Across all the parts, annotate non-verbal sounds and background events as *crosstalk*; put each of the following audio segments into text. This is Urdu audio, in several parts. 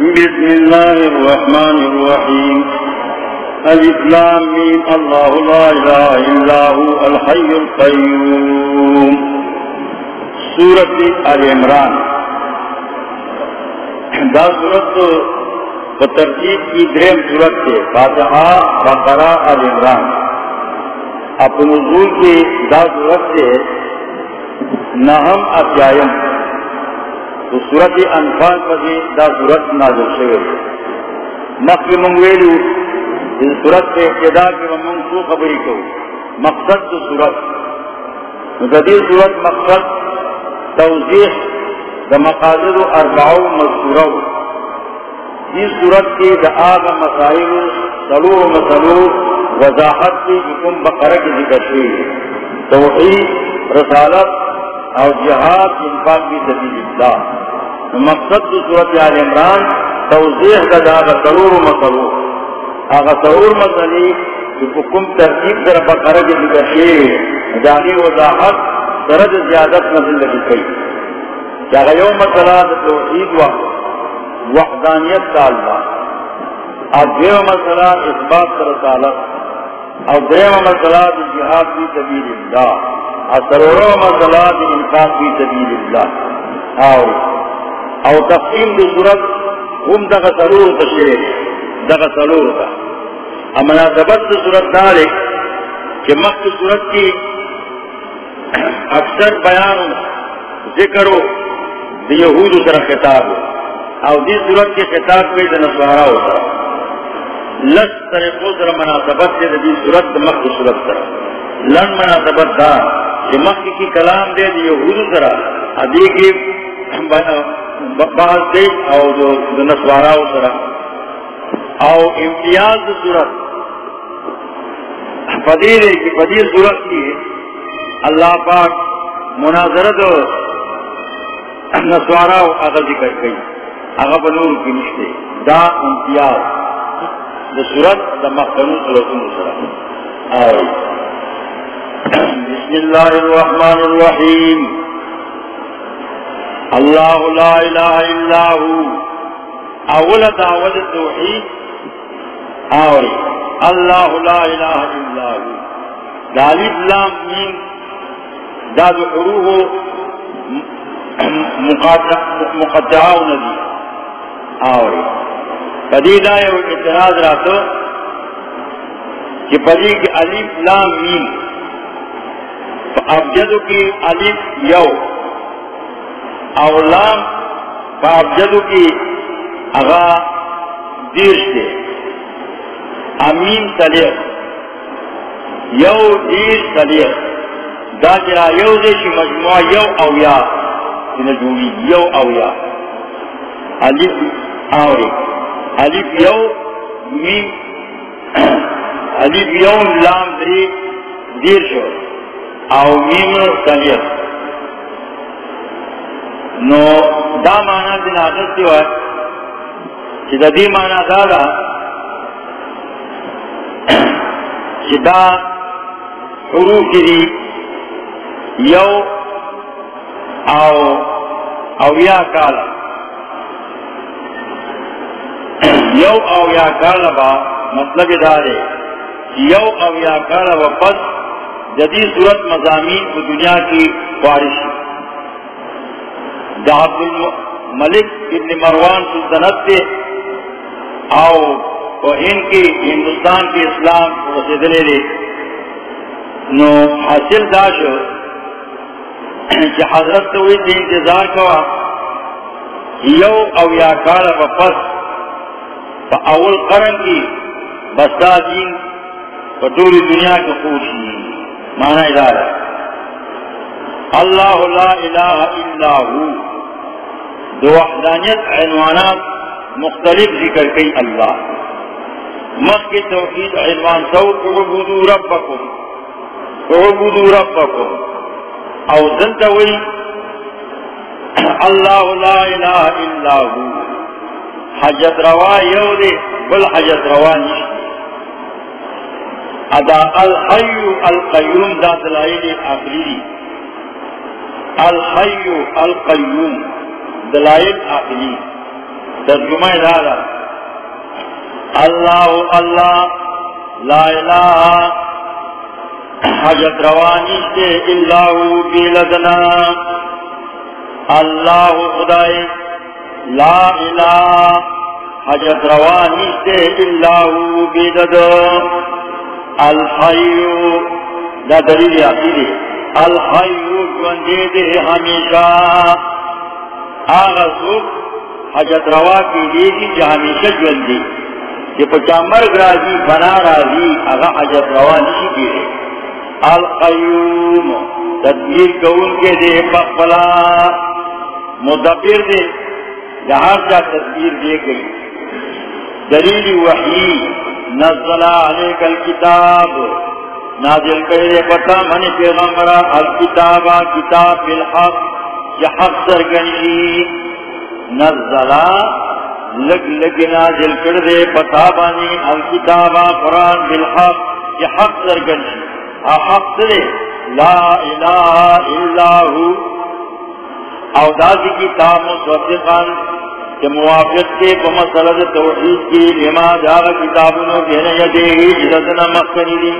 بسم الله الرحمن الرحيم. الإسلام من الله لا إله إلا هو الحي القيوم. سورة العمران دا سورت ترتیب کی درم سورت سے فاتحہ بقرہ العمران اپن نزول کی دا سورت سے نہم اتیائم تو سورت انفان پر دا سورت نازل شوئے نقل منگویلو اس سورت کے ابتدا کی ممن کو خبری کو. مقصد تو سورت جدید سورت مقصد توضیح دا مقاصد اربعو مذکورو اس سورت کی دا آغا مسائل سلو و مسلو وضاحت کی حکم بقرہ کی ذکر شوئی توحید، رسالت اور جہاد انفاق بھی سبیل اللہ مقصد تو صورت آل عمران، توضیح کا دا آغا سرور مسلو آغا سرور مسلی جو حکم ترکیب در بقرہ کی ذکر شیر جانی وضاحت سرد زیادت نظر لگی کئی چاہا یوم مسئلہ توحید وقت وحدانیت کا اللہ۔ اور دیو مسئلہ اثبات کا رسالت اور دیو مسئلہ جہاد کی سبیل اللہ اثرورو مسئلات انفاق کی سبیل اللہ. اور او تقسیم دی صورت، ہم دغا سرور تشریح دغا سرور کا امنا ثبت دی صورت دارے کہ مقت صورت کی اکثر بیان ذکر دی یہود سر خطاب. او دی صورت کی خطاب پہ دی نسوارا ہوتا لس طریقوں سر مناسبت سے دی صورت مقت صورت سر لن مناسبت دا کہ مکی کی کلام دے دی یہود ذرا ادی کی بعض دے او جو نسوارا ذرا او امتیاز صورت۔ فدیر کی فدیر صورت کی اللہ پاک مناظرت نسوارا اگر ذکر گئی اگر بنور کی نشتے۔ دا امتیاز۔ دا صورت دا مخنو صورتوں ذرا آئی بسم الله الرحمن الرحيم. الله لا إله إلا هو. أول دعوة التوحيد. آوري الله لا إله إلا هو. دالب لام مين داد حروه مقدعه ندي آوري فدي لا يو اعتراض راتو کہ پدی کی الف لام میم ابجدو کی الف یو اولام ابجدو کی اغا دیرش دے۔ امین تلیق یو دیر تلیق دا جرا یو دے شی مجموعہ یو او یا۔ نجومی یو او یا۔ الف آوری۔ الف یو، میم۔ *clears throat* الف یو، لام دری، دیر شو۔ او میم سلیت نو دا مانا دن آدت دیو ہے چی دا دی مانا دادا چی دا حروف دی یو او او یا کالا یو او یا کالا با مطلب دارے یو او یا کالا با پس جدید صورت مضامین کو دنیا کی بارش عبد الملک ابن مروان سلطنت سے آؤ تو ان کی ہندوستان کے اسلام وسیدلے لے۔ نو، حاصل داش کہ حضرت تو ہوئی انتظار کوا۔ یو او یا کار وپس اول قرن کی بستا دین پٹوری دنیا کی خوشی۔ مانا ادارہ اللہ لا الہ الا ہو۔ دو وحدانیت عنوانات مختلف ذکر کی اللہ۔ مخ کی توحید عنوان سو اعبدو ربکم۔ اعبدو ربکم۔ او زنتوی اللہ لا الہ الا ہو۔ حجت روا یو دے، بل حجت روا نشتی ادا الحی القیوم دا دلائل عقلی الحی القیوم دلائل عقلی ترجمہ دادا اللہ اللہ، لا الہ حجت روانی سے اللہ بیلدنا اللہ خدای لا الہ حجت روانی سے اللہ بیلد الحیو دا دلیل عقیدی الحیو جوندے دے ہمیشہ. آغا سوک حجت روا کی دے لیگی جا ہمیشہ جوندے کہ پچا مرگ راضی بنا راضی اگا حجت روا نشی کی دے القیوم. تدبیر کون کے دے پخلا مدبر دے جہاں جا تدبیر دے گئی دلیل وحی. نزل علیک الكتاب. نازل کرے پتا من پیغمبرہ الکتابا کتاب بالحق یہ حق سرگنشی نزلہ لگ لگ نازل کر دے پتا بانی الکتابا قرآن بالحق یہ حق سرگنشی حق دے لا الہ الا ہو او دازی کتاب مصدقان کہ موافق کے بمسلد توحید کی لما جاغ کتابنو دینے یدے ہی جلدنا مخنی دی.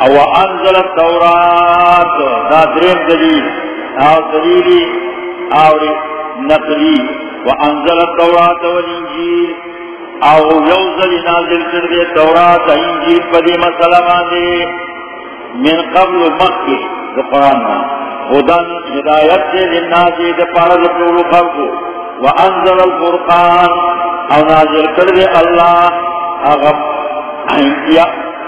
او انزل التورات. دا درین دلیل. او دلیلی او نقلی. و وانزل التورات والانجیل او یوزل نازل کردے تورات انجیل پدی مسلم آدے من قبل مکی دا قرآن خدن ہدایت سے لناسی دا پارد طول خلقو. وانزل القرآن. او نازل کردے اللہ. اغب انتیا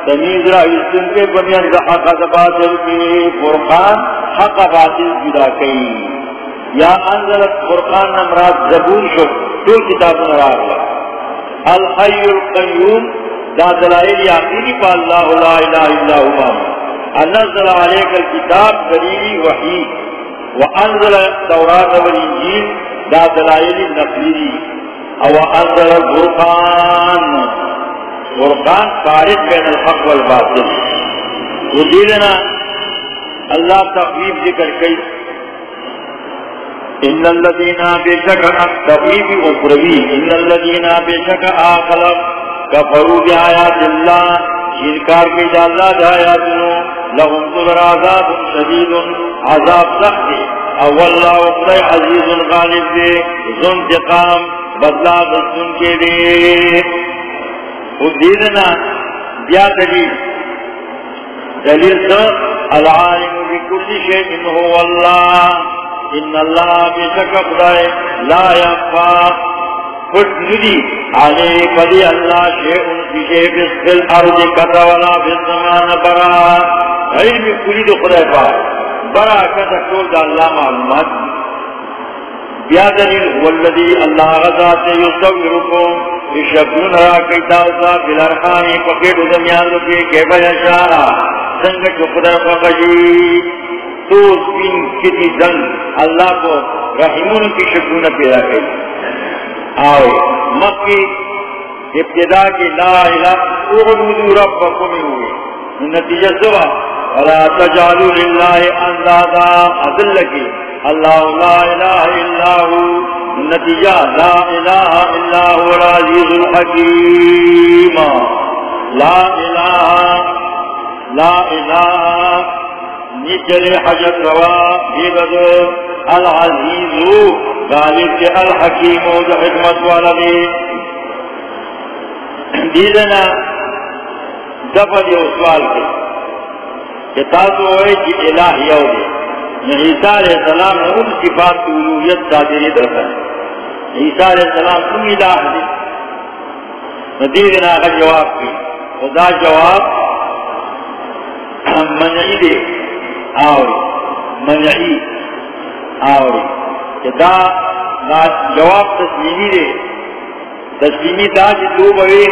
تمیز را اسن کے بنیان دا حق باطل کی. قرآن حق باطل جدا کئی. یا انزل القرآن نمراد زبور شد. دو کتاب نراغ لے. الحی القیوم. دا دلائل یاقینی پا اللہ لا الہ الا ہوا. انزل علیک الكتاب دلیلی وحی. وانزل التورات والانجیل دا دلائل نقلی او انزل الفرقان فرقان فارق بین الحق والباطل. وزیلنا اللہ تقویب ذکر کئی. ان الذين بشك تقویب اخروی. ان الذين بشك آخلق كفروا بآيات الله انکار کی جاللہ دایاتنو لهم ذر عذاب شدید. عذاب سخت واللہ اقضی عزیز غالب دے، ظلم زنتقام بدلا غزن کے دے۔ خود دیدنا بیا دلیل۔ دلیل سا العالم بکل شیئن هو اللہ۔ ان اللہ بشک اقضی لا یقفا خود ندی علی قدی اللہ شیئن کی شیئن فی الارض کتا ولا فی الزمان برا علم کلی دو خدای پاک۔ برا کتا کول دا اللہ معلومات بیا دلیل والذی اللہ غزا سے یصورکم اشکون را کیتا کتاوزا بالارحامی پکیٹ دمیان رکی کے بیشارا سنگ چکدر فقجی تو سپین کتی دن اللہ کو رحمون کی شکون پیدا کری آئے مکی ابتدا کی لا الہ اغلودو ربکم ہوئے نتیجہ سوا ولا تجعلوا لله اندادا. عدل کی اللہ لا الہ الا ہو نتیجہ لا الہ الا هو العزیز الحکیم. لا الہ لا الہ. نچل حجت روا. بیبد العزیز غالب کے الحکیم و حکمت والا بھی دیدنا دفع دیو سوال کے کہ تاسو ہوئے کہ الہ یو دے عیسیٰ علیہ السلام نے ان صفات کی علویت صادری درکا ہے عیسیٰ علیہ السلام تم الہ دے ندیر ناغا جواب کی خدا جواب منعی دے آوری منعی آوری کہ دا جواب تسلیمی دے تسلیمی دا جی دو بوے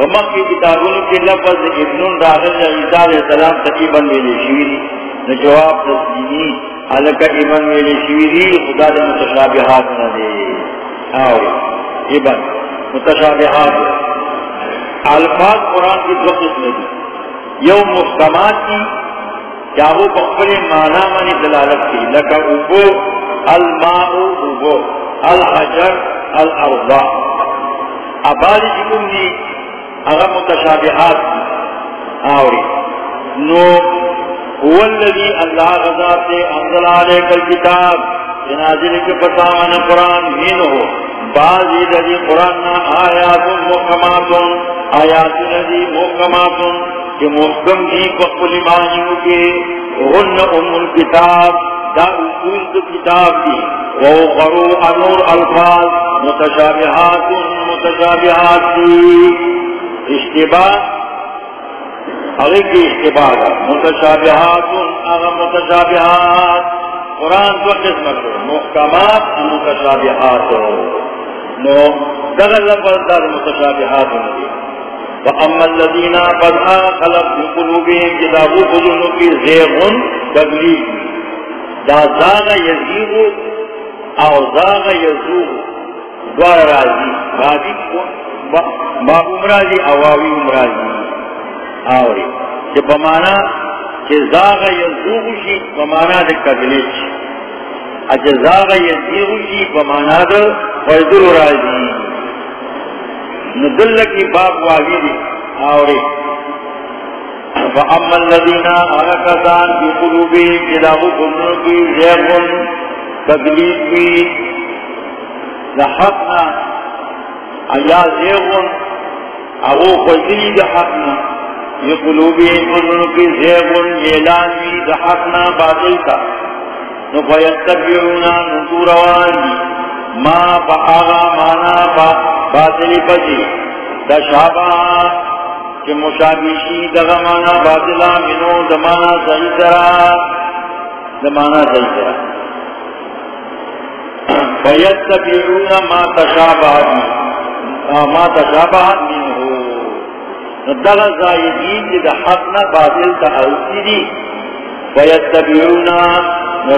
ومک کی کتابوں کے لفظ ابن راغل عیسیٰ علیہ السلام تقیباً میلے شویری نہ جواب تسلیمی حلقہ ابن میلے شویری خدا دے متشابہات نہ دے آؤ ابن متشابہات الفاظ قرآن کی دو قسم دی یو محکمات کی کیا وہ بخبر مانا منی دلالت کی لکا ابو الماء ابو الحجر، الارض. ابالی جکم دی اغا متشابہات آوری. نو هو الذي اللہ غزات دے انزل علیک الكتاب. جنازل کے پتاوان قرآن مینو بعضی لذی قرآن آیات محکمات آیات لذی محکمات کہ محکم دی قبل مانیو کے غن ام الكتاب، دا اصول دا کتاب دی. وقرو انور الفاظ متشابہات متشابہات دی اشتباہ اگر کی اشتباہ دا. متشابہات اگر متشابہات. قرآن دو قسمت محکمات متشابہات نو دغل لفظ متشابہات نبی وَأَمَّا الَّذِينَ قَدْ آخَلَقْ فِي كِتَابُ قُلُونُ فِي زَيْغٌ تَبْلِيغٌ دا زاغ یزیغ او زاغ یزوغ. دوار راضی. با امراضی اواوی امراضی آوری. کہ بمانا کہ زاغ یزوغ شی بمانا دے قبلیچ اچھا زاغ یزیغ شی بمانا دے فیدر راضی ندل کی باب واوی واحد آوری. فأما الذين أركضان في قلوبهم إلى قلوب في زيغ تقليد في لحقنا أيا زيغ أغو خجلي لحقنا في قلوبهم قلوب في زيغ ما مانا کہ مشابیشی دغمانا باطلا منو دمانا صحیح طرح دمانا صحیح طرح فیتبعون ما تشابہ. ما تشابہ منہو دغا زائدین جد حقنا باطل تا اوسی دی فیتبعون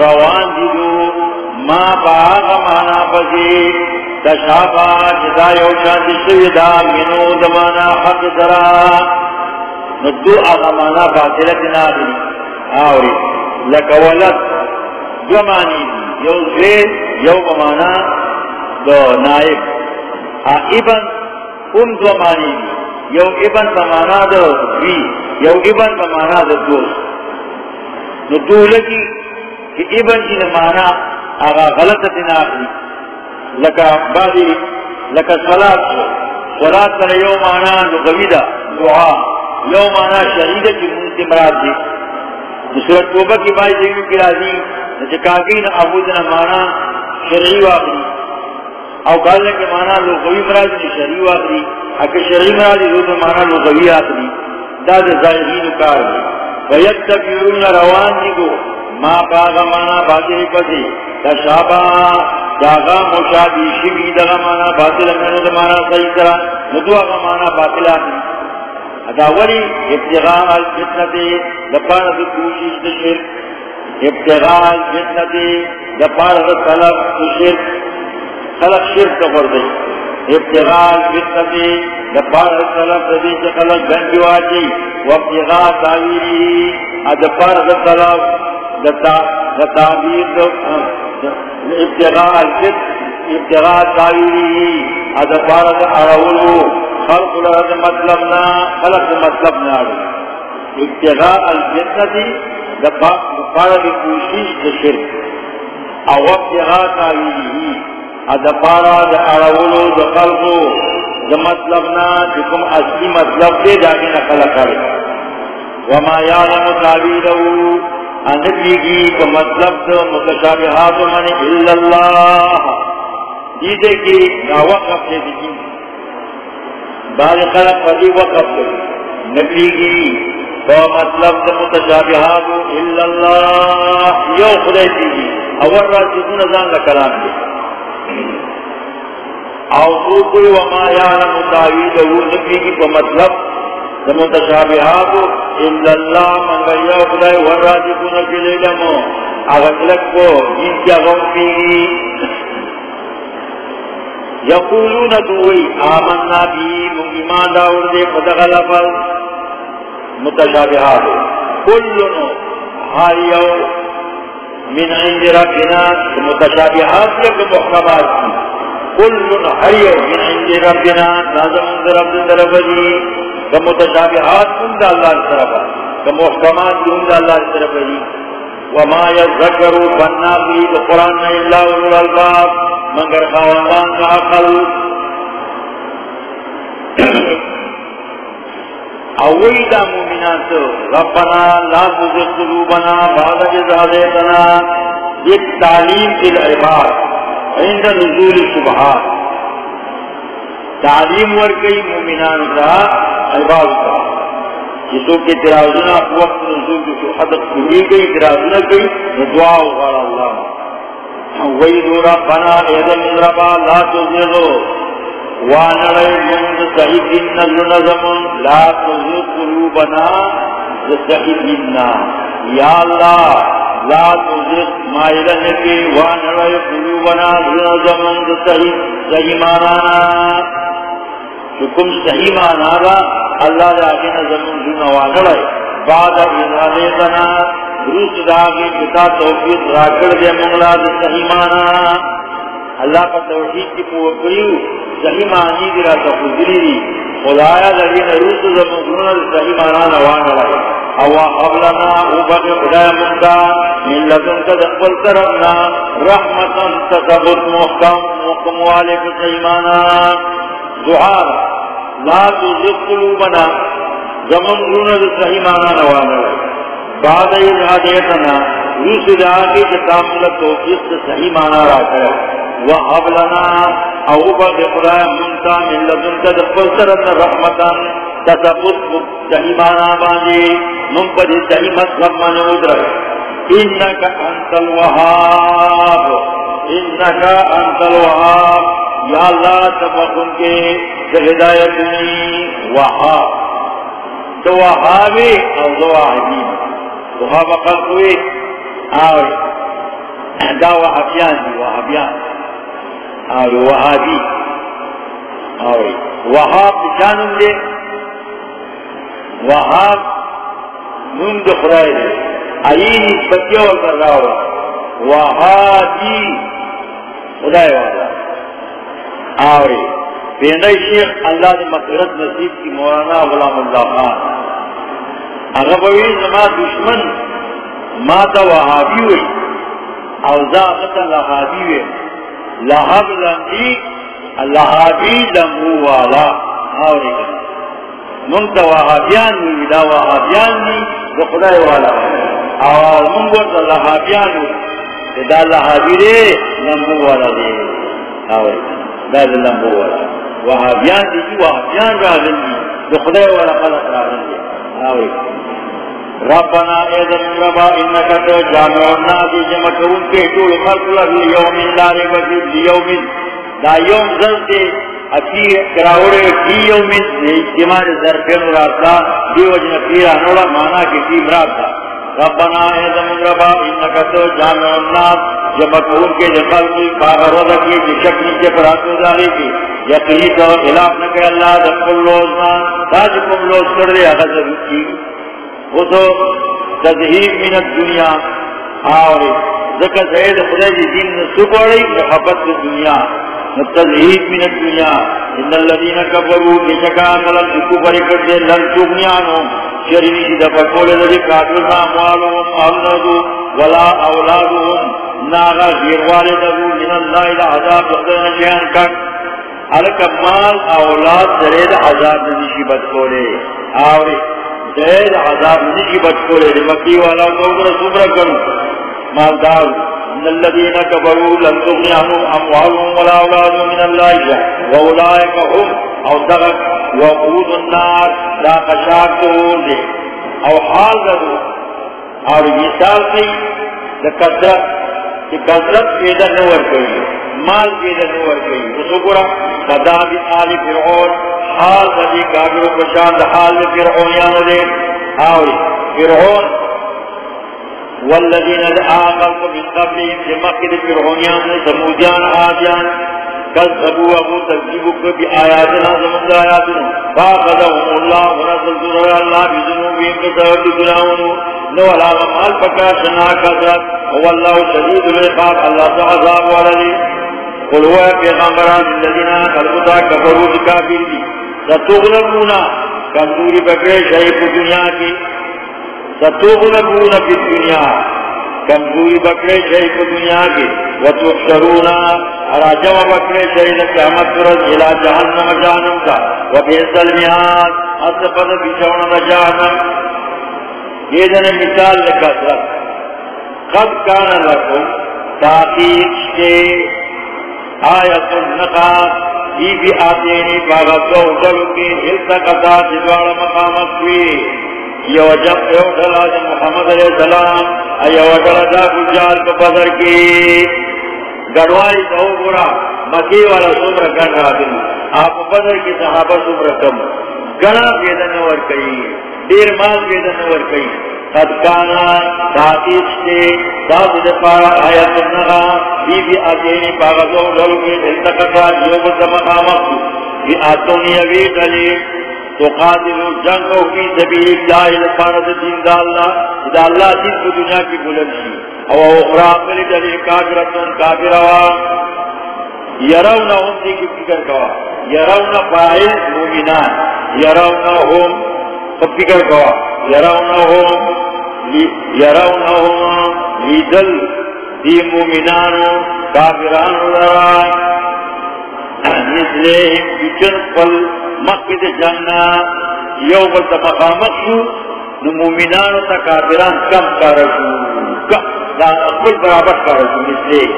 روان دیدو ما باغ مانا پسی تشابا جدا یوشان یوشا دشویدا منو دمانا حق درا ندو آغا مانا باطلت نادی آوری لکا ولد، دو مانی یو زوید یو مانا دو نائب. ابن ام دو مانی یو ابن بمانا دو وی، یو ابن بمانا دو. دوست ندو لگی کہ ابن جی جن مانا آغا غلطت ناخلی لکا بادی لکا صلاة صلاة تر یو مانا نقویدہ دعا. یو مانا شہیدہ کی منتی مراد دی. نصورت توبہ کی بائی دیو کی رازی نچکاکین عبودنا مانا شرعی واقعی او قال کے مانا لغوی مراد دی شرعی واقعی اگر شرعی مراد دی تو مانا لغوی آقعی دا دا ظاہرین کار دی ویتبیرون روان دی کو ما باغ مانا باطل پسی تشابہ داغا مشابی شبی. داغا مانا باطل منو دا مانا صحیح طرح ندو آغا مانا باطل آخری. اداولی ابتغاء الفتنة. دپار دا کوشش دا شرک. ابتغاء الفتنة. دپار دا طلب دا شرک. خلق شرک دا فردی ابتغاء الفتنة دپار دا طلب دا دیش خلق گنجی واجی. وابتغاء تاویلی ادپار دا طلب دا تعبیر دا ابتغاء الفت ابتغاء تعویلی ادفارت اراولو. خلق لرد مطلبنا خلق مطلبنا ابتغاء الفتنة دفارت کوشش دشرک او ابتغاء تعویلی ادفارت اراولو دخلقو دمطلبنا جکم اصلی مطلب دے داکن خلق کرے وما یعلم تعویلو انبی کی کو مطلب تو متشابہات من الا اللہ. دیدے کی نا وقف دے دی جی. بعد خلق فضی وقف دے. نبی کی کو مطلب تو متشابہات الا اللہ. یو خدای دی جی. اور راجی دون ازان لکلام دے. او تو کوئی وما یعلم تاویلہ نبی کی کو مطلب متشابہات الا اللہ من خدای فی العلم اغلق کو کیا غم کی؟ یقولون دوئی آمنا داور دے فدغل فل متشابہات کلنو ہاریو من عند ربنا متشابہات یک محکمات کی کل حیو من عند ربنا لازم اندر رب اندر ربدی کمتشابہات کن دا اللہ طرفا کمحکمات کن دا اللہ طرفا وما يذكر فالناقي القرآن إلا أولو الألباب. مگر خوامان عقل اوئی دا مومنان تو ربنا لا تزغ قلوبنا بعد إذ هديتنا یہ تعلیم کے العباد عند نزول الشبہات تعلیم ورکی مومنان کا عباد کا۔ جسو کے تراؤزنا وقت نزول جو حدق کلی گئی تراؤزنا گئی دعا وغار اللہ۔ وی دورا بنا ایدن من ربا، لا تزیدو وانرے من صحیح دن نزل نظم لا تزید قلوبنا صحیح یا اللہ لا قلوبنا نظم صحیح صحیح حکم صحیح مانا را اللہ دا آگینا زمین جونا وانڑا بعد ازادے تنا دا کتا راکڑ دے منگلا دا صحیح مانا اللہ کا توحید کی پوکریو صحیح مانی دی را تفضلی دی۔ خدایا دا آگینا روس زمین جونا صحیح مانا نوانڑا ہے اوا قبلنا او بقی خدای منتا من لگن لدن تدقل طرفنا رحمتا تثبت محکم محکم والک صحیح مانا دعا، لا تزغ قلوبنا۔ زمن رون صحیح مانا نوانا بعد ایز از هدیتنا رسل آگی جتام لتوفیق صحیح مانا را کرے وحب لنا او بغ قرآن منتا من لدن تدخل سرن رحمتا تثبت صحیح مانا باندی من پد صحیح مذہب من ادرک انکا انت الوحاب انکا انت الوحاب یا اللہ تبقن کے ہدایت وہاب تو وہابی اور دو وہابی وہاب خلق ہوئی اور دا وہابیان دی وہابیان اور وہابی۔ اور وہاب جانم دے۔ وہاب نون دو خرائے دے۔ آئین بچے اور کر رہا ہوا وہابی خدای والا۔ آوری پینڈائی شیخ اللہ نے مقرد نصیب کی مولانا غلام اللہ خان۔ اغبوی زما دشمن ماتا وحابی ہوئی۔ اوزا اوزاقتا لحابی ہوئی۔ لحب لندی لحابی لمبو والا، آوری کرنا منتا وحابیان ہوئی دا وحابیان دی دا خدای والا۔ آوال منگو تا لحابیان ہوئی۔ دا لحابی دے لمبو والا دے۔ آوری بعد لمبو والا۔ وہابیان دی جو وہابیان راغل دی۔ جو خدای والا خلق راغل دی۔ آوی ربنا ایدن ربا انکا تو جامع الناس جمع کرون کے طول خلق لگی یوم اللہ ربی لیوم دا یوم زرد دی اچھی کراوڑے کی یوم اجتماع زرفین راستا دی وجن پیرا نوڑا مانا کی تیم رابتا ربنا ایدن ربا انکا تو جامع الناس جب مقبول کے جفل کی کاغر وضع کی جشک نیچے پر ہاتھ ازاری کی یقینی تو خلاف نہ کہ اللہ دفل لوزنا تاج کم لوز کر دے اگر ضرور کی. وہ تو تذہیب من الدنیا، آوری، ذکر سید خدا جی دین سکوڑی محبت دنیا تذہیب من الدنیا، ان الذین کفروا بشکا ملک کفر کر دے لن تغنیانو شرینی کی دفع کولے لدی کافرنا اموالهم اولادو ولا اولادهم، ناغا زیروالے دبو من اللہ الى عذاب لقدر نجیان کک علکا مال اولاد درید عذاب نشیبت کولے، آوری. درید عذاب نشیبت کولے مکی والا قوم رسول رکھن مال دار ان الذين كفروا لن تغني عنهم اموالهم ولا اولادهم من الله واولئك هم او دغت وقود النار، لا خشاكتهم او حال ذو اور مثال کی کثرت کہ کثرت پیدا نور گئی مال پیدا نور گئی اسو گرا خدا بھی آل فرعون، حال سبھی ندی کابر پشان حال فرعونیان دے۔ آوری، فرعون، والذین آمنوا من قبلهم جمقد فرعونیان سمودیان آدیان کذبوا ابو تکذیبوا بی آیاتنا زمند آیاتنا فاقدهم اللہ ونزل ذرر اللہ بذنوبهم بسبب گناہونو نو علاوہ مال پکا شنا کثرت هو اللہ شدید العقاب، اللہ تعذاب والدی قل هو پیغمبران الذين خلقوا كفروا كافر دي ستغلبون کمزوری بکرے شہی کو دنیا کی. ستغلبون فی الدنیا کمزوری بکرے شہی کو دنیا کی. وتحشرونا راجم بکرے شہی قیامت فرد الى جہنم جہنم کا. وبئس المہاد اصفد بچونا جہنم. یہ دن مثال لکھا تھا. قد کان لکم تاقیق کے آیت النقا ای بھی آتے نہیں باغا تو ڈلو کی ہلتا کتا جدوار مقامت ہوئی۔ یو جب یو ڈلا جب محمد علیہ السلام، ایو ڈلا جا گجال کو بدر کی۔ گڑوائی تو برا مکی والا سمر گن رہا دن۔ آپ بدر کی صحابہ سمر کم۔ گنا بیدن ور کئی، دیر مال بیدن ور کئی۔ قد کانا تحقیق سے داد دپارا آیت النغا بی بی آتینی پاغذو ڈلو کے انتقاطا جو بد مقامت بی آتونی ابی ڈلی تو قادلو جنگو کی سبیل اللہ لپارد دین دا اللہ دا اللہ دین کو دنیا کی بلند او اخرى ملی ڈلی کافرتون کافروا یرونا ہم دی کی فکر کوا یرونا فائل مومنان یرونا ہم فکر کوا یرونا ہم یرونہم لیدل دی مومنانو کافرانو لرا مثلہم بچن پل مقید جنہ. یو بلتا مقامت شو، نو مومنانو تا کافران کم کارشو دا اقبل برابر کارشو مثلہم.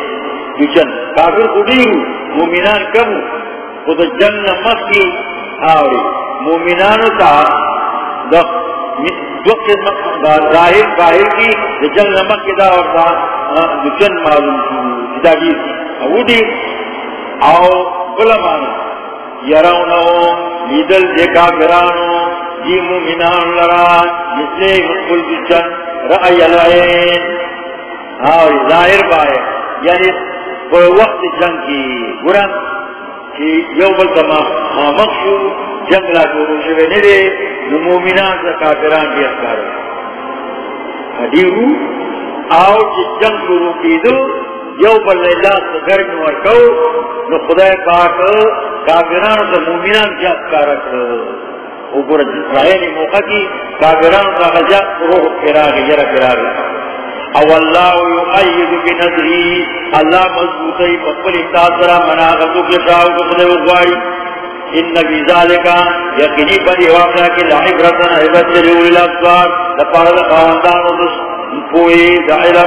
بچن کافر خودیو مومنان کم خود جنہ مقید آوری. مومنانو تا دا ظاہر ظاہر کی جن نمک کے دا اور دا جن معلوم کی دا گی او دی۔ او بلمانا یرونو لیدل دے کافرانو جی مومنان لرا، جسے مقبل جن رأی العین آو ظاہر بائے یعنی کوئی وقت جنگ کی گرن کہ یو بلتا مقشو جنگ لا جورو شوے نرے مومنان سے کافران بھی اکار حدیو آو چی جنگ شروع کی دو، یو پر اللہ سے گرم ورکو، نو خدا پاک کافران سے مومنان سے اکار کرو. اوپر رہنے موقع کی، کافران سے غجا روح فراغ جرہ فراغ او اللہ یعید بنظری، اللہ مضبوطی پپل امتاثرہ مناغتو کے شاہو کو خدا اغوائی ان نبی ذالکا یقینی پر یہ واقعہ کی لحب رتن حبت جلیولی الاسوار لپارد خواندان و دس پوئی دائرہ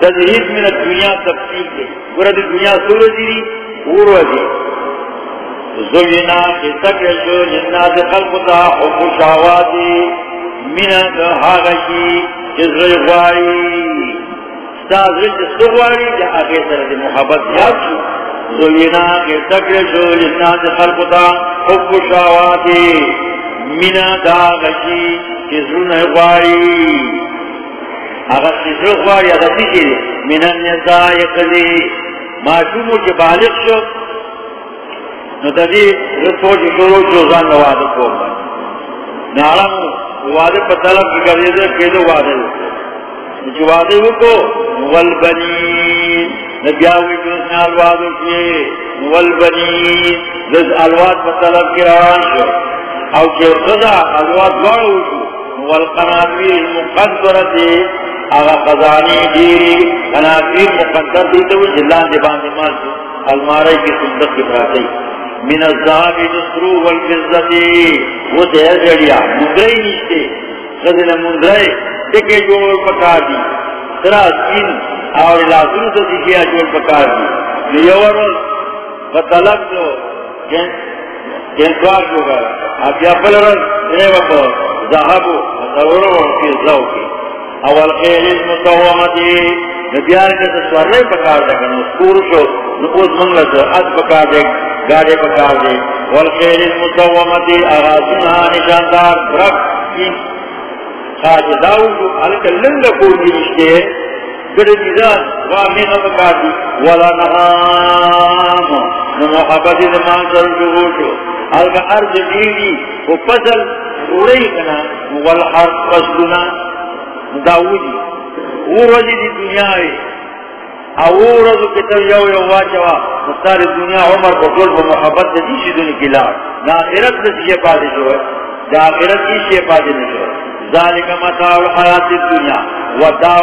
تذہیب من الدنیا تفصیل کے ورد دنیا سور دیری اور وزی زلینا خستک رشو جنات خلقتا حب شاواتی من دہاغشی جزر غواری ستاز رج سغواری جا آگے سرد محبت. یاد شو زوینا کے تکر شو لنات خلقتا حب شاواتی منا دا غشی کسرون غواری اگر کسرون غواری اگر تیجی من النساء قضی معشومو کے بالغ شو۔ نو رسو چی شروع شو، زان نواد کو نعلم وعدے پر طلب کی کردے دے کیدو وعدے۔ جو وعدے کو، والبنین۔ نبیاوی جو الوادو کیے والبنین جز الواد کی روان شو۔ او الواد شو۔ والقناطیر اغا قضانی دیری، قناطیر مقدر دیتا جلان دے باندے مال شو۔ کی صندق کی براتی من الزہاب نصرو والفزتی وہ سہر جڑیا مندرائی نیشتے خزن مندرائی جوڑ پکا دی۔ سین اور لازم تو دیکھیا مطلب جو پکار دی لیور بطلق تو جنسوار جو گا اب یا پلرن ریوکو زہبو دورو کی زو کی۔ اول خیل المتوامتی نبیان کے سوار رہے پکار دے گا نسکور شو۔ نقوز منگل سے اد پکار دے، گاڑے پکار دے۔ والخیل المتوامتی اغازنہا نشاندار۔ برک کی خاج داؤ حلق لنگ کو نشتے گڑی ولا دمان سر جوشو دیدی و کنا۔ والحرق داودی دی دنیا اورزو کتر یو یو واچوا مستار دنیا عمر کو طول محبت دا دیشی کی لار نا آخرت شو۔ ہے دا آخرت نشو۔ ذالک مطاع الحیات الدنیا۔ و دا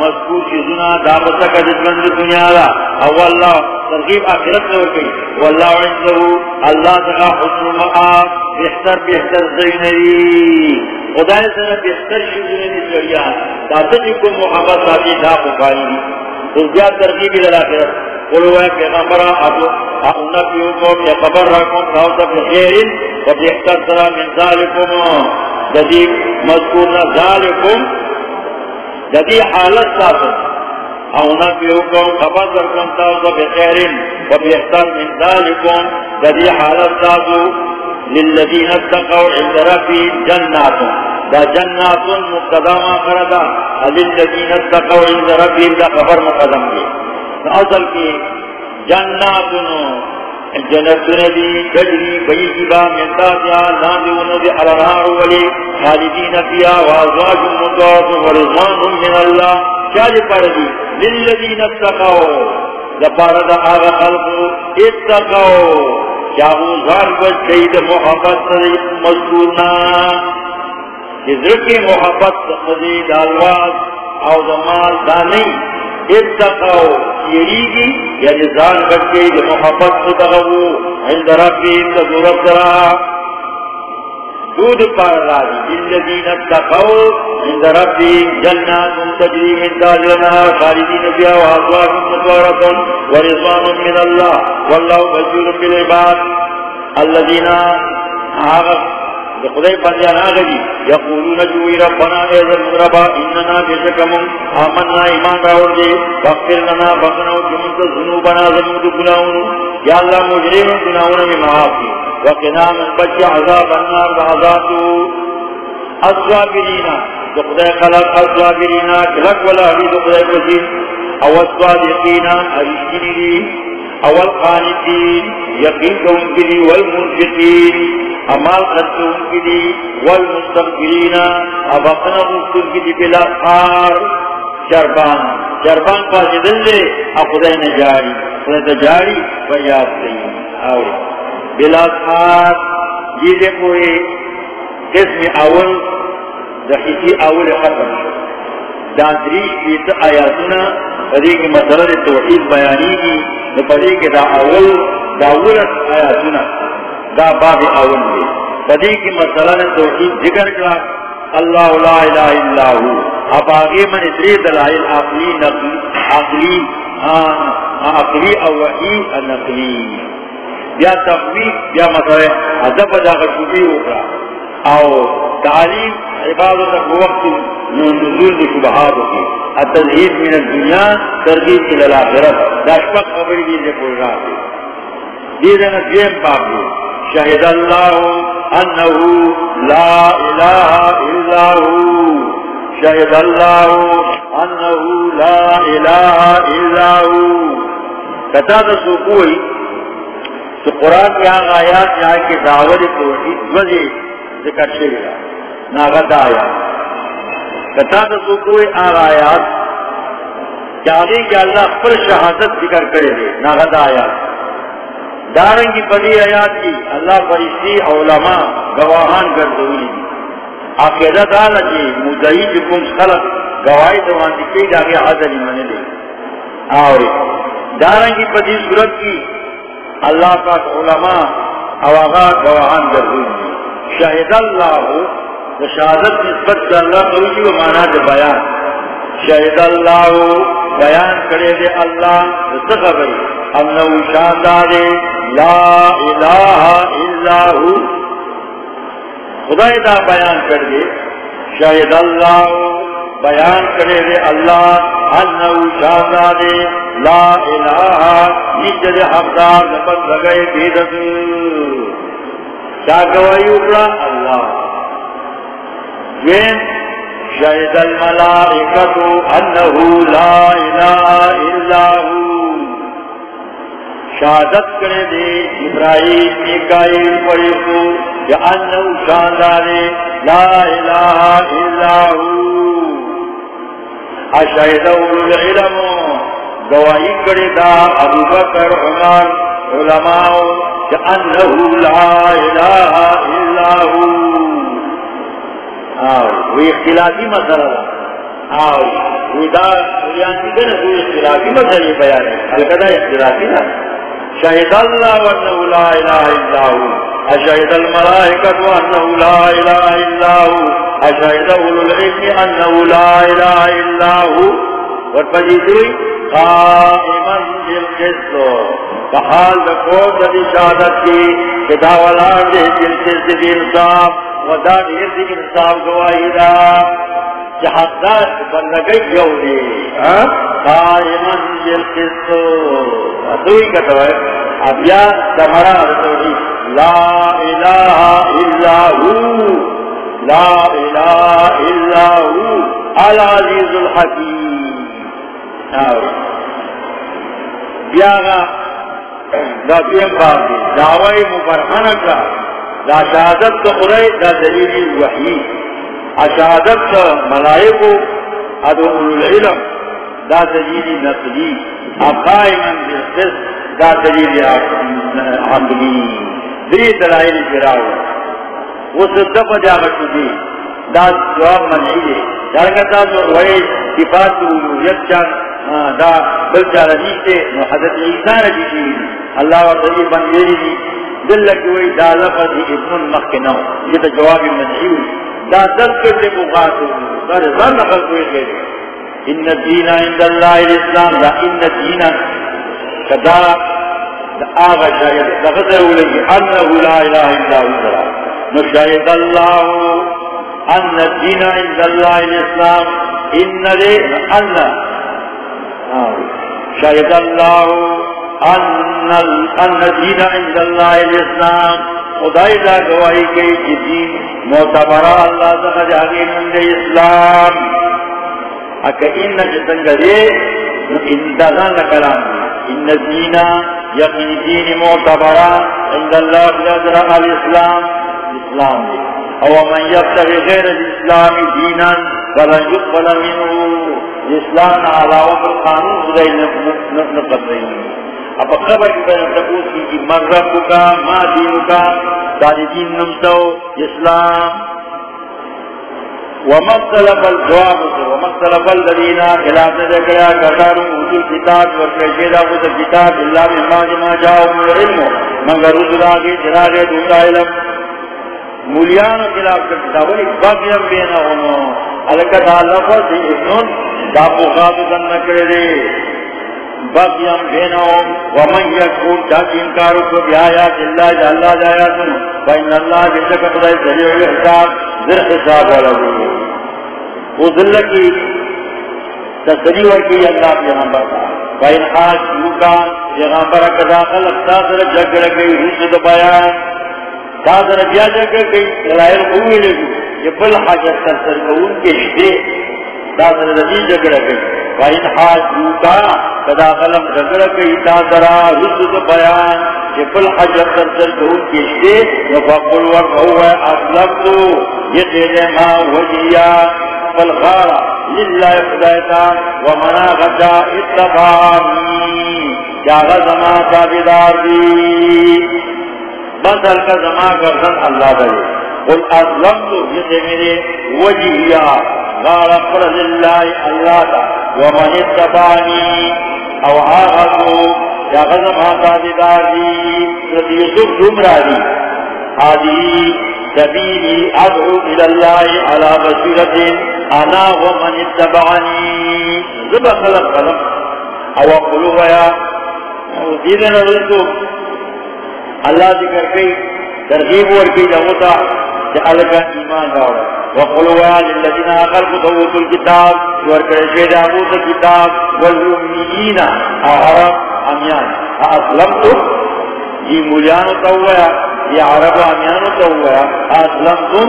مذکور چیزنا دا بسکا جسمند دنیا دا. او اللہ ترغیب آخرت نور کئی واللہ عنده اللہ تقا حسن مقام بہتر بہتر زینری خدای سنہ بہتر شیزنی سریا دا تجکم محبت دا دا بکاری زیاد ترغیب الى الاخرت قلوا ہے پیغمبرہ ابو نبیوکم یا خبر رکھم تاوتا بخیر و بیختر سرا من ذالکم. جدی مذکورنا ذالکم جدی حالت ساتھ او نبیوکم خبر رکھم تاوتا بخیر و بیختر من ذالکم جدی حالت ساتھ للذین اتقوا عند ربی جناتوں دا جنات مقدم کردا الذين اتقوا عند ربهم دا خبر مقدم دی۔ اصل کی جنات جنت ندی تجری بئی جبا من تاتیا نادون دی الانہار ولی، خالدین فیا وازواج مطاعت ورضوان من اللہ. چاہی جی پردی، للذین اتقوا دا آغا خلق اتقوا چاہو زار بچ گئی دا محبت مذکورنا. کی محبت مزید آلواز او دمال دانی اتقاو یریگی یعنی زان بچے جو محبت عند ربیم دود پار راضی اتقاو عند ربیم جنات تجری من دالنا خالدین بیا و من اللہ، واللہ بجور بالعباد۔ آغا خدای بندیان آگا جی یقولون جوئی ربنا ایزا مدربا اننا بشکمم آمنا ایمان راور دے بغفر لنا بغنو جمعت ذنوبنا ذنوب گناہونو. یا اللہ مجرم گناہونا میں معافی وقنا من بچ عذاب النار وعذابو الصابرین خدای خلق، الصابرین کلک ولا حبید خدای بزین او الصادقین ارشدین اول قانتین یقین کون کلی والمنفقین امال خرچوں کی دی والمستقبرین اب اپنا کی بلا خار جربان جربان کا جدل لے اب خدای نے جاری خدای جاری فریاد کئی بلا خار یہ دے قسم اول دخیتی اول ختم شو دادری کیت آیاتنا پدی کی مسئلہ توحید بیانی کی پدی کی دا اول دا اول آیاتنا دا باب اول دی. بدی کی مسئلہ توحید ذکر کیا اللہ لا الہ الا ہو. اب آگے من اتری دلائل، عقلی، نقلی، عقلی عقلی او وحی نقلی. یا تقویق یا مسئلہ عذب دا غشوبی ہوگا او تعلیم عبادت وقت نزول دی شبہات کی۔ التزہید من الدنیا، ترغیب الى الاخرت دا شپک خبری دیجے بول رہا تھی دیدنا دویم باب دی۔ شہد اللہ انہو لا الہ الا ہو۔ شہد اللہ انہو لا الہ الا ہو۔ کتا دا سکوئی، تو قرآن کی آن آیات یہاں کی دعوت توحید وزی ذکر شکرہ ناغت آیات کتا دا سکوئی آن آیات چاہدی کہ اللہ پر شہادت ذکر کرے دے ناغت آیات دارن کی بڑی آیات کی، اللہ فرشتی علماء گواہان گردولی دی. عقیدہ دالا جی مدعی جکم خلق گواہی دوان دکھے گا حضر منے لے آوری دارن کی بڑی صورت کی، اللہ پاک علماء اواغا گواہان گردولی دی. شہد اللہ شہادت نسبت سے اللہ توجی و مانا دے بیان. شہد اللہ بیان کرے دے اللہ دستخبری انہو شاندارے لا الہ الا ہو. خدا دا بیان کر دے. شاید اللہ بیان کرے دے اللہ انہو شاہدہ دے لا الہ نیچے حقدار نفت لگئے بیدت کیا گوائی اکڑا اللہ۔ یہ شاید الملائکت انہو لا الہ الا ہو۔ شہادت کرے دے، ابراہیم، میکائیل پریسو یا انہو شاندارے لا الہ الا ہو۔ اشہد اولو العلم۔ گواہی کرے دا ابو بکر، عمر علماء کہ لا الہ الا ہو آو وہ اختلافی مسئلہ آو وہ دا قریان کی دن وہ اختلافی مسئلہ بیان ہے۔ القدہ اختلافی دا شہد اللہ وانہو لا الہ الا ہو اشہد الملائکت وانہو لا الہ الا ہو اشہد اولو العلم انہو لا الہ الا ہو ورپجیدوئی قائما بالقسط. بحال دقوم دی شہادت کی کدا ولان دے بالقسط دی انصاف ودا دیر دی انصاف گواہی دا. جہادات بندگی جو دی ہاں؟ قائما بالقسط. اتوئی کتو ہے. اب دمرا رسولی. لا الہ الا ہو. لا الہ الا ہو. العزیز الحکیم. بیاغا دا دیم باب دی. دعوائی کا دا شہادت کا دا دلیلی وحی. اشہادت کا ملائکو ادو العلم. دا دلیلی نقلی. اقائمن دا دلیلی عقلی. دری دلائل جراؤ اس دفع جاگت دی. دا جواب منعی دی. دارکتا جو وحی صفات الوحیت چاند ہاں، دا بل چارا نیشتے نو حضرت عیسیٰ رجی کی اللہ و صدی بندیری دی دل لکی ہوئی دا لفظ ابن المخنو یہ تا جواب منحیو دا دل کرتے بغاتو دا رضا نقل کوئی خیر ان الدین عند اللہ الاسلام، دا ان الدین کدا دا آغا شاید دا غزر لگی۔ انہو لا الہ الا اللہ۔ نو شاید اللہ ان الدین عند اللہ الاسلام۔ ان دے ان شاید اللہ ان دین عند اللہ الاسلام. خدای دا گواہی کئی کی دین معتبرہ اللہ تخ جاگی من دے اسلام. اکا ان جتنگ دے ان دغان ان دین یقین دین معتبرہ عند اللہ الاسلام. اسلام دے. او من یبتغی غیر الاسلام دینا فلن يقبل منه. اسلام علاوہ پر قانون خدای نقد رہی اب خبر کی بین تقوز کی کہ من رب کا ما دین کا دانی دین نمتو اسلام. ومختلف الجواب سے ومختلف الذین خلاف نے دیکھا کرداروں اصول کتاب ورکشیدہ خود کتاب، اللہ من ما جما من علم مگر رسول آگے جراغے دوتا علم مولیان خلاف کا کتاب ولی باقیم بینا ہونو الکتا لفظ ابنون دا بخاتو دن نکرے دے۔ باقیم بینہم ومن یکون چاک انکارو کو بیایات اللہ جا، اللہ جایا سن فإن اللہ جلدک خدای سریع الحساب ذر حساب والا دے وہ ذلہ کی تصریح کی اللہ پیغمبر فإن آج یوکا پیغمبر کدا خلق تاثر جگ رکھئی حسد بیان تاثر بیا جگ رکھئی لائر ہوئی لگو یہ بل حاجت تاثر کو ان کے شدے دادر رضی جگڑا گئی وائن حاج روکا کدا قلم جگڑا گئی دادرا رسد بیان۔ کہ پل حجر ترسل دون کشتے وفقل وقعوا اطلقتو یہ تیرے ما وجیا فالغارا للہ خدایتا ومنا غجا اتبانی کیا غزما تابدار دی بسل کا زما گردن اللہ دلے قل اطلقتو یہ تیرے وجیا غار فرض اللہ اللہ تا ومن اتبانی او آغازو یا غزم آتا دیداری رضی یسوف جمراری آدھی سبیلی ادعو الاللہ علا بصیرت انا ومن اتبانی زبا خلق خلق۔ او اقلو ویا دیدن رسو اللہ ذکر کئی، ترغیب ورکی جاوتا کہ الگا ایمان راوڑا. وقلوا للذين خلقوا توتوا الكتاب وركشي داوود الكتاب والأميين أعرب أميان أسلمتم جي مليان تويا جي عرب امیان تو ہوا اسلمتم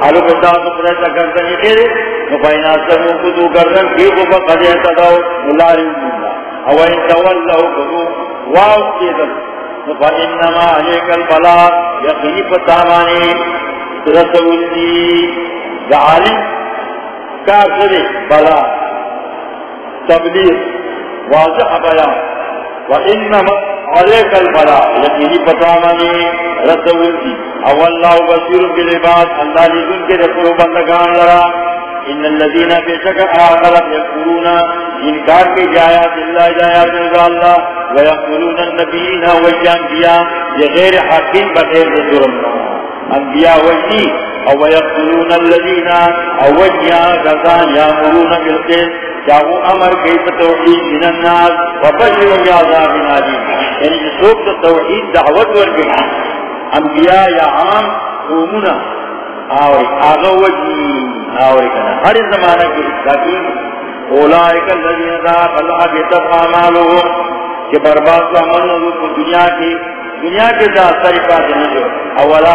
حالو بتا تو أميان تويا أسلمتم حلو بتاو تقرأ تكرتني كده نفاين أسلموا كدو كرتن كيفو فقد يتدعو ملاري الله أو إن تولوا كدو واو كده فإنما عليك البلاء يقين فتاماني رسول دی عالم. کافر بلا. تبلیغ واضح بیان. وانما عليك البلاء یقینی پتامانی رسول دی او اللہ بالعباد. اللہ لیدن کے رسول بندگان لرا. ان الذين بشك اخلق يقولون انکار کی جایات اللہ جایات اللہ ويقولون النبيين والانبياء غیر حقین بغیر جرم انبیاء وجی او ويقولون الذين اوجیا کسان یامرون بالقسط چاہو امر کئی توحید من الناس، وبشر بعذاب علیم یعنی جو سوک توحید دعوت ورگی انبیاء یا عام قومنا آوری، آغا وجی، آوری کنا. ہر زمانہ کی لیکن اولائک دا اللہ کہ برباد و عمل نظر کو دنیا کی، دنیا کے دا ساری پاس نہیں جو اولا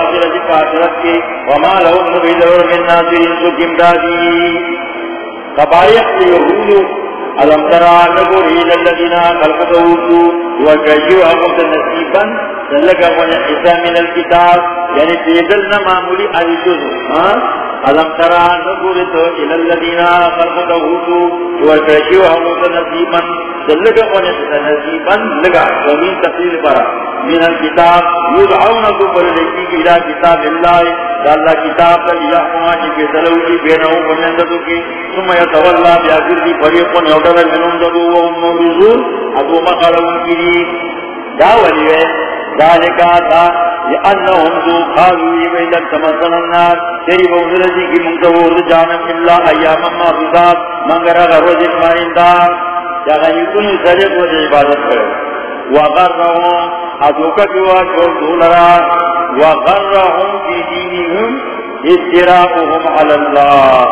کی وما لہم نبی من ناظرین سو کمدادی قبائق یہود علم ترى نقول إلى الذين خلقته وكيشوا أقوم نصيبا سلك من حساب من الكتاب يعني تيدلنا معمولي على جزء علم ترى نقول إلى الذين خلقته وكيشوا أقوم نصيبا سلك من حساب نصيبا لقى ومن تقليل برا من الكتاب يدعون قبل لكي إلى كتاب الله اللہ۔ کتاب کا لیا ہوا جی دلو جی بینہو بمین ددو کی ثم یتولا بیاگر دی فریقون یوڈر منون ددو و ام موزون ادو مقالون کی دی داولی وے ذالکا تا لأنهم ذو قالوا يبيدن تمثل النار تیری بوزر جی کی منتور جانم اللہ ایاما محفوظات منگر غروز اکمارین دار یا غنیتون سرق و جی عبادت کرو وغرهم ادوکا کیوا چھوڑ دولرا وغرهم في دينهم استراؤهم على الله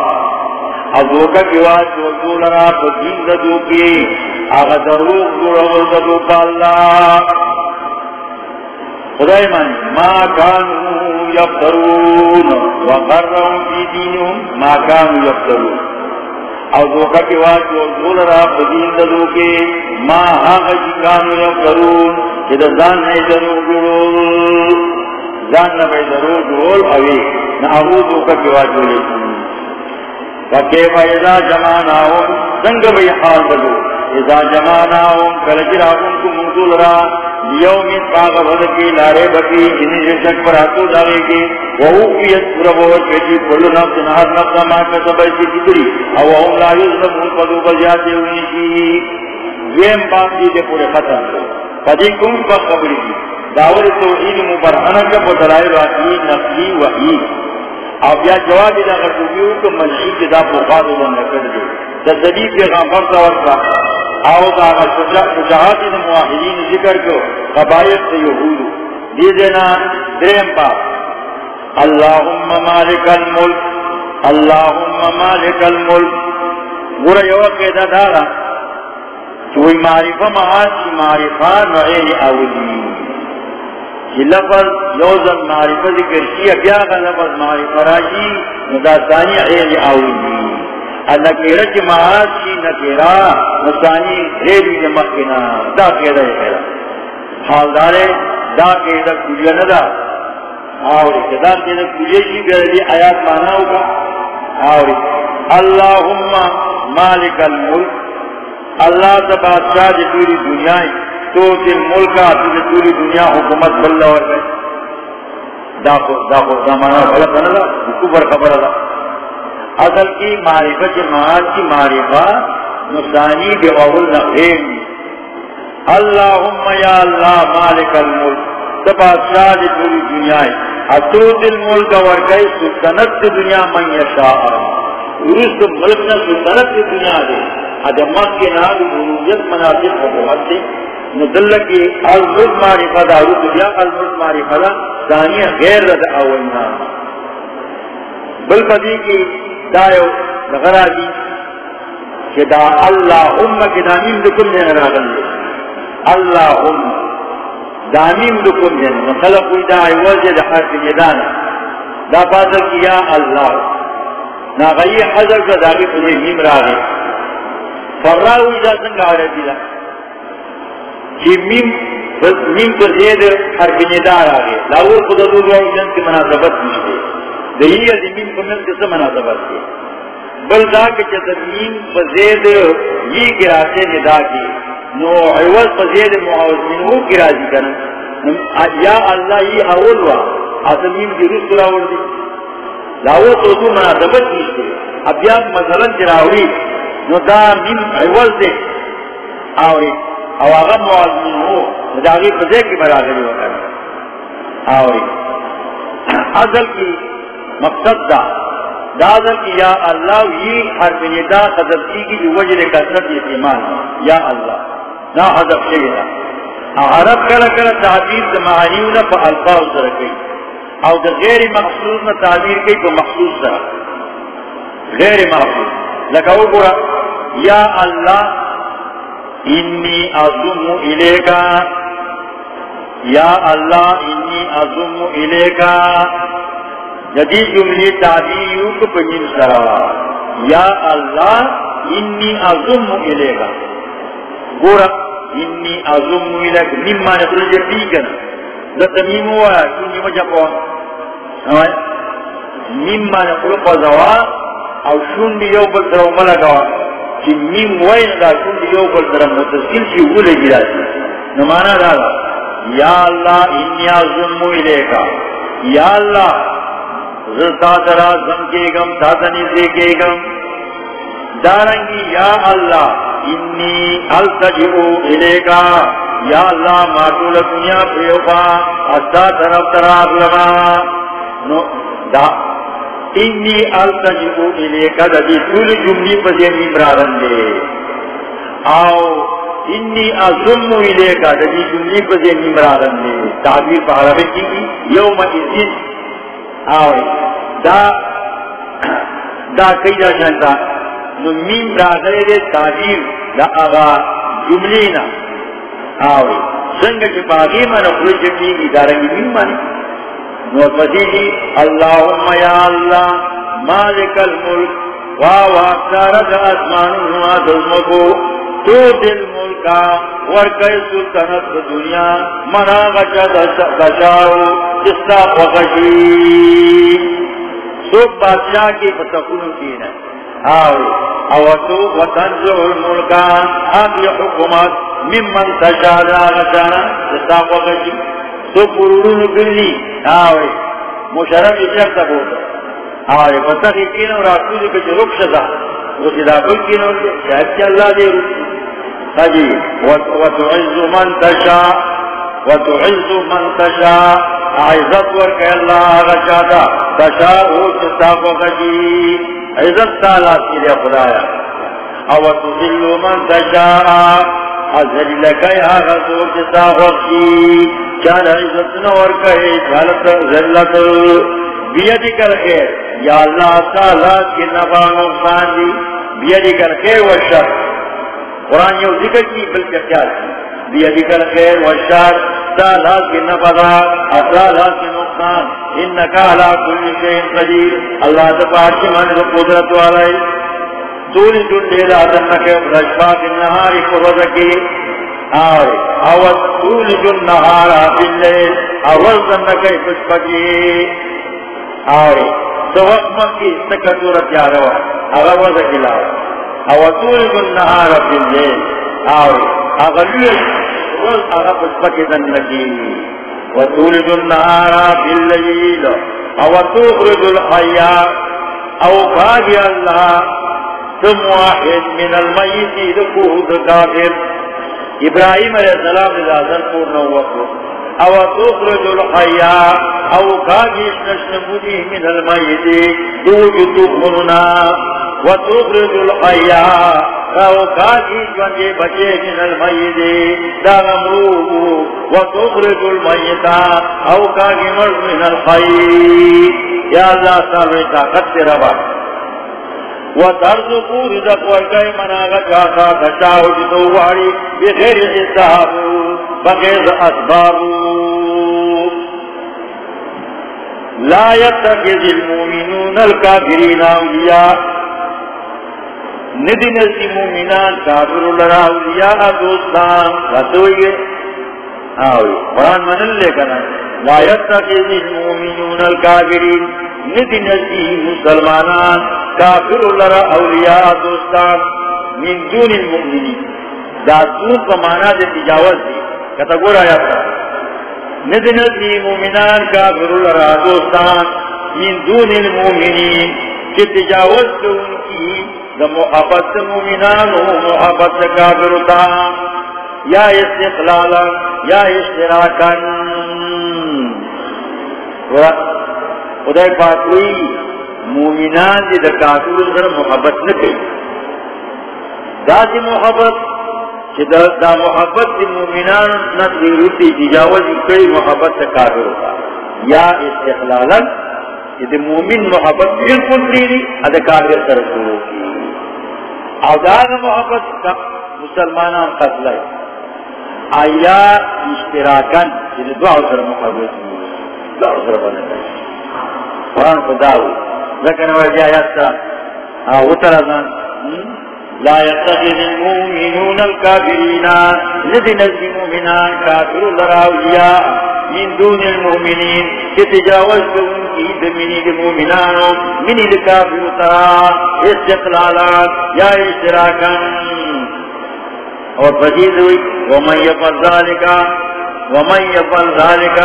ادوکا کیوا چھوڑ دولرا فدین ددوکی آغا دروغ دروغ ددوکا اللہ. خدای من ما كانوا يفترون وغرهم في دينهم ما كانوا يفترون او دوکا کی واج اور دول را بدین دلو کے ما آغا جی کانو یا کرون زان نئی درو گرول زان نبی درو گرول اوی نا اغو دوکا کی واج دولے وکیفا اذا جمعناهم سنگ بی حال بدو. اذا جمعناهم کلجراهم کو منزول را یوم پاک ودکی لارے بکی جنہی جو شک پر آتو داگے کی وہو قیت پورا بہت کہتی کل نفس، نہر نفس، ما کسب ایسی کتری او ہم لا یزنبون قدو بزیادے ہوئی کی۔ دویم بات دیدے پورے ختم قدی کم پر قبری کی داور توحید مبرحنہ کا بطلائی راتی، نفلی وحی۔ اب یا جواب دا غربیو تو منعی کی دا پوخاد اللہ نکر دے۔ دا صدیق کے غنفر تا ورسا آو دا شجاعت دا مواحدین ذکر کو قبائق سے یہودو۔ دیدنا درم پا اللہم مالک الملک، اللہم مالک الملک۔ گورا یو قیدہ دارا۔ چوئی معرفہ معاش کی معرفہ نعین اولی۔ کہ لفظ یوزن معرفہ ذکر کی ابیا کا لفظ معرفہ راجی ندا ثانی عیل آولی کی معاذ کی نکیرہ نسانی ریلی نمکنا دا قیدہ خیرہ حال دارے دا قیدہ کلیہ ندا آوری کہ دا قیدہ کلیہ کی بیردی آیات مانا ہوگا۔ آوری۔ اللہم مالک الملک۔ اللہ تبادشاہ جی پوری دنیا تو دن ملکا تجھے پوری دنیا حکومت بلّہ اور گئے داخو داخو زمانہ غلط ہے نا کفر خبر ہے اصل کی معرفت معاد کی معرفہ نسانی بغور نقیم اللہم یا اللہ مالک الملک تبادشاہ دی پوری دنیا ہے۔ اتو دل ملک ورکے سلطنت دنیا من یشاء ورست ملک نہ سلطنت دی دنیا دے۔ ادمت کے نام مروجت مناسب حکومت سے۔ مدلکی الملک معرفہ دارو دنیا، الملک معرفہ دا دانی غیر رد اولنا بل پدی کی دایو نغرا دی کہ دا اللہ ام کی دانیم دکم دین راغل دے اللہ ام دانیم دکم دین مخلق کوئی دا عوض دا حرف ندانا دا بازر کی یا اللہ نا غیی حضر کا داغی پدی میم راغی. فراوی دا سنگا عربی دا جی میم میم پر زید ہر بندار آگے لاور خدا دو دو جن کی مناسبت مشتے دہی یا میم پر من کس مناسبت کے بل دا کہ جب میم پر یہ گراتے ندا کی، نو عوض فزید معاوض منہو کی راضی کرنا یا اللہ یہ اول وا آسمین کی رس راوڑ دی۔ لاو تو تو مناسبت کیستے اب یا مثلا جراوڑی نو دا من عوض دے۔ آوری، او آغا معاوض منہو مداغی فزید کی برادری وکرنا آوری *clears throat* اصل کی مقصد دا. دادر کی یا اللہ یہ حرف ندا قدر کی کی جو وجہ کثرت یتیمان یا اللہ نا حضب شیئا عرب کلا کلا تعبیر دا معانیونا پا الفاظ در کئی او دا غیر مخصوص نا تعبیر کئی پا مخصوص در غیر مخصوص. لکاو برا یا اللہ انی ازم الیکا یا اللہ انی ازم الیکا جدید جملی تعبیر کو پنجن سرا۔ یا اللہ، انی ازم الے گا گورا، انی ازم الے گا مما نقل جا پی گنا لتمیم ہوا ہے کنجی مجھا پوا مما نقل قضوا ہاں؟ او شن بھی یو بل سر ملا گوا۔ چی میم وین دا شن بھی یو بل سر متصل چی اولے گرا چی نمانا دادا یا اللہ، انی ازم الے گا یا اللہ زرتا ترا زم کے گم تاتنی سے کے گم۔ دارنگی، یا اللہ، انی التجعو الے کا یا اللہ ماتو لکنیا پریوپا استا طرف طرف لما۔ نو، دا، انی التجعو الے کا دا دی طول جملی پسی ممرارن دے آو، انی ازم الے کا دا دی جملی پسی ممرارن دے تعبیر پہرہ کی یوم ازیز آوے۔ دا دا کئی دا شانتا نو مین دا دے دے تعبیر دا آغا جملینا آوے۔ سنگ چی باغی من اخلی جملی کی دارنگی مین مانی نو فتیجی اللہم یا اللہ، مالک الملک واو اکتارت اسمان نوا دزمکو تو دل ملکا ورکی سلطنت دنیا، منا غچا دشاو جستا وغشی سوک بادشاہ کی فتقون کی نا آوی او تو وتنزع الملکا اب حکومت ممن تشادا غچانا جستا وغشی سوک برورون کلی آوی مشرف اشرف ہمارے پتہ کی تبوتا آوی فتقی کینو راکوزی کچھ رکش دا رکش دا کل کینو، شاید کی اللہ دے رکش خجی وتعز من تشاء وتعز من تشاء عزت ورک اللہ غشادا تشاء چتاق خجی عزت تالات کی لیے خدایا او تذل من تشاء ازل لکی آغا سور چتاق خجی چال عزت نورک چالت ذلت بیدی کر خیر یا اللہ تالات کی نفع نقصان دی بیدی کر خیر والشر قرآن یو ذکر کی، بلکہ خیال کی؟ بیا ذکر خیر و شر۔ سالات کی نفضا اصالات کی نقصان۔ انکا علا کل شئین قدیر۔ اللہ تبار کی من قدرت والائی۔ دولی جن لیل آدنک رشفاق النہاری قرضکی آوری اوت دولی جن نہارا باللیل۔ اول زنکی پشپکی آوری تو وقت مکی سکتورت یاروا اگر وزکی لاؤ او طول النهار في الليل او اغلوه روز اغا پسپک دنگی وطول النهار في الليل او تخرج الحياة او باقي الله ثم واحد من الميت دكوه دكافر ابراهيم عليه السلام لذا پورنا وقت۔ او تخرج الحياة او باقي نشنبودي من الميت دو جدو وتخرج الحياة او كاكي جوانجي بچے من الميت دا غمروه وتخرج الميت او كاكي مرض من الحي يا الله تعالى طاقت ربا وترزقوا رزق ورقائي مناغت واقع خشاو جدو واري بغير حساب بغير اسباب لا يتخذ المؤمنون الكافرين اولياء ندی نسی مومنان کافر لرا اولیاء دوستان. رتوئی گئے قرآن من اللہ کنا. لا یتقیدی المومنون الكافرین ندی نسی مسلمانان، کافر لرا اولیاء دوستان من دون المؤمنین. دادون کا مانا دے تجاوز دی. کتا گور آیا تھا ندنت لی مومنان کا برول دوستان من دون المومنین کہ تجاوز تو ان کی، دا محبت مومنان و محبت کافرتا یا استقلالا، یا اشتراکا. خدا پاک ہوئی مومنان دی دا کافر در محبت نکے دا دی محبت دا, دا محبت دی مومنان نتی روتی تجاوز کئی محبت سے کافر ہوتا یا استقلالا یہ مومن محبت بالکل تیری ادا کافر سر شروع کی آداد محبت کا مسلمانان قتل آیا اشتراکن یہ دعا سر محبت دعا سر بنے قرآن کو دعو ذکر وجہ آیات سر آوتر ازان لا يتخذ المؤمنون الكافرين لذن المؤمنان كافر الراوية من دون المؤمنين المؤمنان من الكافر ترى استقلالا يا اشتراكا اور فجید ہوئی ومن يفعل ذلك ومن يفعل ذلك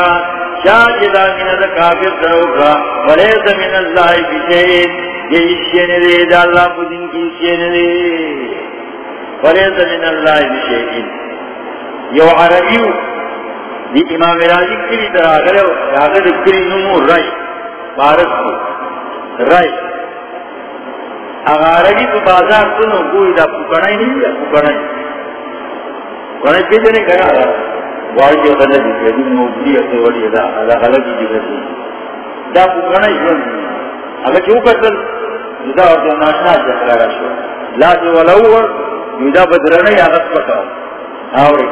شاجدا من الكافر تروكا وليس من الله بشيء یہ اشیاء نے دا اللہ کو دن کی اشیاء نے دے فریض من اللہ بشیئن یو عربیو دی امام راجی کلی در آگر آگر کلی نمو رائی بارس کو رائی اگر عربی تو بازار سنو کوئی دا پکڑائی نہیں یا پکڑائی پکڑائی پیجے نہیں کرا وارد جو غلطی کہ دن موجودی ہے وڑی دا غلطی جو غلطی دا پکڑائی جو اگر چو قتل جدا اور ناشنا جہلا رشو لا جو ولو جدا بدرنے آغت پتا آوری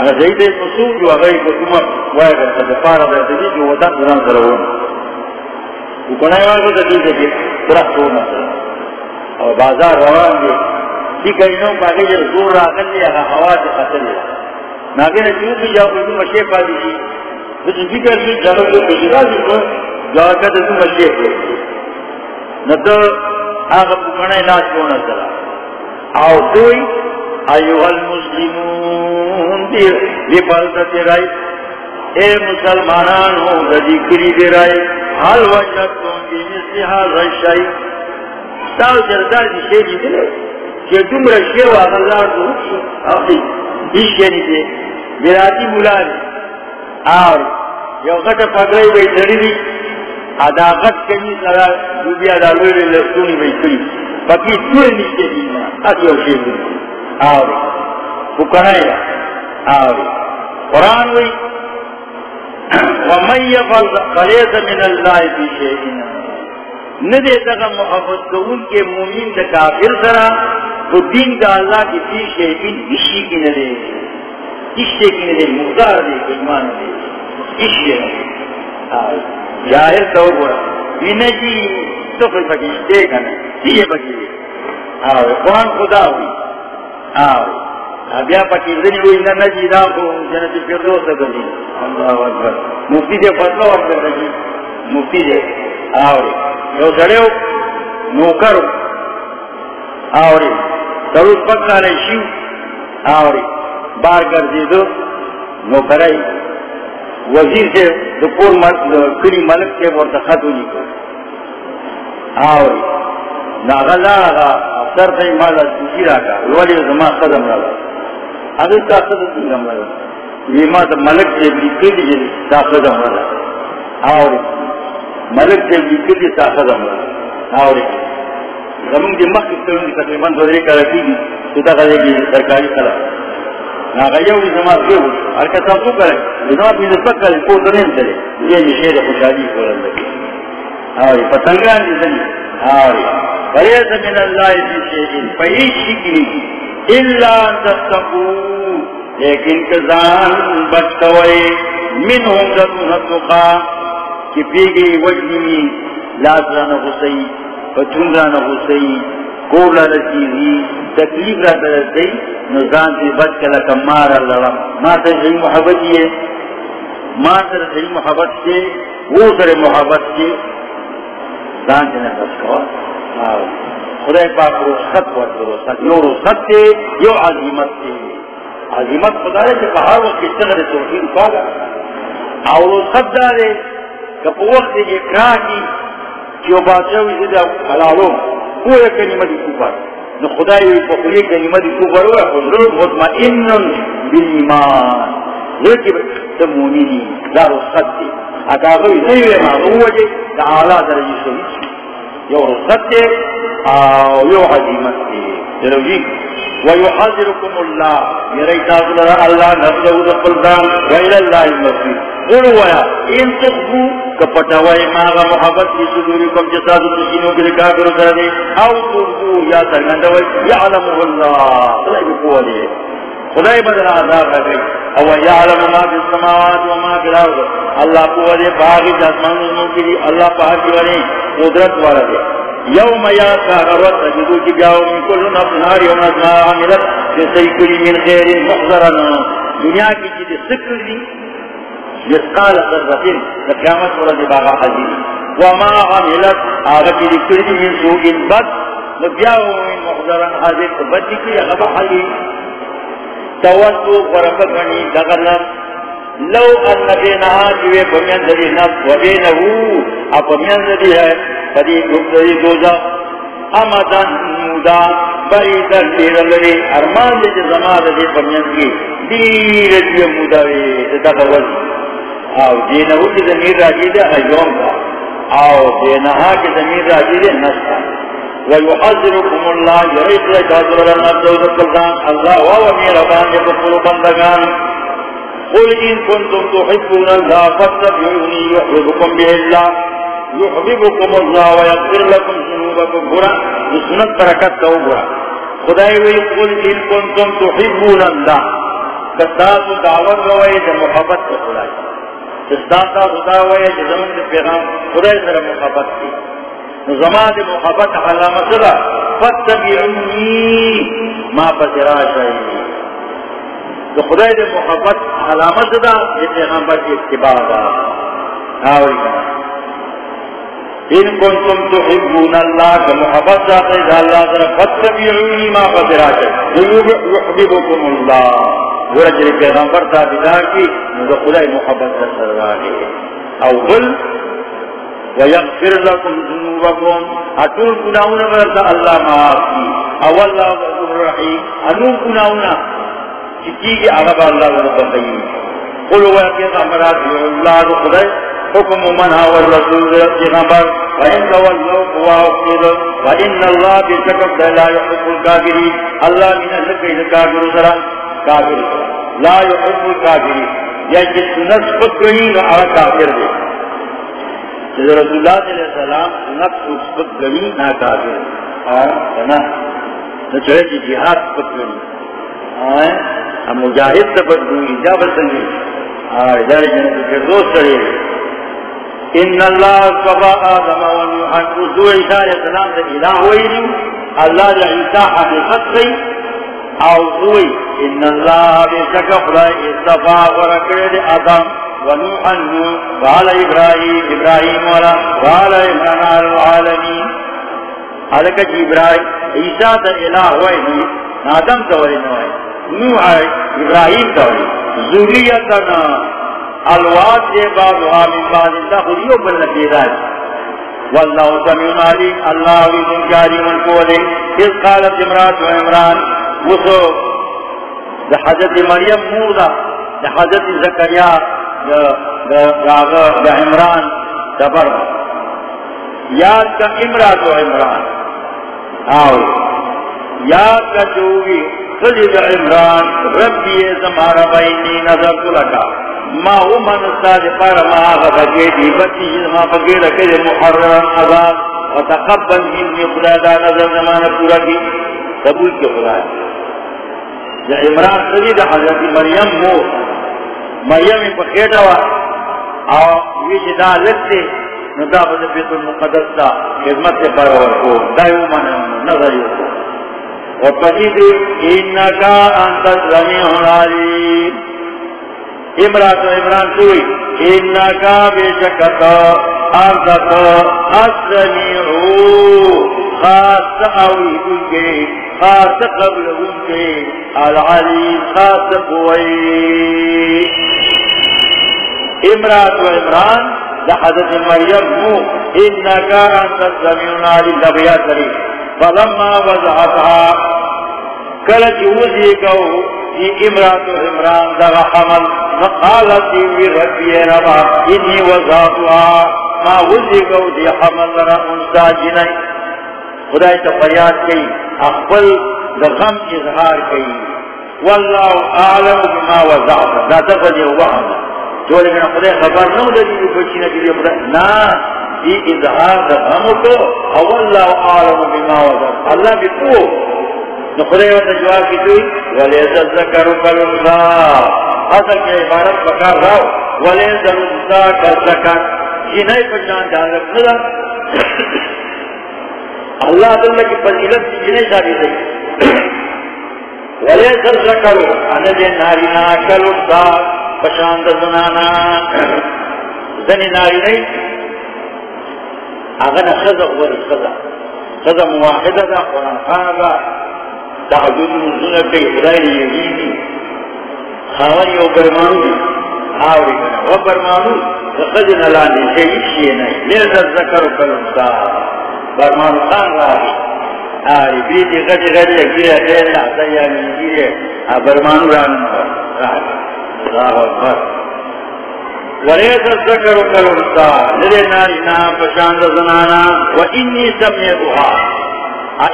اگر زید مصوب جو اگر کو کما وائے گا دفارا دا دی جو ودا دران ضرور وکنائی والا دا دی دی درخت ہونا اور بازار روان دی دی کئینوں باقی جب زور راگل دی اگر ہوا دی خطر دی ناگے نے کیوں بھی جاؤ کوئی مشے پا دی دی لیکن ذکر کی جانو جو کجرا دی کو جاکہ دو مشے پا دی نتو آغا پکنے لاش کونا سرا آو توی ایوہ المسلمون دیر دی پالتا تیرائی اے مسلمانان ہو ددی کری دیرائی حال وجدتون بی مثلی حال رشائی تاو جردار دی شیری دلے کہ تم رشیو آغازار دو اخی دی شیری دے براتی مولاری آوری یو غٹ پکڑائی بھئی سڑی دی ادا اداغت کنی سرا دوبیا دالوی لی لسونی بی کری باقی توی نیچے دینا اسی او شیخ دی. آوری فکنائی را آوری قرآن وی ومن یفل قلیت من اللہ بی شیئینا ندے تغا محبت کون کے مومین دا کافر سرا تو دین دا اللہ کی بی شیئین اشی کی ندے اشی کی ندے مقدار دے ایمان دے اشی آوری ظاہر تو بڑا جی تو پھر بگیشتے گا نا بگی آو قرآن خدا ہوئی آو ابیا پکیردنی ہوئی نہ نجی دا کو جنت فردوس گلی اللہ اکبر. مفتی دے فتوا ورکر رجی مفتی دے آو یو سڑے ہو نوکر آو ری سروس پکا لے شیو. آو بار گردی دو نوکرائی وزیر سے دپور کری ملک کے مرتخط ہوئی کو آوری. ناغلا آغا افسر تای مالا سوچی کا ولی زمان قدم رہا اگر تا قدم قدم رہا یہ ما تا ملک سے بکر دی تا قدم رہا آوری. ملک سے بکر دی تا قدم رہا آوری زمان دی مخی ترون دی تقریباً دوزری کرتی دی تو تا قدر ہاں، کی سرکاری خلاف ناغیو دی زمان کیو ہر کسا سو کرے۔ زمان بھی نسبت کرے کو دنیم چلے یہ نشید خوشحالی کو رہا لگے آوری پتنگان دی زنی آوری فریض من اللہ بی شیئن فیش شکری اللہ تستقو لیکن کزان بچتوئے، منہم ذاتون التقا کی پیگی وجنی لاز لازران غصی فتونران غصی کولا رسیزی تکلیف را ترسی نظام سے بچ کے لکا مارا لڑم ما تا صحیح محبت یہ ما تا صحیح محبت سے وہ سر محبت سے دان سے نفس کو خدای پاک رخصت ورکړو رخصت. یو رخصت ته یو عظمت ته عظمت خدای ته په هر وخت کې څنګه توحید پاګه او رخصت داره که په وخت کې کراږي چې یو بادشاہ وي دا حلالو کوه کلمه دي کوپر نو خدای په کوه کلمه دي کوپر وای خو زړه مطمئن بالایمان لکه ته مؤمنی دا رخصت دي اګه وي نه وي ما وجه دا اعلی درجه شوی یو رخصت دے او یو عظیمت دے چلو جی. ویحذرکم اللہ میرے تاظر اللہ نفسه دقل دان ویل اللہ المسیح قلو ویا ان تقبو کپتوائی ماغا محبت کی صدورکم جساد تشینو کے لکاکر کردے او تردو یا سرگندوائی یعلمو اللہ اللہ بقوہ دے خدای بدل عذاب رکھے او یعلم ما فی السماوات و ما فی الارض۔ اللہ قوہ دے باغی جاسمان کی، اللہ پاکی ورے قدرت والا دے یوم یا کاغرت جدو کی جاؤ من کل نفس نار یوم ازما عملت جسی کلی من خیر مخضرن دنیا کی جد سکر دی جسقال ذرتن لقیامت ورد باغا حضیر وما عملت، آغا کی کلی من سوء بد نبیاؤ من مخضرن حضیر بد کی اغبا حضیر توسو فرقنی دغلت لو ان بینہا جوے پمین ذری نفس و بینہو اپمین ذری ہے فدی گفتری دوزا امدن مودا، بری در دیر لری ارمان دی جی زمان دی پمین کی، دیر دی مودا وی دغل او دینہو کی زمین راجی دی ایوم کا. او دینہا کی زمین راجی دی نسا ويحذركم الله يريد لك حضر لنا الزوج القلدان الله وهو ميربان يقفل بندگان. قل إن كنتم تحبون الله فاتبعوني يحببكم به الله. يحببكم الله ويغفر لكم ذنوبكم. برا بسنة بركات توبرا خدای وی، قل ان کنتم تحبون اللہ کستاسو دعوت روئی در محبت کا خدای. کستاسو دعوت روئی در زمن در پیغام خدای در محبت کی. زمان در محبت علامت دا فتبعونی ما پترا شایی تو خدای دے محبت، علامت دا یہ پیغمبر کی اتباع دا. آوری کنا ان کنتم تحبون اللہ کا محبت دا قید اللہ در فتبعونی ما فتراجا یحببکم اللہ. ورجل جی پیغمبر تا بدار کی، نو خدای محبت دا سروانے او بل ویغفر لکم ذنوبکم. اتون کناؤنا برد اللہ معاف کی. او اللہ غفور رحیم. انون کناؤنا چکی عرب اللہ مطلب و بندگی قل ہوا کہ امرات اللہ خدای حکم من ها والرسول پیغمبر۔ وان تولوا فواقد وان الله بشكر لا يحب الكافرين۔ الله من الذكر الكافر سرا كافر لا يحب الكافرين۔ يجد نسبت غني على كافر دي رسول الله صلی اللہ علیہ وسلم، نفس نسبت غنی نا کافر۔ ہاں نا نہ چاہے جی، جہاد نسبت غنی ہاں مجاہد سے بدلوئی جا بسنگی آئے در جنت کے دوست کرے ان اللہ قبا آدم و نوحن رسو عیسیٰ علیہ السلام سے الہ ہوئی نہیں۔ اللہ جا عیسیٰ حقیقت گئی او ہوئی۔ ان اللہ بے شک خدای استفا ورکڑے آدم و نوحن وعلا ابراہیم ابراہیم والا وعلا عمران العالمین۔ حلقہ جی ابراہیم عیسیٰ تا الہ ہوئی نہیں آدم تا ولی نوحی نوح ابراہیم کا ذریتنا الواد دے بعضها من بعض اللہ خودیو بل نفیدات واللہ سمیون علیم، اللہ ویدن جاری من قولے اس قالت امرات و عمران وصو دا حضرت مریم مودا دا حضرت زکریہ دا عمران دا بر۔ یاد کا امرات و عمران۔ آوے یاد کا چوگی خلید عمران، ربی زمارا بینی نظر لکا ما او من استاد پر ما آغا بگیدی، بچی جی جزما بگید کد جی محرران عذاب و تقبل جنی خدا دا نظر زمانا پورا کی۔ قبول کی خدا یا جی عمران خلید حضرت مریم مو۔ مریم پا خیٹا وا۔ او ویچ دا لکتے ندا بدا بیت المقدس دا خدمت پر ورکو۔ دا یو من نظر یو۔ وقید انکا انت سمیع العلیم امرات عمران بے شکتا خاص خاص قبل العلی خاص قوی عمران لحضرت مریم مو انکا انت السمیون علی لبیا کری فلما وضعتها کلچ وزی گو ای امرات و عمران دغا حمل فقالت وی ربی ربا انی وضعتها، ما وزی گو دی حمل را انسا جنائی. خدای تا فریاد کئی اخبر دا اظہار کئی واللہ اعلم بما وضعت، دا تفضی وحمل جو لیکن خدای خبر نو دا دی بچینا کے لیے خدای نا دی اظہار دا غم کو واللہ اعلم بما وضعت اللہ بھی کو نو خدای وقت جواب کی توی ولیس الزکر کلنسا اصل کے عبارت بکار راو. ولیس الزکر جنائی پچان جانب ندا اللہ تعالیٰ کی فضیلت کی جنہیں ساری دی ولی سر سکرو اند نارینا کلو دا پشاند زنانا. زنی ناری نہیں اغنى خزا ولی خزا خزا مواحدہ دا، قرآن خان دا. تحجود نزونہ کے خدای یہیدی خاونی و برمانو دی. آوری کنا و برمانو خزن لانی شیئی شیئی نہیں لیزر ذکر کلو دا برمان خان راہی آری بیدی غدی غدی گیرے دین لحظہ یعنی گیرے برمان ران اللہ اکبر وریس الزکر لدے پشاند زنانا. و انی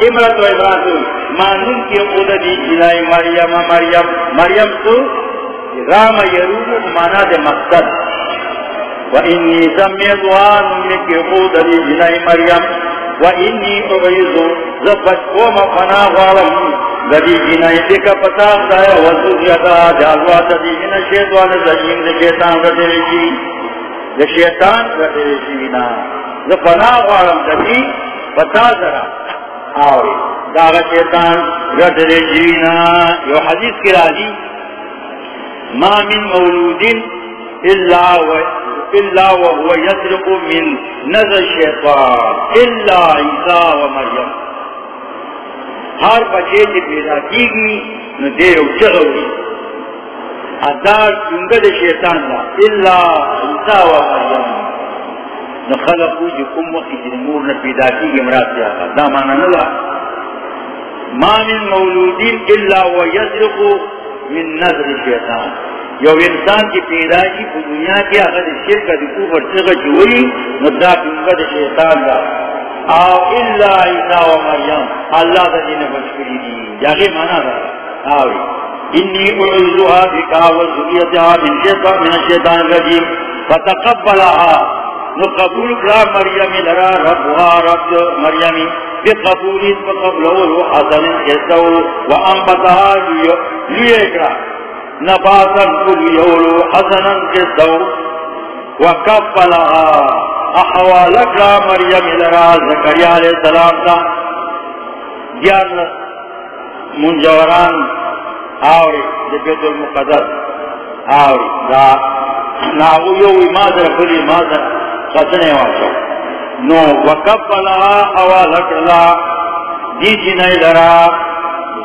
امرت و مانون کی مریم مریم. مریم تو رام یرونو مانا دے مقصد. و انی سمنی نمی کی مریم. وإني أعيذ زبت قوم فنا غالم ذی جنہ دے کا پتہ ہے وضو لدي جنائتك پتاق دایا وزوجتا جالوات دي من الشيطان الزجيم دي شيطان ردرشي دي شيطان ردرشي بنا عالم زفنا غالم لدي پتاق درا آوي داغ شيطان ردرشي بنا يو حديث كرادي ما من مولود إلا إلا وهو يسرق من نظر الشيطان إلا عيسى ومريم ہر بچے کی پیدا کی گی نہ دے چلو گی ادار چنگد شیطان دا اللہ عیسیٰ و مریم۔ نو خلقو جو کم وقتی جنمور نہ پیدا کی گی مراد دیا دا مانا نلا۔ ما من مولودین اللہ و یزرقو من نظر شیطان۔ یو انسان کی پیدائشی کی دنیا کی اگر شرک دی کوفر څنګه جوړي نو دا څنګه شیطان دا. او الا عیسی و مریم الله د دې نه بچی دي یاغه معنا دا. او انی اعوذها بک و ذریتها من شیطان، من الشیطان الرجیم. فتقبلها نو قبول کرا مریم لرا ربها رب مریم بقبول فقبله حسن کسو و انبتها لیکرا نباتا کل یولو حسنا جسو وکفلها احوالک را مریم لرا زکریہ علیہ السلام. تا گیان منجوران آوری دبیت المقدس آوری. دا ناغو یوی مادر خلی مادر قسنے واشو نو، وکفلها احوالک را دی جنائی لرا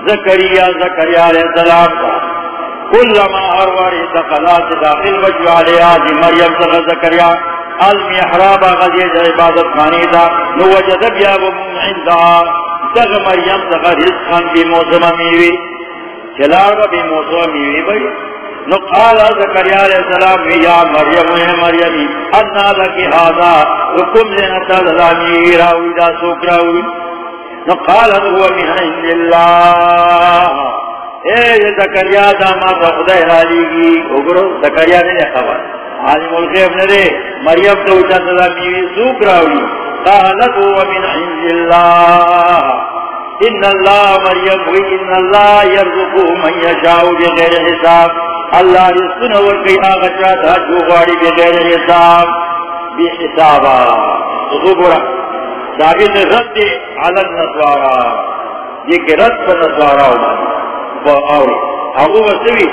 زکریہ زکریہ علیہ السلام. تا كلما أرواري دخلات داخل وجو عليها دي مريم سغى زكريا المحراب غزيز عبادت خانيدا نوجد بياب عندها. سغى مريم سغى رزقا بموسم ميوي. چلار بموسم ميوي بي. نقال زكريا عليه السلام، يا مريم يا مريم، أنا لك هذا. وكم لنتا لذامي راوي دا سوكراوي نقال هو من عند الله. اے زکریا دا ما تا خدای رالی گی اگرو، زکریا نے خبر. عالم الغیب نے دے مریم تو اچھا صدا میوی سوک راوی. قالت هو من عند اللہ. ان اللہ مریم وی ان اللہ یرزقو من یشاو بغیر حساب. اللہ رزقن ورکی آغا چاہتا جو غاری بغیر حساب. بی حسابا. غبرا ثابت رد علی النسوارا یہ کہ رد پر نسوارا ہونا اگو بسوی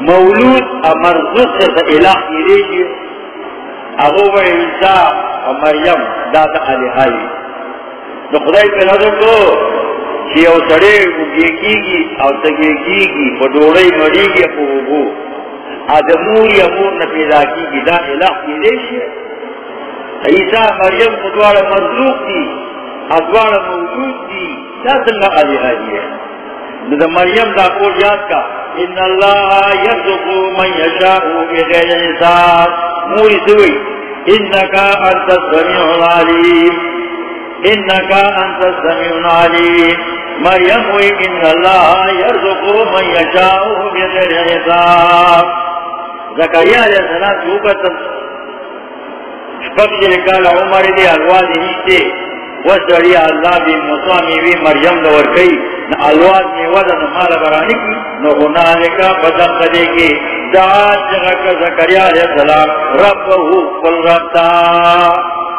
مولود مرزوق سے الہ ایریجی. اگو با عیسیٰ مریم دادا علیہائی تو خدای پہ نظر کو چی او سڑے اگے کی گی او تگے کی گی پڈوڑے مری گی اپو اگو آدمور یا مور نہ پیدا کی گی دا الہ کی دیش ہے عیسیٰ مریم خدوار مضلوق کی، ادوار موجود کی، دا سنگا علی حاجی ہے؟ دا مریم دا قول یاد کا. ان اللہ یرزقو من یشاہو بغیر حساب. موری سوئی. انکا انت السمیع العلیم. انکا انت السمیع العلیم. مریم وی ان اللہ یرزقو من یشاہو بغیر حساب. زکریہ علیہ السلام چوکتا شپک جلکال عمر دی الواد ہیچے وسری اللہ بھی مصامی بھی مریم دور کئی نہ الواد میں وزن مال برانی کی نہ ہنالکا بدن قدے کی. دعات جگہ کا زکریہ علیہ السلام رب ربہو قل ربتا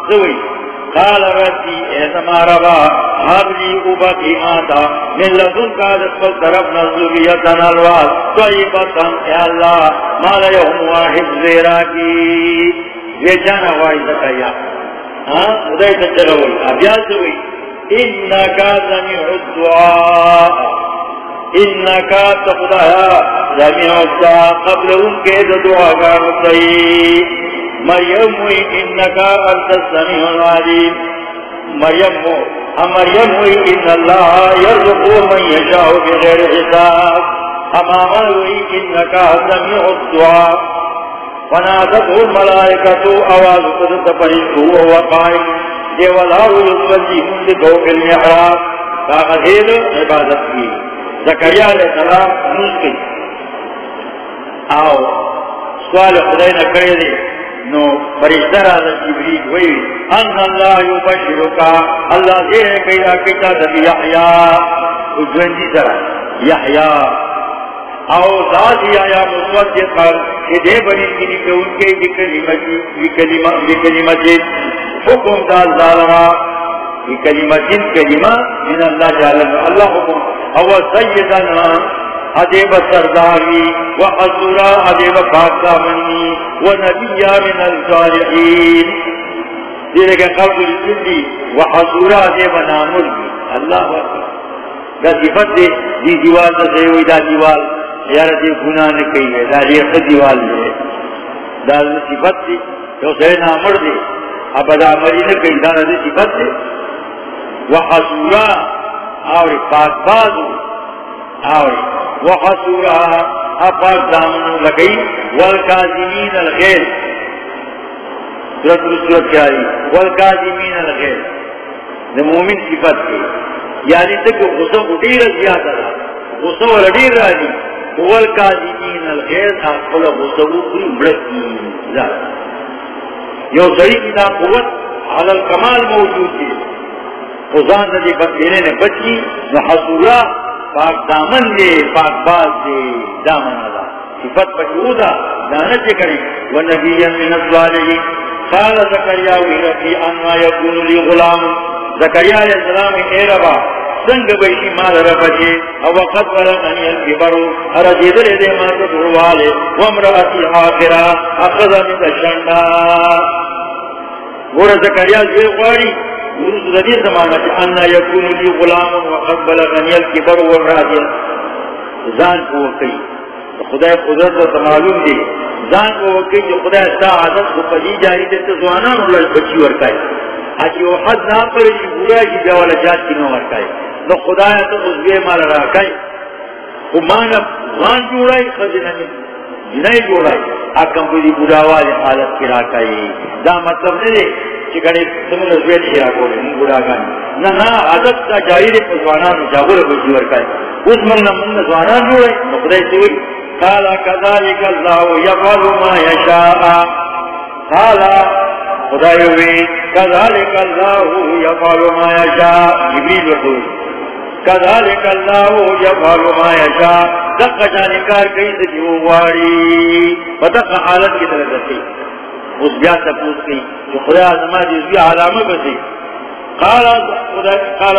سوئی قال ربی ایسما ربا، حبلی اوبتی ماتا من لدن کا دسپل طرف نظوریتن الواد طیبتن، اے اللہ مالا یوم واحد زیرا کی. یہ جانا وائی زکریہ. خدای ته چلوي بیا څوي انك سميع الدعاء. انك تقضى سميع الدعاء قبل ان دعاء غرتي مريم انك انت السميع العليم مريم مريم ان الله يرزق من يشاء بغير حساب. امام انك سميع الدعاء. فنادته الملائكة آواز قدس فريقه وهو قائم دیوالار يصلي من دو في المحراب. فاقدید عبادت کی زکریہ علیہ السلام نوز کی آو. سوال خدای نکڑے دی نو، فرشتہ راز جبریل وی ان اللہ یبشرکا اللہ زیر کئی آکتا دبی یحیاء اجوندی سرا. یحیاء او دادی آیا مصدقا کہ دے بنی کنی کہ ان کے بکلمتی جی، جی، حکم دا ظالما بکلمتی جی، کلمہ من اللہ جعلن اللہ حکم۔ او سیدنا عدیب سرداری و حضورا عدیب پاکتا منی و نبیا من الصالحین۔ دیرے کہ قبل الجلی و حضورا عدیب نامل اللہ وقت دا صفت دے دی دیوال دا سیوئی دا دیوال یار دی گناہ نہ کہی ہے، دا یہ خدیوال ہے دا صفت دی جو سے نہ مر دی اب دا مری نہ کہی، دا دی صفت دی وحسورا اور پاک بازو۔ اور وحسورا اپاک دامن لگئی۔ والکازمین الغیر سورت رسولت کیا دی والکازمین الغیر دا مومن صفت کی یعنی تک غصہ اٹھی اٹھیر زیادہ غصہ والا دیر رہی والکاذبین الغیظ اقل غصبو کری مڑکی ذات یو سڑی کی دا قوت علی الکمال موجود ہے۔ خزان دا دی بدینے نے بچی نو حضورا پاک دامن دے، پاک باز دے، دامن اللہ صفت پچودا دانا چے کریں۔ ونبیا من الصالحین۔ قال زکریا وی ربی انا یکون لی غلام۔ زکریا علیہ السلام، اے ربا سنگ بیشی مال رفجی، او وقت ولننی الکبرو ارجید لیدے مات دروالے ومرأتی آخرا، اخذ من شنڈا گورا زکریا زوی خواری ورس ردی زمانہ چی انا یکون لی غلام وقت ولننی الکبرو ومرأتی زان کو وقی خدای قدرت و تمالون دی. زان کو وقی جو خدای سا عادت کو پجی جاری دیتے زوانان اللہ بچی ورکائی. اچھی وہ حد نہ پڑے جی برا جی جوالا جات کی نہ ورکائی. نو خدایا تو اس بے مال راکائی وہ مانا وان جوڑائی خزنہ میں نہیں جوڑائی. اکم کو دی حالت کی راکائی دا مطلب نہیں دے کہ کڑے تم نے زویل ہی راکو لے من برا گانی نا نا عادت کا جاری دے پسوانان جاگو لے بچی ورکائی اس من من نزوانان جوڑائی. نو خدای سوئی قالا کذالک اللہ یفعل ما یشاء. قالا خدای ہوئی کذالک اللہ یفعل ما یشاء. جبریل وردوئی کذالک اللہ یفعل ما یشاء دقا جانکار کئی سجیو واری فتقا حالت کی طرح دسی اس بیا تپوس کی جو خدای آزما جس بھی علامہ بسی قال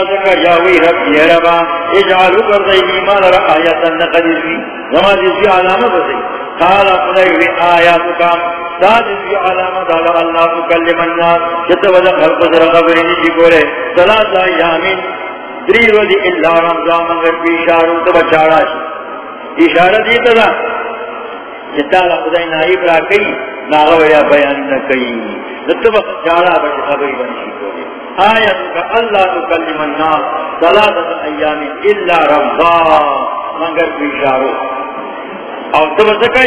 ذکر یا وی رب یا ربا اجعلو کر دی ایمان را آیتا نقدر بھی نما جس بھی علامہ بسی قال خدای آیات کام سادس یو علامت علی اللہ تکلم الناس. چتا وزا خلق در خبری نیچی کولے صلاة ایامین دری روزی اللہ رمضان مگر پی اشارو تبا چاڑا شی اشارہ دیتا دا جتا چتا خدای نائب را کئی ناغو یا بیان نکئی تبا چاڑا بچ خبری بنشی کوئی آیت کا اللہ تکلم الناس صلاة ایام اللہ رمضان مگر پی اشارو او تب سکے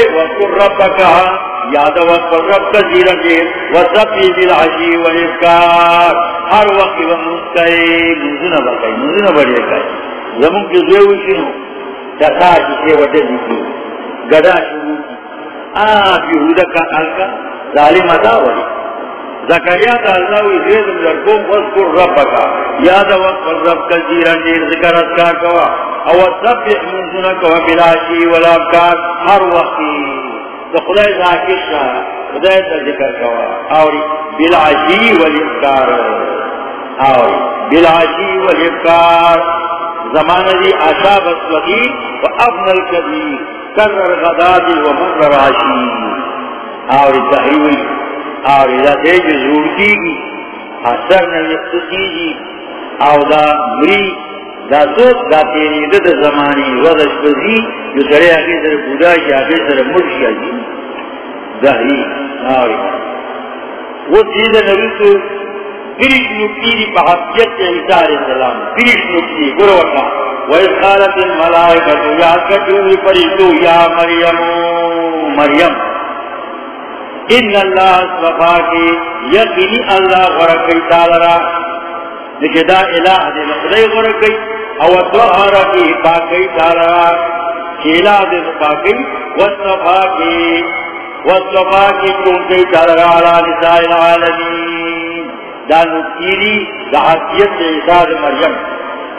یاد رب کا زیرہ دے وصفی جی بالعشی والافکار ہر وقت و مستقی منزنہ بکائی منزنہ بڑھے کئی زمان کی شنو جسے گدا شروع کی۔ یہودہ کا ظالم زکریہ تا اللہ وی زید ملکم وذکر ربک یاد وقت پر رب کا زیرہ دے ذکر اذکار کوا. او سبح من سنك وبلاشي والابكار هر وقتي خدای ذاکر شاہ خدای تا ذکر کوا. اوری بلاشی والابکار. اوری بلاشی والابکار. زمان دی اشاب الصغیر و ابن الكبیر کرر غداد و مقرر عشی اوری تحریوی اوری دا تیج کی گی اثر کی گی او دا مری، دا دا تیری دا زمانی ودش بزی، جو سرے آگے سر بودا شی آگے سر مرشی آجی دا ہی آوری وہ چیز نبی تو پریش نکتی دی پا حفیت عیسیٰ علیہ السلام پریش نکتی گرو وقا وَإِذْ قَالَتِ الْمَلَائِكَةُ يَا كَتُوِ فَرِدُوا يَا مَرْيَمُ مَرْيَمُ ان إِنَّ اللَّهَ اصْطَفَاكِ يَقِنِ اللَّهَ غَرَقِ تَعْلَرَا نجدا الہ دے لخدے غرقی، او اتوہارا کی پاکی تارا کیلا دے پاکی وصفاکی وصفاکی چونکی تارا علا نساء العالمین۔ دا نکیری دا حسیت دے عیسیٰ مریم۔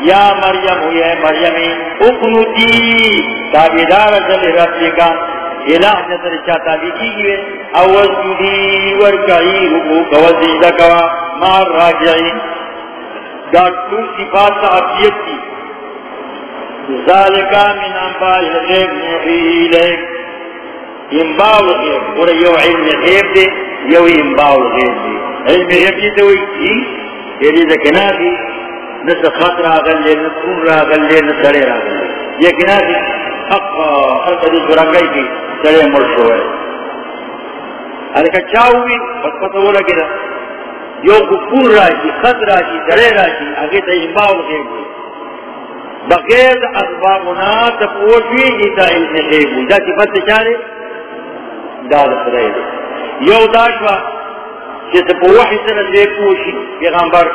یا مریم ہوئے مریم، اقنوتی، تابیدار جل رفتی کا الہ جتر چاہتا بھی کی گئے اوز جدی ورکعی حقوق وزیدہ کوا مار راجعین داکتو صفات تعبیت کی۔ ذالکا من انباء الغیب نوحی لیک انباء الغیب۔ اور یو علم غیب دے، یو انباء الغیب دے۔ علم غیب یعنی دی تو ہی یعنی ذکنا دی نس خط راغل لے نسون راغل لے نسڑے راغل لے۔ یہ کنا دی۔ حق حق دی سرنگئی کی سڑے مرشو ہے حالکہ چاہوئی پس پتہ وہ لگے دا یو گفور راشی خط راشی درے راشی اگے تا انباو غیبو بغیر اسبابنا تا پوشوی ایتا علم غیبو دا صفت چارے؟ دا دا خدای دے۔ یو داشوا چی تا پوحی سر دے پوشی پیغمبر،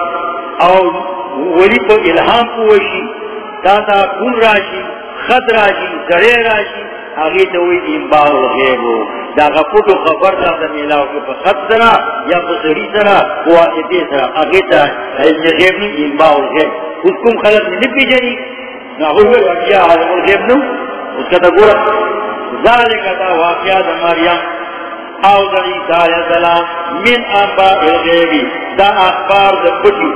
او ولی پا الہام پوشی تا تا کون راشی خط راشی درے راشی اگے تو وہی وی انباو غیبو دا غفوتو خبر دا دا میلاو که پا خط سرا یا پا سری سرا واسطے سرا اگے تا علم غیب نی انباو غیب اس کم خلق نپی جنی ناغوی وقیا عالم الغیب نو اس کا تا گورا۔ ذالک دا واقعہ دا مریم۔ او دا عیسیٰ علیہ السلام من انباء الغیبی دا اخبار دا پتی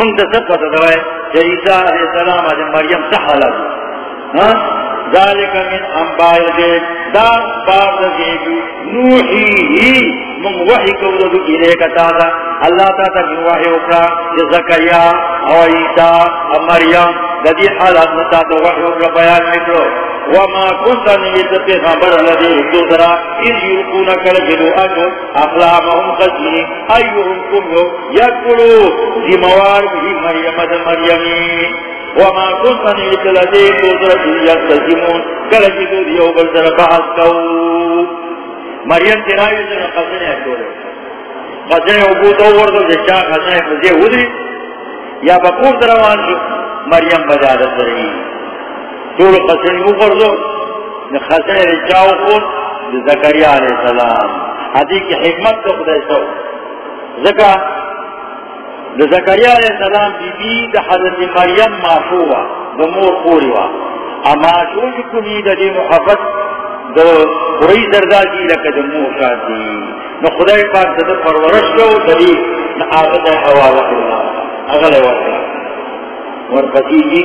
من تا سب پتا دوائے کہ عیسیٰ علیہ السلام دا مریم سحالا ہاں ہاں؟ ذالک من انباء الغیب. دا بار دے نوحی ہی. من وحی کو دو الے تازا اللہ تعالی من وحی اکرا. جو زکریا، او عیسیٰ، او مریم. لدی حالات نتا وحی اکرا بیان نکلو وما كنت نيت پیغمبر الذي دوسرا ان يكون كل جلو اجو اقلامهم قسمي ايهم كم يقولوا دي موار به مريم مريم وما كنت نيت الذي دوسرا يستجمون كل جلو ديو بلدر بحث كو مريم تراوي جنا قسنه اكوله قسنه ابو دور دو جشا قسنه فزي ودري. یا بقور دروان جو مریم بجادت رہی دور قسم مفرزو خسن رجاو خود زکریہ علیہ السلام. حدیث کی حکمت تو خدا سو زکا زکریہ علیہ السلام بی بی دا حضرت مریم معفووا دا مور قوریوا اما شوش کنی دا دی محفظ دا قرئی دردہ لکا دا مور شادی دی. نو خدای پاک دا پرورش کو دا دی نا آغد حوالہ اللہ اغلے ورکا ورکتی جی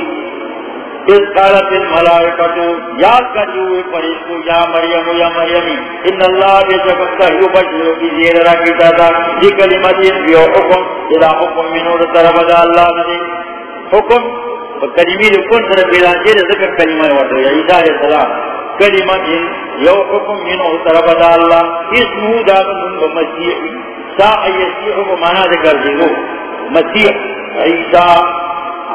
اس قالت الملائکتو یاد کا جوئے پرشتو یا مریم، یا مریمی ان اللہ بے شکتا ہیو بشیرو کی زیر را کی تاتا جی کلمتین بیو حکم ادا حکم منور طرف دا اللہ ندی حکم کلمی لکن سر بیلان جیر ذکر کلمہ وردو یا عیسیٰ علیہ السلام۔ کلمتین یو حکم منور طرف دا اللہ۔ اسمو دا من مسیح، سا ایسیح کو مانا ذکر دیگو مسیح، عیسیٰ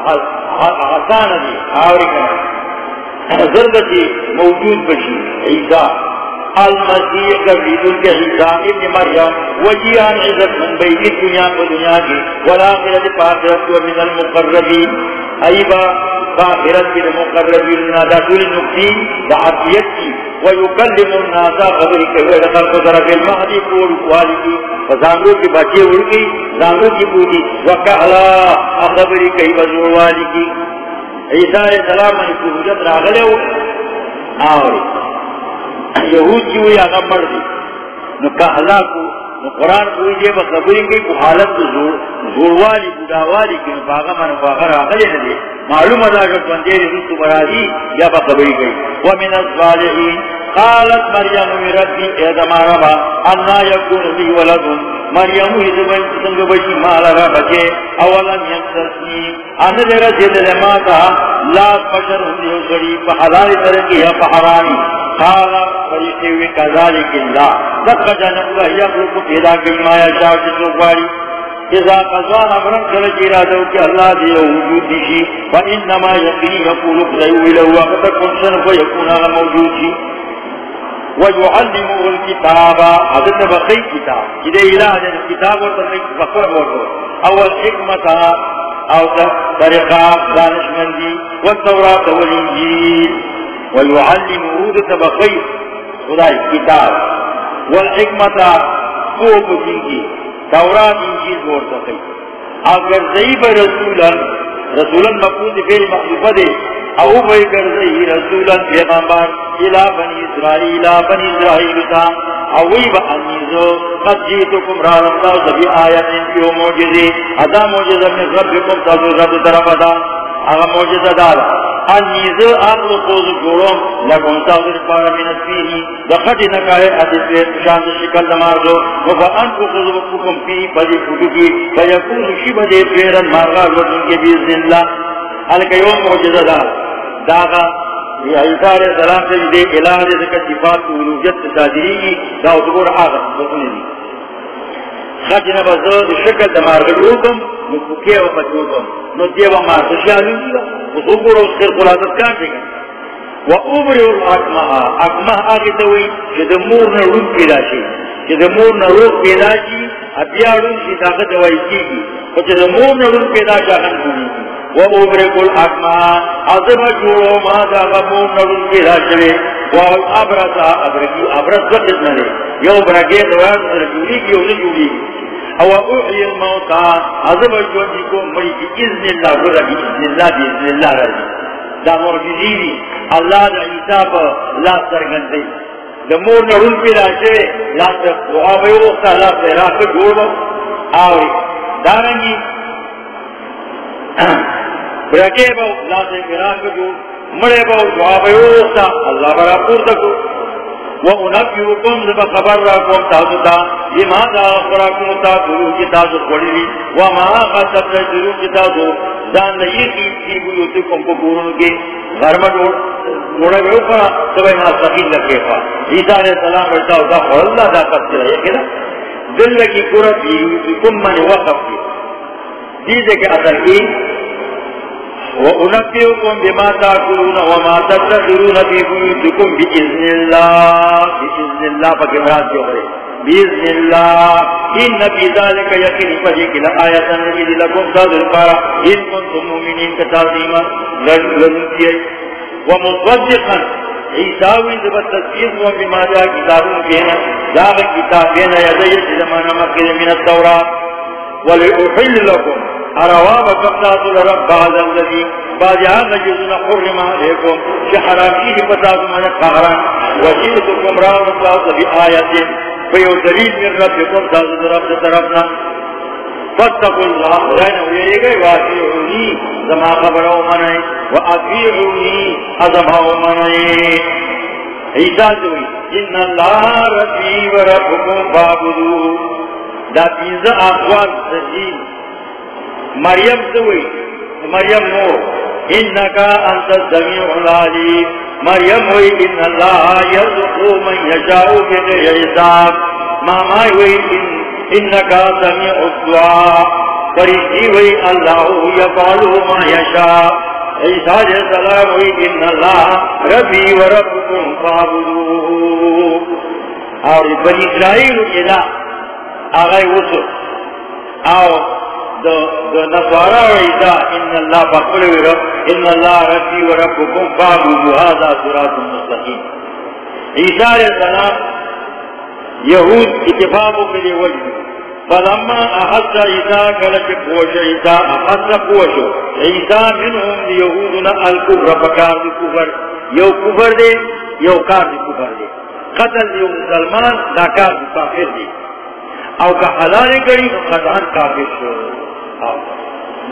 آسان دی آوری کنا. ضربتی موجود بشی، عیسیٰ. المسیح قبیدن کے عیسیٰ ابن مریم، وجیان عزت من بیدی دنیا کو دنیا کی، والآخرت پاکرت و من المقربین. ایبا پاکرت من المقربین دا دول نقطی دا عطیت کی. ويكلم الناس قبری کہوئے لقل قدر فی قول والدي فزانگو کی بچے اڑکی زانگو کی بودی وکہلا اخبری کئی بزور والی کی عیسیٰ علیہ السلام نے قبولیت راغلے ہو آوری یہود کی ہوئی آگا مر دی. نو کہلا کو قرآن کوئی جے بخبری کی کو حالت زور زوروالی، بوداوالی کی باغا من باغا راغلے ندے معلوم ادا کہ بندیر رسو برادی یا بخبری کی ومن الصالحین قالت مریم ربی ایدما ربا انا یکون لی ولدن. مریم ایدما سنگ بشی مالا ربا اولا یمسسنی انا در جد لماتا لا پشر ہندیو سڑی پہلال ترکی یا پہرانی قالت فریقی وی کذالک اللہ. لقا جانب اللہ یخلق پیدا کی مایا شاہ جسو باری. اذا قضان امرن کلچ ارادو کہ اللہ دے وجود دیشی. فانما یقینی یقول اقضیو الہو وقت کنسن فیکون آغا موجود شی. ويعلمه الكتاب. هذا بخي كتاب. كده إله هذا الكتاب ورطنك بخوة ورطو أو الحكمة أو طريقة دانش مندي والتوراة والإنجيل. ويعلمه هذا بخي خداي كتاب. والحكمة فوق جنكي توراة، إنجيل ورطنك اگر زیب رسولا رسولا مقود فیل مخلوفة دے او بھئی کرزئی رسولا پیغمبر الى بنی اسرائیل بنی اسرائیل تا. اوی با انیزو، قد جیتکم را اللہ سبی آیت انتیو موجزی ادا موجزہ من ربکم تازو رب طرف ادا. اگا موجزہ دادا انیزو اقل خوز جوڑم لکن تازو رفارا من اسفیہی دخطی نکاہے حدیث ویت شاند شکل دمارزو وفا انکو خوز بکم فی پدی فتو کی فیکون شب دے پیرن مارغا وردن کے بیزن اللہ. حلکہ یوم موجزہ دادا داغا، یہ عیسیٰ علیہ السلام سے دے الہ دے ذکر صفات کو علوجت کی دا اتبور آغا بسنی دی. خجن بزر شکل دمار گلوکم نکوکے و پچوکم نو دیو مار سشیالو دیگا اس اس خیر خلاصت کانٹے گا؟ و اوبر الاکمہ اکمہ آگے توئی کہ دمور نے روح پیدا شی. کہ دمور نے روح پیدا شی ابیا شی طاقت دوائی کی گی. و کہ دمور نے روح پیدا شاہن کنی کی وَأُبْرِقُ الْأَكْمَا عَظِمَ جُوَ مَا دَغَمُونَ نَرُنْ كِي رَاشْرِ وَالْأَبْرَسَ أَبْرَكِ أَبْرَسَ وَقِدْ نَرِ يَوْ بْرَكِي دَوَانْ سَرَجُولِي كِي وَنِ جُولِي او احيي الموتى عذب جوجيكم مري باذن الله. ولا باذن الله باذن الله رضي دا مرگزی معجزي الله دا حساب، لا سرغندي د مور نورن پیدا شوی لا ته دعا به وکړه لا ته راځي جوړو او دارنګي برکے باو لازے گران کو مڑے باو دعا بیوستا اللہ برا پور تکو۔ و انبیوکم زبا خبر راکم پورتا کو وَأُنَبِّئُكُمْ ذَبَ خَبَرْ رَاكُمْ تَعْدُتَا لِمَا دَا أَخْرَاكُمْ تَعْدُرُوا كِتَازُ قَلِلِ وَمَا قَدَّبْ رَجُرُوا كِتَازُ دان لئیقی کی بیوتکم پکورن کے غرمت موڑے میں اوپر سبای ما سخیل لکے خوا عیسیٰ علیہ السلام بیٹھا ہوتا اللہ دا قد چلا یہ کہنا۔ دل لکی قرد بیوتکم من وقف کی۔ دیدے کہ اثر کی وَأُنَبِّئُكُمْ بِمَا تَأْكُلُونَ وَمَا تَدَّخِرُونَ فِي بُيُوتِكُمْ بِإِذْنِ اللَّهِ بِإِذْنِ اللَّهِ فَكِبْرَاتِ يُغْرِي. بِإِذْنِ اللَّهِ، إِنَّ فِي ذَلِكَ يَقِنِ فَجِكِ لَآيَةً نَجِدِ لَكُمْ صَدْرِ الْقَارَ إِن كُنْتُم مُؤْمِنِينَ كَتَعْظِيمًا لَنُنْتِيَ وَمُصَدِّقًا. عیساوی زبت تصدیق و بما جا کتابون کہنا داغ کتاب کہنا یدیت زمانہ مکر من التورات وَلِأُحِلْ لَكُمْ ارواب قبضات لرب بعض الذي بعض هذا جزنا حرم عليكم شحراميه فتاة من القهران وشئتكم رام الله بآيات فيو دليل من ربكم تازد رب طرفنا فاتقوا الله لأنه يجي واسعه زما خبر او منائی و اطیعونی ازم او منائی عیسیٰ دوئی ان اللہ ربی و ربکم فابدو دا پیزا اقوال سجین مریم دوئی مریم مور انکا انت الزمیع العلیم۔ مریم ہوئی، ان اللہ یرزقو من یشاؤ بغیر حساب۔ ماما ہوئی، ان انکا سمیع الدعا۔ فرشتی ہوئی، اللہ یفعلو ما یشا عیسیٰ جے سلام ہوئی، ان اللہ ربی و ربکم فابدو اور بنی اسرائیل الہ آغای وصر آو نصارا و عیسیٰ، ان اللہ بقل و رب ان اللہ ربی و ربکم فابدو هذا سرات مستقیم عیسیٰ علیہ السلام یہود اتفاقوں کے لیے وجہ فلما احس عیسا کلچ پوش عیسا احس پوشو عیسا منهم لیہودنا الکبر پکار دی کبر یو کبر دے یو کار دی کبر دے قتل دیو مسلمان، دا کار دی کافر دے او کا حلال کری خطان کافر شو.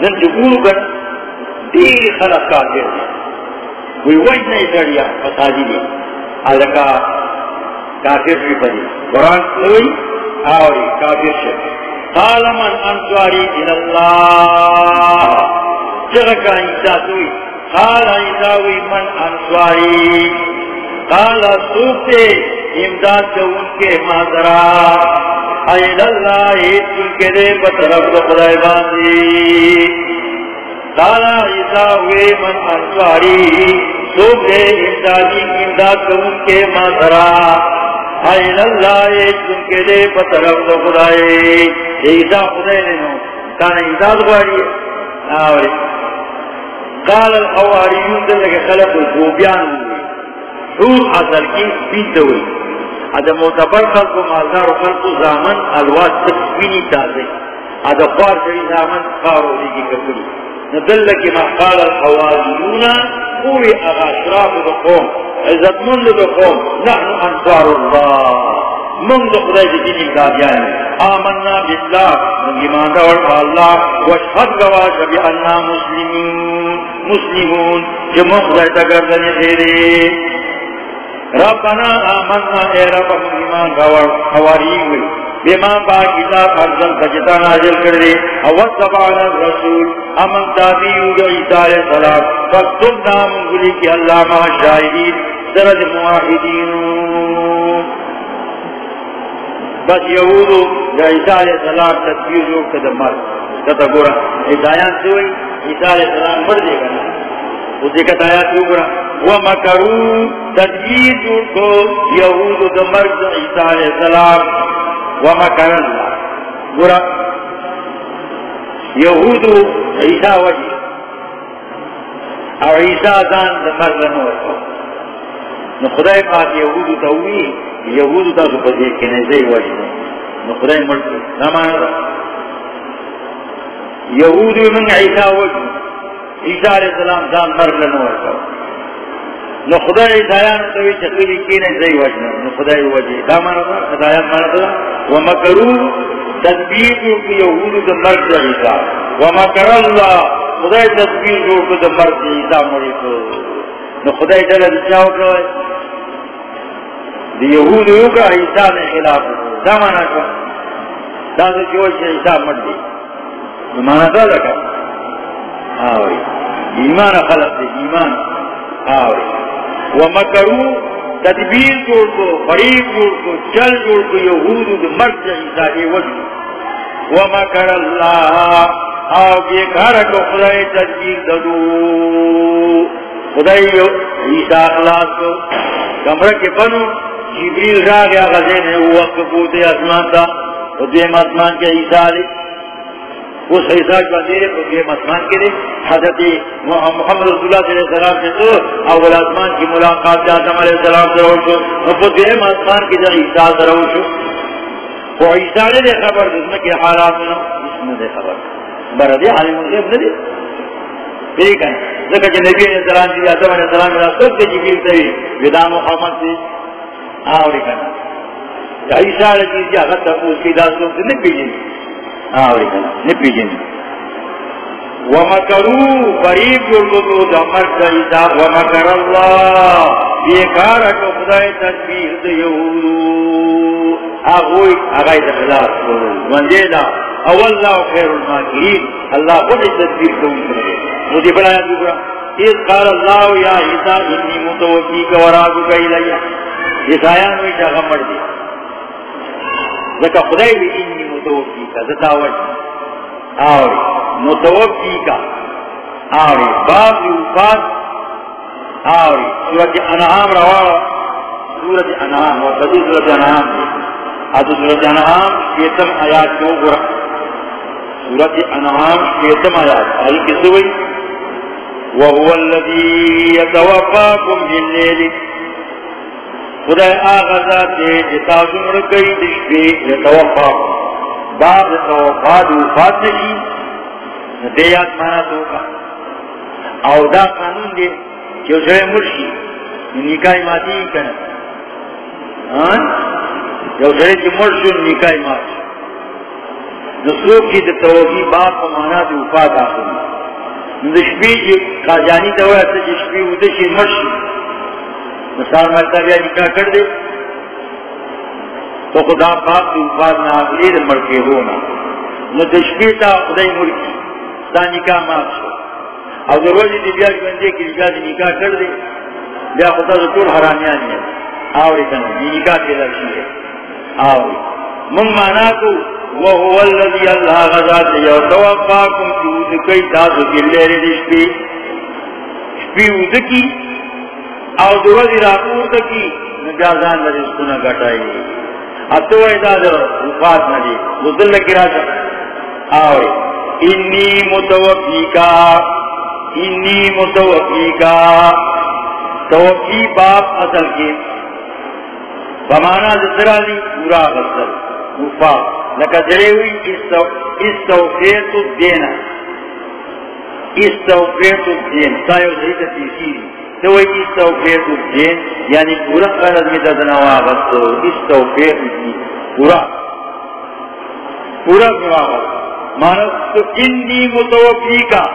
دن جبولو کر دیر خلق کافر کوئی وجہ نہیں کریا فسادی دے حلقا کافر بھی پڑی قرآن کوئی آوری، کافر شد قال من انسواری الاللہ چرکا عیسیٰ توی قال عیسیٰوی من انسواری قال سوکتے امداد کے ان کے مادرہ الاللہ تل کے دے بطرف دو خدای باندی۔ قال عیسیٰوی من انسواری سوکتے امدادی، امداد کے ان کے مادرہ اللہ چن کے دے پترم دو خدای۔ عیسیٰ خدای نے نو کانا عیسیٰ دواری آوری قال الحواریون دل لگے خلق گوبیان ہوئی حور حضر کی سپید ہوئی ادا معتبر خلق و مالدار خلق و زامن الواد تک سپینی تازے ادا خوار کری زامن خارو دیگی کپلی ندل لگے ما قال الحواریون پوری اغا شراف دو قوم، عزت مند بقوم نحن انصار اللہ. مند خدای دی دین امدادیان آمنا باللہ. من ایمان دور اللہ. وشحد گواش بی اننا مسلمون. مسلمون. جمع خدای تا گردنی خیرے ربنا آمنا اے رب من ایمان دور حواری ہوئی بما با کتاب ارزل فجتا نازل کردے اوت سبعنا الرسول، امن تابیو جو عیسیٰ علیہ السلام فاکتب نام گلی کی اللہ ما شاہدین، درد معاہدین. بس یہودو یا عیسیٰ علیہ السلام تدبیر جو کدھا مر کتا گورا. ہدایان سے ہوئی عیسیٰ علیہ السلام مر دے گا وہ دیکھت آیات کیوں گورا. وَمَكَرُوا تدبیر جو کو یہودو دا مرد عیسیٰ علیہ السلام وَمَكَرَ اللہ گورا یہودو عیسیٰ وجی اور عیسیٰ دان دا مرد نور نو خدای پاک یہودو تاوی یہودو تا سو پدی کنیزے وجد نو خدای مرد نمانا دا یہودو من عیسیٰ وجد عیسیٰ علیہ السلام دان مرد لنور کا نو خدای عیسیٰیان تاوی چکلی کنیزے وجد نو خدای وجد نمانا دا خدایان مانا دا ومکرو تدبیر جو کی یہودو دا مرد عیسیٰ. ومکر اللہ خدای تدبیر جو کی دا مرد عیسیٰ مرد نو خدای تعالی دې چاو کوي دی یهود یو کا عیسی نے خلاف دا معنا کو دا دې جو چې عیسی مړ دی. نو معنا دا لکه. اوي ایمان خلق دی، ایمان. اوي ومکرو، تدبیر جوڑ کو فریب جوڑ کو چل جوڑ کو یہود مرد عیسی دی وجہ۔ ومکر اللہ او بیکار کو خدای تدبیر ددو خدای عیسیٰ اخلاص کو۔ کمرہ کے بنو، جبریل را گیا غزے نے وہ وقت پوتے اسمان تھا وہ دیم اسمان کے عیسیٰ علیہ۔ اس عیسیٰ جو اندیرے وہ دیم اسمان کے لیے حضرت محمد رسول اللہ علیہ وسلم سے تو اول اسمان کی ملاقات جاتم علیہ السلام سے روشو وہ دیم اسمان کی جا عیسیٰ سے روشو وہ عیسیٰ علیہ خبر جس میں کے حالات میں اس میں دے خبر بردی عالم الغیب نے دے ٹھیک ہے ذکر جی۔ کہ نبی علیہ السلام جی آدم علیہ السلام میرا سب سے جبیل سے ودا محمد سے ہاں، آوری کنا عیسیٰ علیہ چیز کی آغت تک اس کی داستوں سے نہیں پیجن جی۔ آوری کنا نہیں پیجن ومکرو قریب جلدو دا مرد عیسا ومکر اللہ بیکارا کو خدای تدبیر دا یهودو آغوی آغای دا خلاف کرو وندے دا اول لا خیر الماکرین اللہ خود تدبیر کو انترے مجھے بنایا دوبرا اذ قال اللہ یا عیسا انی متوفی کا ورابو کا الیا عیسایان وی جاگا مرد دی ذکا خدای وی انی متوفی کا زتاوٹ آوری متوفی کا آوری باب وفات آوری سورت انعام روارا سورت انعام وقتی سورت انعام دی۔ سورت انعام شیطم آیات کیوں گرا سورت انعام شیطم آیات، آئی کسی ہوئی؟ وهو الذي يتوفاكم بالليل خدا آغازات جتازم رکئی دشبی يتوفاكم باب توفاد وفات نشی دیات مانا توکا. او دا قانون دے جو سرے مرشی نکائی ماتی کنا جو سرے چی مرشو نکائی ماتی نسلوک کی توفی باب کو مانا دے وفات آخر نشبی جی قاجانی دوئے اتا جشبی ودشی مرشی مثال مرتا بیا نکاح کر دے تو خدا پاک کی اوپاد نہ آگلیر ملکے ہونا۔ نو دشپیتا خدای ملکی دا نکاح مات شو۔ او در روزی دی بیاج بندے کی نکاح دی نکاح کر دے بیا خدا دا طول حرامیانی ہے آوری تنو دی نکاح کے لرشی ہے آوری۔ من مانا کو وہو اللذی اللہ غزات یو توفاکم چود کئی تازو کی لیر دشپی شپی۔ اود کی او در روزی راکور تکی نجازان لرزکونا گٹائی اتو ایدا ایداد وفات ندی مدل لکی راجا آوے. انی متوفی کا انی متوفی کا توفی باپ اصل کے. بمانا ذرا لی پورا غصر. وفات. لکا ذرے ہوئی اس توفیت دینا اس توفیت دین سایو ذریعہ تیسیری. تو توفیق الدین یعنی پورا قرد میں ددنا واغت تو اس توفیق کی پورا. پورا پورا مانا تو انی متوفی کا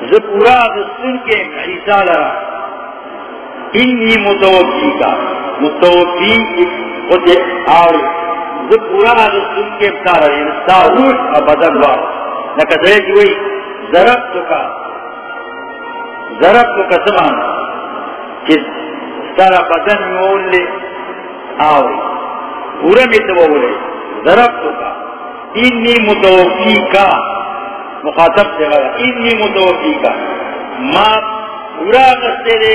جو پورا سن کے عیسیٰ لرا. انی متوفی کا متوفی خود اور جو پورا سن کے اتارا یعنی ساروش ابدل ہوا نہ کدرے کی وہی ضرب تو کا ضرب کو کسمان کہ سارا بدن مول لے آوری پورا میں تو بولے، ضرب کو کا۔ انی متوفی کا مخاطب سے غلا انی متوفی کا ما پورا کرتے دے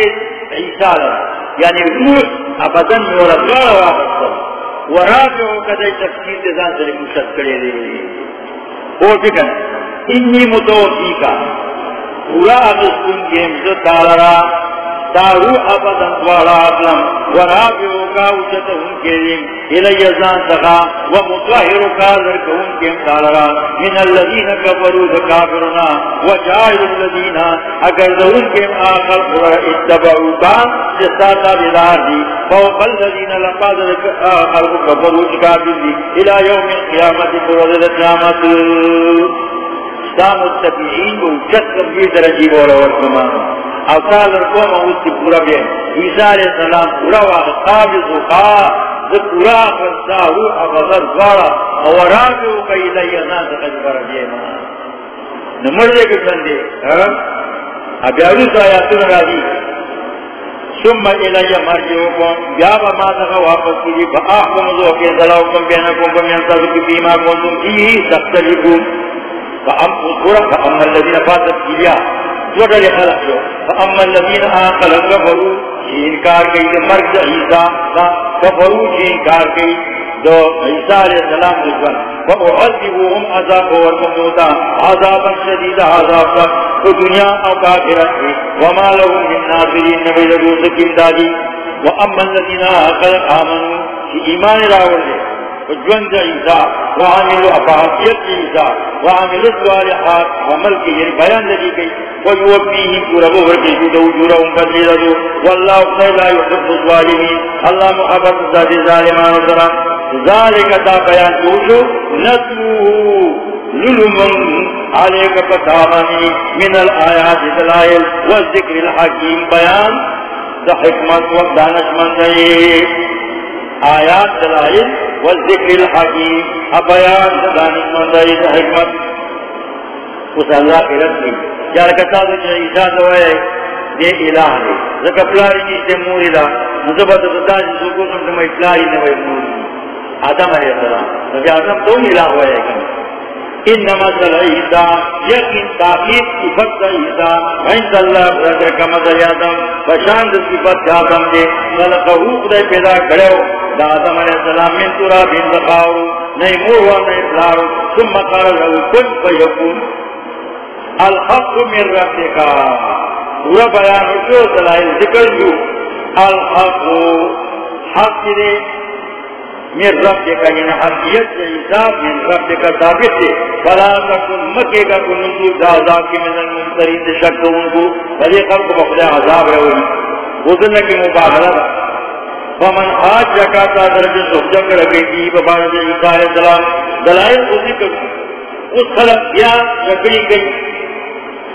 عیسیٰ لرا یعنی روح ابدن مولا دوارا واقع ورابع کدے تفسیر دے زان سے مشت کرے دے۔ اور بھی کہنا، انی متوفی کا پورا اگستن کے امزد دارا، دارو ابدا دوارا اقلم ورابعو کا اچت ان کے دن الی ازان سخا ومطوحر کا ذرک ان کے امدارا من اللذین کفرو دکافرنا وجائل اللذین، اگر ذرن کے آخر قرآ اتبعو کا جستا تابدار دی، فوق اللذین لقا ذرک آخر کفرو چکافر دی الى یوم قیامت قرآن قیامت۔ دام التبعین و چت کبھی درجی بولا ورکمان او سالر اوصال رکوم اوستی پورا بین عیسیٰ علیہ السلام پورا واقع قابض و قا ذا پورا خرسا روح غضر دوارا اوراجو کئی لئی ازان سخج برا بینا نمردے کے سندے اب یارو سا آیاتون را دی ثم الی مرجعکم بیا با ما تغا واپس کی فاحکم ذو کے ذلاکم بینکم بمین صدق بیما کنتم کی تختلفون. فأما الذين فاتت كليا جوڑا لخلق جو فأما الذين آقل مرد دو السلام دشمن فأعذبوهم عذاب عذابا وما لهم من وأما الذين آقل آمنوا. عیسیٰ وعاملوا افاقیت عیسیٰ وعاملوا صالحات وعمل کی یہ بیان لگی گئی۔ ویوفیہی پورا بہر کی جو دو جورا ان پر دیدہ دو واللہ اقصر لا يحب الظالمین۔ اللہ محبت ذات ظالمان و ذرا ذالک تا بیان جوشو نتلوہو ظلم عليك فتامني من الآيات دلائل والذكر الحكيم بيان دا حكمت ودانش من دي آيات دلائل والذكر الحكيم. بيان دا دانش من دا حكمت اس اللہ کی رب رسمی جار کتا دو چھے عیسیٰ دوئے دے الہ دے زکا پلاری کی نیشتے موری دا مزبت دا جی سکو سمت میں پلاری نوے موری آدم علیہ السلام نبی آدم تو الہ ہوئے کم انما صلی عیسیٰ یقین تاقیب صفت عیسیٰ عند اللہ برکر کا مدر آدم بشاند صفت آدم دے خلقہو خدای پیدا کرے دا آدم علیہ السلام من تورا بین دقاؤ نئی موروا نئی پلاؤ ثم قال له، کن فیکون. الحق من ربکا پورا بیان جو دلائل ذکر جو، الحق حق دے، من رب کا یعنی حقیت سے حساب من رب کا ثابت ہے فلا تکن مکے کا کن دا عذاب کی من المنترین سے شک ان کو ولی خلق بخدا عذاب رہو. گزرنے کی مباحلہ دا فمن آج جکاتا درجہ سخجک رکھے کی ببارد عیسیٰ علیہ السلام دلائل کو ذکر اس خلق کیا رکھنی گئی۔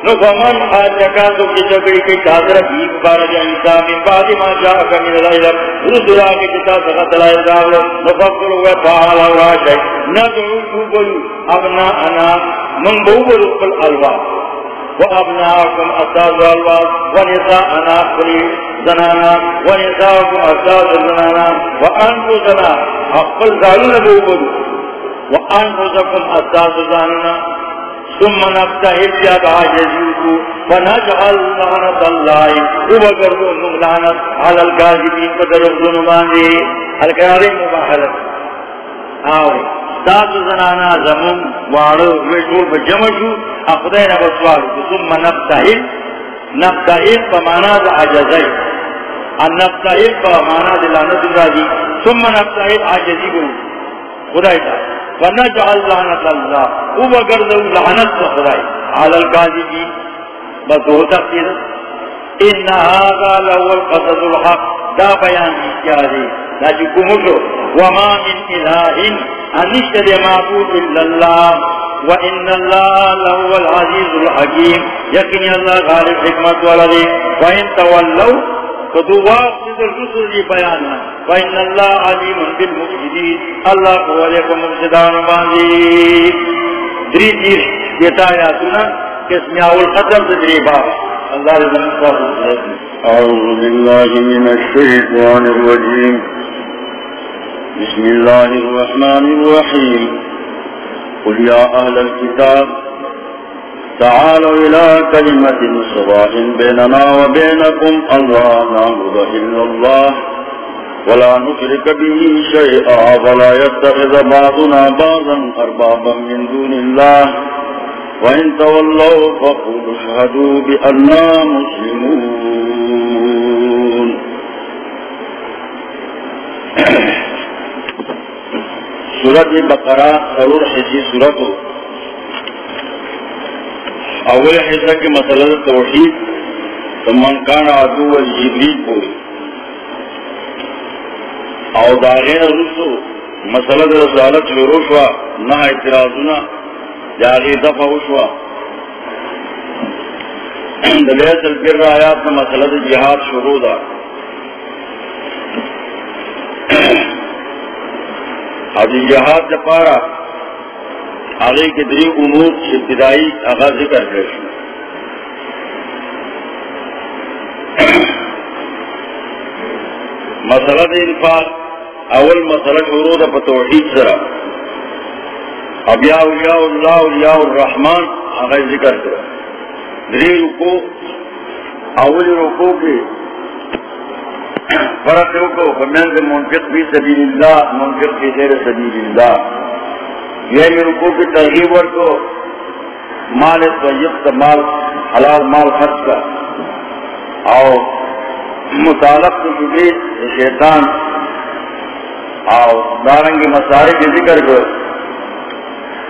نو فمن آج جکاتو کی چکڑی کی چادر بھی ببارد عیسیٰ من بعد ما جاء من العلم رسول آگے کتا سخت دلائل داولو نفکر ہوئے، فعال اور آشائی ندعو کوبلو ابنا انا، من بوبلو قل الواز وابناءكم أساس الواز ونساءنا قلي زنانا، ونساءكم أساس الزنانا وأنفسنا أقل ذالنا بوبلو وأنفسكم أساس زنانا. ثم نفتحل جاب عجزيكو فنجعل لعنة الله وبقروا لعنة على الكاذبين فدروا ظلمان دي الكراري مباحلة آوي سات زنانا زمون وارو ویٹول بجمشو اخدین بسوالو ثم نفتحل نفتحل فمانا دا عجزي النفتحل فمانا دا لعنة الله ثم نفتحل عجزيكو خدای تا. فنجعل لعنت اللہ. او بگردو لعنت خدای. على القاذبین بس ہو تقدیر. ان هذا لو القصد الحق. دا بیان اشیاری دا جکمشو وما من الہ انشتد معبود الا اللہ. وان اللہ لهو العزیز الحکیم یقین اللہ غالب حکمت والدی وان تولو فدوات نظر رسول جی بیانا فإن اللہ علیم بالمفسدین اللہ کو علیکم مفسدان باندی دری تیر دیتا آیاتنا. کس میاول ختم تدری باب. أعوذ بالله من الشيطان الرجيم بسم الله الرحمن الرحيم قل يا أهل الكتاب، تعالوا إلى كلمة صباح بيننا وبينكم الله نعبد إلا الله ولا نشرك به شيئا ولا يتخذ بعضنا بعضا أربابا من دون الله وإن تولوا فقولوا اشهدوا بأننا مسلمون سورة بقرة سرور حجي سورة اول حصہ کے مسئلہ توحید، تو منکان عدو والجبریل پوری۔ او داغین رسو مسئلہ رسالت شروع شوا، نہ اعتراضنا جاغی دفع شوا۔ *clears throat* دلیت البر آیات میں مسئلہ جہاد شروع دا۔ *clears throat* ابھی جہاد جپارا آگے کے دری امور ابتدائی آغاز ذکر کرے۔ *clears throat* مسئلہ انفاق، اول مسئلہ شروع دا توحید سرا ابیا اولیاء اللہ، اولیاء الرحمن، آغاز ذکر کرے دری رکو، اول رکو کے فرق رکو فمین سے منفق بھی سبیل اللہ، منفق کی خیر سبیل اللہ۔ یہ رکو کی ترغیب اور کو مال طیب مال، حلال مال خرچ کا۔ اور مطالب کو شیطان، اور دارنگ مسائل کے ذکر کو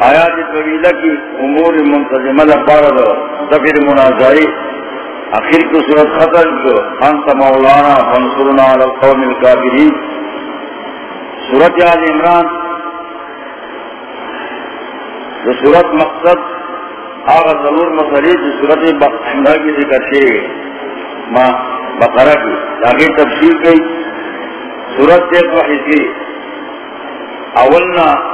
آیات طویلہ کی امور منتظم بارد ظفر مناظری، آخر کو صورت ختم کو انت مولانا فنصرنا علی القوم الکافرین۔ صورت آل عمران۔ جو صورت مقصد، آغا ضرور مسئلے جو صورت بقرہ کی ذکر شے ماں بقرہ کی۔ آگے تفصیل کی صورت سے وحی کی۔ اولنا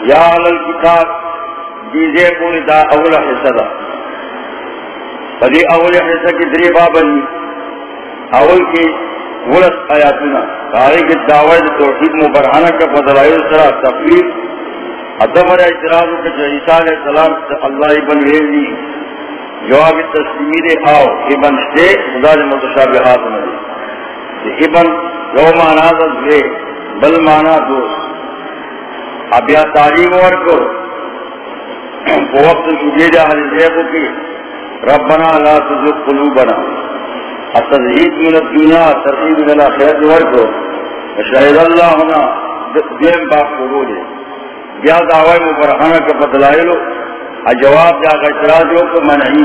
یا علل کتاب دیزے کونی دا اول حصہ دا۔ فدی اول حصہ کی دری بابنی جی، اول کی ولس آیاتنا۔ کاری کی دعوی توحید مبرحانہ کا فضلائل سرا تفلیف ادمر اعتراض کے جو عیسیٰ علیہ السلام سے اللہ ابن ویلی جواب تسلیمی دے آؤ ابن شتے خدا دے متشابہات میں دے۔ ابن جو مانا دے، بل مانا دوست۔ اب یا تعلیم ورکو وقت جدید اہل زیبو کی۔ ربنا لا تزق قلوبنا۔ التزہید من الدنیا ترقید من الاخرت ورکو شہد اللہ ہونا۔ دیم باپ کو بولے بیا دعوی مبرحانہ کا بدلائلو جواب جا دا اعتراض ہو کو منعی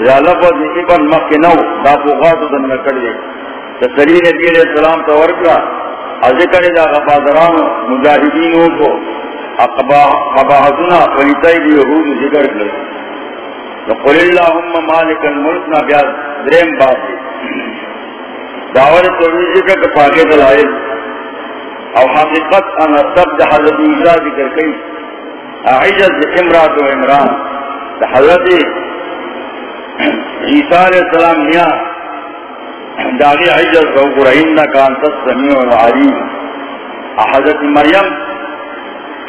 اذا لفظ ابن مکنو دا بغاتو دن نکڑ دے۔ تسلی نبی علیہ السلام تورکا ذکر دا غفادران مجاہدینوں کو قباحتنا فلیتائی دی یہود ذکر کرے قل اللہم مالک الملک نا بیا درین بات دے دعوت توحید ذکر کا پاکے دلائل او حقیقت انا سب دا حضرت عیسیٰ ذکر کئی۔ عجز امرات و عمران۔ دا حضرت عیسیٰ علیہ السلام نیا داغی عجز و قرآن کان تسمیع و علیم. حضرت مریم،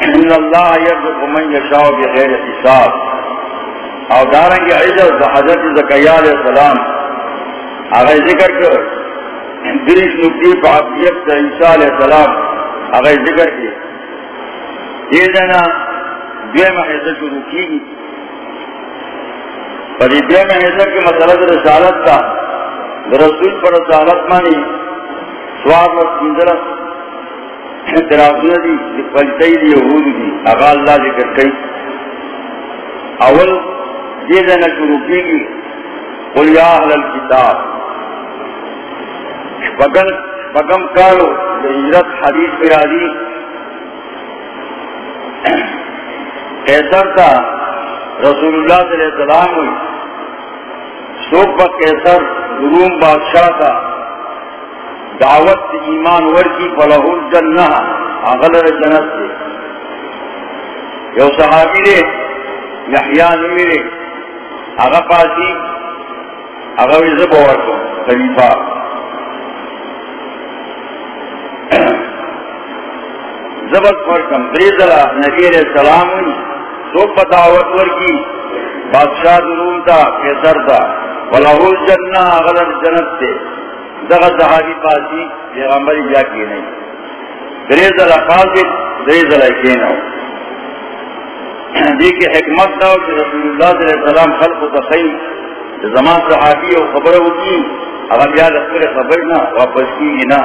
ان اللہ یرزق من یشاء بغیر حساب. او دارنگی عجز حضرت زکیہ علیہ السلام آگئی ذکر کر، دریش نکتی پا عبدیت عیسیٰ علیہ السلام اگر ذکر کی. یہ جنا بے محضر شروع کی گی. پر یہ بے محضر کی مسئلہ رسالت کا رسول پر رسالت مانی سواد و سندرت اعتراض دی پلتائی دی، یہود دی۔ اگا اللہ ذکر کئی۔ اول، یہ جنا شروع کی گی۔ قل یا اہل الكتاب، شپگن بگم کالو ہجرت حدیث کی راضی کیسر تھا رسول اللہ صلی اللہ علیہ وسلم ہوئی۔ سوپ کیسر روم بادشاہ تھا دعوت ایمان ور کی فلاح الجنہ اغلر جنت سے۔ یو صحابی نے یحیاء نمیرے اغا پاسی، اغا وزب ورکو، خلیفہ۔ زبت پر کم دریزلا نبی علیہ السلام ہوئی سو پتاوت ورکی، بادشاہ دروم تا کیسر تا۔ ولہو الجنہ غلر جنت تے دغا صحابی پاسی پیغمبری جا کی نہیں دریز اللہ دریزلا پاسی دریزلا کینو دیکھ حکمت داو کہ رسول اللہ صلی اللہ علیہ وسلم خلق و تخیم زمان صحابی و خبر ہوتی اگر یاد اکبر خبرنا واپس کی گنا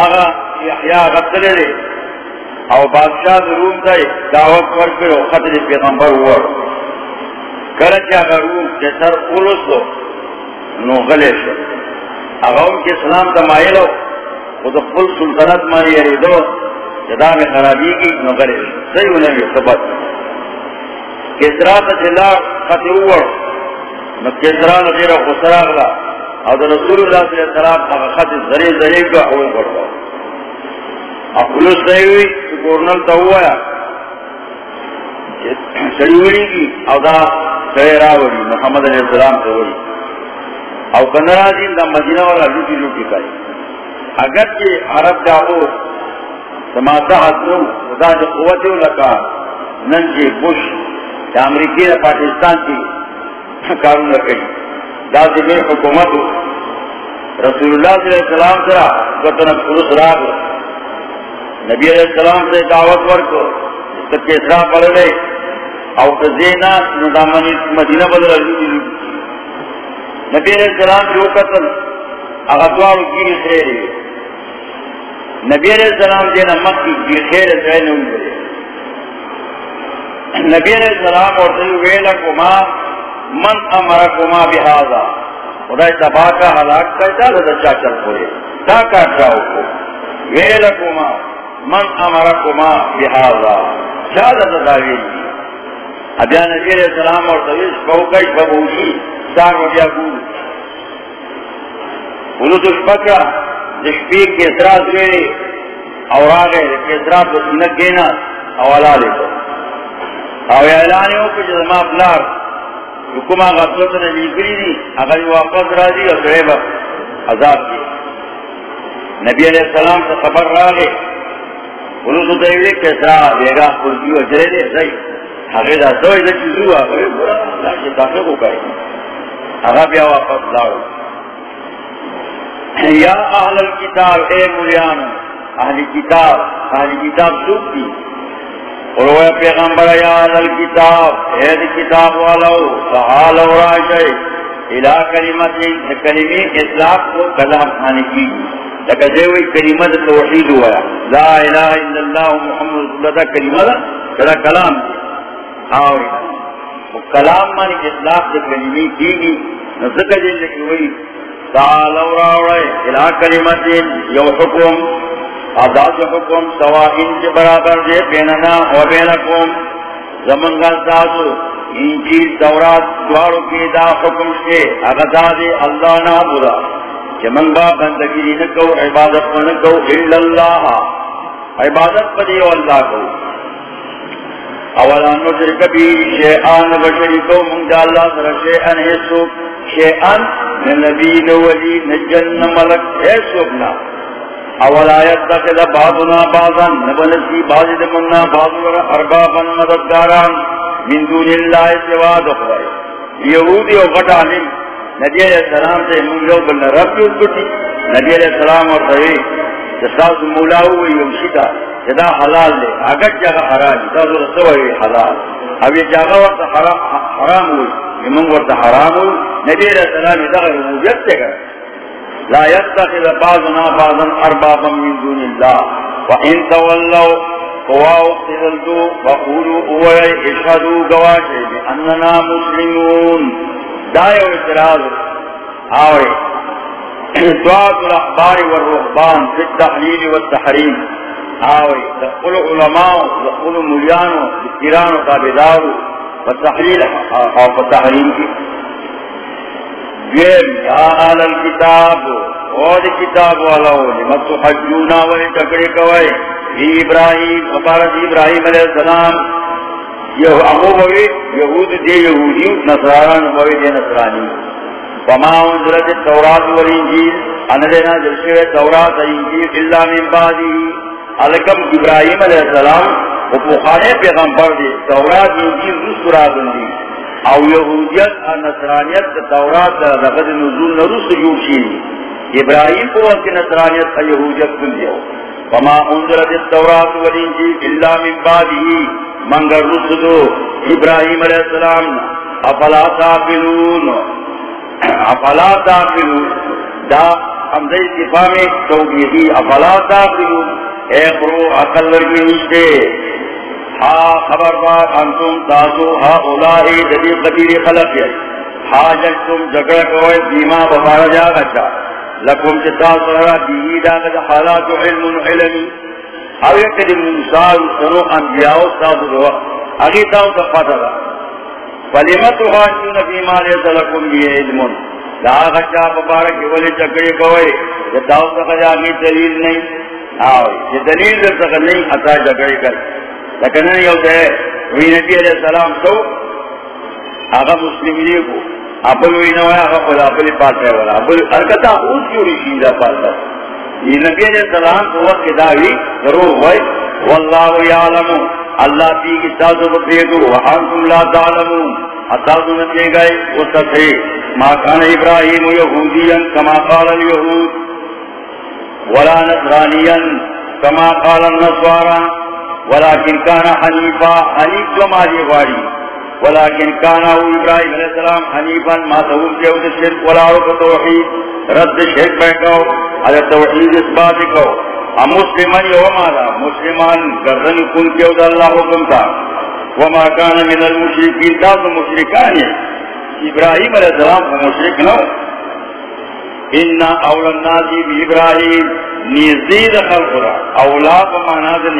آغا یحیاء غطلے دے او بادشاہ روم دے دعوت ورکر او خطر پیغمبر ور کرچ آغا روم کے سر قلس دو نو غلے شو. آغا ان کے اسلام دا مائلو خود قل سلطنت مانی یریدو جدا میں خرابی کی نو غلے شو. صحیح انہیں بھی ثبت کسرا تا جلا خطر ور نو کسرا نجیر خسرا غلا اور رسول اللہ صلی اللہ علیہ وسلم خط ذریع ذریع کا حول کرتا اب پولیس نہیں ہوئی گورنل تو ہوا ہے سڑی وڑی کی او دا سہرا وڑی محمد علیہ السلام سے وڑی او کنرا دین دا مدینہ والا لوٹی لوٹی کری اگر کہ عرب جاؤ سماتا حسنو خدا جو قوتیوں لکا نن جی بش یا امریکی یا پاکستان کی کارون رکھیں داسی میں حکومت ہو رسول اللہ صلی اللہ علیہ السلام سرا وطن خلص راگ نبی علیہ السلام سے دعوت ورکو تک کے اسرا پڑھ لے او تزینا ندامنی مدینہ بدل رجوع نبی علیہ السلام جو قتل. اغتوار کی خیر نبی علیہ السلام دینا مکی کی خیر سین نبی علیہ السلام اور ویلکو ما من امرکما بہذا خدا تباہ کا حلاک کرتا لدى چاچل پورے تا کاٹ جاؤ کو ویلکما من امرکما بحاضا شہادت داوی ابیا نبی علیہ السلام اور طویش فوقش فبوشی سار و بیا گول۔ بلو تو شپکا جشپی کے اثرات اور آگے کے اثرات سنک گینا اولا لے تو او اعلانیوں کو جزما اپلار حکمہ غصوت نے لیکری دی اگر واپس راضی اور سریبا عذاب کی۔ نبی علیہ السلام سے خبر را لے۔ انہوں تو دیوئے کیسا بیگا خلقی و جرے دے صحیح حقی دا سوئی دا چیزو آگئے اللہ کے داخل کو کہے اگا بیا واپس لاؤ یا اہل الكتاب، اے مولیان اہل کتاب اہل کتاب سوک دی اور وہ پیغمبر، یا اہل الكتاب، اے دی کتاب والو سحال و راشے الہ کلمت کلمی اطلاق کو کلام خانے کی لکہ دیوئی کلمہ دا توحید ہوا لا الہ الا اللہ محمد رسول اللہ کلمہ دا کلا کلام آوری کلام مانی اطلاق دا کلمی کی گی نزدکہ جن لکی ہوئی تعالو راوڑے الہ کلمت یو حکم آداد حکم سواہین کے برابر دے، بیننا و بینکم، زمن غزدادو انجیل تورات دوارو کی دا حکم سے اغداد اللہ نابودا کہ منگا بندگی نکو، عبادت کو نکو اللہ، عبادت پدی و اللہ کو۔ اولا نشرک بھی شیعان بشرکو منگا اللہ سر شیعان حصو شیعان نبی نولی نجن ملک حصوبنا اولا یتخذ بعضنا بعضا نبنسی بعض دمنا بعض اربابا مددگاران من دون اللہ سواد اخرائی یہودی و غٹ علم نبی علیہ السلام سے مولو بل رب کی اکتی نبی علیہ السلام اور صحیح جساس مولا ہوئی یمشیتا جدا حلال لے اگر جاگا حرام جساس رسو ہوئی حلال. اب یہ جاگا وقت حرام حرام ہوئی امم وقت حرام ہوئی نبی علیہ السلام جدا رموبیت سے کر لا يتخذ بعضنا بعضا اربابا من دون الله. وان تولوا قواو اقتدلتو وقولوا اوائي اشهدوا قواشي باننا مسلمون. دائے و اعتراض آوے. *clears throat* دعات الاخبار والرحبان في التحلیل والتحریم آوے دخل علماء دخل ملیان دکران و تابدار والتحلیل او کی۔ یہ یا آل الكتاب اور کتاب والا لمت حجونا ولی تکڑے کوئے بھی ابراہیم وبارت ابراہیم علیہ السلام۔ یہ ابو بوی، یہود دے یہودی نصران بوی دے نصرانی۔ وما انزلت التورات والانجیل اندینا جلشوے تورات، انجیل اللہ من بعدی علکم ابراہیم علیہ السلام، وہ بخانے پیغمبر دے تورات انجیل روس قرآن دی. او یہودیت اور نصرانیت تورات رغد نزول نروس جوشی ابراہیم کو وقت نصرانیت اور یہودیت کن دیو وما انزلت التورات والانجیل اللہ من بعدی منگر رسدو ابراہیم علیہ السلام. افلا تاقلون افلا تاقلون دا حمدی صفا میں توبیدی افلا تاقلون اے قرو اقل ورگی نشتے ہا خبردار انتم تاسو ہا اولائی جدی قدیر خلق ہے۔ حاجت تم جگڑ کوئے دیما بفارا جا گچا لکم چتا سرا دیہی دا گجا۔ حالات علم علمی۔ او یکدی موسیٰ سنو انبیاء ساتھ دوا اگی تاو تفاتا دا فلیمت حاجون فیما لیتا لکم بھی علمون دا غچا ببارک ولی چکڑی کوئی یہ تاو تخجا کی دلیل نہیں۔ آو، یہ دلیل در تخجا نہیں اتا چکڑی کر۔ لیکن یو دے، وی نبی علیہ السلام تو آغا مسلمینی کو اپل وی نوایا آغا پل اپلی پاس ہے والا۔ اپل ارکتا اوز کیوں رشیدہ پاس ہے یہ نبی علیہ السلام کو وقت داوی ضرور ہوئے۔ واللہ یعلم۔ اللہ تی کی تازو بقیدو وحانکم لا تعلمو اتازو نبی گئے، وہ ستھے ما کان ابراہیم یہودیا کما قال الیہود۔ ولا نصرانیا کما قال النصارا ولیکن کان حنیفا حنیف کما دی غاری ولیکن کانا ہو ابراہیم علیہ السلام حنیفا ما تہون کے اوز ولا عرق توحید، رد شرک بیکاو على توحید اثبات کو ہم مسلمان یہ ہمارا مسلمان گردن کن کے اللہ حکم تھا۔ وما كان من المشرکین تا تو مشرکان ابراہیم علیہ السلام کو مشرک نہ انا اول الناس بابراہیم نیزید خلقرا اولا پا مانا دا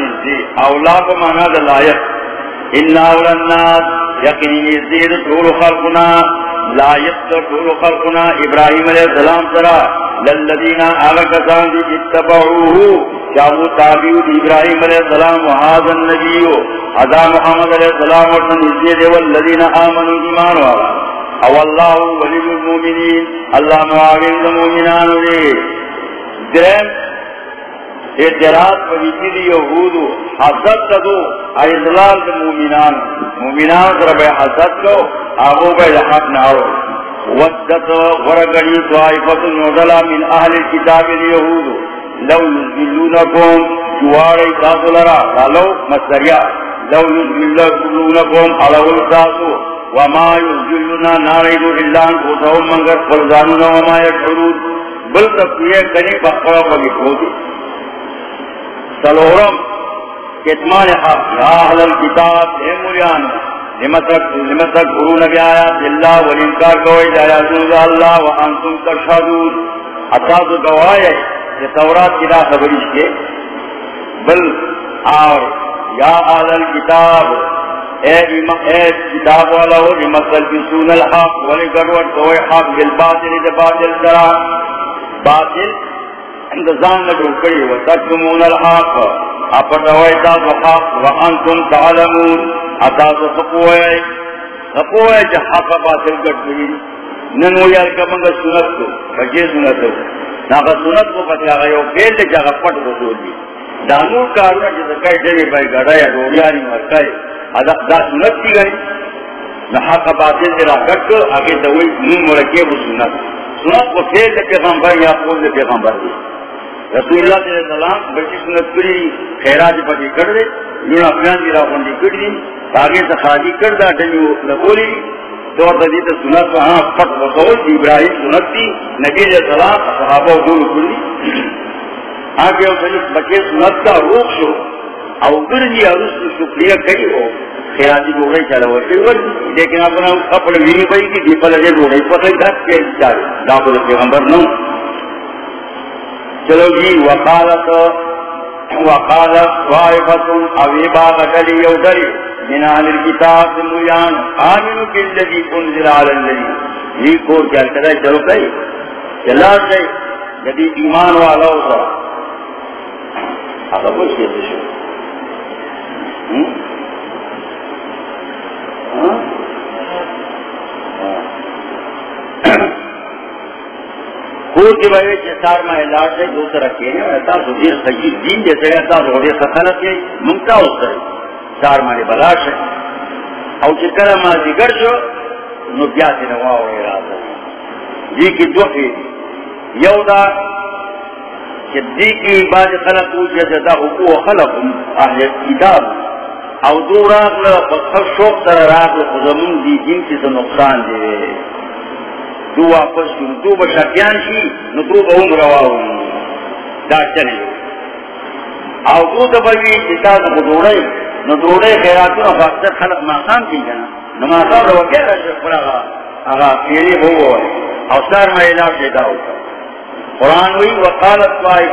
اولا پا مانا دا لائق انا اولا الناس یقینی نیزید طول خلقنا لائق طول خلقنا ابراہیم علیہ السلام سرا للذین آغا کسان دی اتبعوہو چاہو تابیو دی ابراہیم علیہ السلام و حاضر نبیو حضا محمد علیہ السلام ورطن نیزید والذین آمنوا ایمان والا او اللہ ولی المومنین اللہ معاون دا مومنان دے درم اعتراض پویسی دی یہودو حسد تدو ایزلال دی مومنان مومنان در بے حسد کو آگو بے لحق نارو ودت ورگنی طائفت نوزلا من اہل کتاب دی یہودو. لو یزلونکم جواری تاسو لرا. لو مصدریا لو یزلونکم علو التاسو وما یزلونا ناریدو اللہ انکو منگر فرزانونا وما یشعرون بل تک یہ کنی بخوا پگی کھوگی سلورم، کتمان حق. یا اہل الكتاب، اے مولیان نمتک نمتک گرو نبی آیات اللہ والانکار کوئی جایا سنز اللہ وانتم تشہدون. اتاز گوائے کہ تورات کی دا خبریش کے. بل، اور یا اہل الكتاب اے اے کتاب والا ہو نمتک بسون الحق ولگروٹ کوئی حق بالباطل دے باطل درہ باطل اندزان نجو کری و تکمون الحق. اپتوئی تاسو حق و انتم تعلمون. اتاسو خپوئی خپوئی جا حق باطل گٹ ننو یار کمانگا سنت کو بجے سنت کو. ناگا سنت کو پتی آگا یو پیل دے پٹ کو دی. دانو کارونا جیسا کئی جوی بائی گڑا یا روڑیانی مرکائی دا سنت کی گئی نہ حق باطل دے را گٹ کو آگے دوئی نون مرکے وہ سنت۔ سنت کو پھر دے پیغمبر یا پھول دے پیغمبر دی۔ رسول اللہ صلی اللہ علیہ وسلم بچی سنت کری، خیرات پتی کر دے یون افغان دی راوندی کر دی، آگے سے خالی کر دا ڈنیو لگولی۔ تو اور دی ہاں تو سنت وہاں پٹ بطول ابراہیم سنت تھی نبی علیہ السلام، صحابہ دون کر دی۔ آگے وہ بچے سنت کا روک شو او گرجی عرص شکریہ کئی ہو خیراتی گوڑے چلا ہوتے لیکن اپنا اپنے میری بھائی کی دیپل ہے گوڑے پتہ گھر کے چارے داخل پیغمبر نو چلو جی وقالت وقالت وائفت اویبا قتلی یودری من اہل الكتاب ملیان آمینو کلذی کنزل علی اللذی یہ جی، کور کیا کرے چلو کئی چلا سے جدی ایمان والا ہوتا آقا کچھ کہتے شو. ہاں؟ خود کی بھائی چار ماہ علاج سے دو طرح کے ہیں، ایسا سدیر سجید دین جیسے ایسا روڑے سخلت ہے ممتا اس طرح چار ماہ بلاش ہے۔ او چکر ماہ دیگر شو نو بیاتی نوا ہوئے راتا جی کی دو کی یو دا کہ دی کی بعد خلق پوچھے جدا حقوق خلق اہل کتاب او دو راق لے شوق تر راق لے خزمون دی دین کی سے نقصان دے دو واپس کی دو بشکیان شی نو با اون رواو دا چلے او دو دبوی جتا دو دوڑے نو دوڑے خیراتو نو خلق ماقام کی جنا نو ماقام رو کیا رشد پڑا گا اگا پیری بھو ہوئے او سار ما علاق دیتا قرآن ہوئی وقالت وائی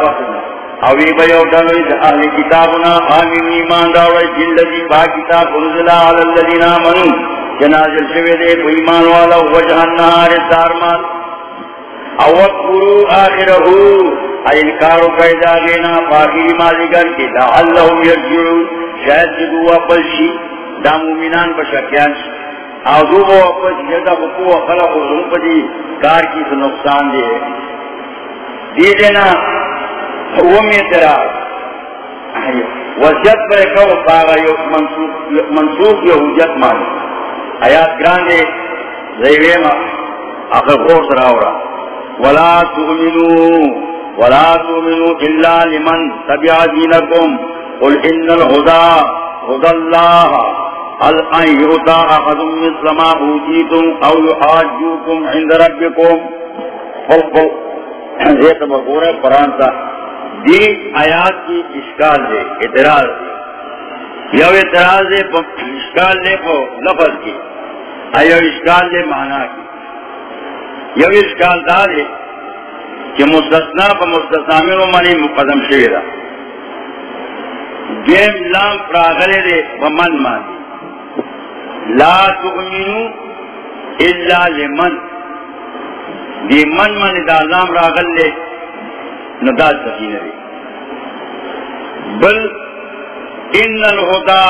فاکتنا او ای بیو دنوی دا اہل کتابنا آمین ایمان داوئی جلدی با کتاب انزلا علی اللذین آمنون جنازل شوی دے کو ایمان والا وجہ النہار دارمان اوت گرو آخرہو. انکارو پیدا دینا باقی مازگر کی لعلہم یرجعون. شاید جدو واپس شی، دا مومنان بشکیان شی. او دو واپس جدا بکو خلق و ظلم پدی، کار کی تو نقصان دے. دی دینا ومی پر پاگا مانی آیات غور سراورا ولا تؤمنوا ولا تؤمنوا الا لمن تبع دينكم قل ان الهدى، هدى الله هل ان يؤتى احد مثل ما اوتيتم او يحاجوكم عند ربكم قل قل. یہ قرآن دی آیات کی اشکال دے، اعتراض دے۔ یو اعتراض دے اشکال دے کو لفظ کی۔ ایو اشکال دے مانا کی۔ یو اشکال دا دے کہ مستثنا پا مستثنا میں مستثامر منی مقدم شویرہ دیم لام پراغلے دے ومن مانی لا تؤمنو الا لمن۔ دی من من دا لام راغل لے نداد سکینہ دے بل ان الہدا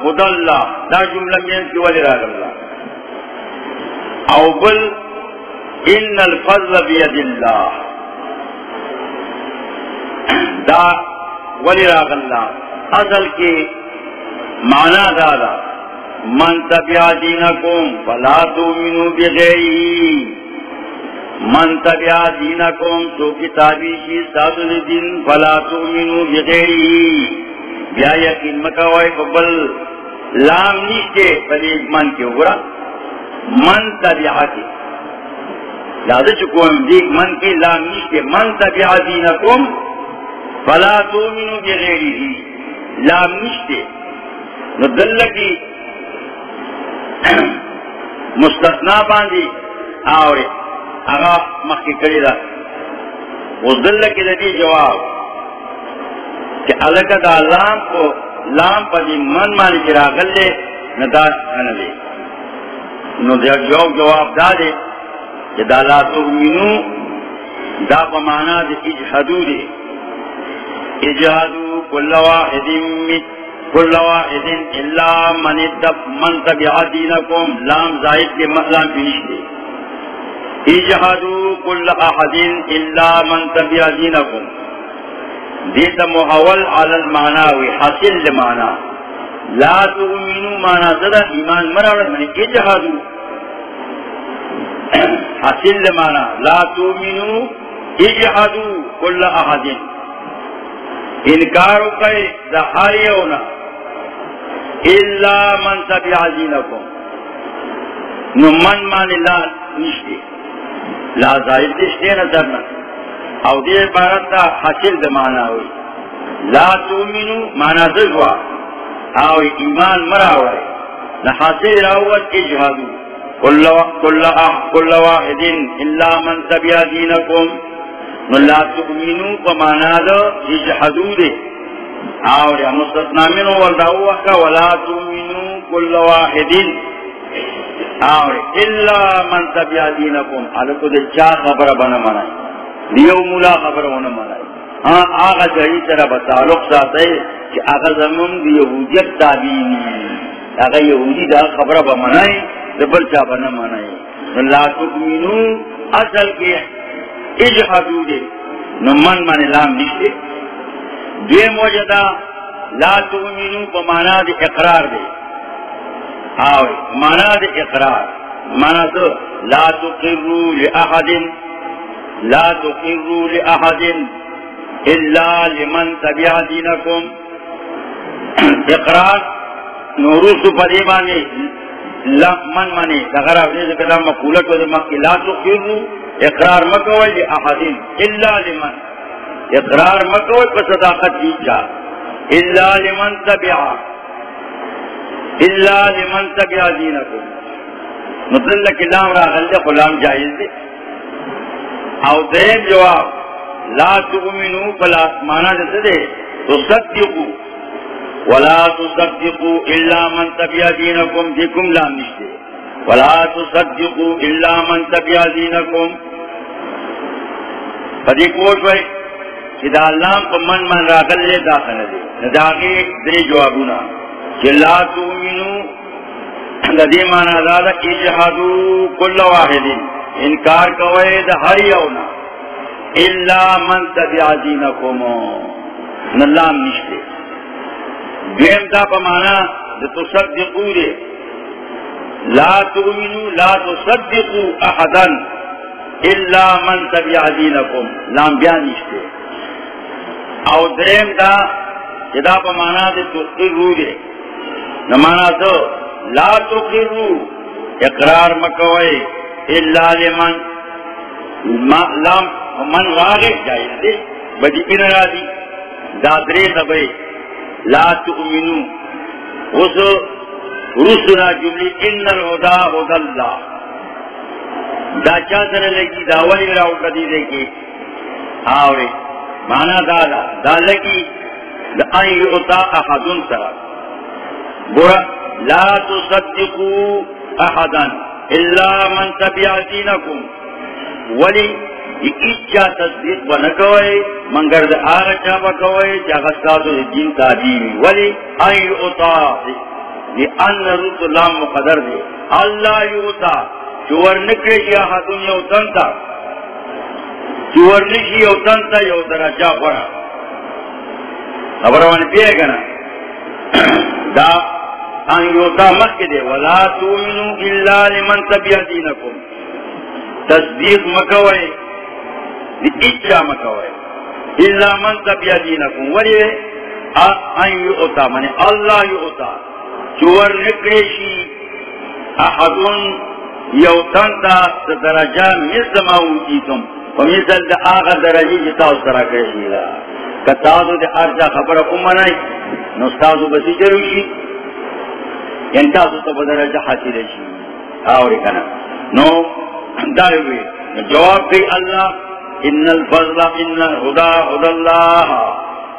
ہدا اللہ دا جملہ مین کی ولی راغل اللہ او بل ان الفضل بید اللہ دا ولی راغل اللہ اصل کی مانا دادا من تبیا دینکم فلا تومنو بغیری من تبیا دینکم تو کتابی شی سادن دین فلا تومنو بغیری. بیا یقین مکوائی قبل لام نیشتے پلی من کے اگرا. من تبیا کی لازا چکوان دیکھ من کی لام نیشتے. من تبیا دینکم فلا تومنو بغیری. لام نشتے نو دل کی مستثنا باندھی. آورے آگا مخی کری دا اس دل کی دی جواب کہ علکہ دا لام کو لام پا دی من مانی کی راغل لے نداز کھانا لے نو دیا جواب جواب دا دے کہ دا لا تغمینو دا پا مانا دی اجحدو دے اجحدو كل واحد كل واحد إلا من الدب من تبع دينكم لام زائد کے مطلب بنشتے اجحدوا كل احد الا من تبع دينكم دیتا محول على المعنى حاصل لمعنى لا تؤمنوا معنى زدہ ایمان مرا من اجحدوا حاصل لمعنى لا تؤمنوا اجحدوا كل احد انکار کئے دہاری ہونا اللہ من تبی عزینکم نو من مان لا نشتے لا ظاہر نشتے نظرنا او دے عبارت دا حاصل دمانا ہوئی. لا تومنو مانا دلوا او ایمان مرا ہوئی. نحاصل راوت اجہادو کل واحد الا من تبی عزینکم لا تؤمنو پمانا دو اجحدو دے آور یا مستثنا منو والدعو وقا ولا تؤمنو کل واحدین آور الا من تبیا دینکم علکو دے چا خبر بنا منائی دیو مولا خبر ہونا منائی ہاں آغا جہی طرح بتعلق ساتا ہے کہ آغا زمان دی یہودیت تابینی آغا یہودی دا خبر بمنائی دبر چا بنا منائی لا تؤمنو اصل کی اجحدو دے۔ نو من لام نشتے۔ دوے موجدہ لا تؤمنو پا مانا دے اقرار دے۔ آوے مانا دے اقرار، مانا دو لا تقرو لأحد، لا تقرو لأحد الا لمن تبع دینکم اقرار نوروس پا دے بانے من منے دغرا ابن ذکر مقولت و دمکی لا تقرو اقرار مکوئی لی احدین لمن. اقرار مکوئی پر صداقت دیجا اللہ لمن تبعا اللہ لمن تبعا دینکو مطلب را جائز دے. او جواب، لا تؤمنو فلا مانا دے تصدقو. ولا تصدقو الا من تبعا دینکم دیکم لام نشتے ولا الا من فدی کوش کہ دا اللہ کو من من راغل لے داخل دے. نداغی دری جوابونا. کہ لا تؤمنو لدی مانا دادا اجحادو کل واحد انکار کوئے دا ہر یونا الا من تبع دینکم نلام نشتے۔ دویم دا پا مانا دا تصدقو دے۔ لا تؤمنوا لا تصدقوا احدا الا من تبع دينكم لام بیان نشتے۔ او دریم دا جدا پا مانا دے دے۔ نمانا دو لا تقررو اقرار مکوئے، الا لمن لام من واغف جائز دے بدی پن را دی دادرے نبے لا تؤمنو اس رسنا جملی، ان الہدا ہد اللہ۔ دا چا سر لگی، دا ولی راو کدی دے کی آوری، مانا دادا دادا کی دا ان یعطا احدن سرا۔ برا لا تصدقوا احدا الا من تبع دینکم ولی اچھا تصدیق بنکوئے منگر دا آغا چا بکوئے چا غستاتو دین تابیوی ولی، ان یعطا دی ان رسول اللہ مقدر دے. اللہ یعطا چور نکرے یا حدن یو تنتا. چور نشی یو تنتا یو درجہ پڑا خبر پیئے گنا. دا ان یوتا مخی دے. ولا تومنو الا لمن تبیا دینکم تصدیق مکوئے. دی اچھا مکوئے. الا من تبیا دینکم ولی ان یوتا منی اللہ یوتا چور نکریشی. احدون یو تنتا درجہ مثل ما اوتیتم ومثل دا آغا درجی جتا اس طرح کریشی دا. کتازو دے ارجا خبر امنائی نستازو بسی یعنی جروشی ینتازو تا بدرجہ حاصل شی آوری کنا نو داروی جواب دی اللہ ان الفضل، ان الہدا ہدا اللہ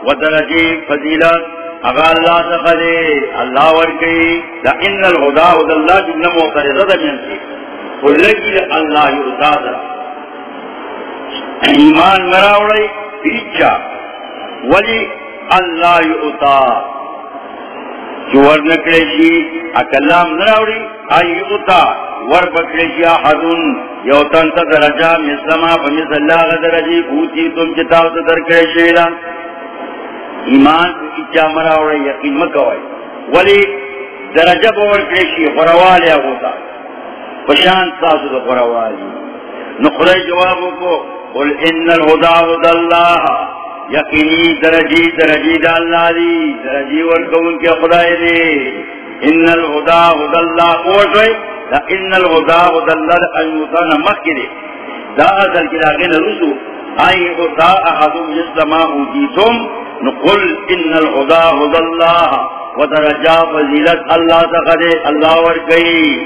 ودرجی فضیلت. اگا اللہ سخدے اللہ ورکی دا ان الہدا ہدا اللہ جنہ موقرزہ دا جنسی قلقی اللہ یرتا دا ایمان مراوڑی پیچھا ولی اللہ یعطا چور نکریشی اکلام نراوڑی، آئی یعطا ور بکریشی آحدن یوتن تا درجہ مسلمہ فمس اللہ غدرجی بوتی تم چتاو تا در کریشی لان ایمان اچا مراوڑی یقین مکوائی. ولی درجہ بور کریشی خوروالی ہوتا پشان ساسو دا خوروالی نقرے جوابوں کو، قل ان الہدا ہدا اللہ یقینی درجی درجی دا اللہ دی، درجی ورکون کے خدای دی۔ ان الہدا ہدا اللہ قوشوئی دا ان الہدا ہدا اللہ دا ایوتانا مخی دی دا ازل کی لاغین رسو آئی اتا احدم جسلما اوجیتم نقل ان الہدا ہدا اللہ، و درجا فضیلت اللہ تقدے اللہ ورکی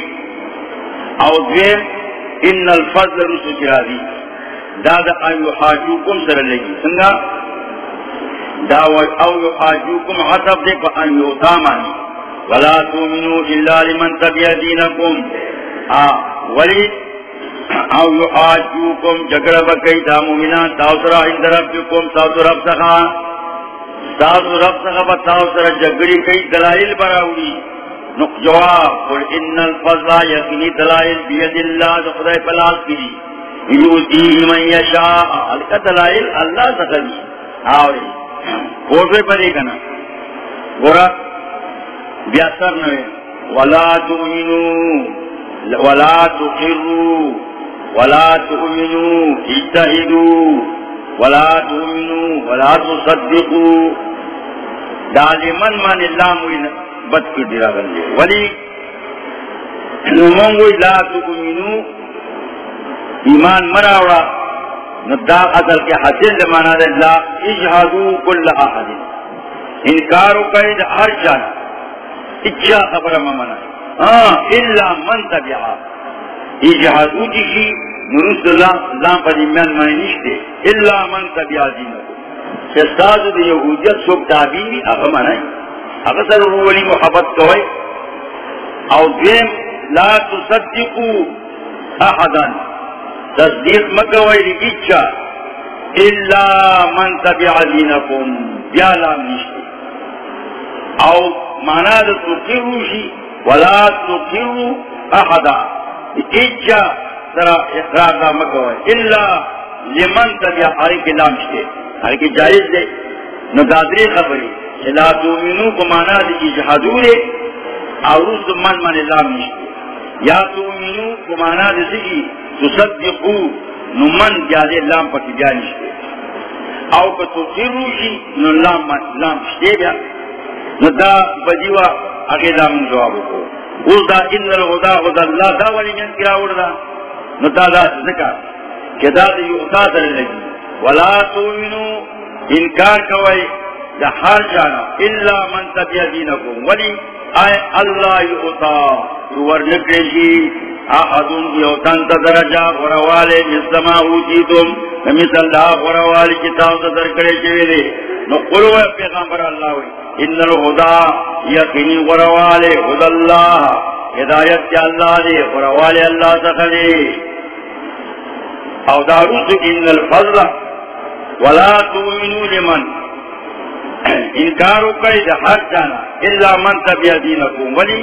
او دویم، ان الفضل رسو چرا دی۔ دا دا ایو حاجوکم سر لگی۔ سنگا دعوت او یحاجوکم حسب دے پا ان یوتامانی ولا تومنو الا لمن تبیا دینکم. ولی، او یحاجوکم جگر بکی دا مومنان تاؤسرا اند ربکم تاؤسر رب سخا. تاؤسر رب سخا با تاؤسر جگری کئی دلائل براوی نق جواب، قل ان الفضل یقینی دلائل بید اللہ، دا خدای پلاس کی یوتی من یشاء الکا دلائل اللہ سخلی آوری. کوٹے پر ایک نا گورا بیاسر نوے۔ ولا تؤمنو، ولا تقرو، ولا تؤمنو اجتہدو ولا تؤمنو، ولا تصدقو۔ دالمن من اللہ موین بد کی دیرا بندے ولی نمونگو لا تؤمنو، ایمان مراوڑا ندا اصل کے حاصل مانا دے لا اجہادو کل احد. انکارو کئی دا ہر جانا اچھا خبر ممنا ہاں الا من تبعا اجہادو جیشی نرس اللہ لام پر ایمان مانی نشتے. الا من تبعا دینکو شستاز دے یہودیت سوک تابیوی اگا منائی. اگا سر رولی محبت کوئی. او دویم لا تصدقو احدان تصدیق مکوئی اچھا الا من تبع دینکم بیا لام نشتے او مانا دا تقرو شی ولا تقرو احدا اچھا سرا اقرار دا مکوئی الا لمن تبع حرک لام نشتے حرک جائز دے ندادری خبری لا تومنو کو مانا دا اجحادو دے او رس من من لام نشتے یا تومنو کو مانا دا سکی تصدقو. نمن جادے لام پکی جانشتے او کتو خیروشی نو لام لام شتے بیا. نو دا بدیوا اگے دا من جوابو کو اوز دا ان الہدا خدا اللہ دا ولی من کرا وردا نو دا دا ذکر کہ دا دا یعطا در لگی ولا تومنو انکار کوئی دا حال جانا الا من تبیا دینکو ولی آئے، اللہ یوتا یعطا ورنکریشی احدن یوتن تا درجہ غروالے مثلما اوتیتم، مثل دا غروالے کتاب تا درکڑے چوئے دے نقلو ہے پیغمبر اللہ ہوئی ان الہدا یقینی غروالے خد اللہ، ہدایت کے اللہ دے غروالے اللہ تخلے او داروس ان الفضل، ولا تؤمنوا لمن انکارو کئی دا حق جانا، الا من تبیا دینکم، ولی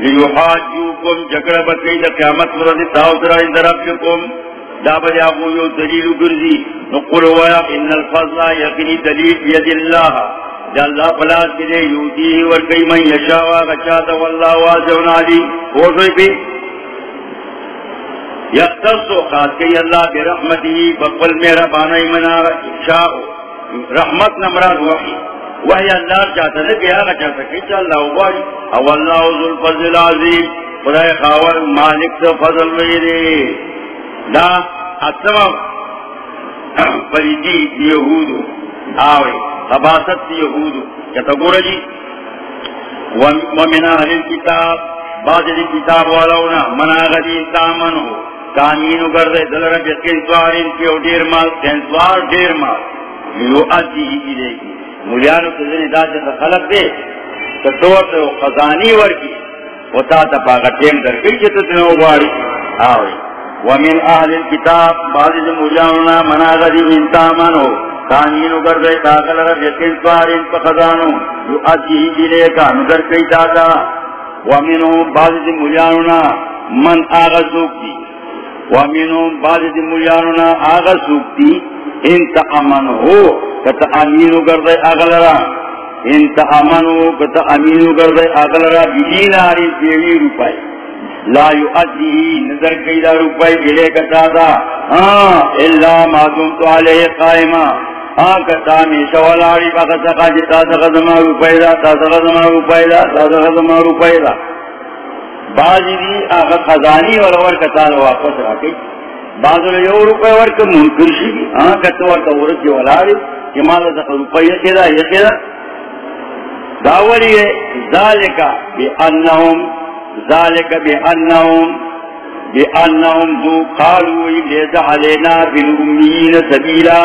لیحاجوکم جکر بکی دا قیامت مرد تاوترا اند ربکم، دا بجا قویو دلیل گرزی نقل ویا، ان الفضل یقینی دلیل بید اللہ، دا اللہ پلاس کدے یوتی ورکی من یشاوا غچاتا واللہ واسعون علی خوشوئی پی؟ یختصو، خاص کئی اللہ برحمتی، بقبل میرا بانائی منا شاہو رحمت نمراد وحی وحی اللہ چاہتا ہے کہ آگا چاہتا ہے کہ چاہ اللہ وحی او اللہ ذو الفضل عظیم خدای خاور مالک سے فضل ویرے دا اتما پریدی یہودو آوے خباست یہودو کہتا گورا جی؟ ومن اہل الكتاب بعض کتاب والاونا منا غدی تامنو کامینو گردے دلر بیتکن سوارین کیو دیر مال کنسوار دیر مال۔ یو ادی ہی دے مولیانو کے دا جتا خلق دے تو طور سے خزانی ورکی وتا تا پاگا ٹیم در کئی جتا تنو ومن اہل الكتاب مولیانونا مناغا دی انتامانو گردے تاکل رب سوارین پا خزانو. یو ادی ہی دے گا نگر کئی دادا ومنو مولیانونا من آغا دی ومنو بعضی جو مولیانونا آغا سوک دی انت امن ہو کت امینو کردے اگلرا انت امن ہو کت امینو کردے اگلرا بدیناری دیوی روپائی. لا یؤدیہی نظر کئیدہ روپائی گلے کتا دا. ہاں اللہ معدوم تو علیہ قائمہ. ہاں کتا میں شوالاری باقا سقا جی تا سقا زمان روپائی دا، تا سقا زمان روپائی دا، تا سقا زمان روپائی دا. بازی دی آقا خزانی ورور کتا دا واپس راکی بعض یو روپے ورک منکر شي ہاں کته ورته ورته ولاري جمال د روپے یکی دا یکی دا داولی کېدا یې کېدا داوری ذالک بانهم ذالک بانهم بانهم ذو قالوا ليس علينا بالامين سبيلا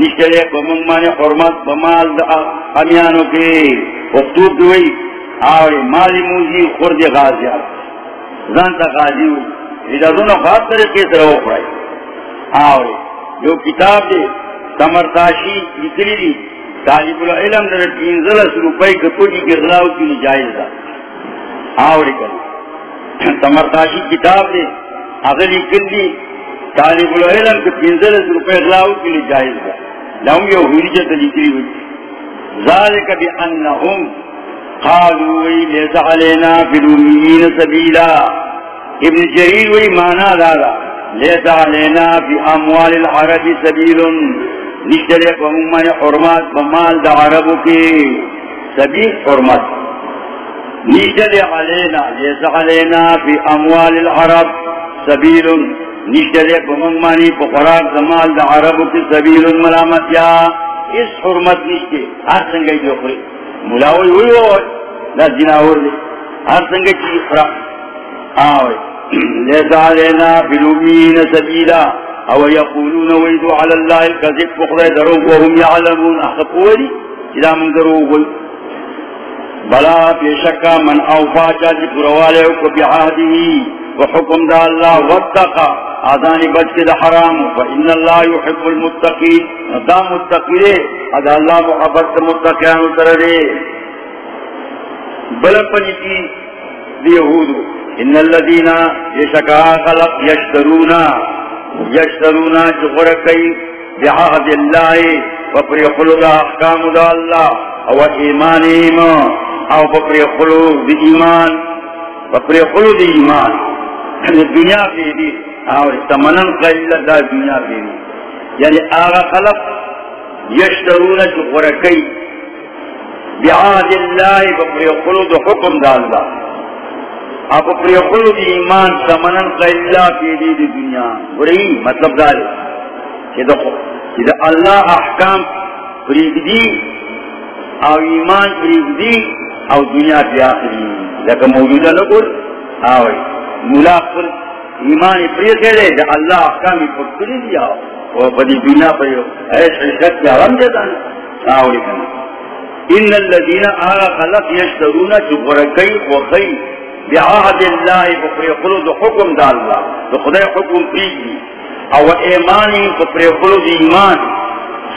نشترے بمن مانے حرمت بمال دا امیانو کے. اکتوب دوئی آوری مالی موزی خورد غازی زانتا غازی ہوئی اجازون خاص طریقے سے رو پڑھائی آوے جو کتاب دے تمرتاشی لکلی دی، طالب العلم در تینزلس روپے کپوٹی کی غلاو کی نجائز دا. آوے کل تمرتاشی کتاب دے اگر لکل دی، طالب العلم کی تینزلس روپے غلاو کی نجائز دا. لہم یو حریجت لکلی ہوئی ذالک بی انہم قالوا لیس علینا فی الامیین سبیلا. ابن جریر وی مانا دادا لیتا لینا فی اموال العرب سبیل نشتر قومان حرمات بمال دا عربو کی سبیل حرمات نشتر علینا لیتا لینا فی اموال العرب سبیل نشتر قومان فقرات بمال دا عربو کی سبیل ملامت یا اس حرمت نشتے. ہر سنگئی جو خری ملا ہوئی ہوئی ہوئی لا جناور دے ہر سنگے چیز خراب آوئی ہاں لیسا لینا بلومین سبیلا۔ او یقولون ویدو علی اللہ الكذب فقر دروگ وهم یعلمون۔ احقولی جدا من دروگ ویدو بلا بیشکا من اوفا جاج پروالے کو بعہدی وحکم دا اللہ واتقا آدانی بچ کے دا حرام، فإن اللہ يحب المتقین دا متقیلے ادا اللہ محبت متقیان اتردے بلپنی کی دیہودو ان الذين يشكا خلق يشترون يشترون جغركي بعهد الله وفر يخلو احكام دا الله او ايمانهم او فر يخلو بايمان فر يخلو بايمان الدنيا یعنی في دي او تمنن قليل دا الدنيا في دي يعني یعنی آغا خلق یشترون چو يشترون جغركي بعهد الله وفر يخلو حكم دا اللہ. الله اب اپنی خلد ایمان سمنن قیلہ کی دی دی دنیا. برئی مطلب دا دارے کہ دا اللہ احکام فریق او ایمان فریق دی او دنیا پی آخری. لیکن موجودہ نکل آوئی ملا پر ایمان پری سے لے جا اللہ احکامی پکلی دیا اور بڑی دنیا پر ایسے شک کیا رم دیتا ہے کنا ان الذين آغا خلق يشترون چپرکی وخی بعهد اللہ بفری خلود حکم دا اللہ دا خدای حکم پیجی او ایمانی بفری خلود ایمان.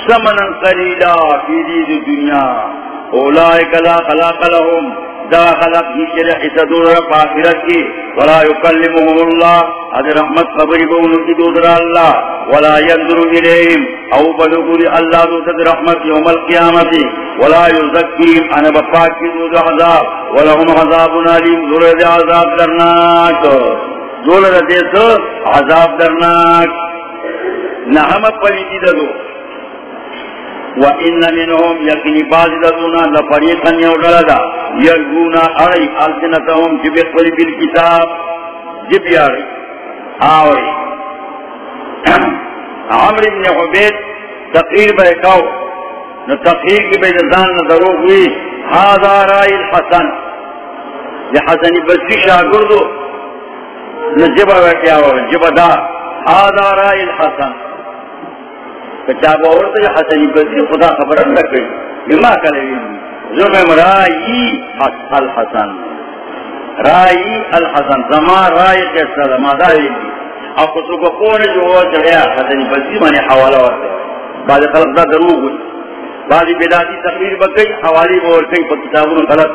سمنا قلیلا فی دید دنیا اولائک لا خلاق لهم. دا خلق نیچے حصہ رب آخرت کی ولا یکلمهم اللہ اد رحمت خبری بونو کی دودر اللہ ولا ينظر الیہم او بلغوری اللہ دودر رحمت یوم القیامت ولا یزکیم انا بفاق کی دودر عذاب. ولهم عذاب علیم دور دے عذاب درناک دور دے عذاب درناک نحمت پلیتی دو وَإِنَّ مِنْهُمْ يَقِنِ بَعْضِ لَذُونَا لَفَرِيقًا يَوْغَلَدَ يَلْغُونَ أَرَيْ أَلْسِنَتَهُمْ جِبِقْوَلِ بِالْكِتَابِ جِبْ يَارِ *clears throat* عمر بن حبید تقریر بہکاو نو تقریر کی بیدزان نظرو ہوئی۔ هذا رائل الحسن۔ یہ حسن بسری شاگردو نو جبا بیٹیا جبا دا۔ هذا رائل الحسن۔ کچاب عورت حسنی بزری خدا خبر نہ کئی بما کلوی جو میں رائی الحسن۔ رائی الحسن۔ زما رائی کیسا زما داری او کسو کو کون جو ہوا چڑیا حسنی بزری مانے حوالہ ورتے بعد خلق دا دروگ ہوئی۔ بعد بیداتی تقریر بکئی حوالی بور کئی پا کتابون خلق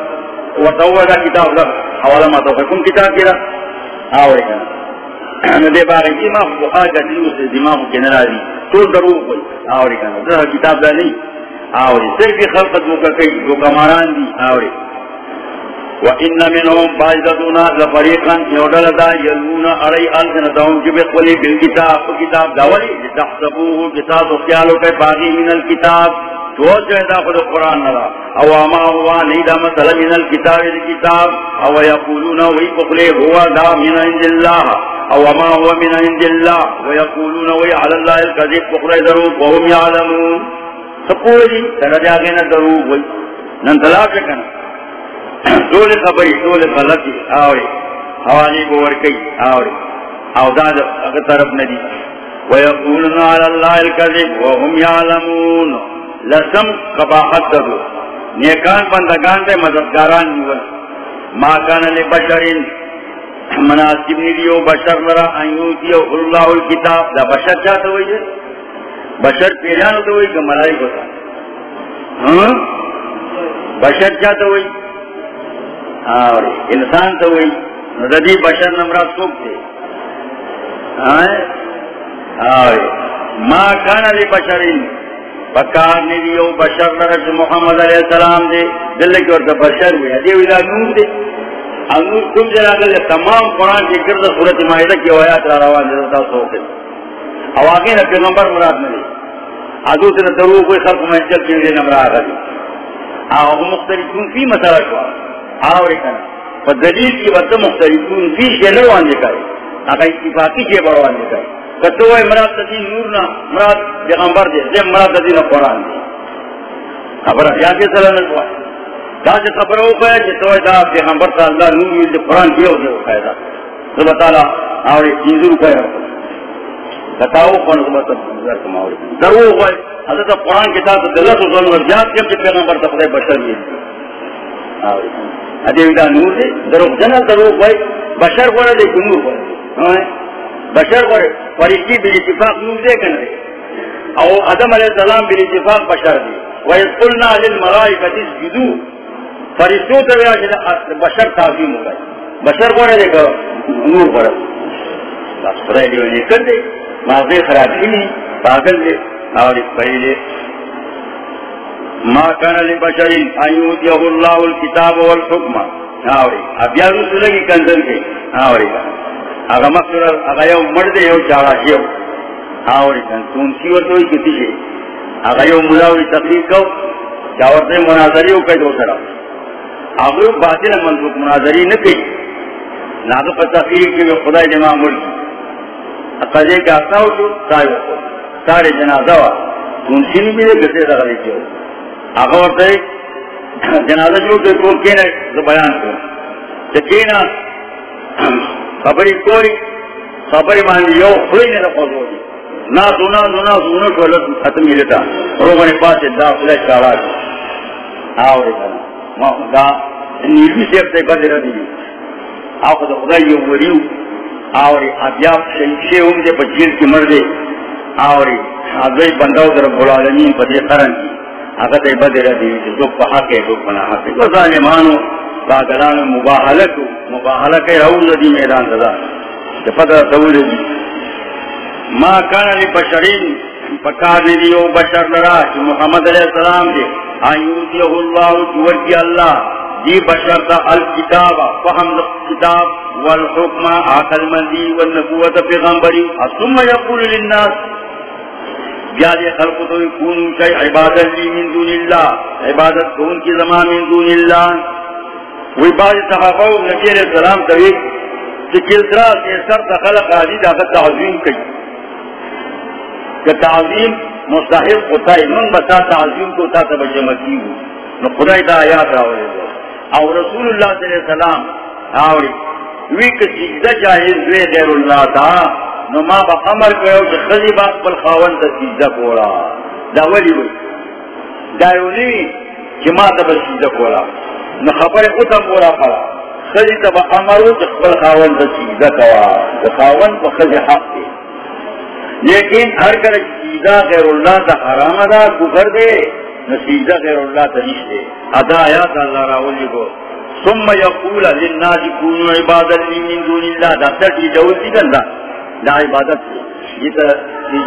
ورطاوہ کتاب لگ، حوالہ ما تو حکم کتاب کیا آوے کنا دے بارے کی ما بخار کا دیو سے دماغ کے نرازی تو ضرور کوئی آوری کنا کتاب دا نہیں آوری صرف خلقت مکہ کئی وہ کماران دی آوری وَإِنَّ مِنْهُمْ بَعِدَتُنَا لَفَرِيقًا يَوْدَلَ دَا يَلْوُونَ عَلَيْ أَلْسِنَتَهُمْ جِبِقْ وَلِي بِالْكِتَابِ وَكِتَاب دَوَلِي لِتَحْسَبُوهُ كِتَاب وَقِيَالُ كَيْ بَاقِي مِنَ الْكِتَاب توجہ دا خود قرآن نرا. او اما ہوا نہیں دا مثلا من الكتاب الكتاب او یقولون وی قفلے ہوا دا من عند اللہ. او اما هو من عند الله ويقولون وي على الله الكذب بخرى ذروب وهم يعلمون سقولي ترجع غينا ذروب وي ننتلاك كنا دول خبري دول غلطي آوري حوالي بوركي آوري او داد اغترب ندي ويقولون على الله الكذب وهم يعلمون. لسم قباحت دو نیکان بندگان دے مددگاران نول ما کان لبشرین مناسب نیدیو بشر لرا انیو دیو اللہ الكتاب دا بشر چاہتا ہوئی جائے بشر پیرانو تو ہوئی کہ ملائی ہوتا ہاں؟ بشر چاہتا ہوئی؟ اور انسان تو ہوئی ندی بشر نمرات سوک تھے۔ اور ما کانا لی بشرین۔ بکار نیدیو بشر لرا محمد علیہ السلام دے۔ دلکی ورد بشر ہوئی دیو الہ نور دے۔ انور کم جلا کر تمام قرآن کی کرد صورت معاہدہ کی آیات را روان جلتا سوکے اواقی نا پیغمبر مراد ملی ادو سے نہ درو کوئی خلق محجل کی دے نمرا آگا دی آو مختلفون فی مسئلہ شوا۔ آو رکھنا پا دلیل کی بطا مختلفون فی شیلر وان دکھائے آگا اتفاقی شیئے بڑوان دکھائے کتو ہے مراد تدین نورنا، مراد پیغمبر دے، زیم مراد تدین قرآن دے. خبر یا کے صلی اللہ دا جو خبر ہو گیا جس وقت دا پیغمبر صلی اللہ نور یہ جو قرآن کیا ہو جو قیدہ سبحانہ تعالیٰ آوری چیزوں کا ہے بتاؤ کون کو بتا گزار کما اور درو ہوئے حضرت قرآن کے ساتھ دلت و ظلم ورجات کے پیغمبر تک بشر یہ آوری دا نور دے درو جنا درو ہوئے، بشر کو دے نور کو ہاں؟ بشر کو فرشتي بالاتفاق نور دے کنے۔ او آدم علیہ السلام بالاتفاق بشر دے۔ وَإِذْ قُلْنَا لِلْمَلَائِكَةِ اسْجُدُوا۔ فرشتوں تو بشر تعظیم ہو گئے بشر کو رہے گا، نور پر بس خدای دیو نے کر دے ماضی خراب ہی نہیں، پاگل دے اور پہلے ما کان لبشر ان یؤتیہ اللہ الکتاب والحکم اور اب یا رسول کی کنزل کے. اور اگر مقصد اگر یو مرد یو چارا شیو. اور تون سی ورتوی کتی شی اگر یو ملاوی تقریر کو، چاورتے مناظری ہو کئی دو طرف اگر باطل منظور مناظری نہ کی ناغ پر تقریر کی خدا جمع جی ملکی قضے کا آتا ہو تو سارے جنازہ ہوا. منشی نہیں ملے گھٹے رکھنے کی ہو. اگر ورتے جنازہ جو کہ تو کہنا تو بیان کو تو خبری کوئی، خبری مانی یو خوئی نے رفض ہو دی نا سنا سنا سنا شولت ختم ملتا روغن پاس دا فلش کارا دی آوری کنا ما دا نیلوی سیب تے بدر دی آخو دا خدا یو وریو آوری ابیاب شیشه ہم دے پا جیل کی مردے آوری حضوی بنداو در رب العالمین پا دی قرن کی آقا تے بدر دی دک پا حق ہے دک پا نا حق ہے و ظالمانو باگلان مباحلکو مباحلک روز دی میدان ددا فتح تول دی ما کان لی بشرین، پکار دیو بشر لرا چی محمد علیہ السلام دی آیوتیہ اللہ چورکی اللہ۔ دی بشر تا الکتاب فهم الکتاب والحکم آقل مندی والنبوت پیغمبری۔ ثم یقول للناس بیادی خلق تو کون شای عبادت لی من دون اللہ، عبادت کون کی زمان من دون اللہ۔ وی بعض صحابہ نبی علیہ السلام تویق کہ کلترا سے سر تخلق آدی دا تعظیم کئی۔ کہ تعظیم مستحق ہوتا ہے من بتا تعظیم کو تا تب جمعی ہو۔ نو خدای دا آیات آورے دو۔ اور رسول اللہ صلی اللہ علیہ وسلم، آوری، وی کہ سجدہ جاہز وی غیر اللہ تا نو ما با امر کرو با پل خاون تا دا ولی وی دا ما نو خبر اتم خلا امرو پل خاون تا دا خاون پا حق دی. لیکن ہر کر غیر اللہ تا حرام دا کفر دے نسیدہ غیر اللہ تا نشتے ادا آیات اللہ راولی کو ثم یقول للناس کونو عبادت لی من دون اللہ دا سٹی جول دا عبادت یہ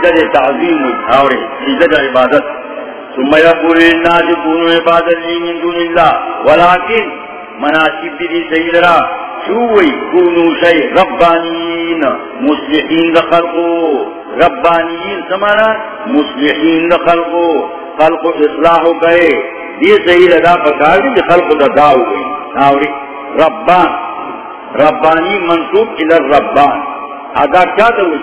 تا تعظیم آورے سیدہ عبادت. ثم یقول للناس کونو عبادت لی من دون اللہ. ولیکن مناسب دی سیدرہ شوئی کونو شئی ربانین مسلحین دا خلقو. ربانیین سمانا مسلحین خلقو. خلقو اصلاحو کئے یہ صحیح لگا پکار دی خلقو دا داو گئی ربان. ربانی منصوب الى ربان ادا کیا دوئی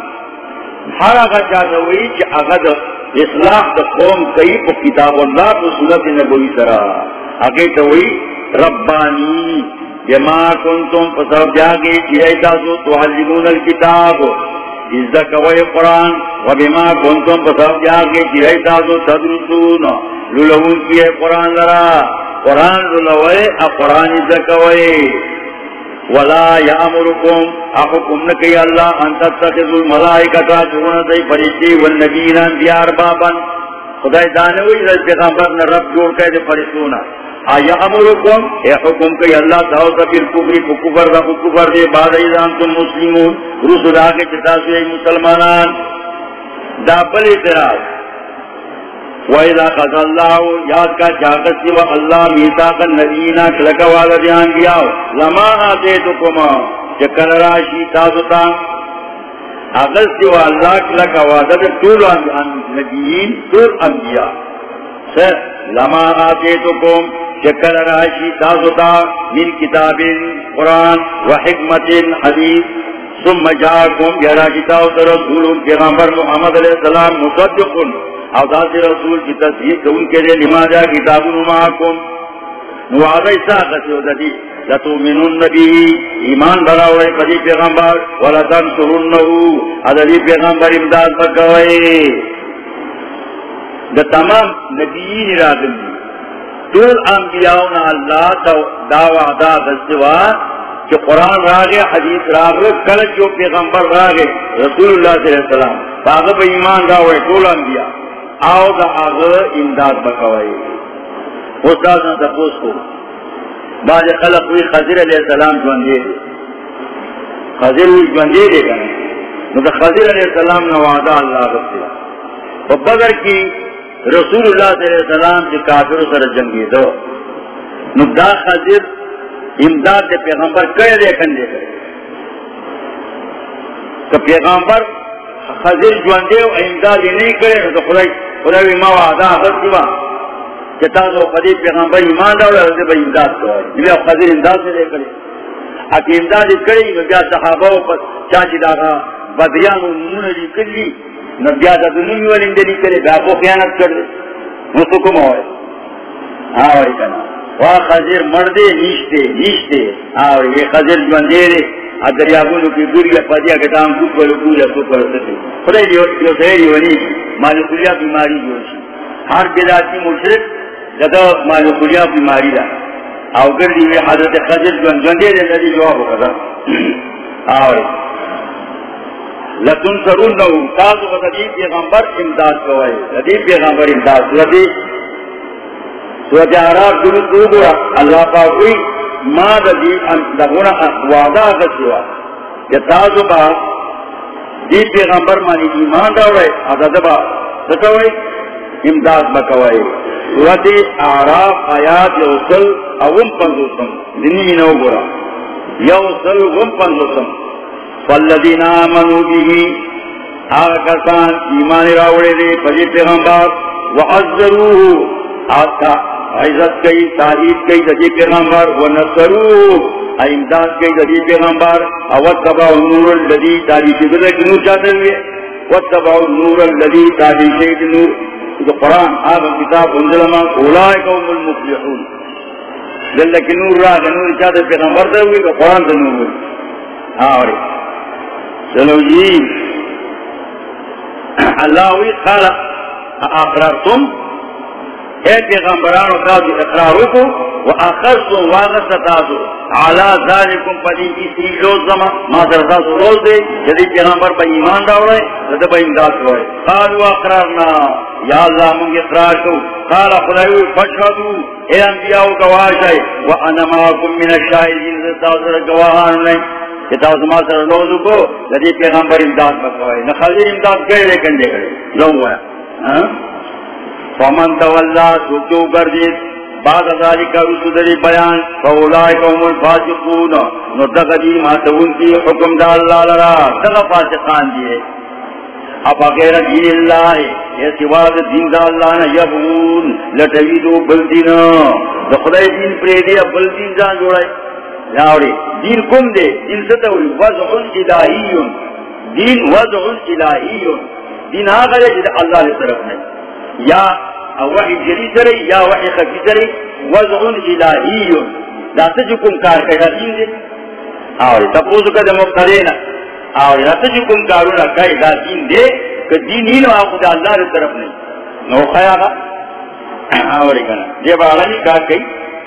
ہر اگا کیا دوئی کہ اگا دا اصلاح دا قوم کئی پا کتاب اللہ تو سنت نبوی سرا۔ اگے دوئی ربانی جما کنتم پسر جاگے چیئے تاسو تعلمون الكتاب عزت کوئی قرآن، و بما کنتم پسب جاگے چیئی تازو تدرسون لولون کیے قرآن لرا۔ قرآن لولوئے ا قرآن عزت کوئی ولا یامرکم. احکم نکی اللہ ان تتخذوا الملائکتا چون دی فرشتی والنبینا انبیاء اربابا. خدای دانوی رضی پیغمبر نے رب جوڑ کے دے فرشتونا آیا امرکم اے حکم کئی اللہ تاو سبیر کبری کو کفر دا کو کفر دے بعد ایزان تم مسلمون. رسول آگے چتا سوئے مسلمانان. دا پل اعتراض. وَإِذَا قَدَ اللَّهُ یاد کا چاکت سوا اللہ میتاق النبینا کلکا والا دیان دیاو لما آتیتکما چکل راشی تاستا اگر سوا اللہ کلکا والا دے طول نبیین، طول انبیاء۔ سر، لما آتیتکم چکل راشی تاستا من کتاب قرآن و حکمت حدیث۔ ثم جاکم یرا کتاب رسول پیغمبر محمد علیہ السلام مصدقن۔ او ذات رسول کی تصدیق ان کے لیے لماذا کتاب معکم. نوعد ایسا قصیو ددی نبی ایمان بھرا ہوئے پدی پیغمبر ولتن سرنہو ادلی پیغمبر امداد بکوئے دا تمام نبیین ارادن دی طول انبیاؤنا اللہ دا وعدا دستوا کہ قرآن راگے حدیث راگے کل جو پیغمبر راگے رسول اللہ صلی اللہ علیہ وسلم. فاغب ایمان راوے طول انبیاء. آو دا آغا امداد بکوائی. استاد نے تپوس کو. بعد خلق ہوئی خضر علیہ السلام جوندے. دے خضر ہوئی جوندے دے گا. نو دا خضر علیہ السلام نے وعدہ اللہ رسول و بدر کی رسول اللہ صلی اللہ علیہ وسلم سے کافر سر جنگی دو. نو دا خضر امداد دے پیغمبر کئے دے کن دے کرے کہ پیغمبر خضر جوندے و امداد نہیں کرے تو خدای خدای ما وعدہ حضرت کیوا؟ جتا تو قدی پیغمبر ایمان دا اور دے امداد کو یہ خضر امداد سے لے کرے اکی امداد کرے نو بیا صحابہ پر چاچی داغا بدیان و نمون دی کلی نو بیا دا دنوی والی اندلی کرے بیا کو خیانت کر دے نو سکم ہوئے ہاں وہی کنا. وا خضر مردے نیشتے نیشتے ہاں یہ خضر جوندے دے دریابونو کی گوری پدیا کتام کو کو کو یا سو پر سکے خدای دیو دیو سہری ونی مالکولیا بیماری جو شي ہر بدعتی مشرک جدا مالکولیا بیماری دا۔ او گر دی حضرت خضر جون جون دے دے جواب وکړه اور لتن سرون نو، تاسو په دې پیغمبر امداد کوی دې پیغمبر امداد۔ لدی سورۃ اعراف دغه وګړه الله پاک ہوئی ما دې ان با پیغمبر باندې ایمان امداد بکوي سورۃ اعراف آیات یوصل اوم پنځوسم. دني نو ګورا یوصل اوم پنځوسم. فالذین آمنوا به آکسان ایمان راوڑے دے پجی پیغمبر. وعزروه آتا عزت کئی تعریف کئی دجی پیغمبر ونصروه امداد کئی دجی پیغمبر. واتبعوا النور الذي تعریف بدک نور چاہتے ہوئے. واتبعوا النور الذي تعریف نور. تو قرآن، آب، کتاب انزلما اولائک هم المفلحون. للک نور را نور چاہتے پیغمبر دے ہوئے تو قرآن سے نور ہوئے. ہاں اور چلو جی. اللہ ہوئی وی قال اقررتم اے پیغمبران تاسو اقرار کو واخذتم واغت تاسو. على ذلكم فدی اسی روز زما. ما در تاسو روز دے جدی پیغمبر پر ایمان راوڑے رد پر امداد ہوئے قالوا اقرارنا یا اللہ من اقرار کو قال خدایو فشهدوا اے انبیاء گواہ ہے وانا معكم من الشاهدين تاسو گواہان نہیں کتا زما سره لوزو کو لدی پیغمبر امداد بکوای نہ خالی امداد گئے لیکن دے گئے لو ہوا فمن تولا سوچو گردید بعد ذالک رسول بیان فاولائک هم الفاسقون۔ نو دغدی ما تون کی حکم دا اللہ لرا دغ فاسقان دیئے اب غیر دین اللہ یہ سوا دین دا اللہ نہ یبون لٹویدو بلدین دا خدای دین پریدی، اب بلدین جان جوڑائی۔ راوڑی دین کم دے، دین ستوری وضع الہیون دین وضع الہیون دین آگا دے، جدہ اللہ نے طرف نہیں یا وحی جری سرے یا وحی خفی سرے وضع الہیون. دا سجکم کار کہا دین دے آوری، تپوزو کدے مقتدینا آوری دا سجکم کارونا کہا دا دین دے، کہ دین ہی نو آگا دا اللہ نے طرف نہیں. نو خیاغا آوری کنا. دے بارانی جی کہا کئی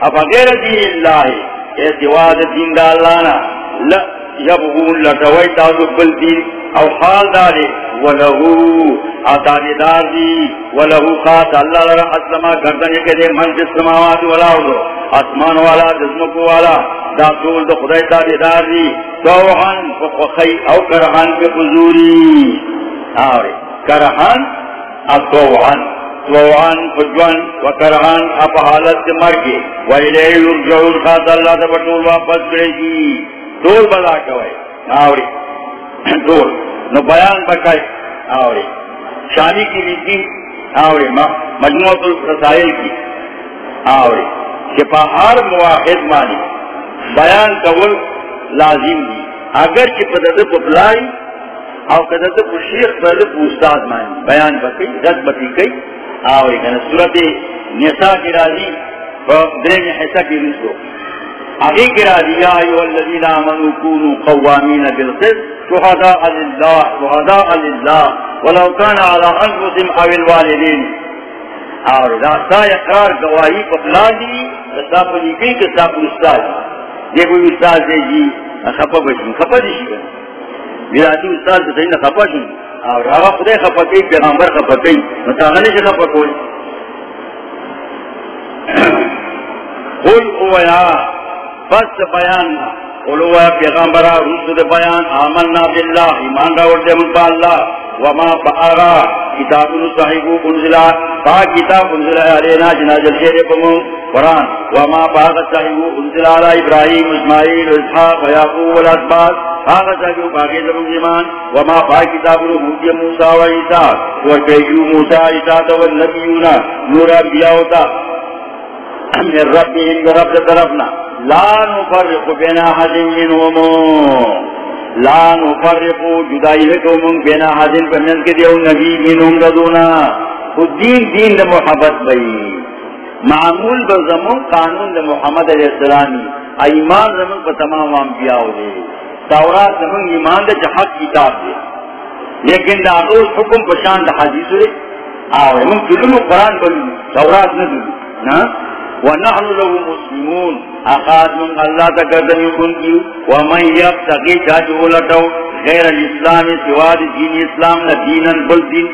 اب غیر دین اللہ ہے اعتواد دین دا اللہ نا. لا یبغون لٹوئی تازو بل دین. او حال دارے ولہو آتانی دار دی ولہو خاص اللہ لرا اسلما گردن یکے دے من جس سماوات والا ہو اسمان والا جزمکو والا، دا طول دا خدای تانی دار دی توحن فخی او کرحان کے حضوری۔ آرے کرحان اتوحن ووان فجوان وکرہان اپ حالت سے مر کے ویلے یرجعون خاص اللہ سے بطول واپس کرے گی۔ دور بلا کوئے۔ آوری دور نو بیان بکائے، آوری شانی کی بیتی آوری مجموعت الرسائل کی، آوری، کہ ہر مواحد مانی بیان کول لازم دی۔ اگر کہ پدد پپلائی او کدد پشیخ پدد پوستاد مانی بیان بکی، رد بکی کئی آوری کنا صورت نساء کی راضی درین حصہ کی رسو آگے کی راضی یا ایوہ الذین آمنوا کونوا قوامین بالقسط، شہداء للہ شہداء للہ، ولو کان على انفسهم او الوالدین. اور راستا اقرار گواہی پپلا دی رستا پلی گئی کہ سا پر استاد. دیکھو استاد دے جی خفا بشن خفا دیشی گا بیراتی استاد دے سینا خفا شن اور راغا خدای خفا کئی، پیغمبر خفا کئی. متاغلی سے خفا کوئی قل اویا بس بیان۔ قل اویا پیغمبر رسول بیان۔ آمنا باللہ، ایمان راور دے ملتا اللہ۔ وما فآغا کتاب صحیبو انزلا فا کتاب انزلا علینا جناجل شیر پمون قرآن۔ وما فآغا صحیبو انزلا علی ابراہیم، اسماعیل، اسحاق ویاقوب والاسباد آغا ساکیو باقی زمان ایمان۔ وما پا کتاب رو حجی موسیٰ و عیسیٰ۔ ورکیو موسیٰ، عیسیٰ تا والنبیونا نور انبیاء من ربهم برب طرفنا۔ لا نفرق بین حدن منهم. لا نفرق جدائی لکومن بین حدن پمن کے دیو نبی منهم ردونا خود دین دین دا محبت بئی معمول بزمون قانون دا محمد علیہ السلامی. ایمان زمن پا تمام انبیاء دے. تورات زمان ایمان دے حق کتاب دے. لیکن دا اول حکم پشان دا حدیث دے. آوے، من کلو قرآن بلو تورات ندو نا ہاں؟ ونحن له مسلمون. اخاد من اللہ تکردن یکن کیو ومن یبتقی چاچو لٹو غیر الاسلام سواد دین اسلام نا دینا بل دین.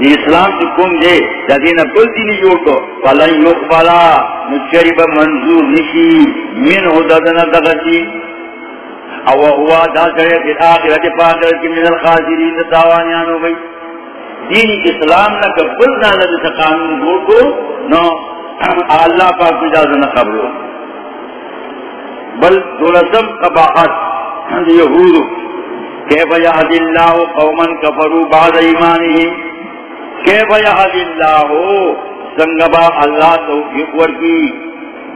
دی اسلام سے کم دے، دا دینا بل دینی جوڑتو. فلن یقبلا نچریب منظور نشی. من حددنا دغتی او ہوا دا کرے پھر آخرت پاکر کی من الخاسرین تاوانیان ہو گئی دین اسلام نہ قبل نہ لد قانون گو کو نو اللہ پاک اجازت نہ قبل بل دولتم قباحت۔ یہود کیف یہد اللہ قوما کفروا بعد ایمانہم؟ کیف یہد اللہ؟ سنگبا اللہ توفیق ورکی۔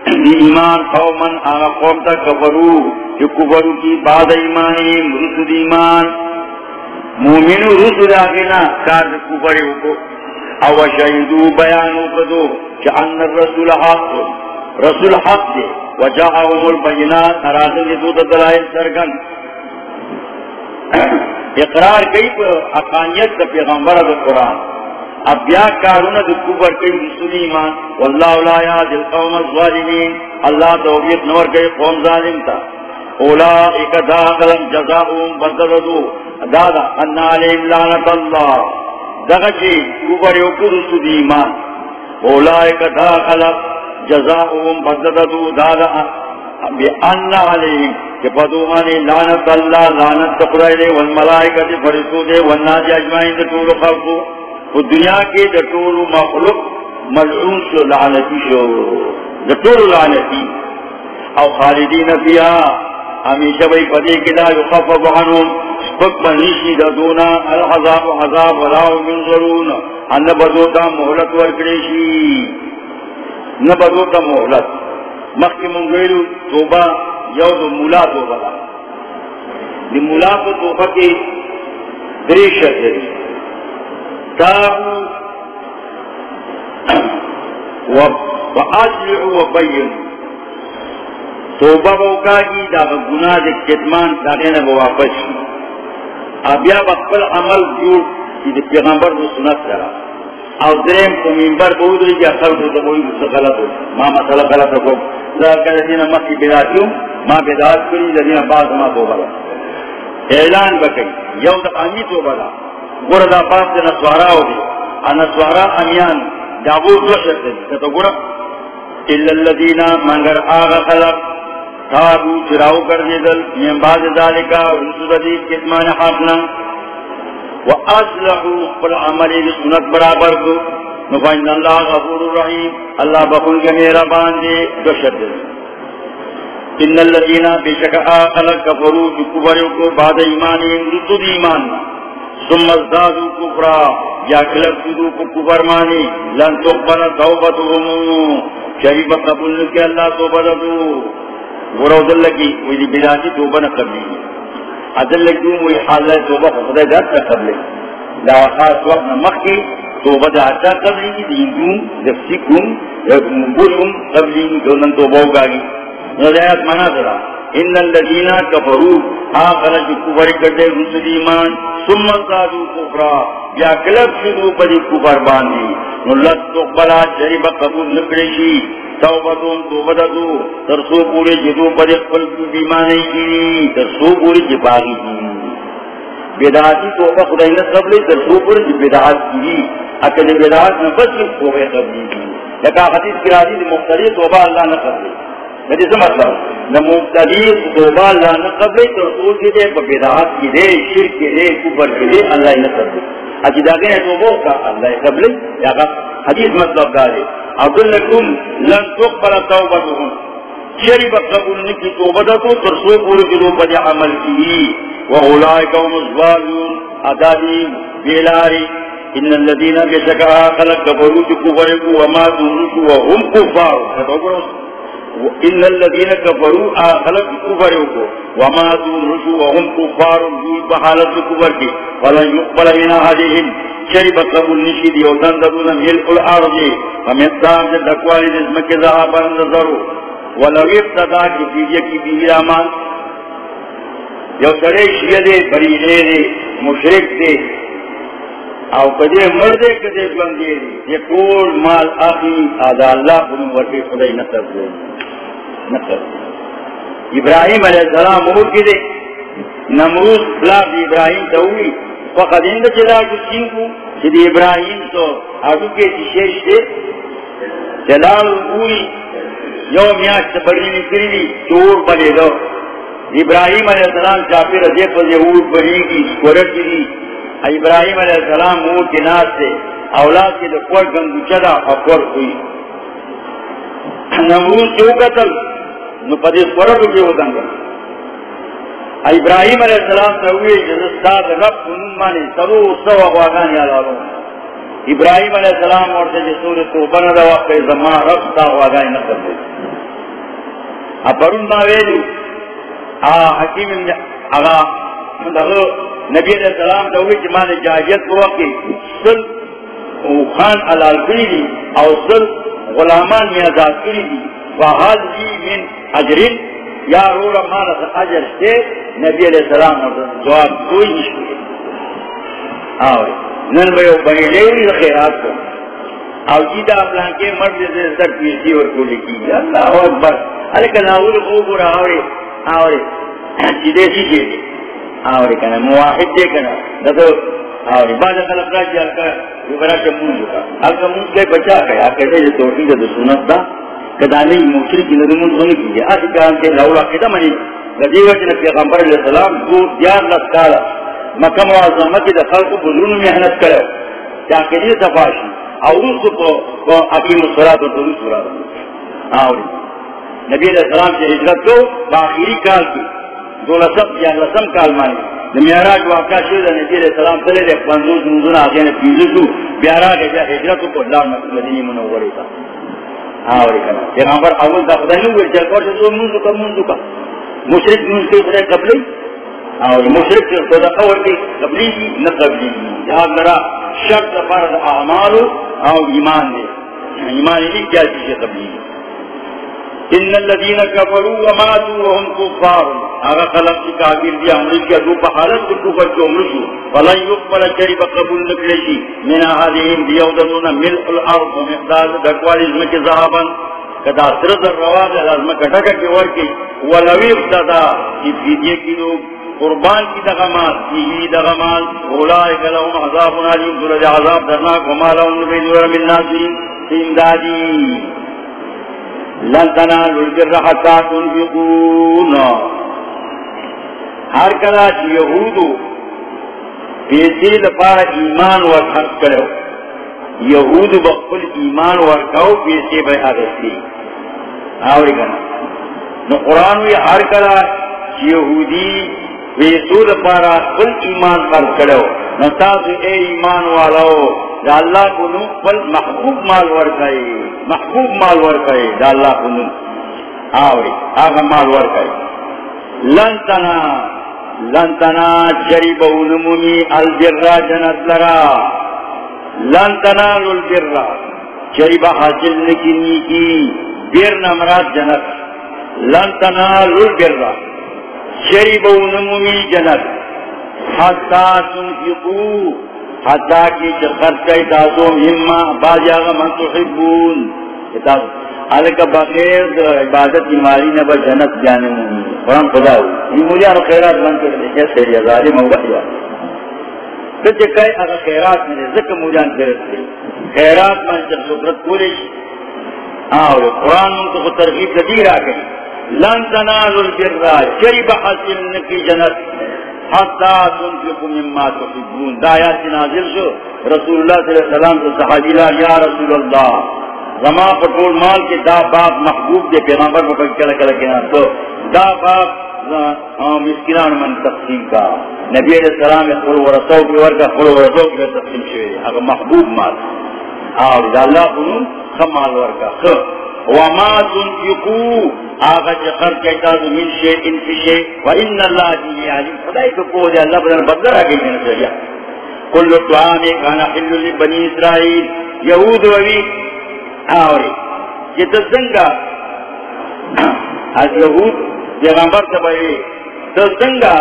دی ایمان قومن آغا قوم تا کفرو جو کفرو کی بعد ایمانی رسول ایمان۔ مومنو رسول آگینا کار کفری کو۔ او شہیدو بیانو قدو کدو چاہن الرسول حق رسول حق دے وجاہم البینات نرازل دو دلائل سرگن اقرار کئی پا حقانیت دا پیغمبر دا قرآن. اب بیا کارونا دو کبر کئی رسول ایمان. واللہ لا یاد القوم الظالمین. اللہ توفیق نور کئی قوم ظالم تا اولائک دا قلم جزاؤم بدردو دادا انا علیم لعنت اللہ دغچی کبر یوکو رسول ایمان. اولائک دا قلم جزاؤم بدردو دادا بی انا علیم کہ پدومانی لعنت اللہ لعنت تقرائلے والملائکت فرسو دے والناس اجمائن دے طول خلقو. وہ دنیا کے ڈٹور مخلوق ملعون شو، لعنتی شو. ڈٹور لعنتی. او خالدین فیہا ہمیشہ بھئی پدے کے لا یخفف عنہم سپک بنیشی ددونا الحضاب حضاب ولاو منظرون ان بدوتا محلت ورکڑیشی. نبدوتا محلت مخی منگویلو توبہ یو دو مولا توبہ دی مولا کو توبہ کے دریشت ہے تابوا وأصلحوا وبينوا توبہ بوکا کی دا گناہ دے کتمان داغین بواپس ابیا بقبل عمل جوڑ کی دے پیغمبر دو سنت کرا۔ او درین کو منبر بہت رہی کیا خلق تو بوئی اس غلط ہو ما مسئلہ غلط ہو ذکر دینا مکی بداتیوں ما بدات کری دینا بعض ما توبہ اعلان بکی۔ یو دا امی توبہ دا گورا دا پاس دے نسوارا ہو دی۔ نسوارا امیان۔ داغو دو شرط دی کتا گورا۔ اللہ اللذین منگر آغا خلق۔ تابو چراو کر دیدل من بعد ذالکا رسول دی کتمان حاقنا و اصلحو قل عملی دی سنت برابر دو نفائن اللہ غفور الرحیم۔ اللہ بخون کے میرا باندے دو شرط دی ان اللذین بے شکا خلق کفرو جو کبریو کو بعد ایمانی رسول ایمان۔ ثم ازدادوا كفرا یا کلب سدو کو کفر مانی۔ لن تقبل توبتهم شریف قبول کے اللہ توبہ دو ورو دل لگی، وہی بنا کی توبہ نہ قبلی عدل لگی، وہی حال ہے، توبہ خدا ذات نہ قبلی۔ لا خاص وقت مخی توبہ دا حتا قبلی کی دیندون دفسکم مبولم قبلی دونن توبہ گاگی نظریات منا ذرا ان الذين كفروا اخر كفر کرتے رسل ایمان، ثم زادوا كفرا یا کلب شروع پر کفر باندھی۔ نلت تقبلا جریب قبول نکڑی توبتون توبتو ترسو پورے جدو پر قل بیمانی کی ترسو پورے جباغی کی بیداتی توبہ خدای نے قبل ترسو پورے بیدات کی اکل بیدات نفس کی توبہ قبلی کی لکا حدیث کی راضی مختلف توبہ اللہ نہ قبلی مجھے سمجھ لو نمبتدیر توبہ اللہ نے قبل تو رسول کی دے بدعات کی دے شرک کی دے کفر کی دے اللہ نے قبل اجی داگے تو وہ کا اللہ قبل یا حدیث مطلب دارے اقول لكم لن تقبل توبتهم شرب قبول نکی توبہ تو ترسو پوری کی روپا دی عمل کی۔ وَأُولَئِكَ هُمُ الظَّالِمُونَ أَدَانِي بِلَارِ إِنَّ الَّذِينَ بِشَكَا خَلَقَ كَفَرُوا كُفَرِكُ وَمَا تُنْرُكُ وَهُمْ كُفَّارٌ ان الذين كفروا خلق كفر کو وما ترجو وهم كفار بحالت كفر کی ولا يقبل من هذه شرب قبول نشید یوتن دون ملء الارض فمثال دقوال جسم کے ذهب نظر ولو ابتدا کی دیجے کی بھی امان یو سڑے شیع دے بریلے دے مشرک دے او کدے مردے کدے بندے دے یہ کول مال آخی آدھا اللہ کنو ورکی خدای نصر دے نصر دے ابراہیم علیہ السلام مور کی دے۔ نمروز خلاف ابراہیم تو ہوئی۔ فقد اند چلا کچھ کو۔ جد ابراہیم تو آگو کے شیش دے۔ جلال ہوئی۔ یو میاش بڑی نکری دی۔ چور بنے دو۔ ابراہیم علیہ السلام چاپی رضی پر یہود بنی کی سکورت کی دی۔ ابراہیم علیہ السلام مور کے ناس سے اولاد کے دکور گنگو چدا اکور ہوئی۔ نمروز جو قتل؟ نو پدی سکورت کی ہو دنگا ابراہیم علیہ السلام نے ہوئے جزستاد رب کنون مانی سرو سو اغواغانی علالو ابراہیم علیہ السلام اور سے جسور کو بنا دا وقت زمان رب سا اغواغانی نقل دے اپرون ما ویلو آ حکیم اغا دغو نبی علیہ السلام نے ہوئے جمان جاہیت کو وقت سل خان علال کری دی او سل غلامان میں میازاد کری دی وحال جی من اجرین یا رورا مالا سا عجر سے نبی علیہ السلام جواب کوئی نشکے آوے نن بیو بنی لیوری خیرات کو او جیدہ اپلان کے مرد سے سر پیسی اور کو لکی اللہ اکبر. علیکہ ناول خوب رہا آوے آوے جیدے سی جیدے آوے کنا مواحد دے کنا. دتو آوے بعد خلق راجی حلکہ وبرا کے مونجو کا حلکہ مونج کے بچا گیا کہتے جو توحید دو سنت دا کدانی مشرک کی ندمون ہونے کی ہے۔ آج کہاں کے لولا کدا منی رضی وجہ پیغمبر علیہ السلام کو دیار لسکالا مکم و عظمت دا خلق بزرون محنت کرو تاکہ یہ تفاشی اور اس کو حکیم الصلاة و طول صلاة آوری۔ نبی علیہ السلام سے حجرت کو باخیری کال کی۔ دو لسم یا لسم کال مانی میاراج واقع شد۔ نبی علیہ السلام صلی اللہ پنزوز منزون آگین پیزو بیاراج حجرت کو اللہ مدینی منوری تھا۔ آوری کنا پیغمبر اول دا خدای نو ورچل کوشش تو منزو کا منزو کا مشرک منز کے خدای قبلې اور مشرک چې خدا اور کی قبلې نه قبلې یا درا شرط فرض اعمال او ایمان دے یعنی ایمان دې کیا چې قبلې ان الذين كفروا وماتوا وهم كفار. اغا خلق کی کافر دی امر کی دو حالت کو کفر کو عمر شو. فلا يقبل شرب قبول نکلشی. من هذه بيودون ملء الارض مقدار دکوال اسم ذهبا کدا سرد الرواج لازم کٹا کے ور کی. ولو ابتدا، کی فدیہ کی لوگ، قربان کی دغمات کی دغمات اولئک لهم عذاب علیم ذل عذاب درنا وما لهم من ناصرین امدادی لن تنالوا البر حتى تنفقون. ہر کلا یہودو پیسے لپارا ایمان ور خرچ کرو. یہود بخل ایمان ور کہو پیسے بے آگستی آوری کنا نو قرآن وی ہر کلا یہودی پیسو لپارا قل ایمان خرچ کرو نو تاسو اے ایمان والاو، دا اللہ کو نو پل محبوب مال ورکائی. محبوب مال ورکائی، دا اللہ کو نو. آوری آگا مال ورکائی. لنتنا لنتنا جریب نمونی البر جنت لرا. لنتنا للبر جریب حاصل نکنی کی، بیر نمرات جنت. لنتنا للبر جریب نمونی جنت. حتی تنفقو، حتی کی چخرچ کئی تاسو ہمہ باجی آگا من تحبون. حالکہ بخیر عبادت ایماری نبا جنت جانے مونی قرآن خدا ہو یہ مولیان خیرات من کرنے کیسے ریا ظالم ہو بحیا کچھ کئی اگر خیرات میں ذکر مولیان خیرت لی خیرات من جب سکرت کولیش. آو قرآن ان کو ترغیب دیر آگئی لن تنالوا البر چری بحث نکی جنت. حتی تنفقوا مما تحبون. دا آیات نازل شو. رسول اللہ صلی اللہ علیہ وسلم تو صحابی اللہ یا رسول اللہ، زما پٹول مال کے دا باپ محبوب دے پیغمبر پر کلا کلا کنا تو دا باپ مسکنان من تقسیم کا. نبی علیہ السلام خل ورسو کی ورکا خل ورسو کی تقسیم شوئے. اگر محبوب مال. اور دا اللہ قنون خمال ورکا. خم وما تنفقوا آغا جخر کہتا دو من شیء ان فی شیء وإن اللہ جی علیم خدای کو کو دے، اللہ بدر بدر آگئی جنہ سریا. کل طعام کانا حل لبنی اسرائیل. یہود وی. آوری. یہ تزنگا از یہود پیغمبر تبایی تزنگا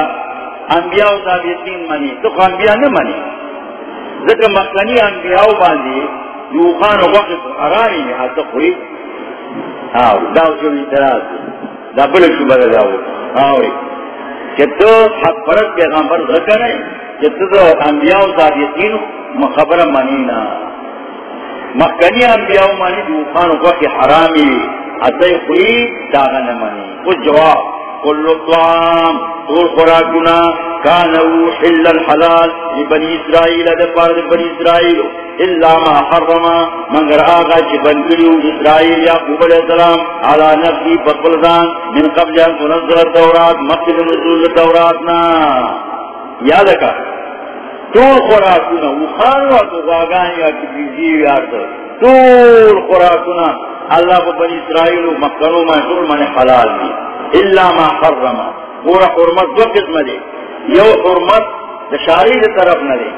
انبیاء و ثابتین منی. تو خو انبیاء نہ منی. ذکر مکنی انبیاء باندی. یوخان وقت حرامی میں حتی خوئی آو داو جو اعتراض دا بلک شو داو کہ تو حق پیغمبر ذکر ہے کہ تو انبیاء و خبر منینا مکنی انبیاء مانی یوخان وقت حرامی حتی خوئی داغن منی کچھ جواب کل طعام طول خوراکنا کانو حل الحلال لبنی اسرائیل دفار بنی اسرائیل اللہ ما حرما منگر آغا چی بنگلیو اسرائیل یعقوب علیہ السلام علا نفسی بقبلدان من قبل ان تنظر التورات، مقصد نزول التوراتنا. یاد کا طول خوراکنا وخانو تو غاگانی یا کبیزیو یارتا طول خوراکنا اللہ کو بنی اسرائیل مکنو میں من حلال دی. اللہ ما حرما پورا حرمت دو قسم دے یو حرمت دشاری دی طرف نہ دے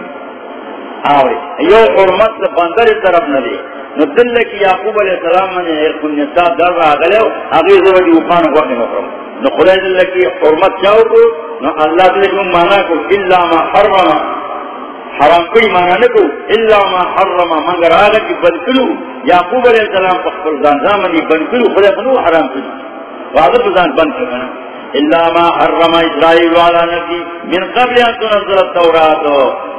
آوے یو حرمت دا بندر طرف نہ دے نو دل کی یعقوب علیہ السلام نے ایک نساء در را گلے اگے زو دی وقان وقت مکرم نو خدای دل کی حرمت چاو کو نو اللہ دل کو مانا کو الا ما حرم. حرام کوئی مانا نہ کو الا ما حرم. مگر آگا کی بنکلو یعقوب علیہ السلام پر فرزان زامنی بنکلو خدای بنو حرام کلو واضح بزان بند کرنا۔ اللہ ما حرم اسرائیل والا نبی۔ من قبل ان تنزل التورات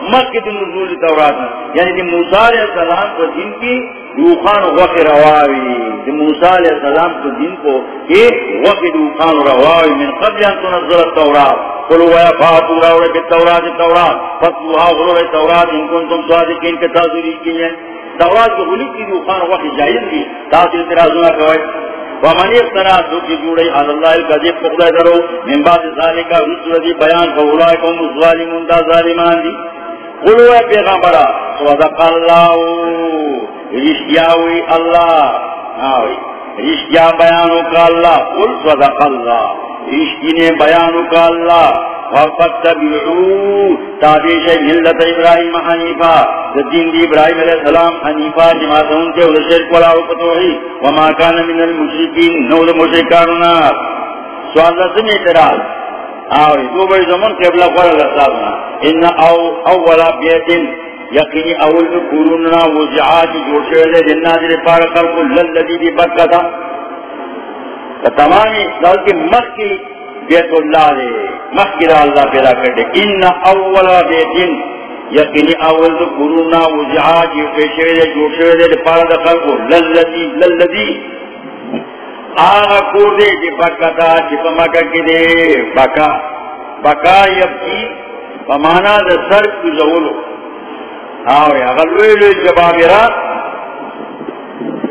مکہ نزول التورات یعنی دی موسیٰ علیہ السلام کو دن کی روخان وقت رواوی۔ دی موسیٰ علیہ السلام کو دن کو کہ وقت روخان رواوی۔ من قبل ان تنزل التورات قلوا یا فاتو راوڑے کی تورات تورات فتوہا غلوڑے تورات ان کنتم صادقین کے تاثری کی ہیں تورات کو غلوب کی روخان وقت جائز بھی تاثر ترازونا کوئی ومن افترا سوکی جوڑی علی اللہ القذیب فقدہ درو، من بعد ذالکا رسول دی بیان فولائکم الظالمون دا ظالمان دی. قلو اے پیغمبرا، صدق اللہ، رشتیاوی اللہ. آوی رشتیا بیانو کا اللہ. قل صدق اللہ رشتی نے بیانو کا اللہ. تابیش ملت ابراہیم حنیفہ دین دی ابراہیم علیہ السلام حنیفہ جماعتون کے او شرک والا اوپتوحی وما کان من المشرکین، نو دا سوال لازم اعتراض. آوری، دو بڑی زمان قبلہ قرآن لسابنا ان او اولا بیتن، یقینی اول قروننا وزعات جوڑ شوئے دن نازل پار خلق للذی دی برکتا تمامی دل کی مخ کی بیت اللہ دے مخیر اللہ پیدا کر دے۔ ان اول بیتن، یقینی اول دو گرونا قرونا وزعاج پیشوے دے، جو شوے دے پارا دخل کو للذی للذی۔ آغا کور دے جی بکا بکتا جی پمکا کی دے۔ بکا بکا یب یبکی پمانا دے سر کو زولو۔ آوے اغلوے لوے جبابرات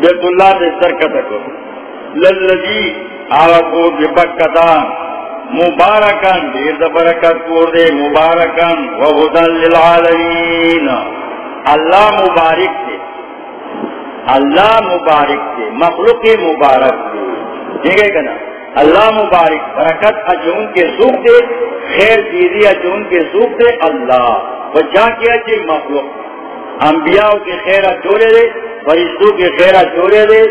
بیت اللہ دے سر کتا کرو للذی، آغا کور دے بکتا مبارکان دیر برکت پور دے مبارکان وہدن للعالمین۔ اللہ مبارک دے۔ اللہ مبارک دے۔ مخلوق مبارک دے۔ ٹھیک ہے کہ نا؟ اللہ مبارک، برکت اجون کے سوکھ دے، خیر چیزی اجون کے سوکھ دے، اللہ۔ بچا کیا جی مخلوق؟ انبیاء کے خیر چورے دے، فرشتوں کے خیر چورے دے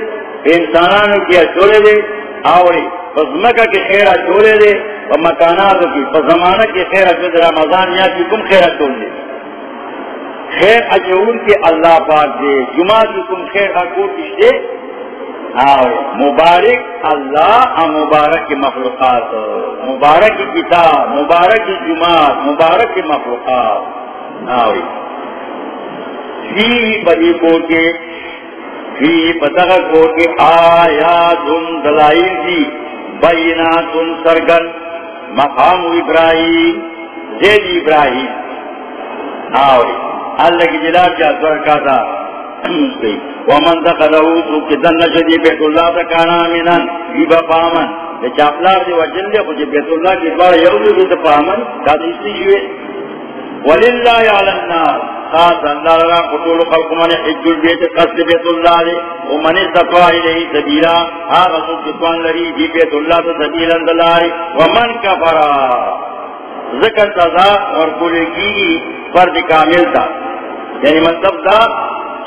انسانانوں کی چورے دے، آوری۔ مکہ کی خیرہ چولے دے و مکانات کی زمانہ کی خیرہ چولے رمضان یا کی کم خیرہ چولے خیر اجعون کے اللہ پاک دے، جمعہ کی کم خیر اکور کشتے مبارک اللہ مبارک کی مخلوقات۔ مبارک کی کتاب، مبارک کی جماعت مبارک کی مخلوقات۔ آوری فی بڑی کو کے فی پتہ کو کے آیا تم دلائل دی۔ بینات سرگن مقام ابراہیم زید ابراہیم آوری اللہ کی جلال کیا سرکا تھا۔ ومن دخلہو تو کدن نشدی بیت اللہ تکانا منن بیبا پامن چاپلار دی وجن دے خوچی بیت اللہ کی دوار یودو بیت پامن کہتا اس لیے وللہ علی الناس۔ خاص اللہ لگا قطول خلق من حج البیت قصد بیت اللہ دے ومن استفاہ لئی سبیلا آغا سوک جتوان لری، دی بیت اللہ تا سبیلا دلاری ومن کفرا۔ ذکر سزا اور کلے کی فرد کامل تا یعنی مطلب دا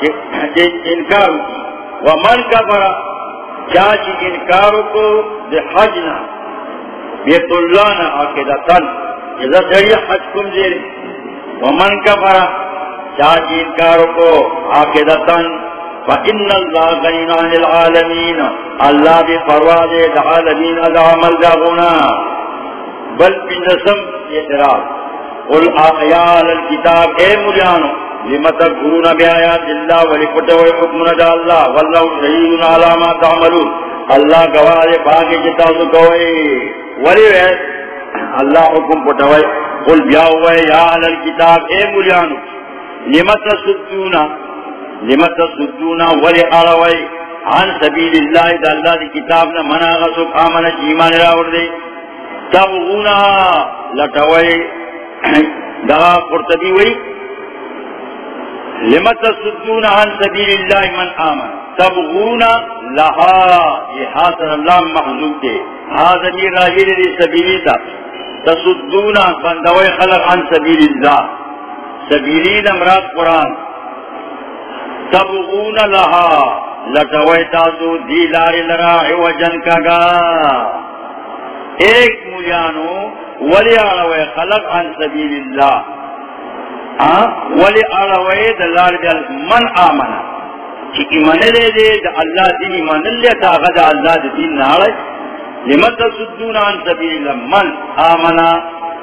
کہ انکار کی ومن کفرا چاچی انکارو کو دے حجنا بیت اللہ نا آقیدہ تن اذا سڑی حج کم زیر ومن کفر چاچی انکارو کو عاقدتاً، فإن اللہ غنین عن العالمین اللہ بے پرواز العالمین عمل جاغونا بل بنسم اعتراض۔ قل آیال الكتاب اے مجانو لما تذکرون بیایات اللہ ولکتوی حکمنا دا اللہ واللہ شہید علاما تعملون۔ اللہ گواہ دے پاکی جتا سکوئی ولی ویس اللہ حکم پٹوئی قل بیاوئی یا اہل الكتاب اے مجانو لما تصدون لما تصدون ولی اڑوئی عن سبیل اللہ دا اللہ دی کتاب نا منا غصب آمنا چیمان راور دے. تبغونا لٹوئی. *clears throat* دا قرطبی وئی. لما تصدون عن سبیل اللہ من آمن. تبغون لها یہ حاصل اللہ محضوب دے. حاضر یہ راجل دی سبیلی تا تصدون بندوئی خلق عن سبیل اللہ. سبیلی نمرات قرآن. تبغون لها لٹوئی تاسو دی لاری لراعی وجن کگا ایک مجانو ولی آلوئی خلق عن سبیل اللہ. ولی اڑوئے دلال دل من آمنا. چکی من لے دے، دا اللہ دینی من لے تا غدا اللہ دین ناڑے. لمن تصدون عن سبیل اللہ؟ من آمنا.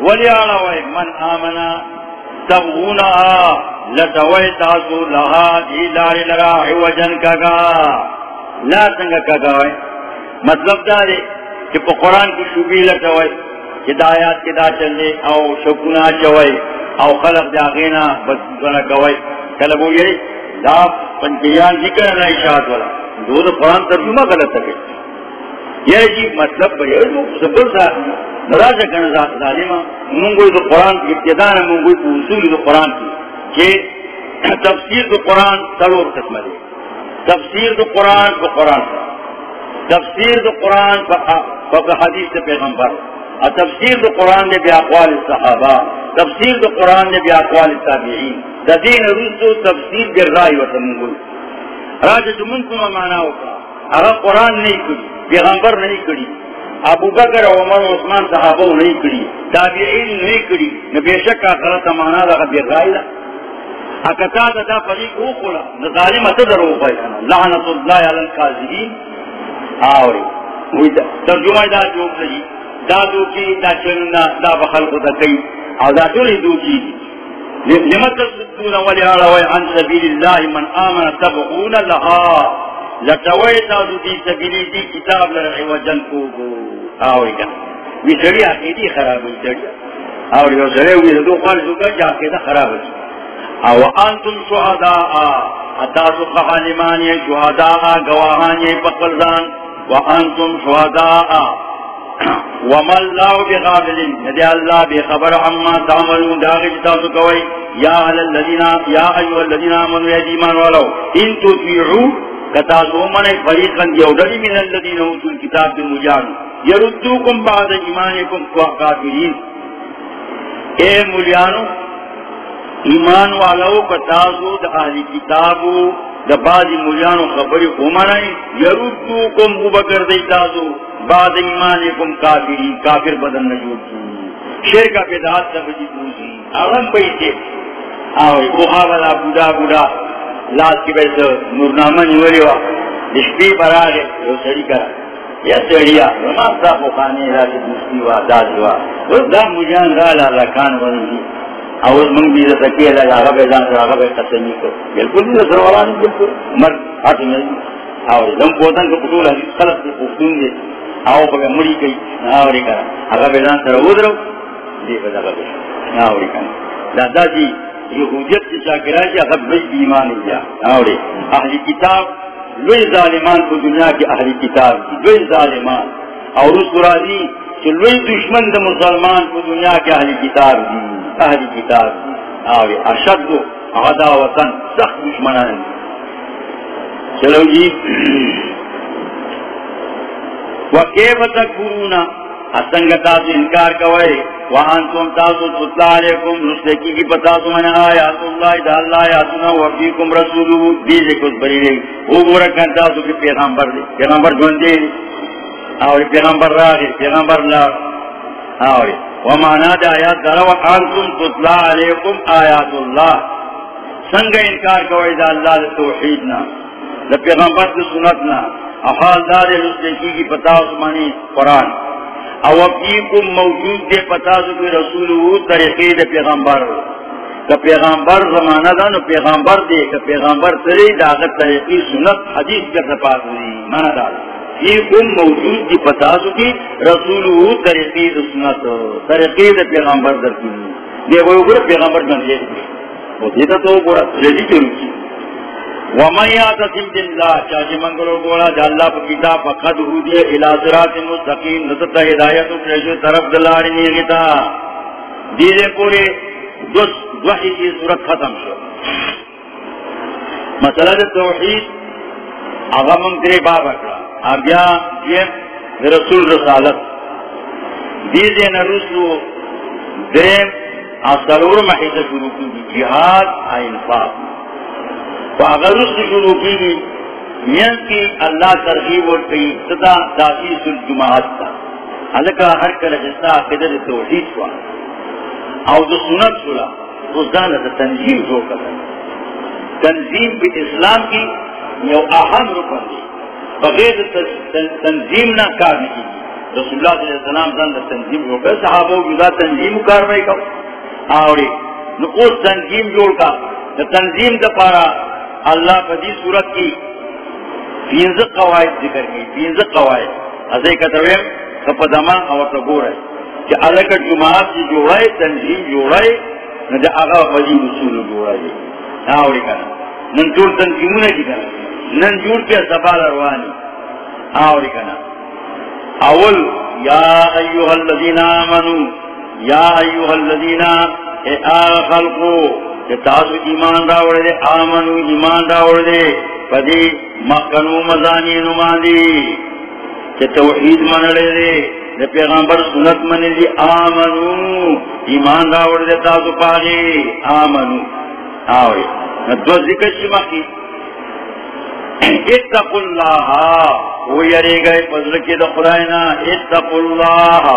ولی اڑوئے من آمنا. تبغونا لتوئے تاسو لہا مطلب دی لارے لگا حوجن کگا لا سنگا کگا وے مطلب دارے کہ پا قرآن کی شبی لتوئے ہدایات کے دا چلے او شکونا چوئے او خلق دا غینا بدنا کوي کله وو یی دا پنجیان ذکر نه اشاعت والا دو دا قرآن ترجمہ غلط ہے یعنی یہ جی مطلب بھئی نو سبل دا مراجع کرنا ذات ظالمہ منگوی دا قرآن کی ابتدا ہے منگوی کو اصول دا قرآن کی، کہ تفسیر دا قرآن تلور قسم دے تفسیر دا قرآن کو قرآن کا تفسیر دا قرآن کا حدیث پیغمبر۔ اور تفسیر دا قرآن دے بے اقوال صحابہ۔ تفسیر دا قرآن دے بے اقوال تابعین۔ دا دین روسو تفسیر دے رائی و تمنگل راجہ جو من کما مانا ہوگا اگر قرآن نہیں کری پیغمبر نہیں کری، ابو بکر عمر عثمان صحابہ نہیں کری، تابعین نہیں کری نہ بے شک کا غلط مانا لگا بے رائی اکتا دا فریق او قولا دا ظالم اتدر او قولا لعنت اللہ علی القاذبین آوری. ترجمہ دا جو صحیح دا دوکی دا چننا دا بخلق دا کئی او دا دولی دوکی لمت تصدون ولی آلوی عن سبیل اللہ من آمن تبغون لها. لتوی تازو دی سبیلی دی کتاب لرعی و جن کو گو آوری کن وی سڑی آقیدی خراب ہوئی سڑی آوری و سڑی ہوئی دو خالصو کا جا آقیدہ خراب ہوئی او انتم شہداء اتاسو قحالمانی شہداء گواہانی پقلزان وانتم شہداء وما اللہ بغافل ندی اللہ بخبر عما تعملون. داغی جتاسو کوئی یا اہل الذین، یا ایوہ الذین آمنوا، یا دیمان ولو ان تطیعو کتاسو من فریقا یودلی من الذین اوتو الكتاب بمجان یردوکم بعد ایمانکم کافرین اے ملیانو ایمان والو کتاسو دا اہلی کتابو، دا بعضی ملیانو خبری امنائی یردوکم مبکر دیتاسو بعد ایمانکم کافری، کافر بدن نجور کی شرک بدعات سبجی پوزی اغم پیتے. آوئی بخا والا بودا بودا. لاس کی بیس نورنامہ نیولی وا دشپی برا گئے جو سڑی کرا یا سڑیا رماستا بخانی را کی دوستی وا دادی وا اس دا مجان را لالا کان ونی اور من بھی رسکی ہے لگا بیدان سے آگا بیدان قسمی کو بالکل نہیں رسر والا نہیں بالکل. مرد ہاتھ میں اور دم پوتن کو پتول حدیث خلق سے پوچھتوں گے آو پا مڑی کئی ناوری کنا اگا بیدان سر ودرو. دی پا دقا بشا ناوری کنا دادا جی یہودیت کی شاکرہ جی اگر بج بیمانی جا ناوری اہلی کتاب، لوی ظالمان کو دنیا کی اہلی کتاب کی لوی ظالمان۔ اور اس قرآنی کہ لوی دشمن دا مسلمان کو دنیا کی اہلی کتاب دی۔ اہلی کتاب دی۔ ناوری اشد عداوتن سخت دشمنان چلو جی۔ *clears throat* وکیف تکفرونا اسنگ تاسو انکار کوئے، وانتم تاسو تطلع علیکم نسلکی کی پتاسو من آیات اللہ دا اللہ آیاتنا وفیکم رسولو دیزے کچھ بری لئی وہ گورا تاسو کی پیغمبر دی، پیغمبر جوندے دی۔ آوری، پیغمبر را پیغمبر لا۔ آوری ومانا دا آیات درو انتم تطلع علیکم آیات اللہ۔ سنگ انکار کوئی دا اللہ دا توحیدنا دا پیغمبر دا سنتنا۔ احال دا دے کی پتا عثمانی قرآن۔ او اپیکم موجود دے پتا سکی رسولو طریقی دا پیغمبر. دا پیغمبر زمانہ دا نو پیغمبر دے، کہ پیغمبر تری دا اگر طریقی سنت، حدیث کر پاس دی مانا دا. فیکم موجود دی پتا سکی رسولو طریقی دا سنت طریقی دا پیغمبر در کی. دے وہ اگر پیغمبر بن دے. وہ دیتا تو بڑا ریڈی کیوں کی ومن یاتسم بالله چاچی جی منگلو گولا جا اللہ پا کتاب فقد ہودی الى صراط مستقیم، نتتا ہدایت و پریشو طرف دلاری نیغتا۔ دیدے پورے دوس وحی کی صورت ختم شو۔ مسئلہ توحید اغمم تیرے باب اکڑا۔ آبیا یہ رسول رسالت۔ دیدے نرسو درم اصلور محیط شروع کی جی جہاد انفاق اگر اس شروع کی گئی مین کی اللہ ترغیب اور کئی سدا تاسیس الجماعت کا۔ حلقہ ہر کر جسا قدر توحید ہوا اور جو سنت سلا تو زان تنظیم جو کر۔ تنظیم بھی اسلام کی یہ اہم رکن دی۔ بغیر تنظیم نہ کار نہیں رسول اللہ صلی اللہ علیہ وسلم زان تنظیم جو کر۔ صحابہ جدا تنظیم کاروائی کرو اور اس تنظیم جوڑ کا تنظیم دا پارا اللہ پدی صورت کی فینز قواعد ذکر کی فینز قواعد۔ ازے کتویم کپدما او تگور ہے۔ کہ اللہ کا جماعت سے جوڑائے تنظیم جوڑائے نہ جا آغا پدی اصول جوڑائے ناوری کنا۔ نن جوڑ تنظیموں نے کی کنا۔ نن جوڑ کے سبال اروانی آوری کنا۔ اول، یا ایوہ الذین آمنوا یا ایوہ الذین، اے آغا خلقو کہ تاسو ایمان راوڑ دے، آمنو ایمان راوڑ دے۔ پدی مکنو مزانی نمان دی کہ توحید من لے دے۔ دے پیغمبر سنت من دی، آمنو ایمان راوڑ دے تاسو پاگے آمنو۔ آوے۔ دو ذکر شما کی اتق اللہ، وہ یری گئے فضل کے دخرائے نا اتق اللہ،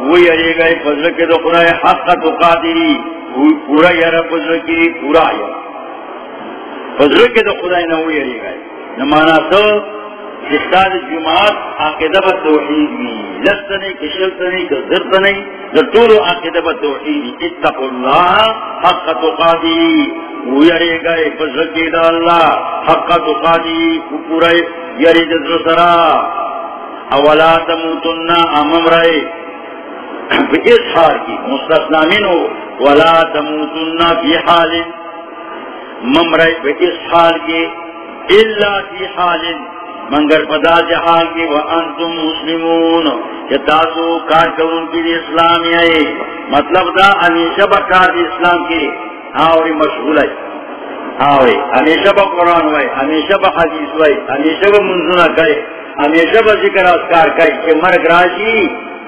وہ یری گئے فضل کے دخرائے حق حق تقادری پورا یار فضل کی، پورا یار فضل کے تو نا نہ یری گئے۔ نمانا تو استاد جماعت عقیدہ توحید بھی لست نہیں کشلت نہیں کذرت نہیں لطول عقیدہ توحید اتقوا اللہ حق تقاتی وہ یری گئے پذر دا اللہ حق تقاتی پورا یری جزر سرا، اولا تموتن امم رائے۔ اس حال کی مستثنا منو ولا تموتن فی حال۔ ممرئی اس حال کی، الا فی حال۔ منگر پدا جہال کی وانتم مسلمون کہ تاسو کار کرون کی دی اسلام آئے. مطلب دا ہمیشہ بکار دی اسلام کی آوری مشغول ہے آوری ہمیشہ با قرآن ہوئے ہمیشہ با حدیث ہوئے ہمیشہ با منزنہ کرے ہمیشہ با ذکر اذکار کرے کہ مرگ راشی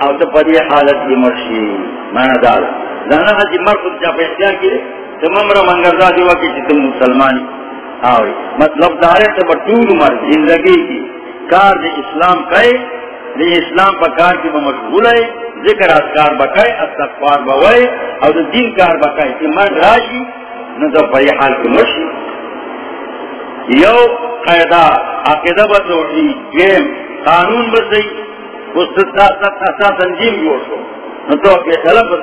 او تو پدی حالت کی مرشی مانا دارا زانا حجی مر خود جا پہ اختیار کی تمام را منگردہ دیوا کی تم مسلمانی آوری مطلب دارے تو بطول مر زندگی کی۔ کار دے اسلام کئے، دے اسلام پا کار کی مشغول ہے، ذکر اذکار بکائے استغفار بوائے او دے دین کار بکائے کہ مرد راشی نظر پہ حال کی مرشی یو قیدہ عقیدہ بتوحی گیم قانون بسی تنظیم جوڑ سو نہ تو کہ طلب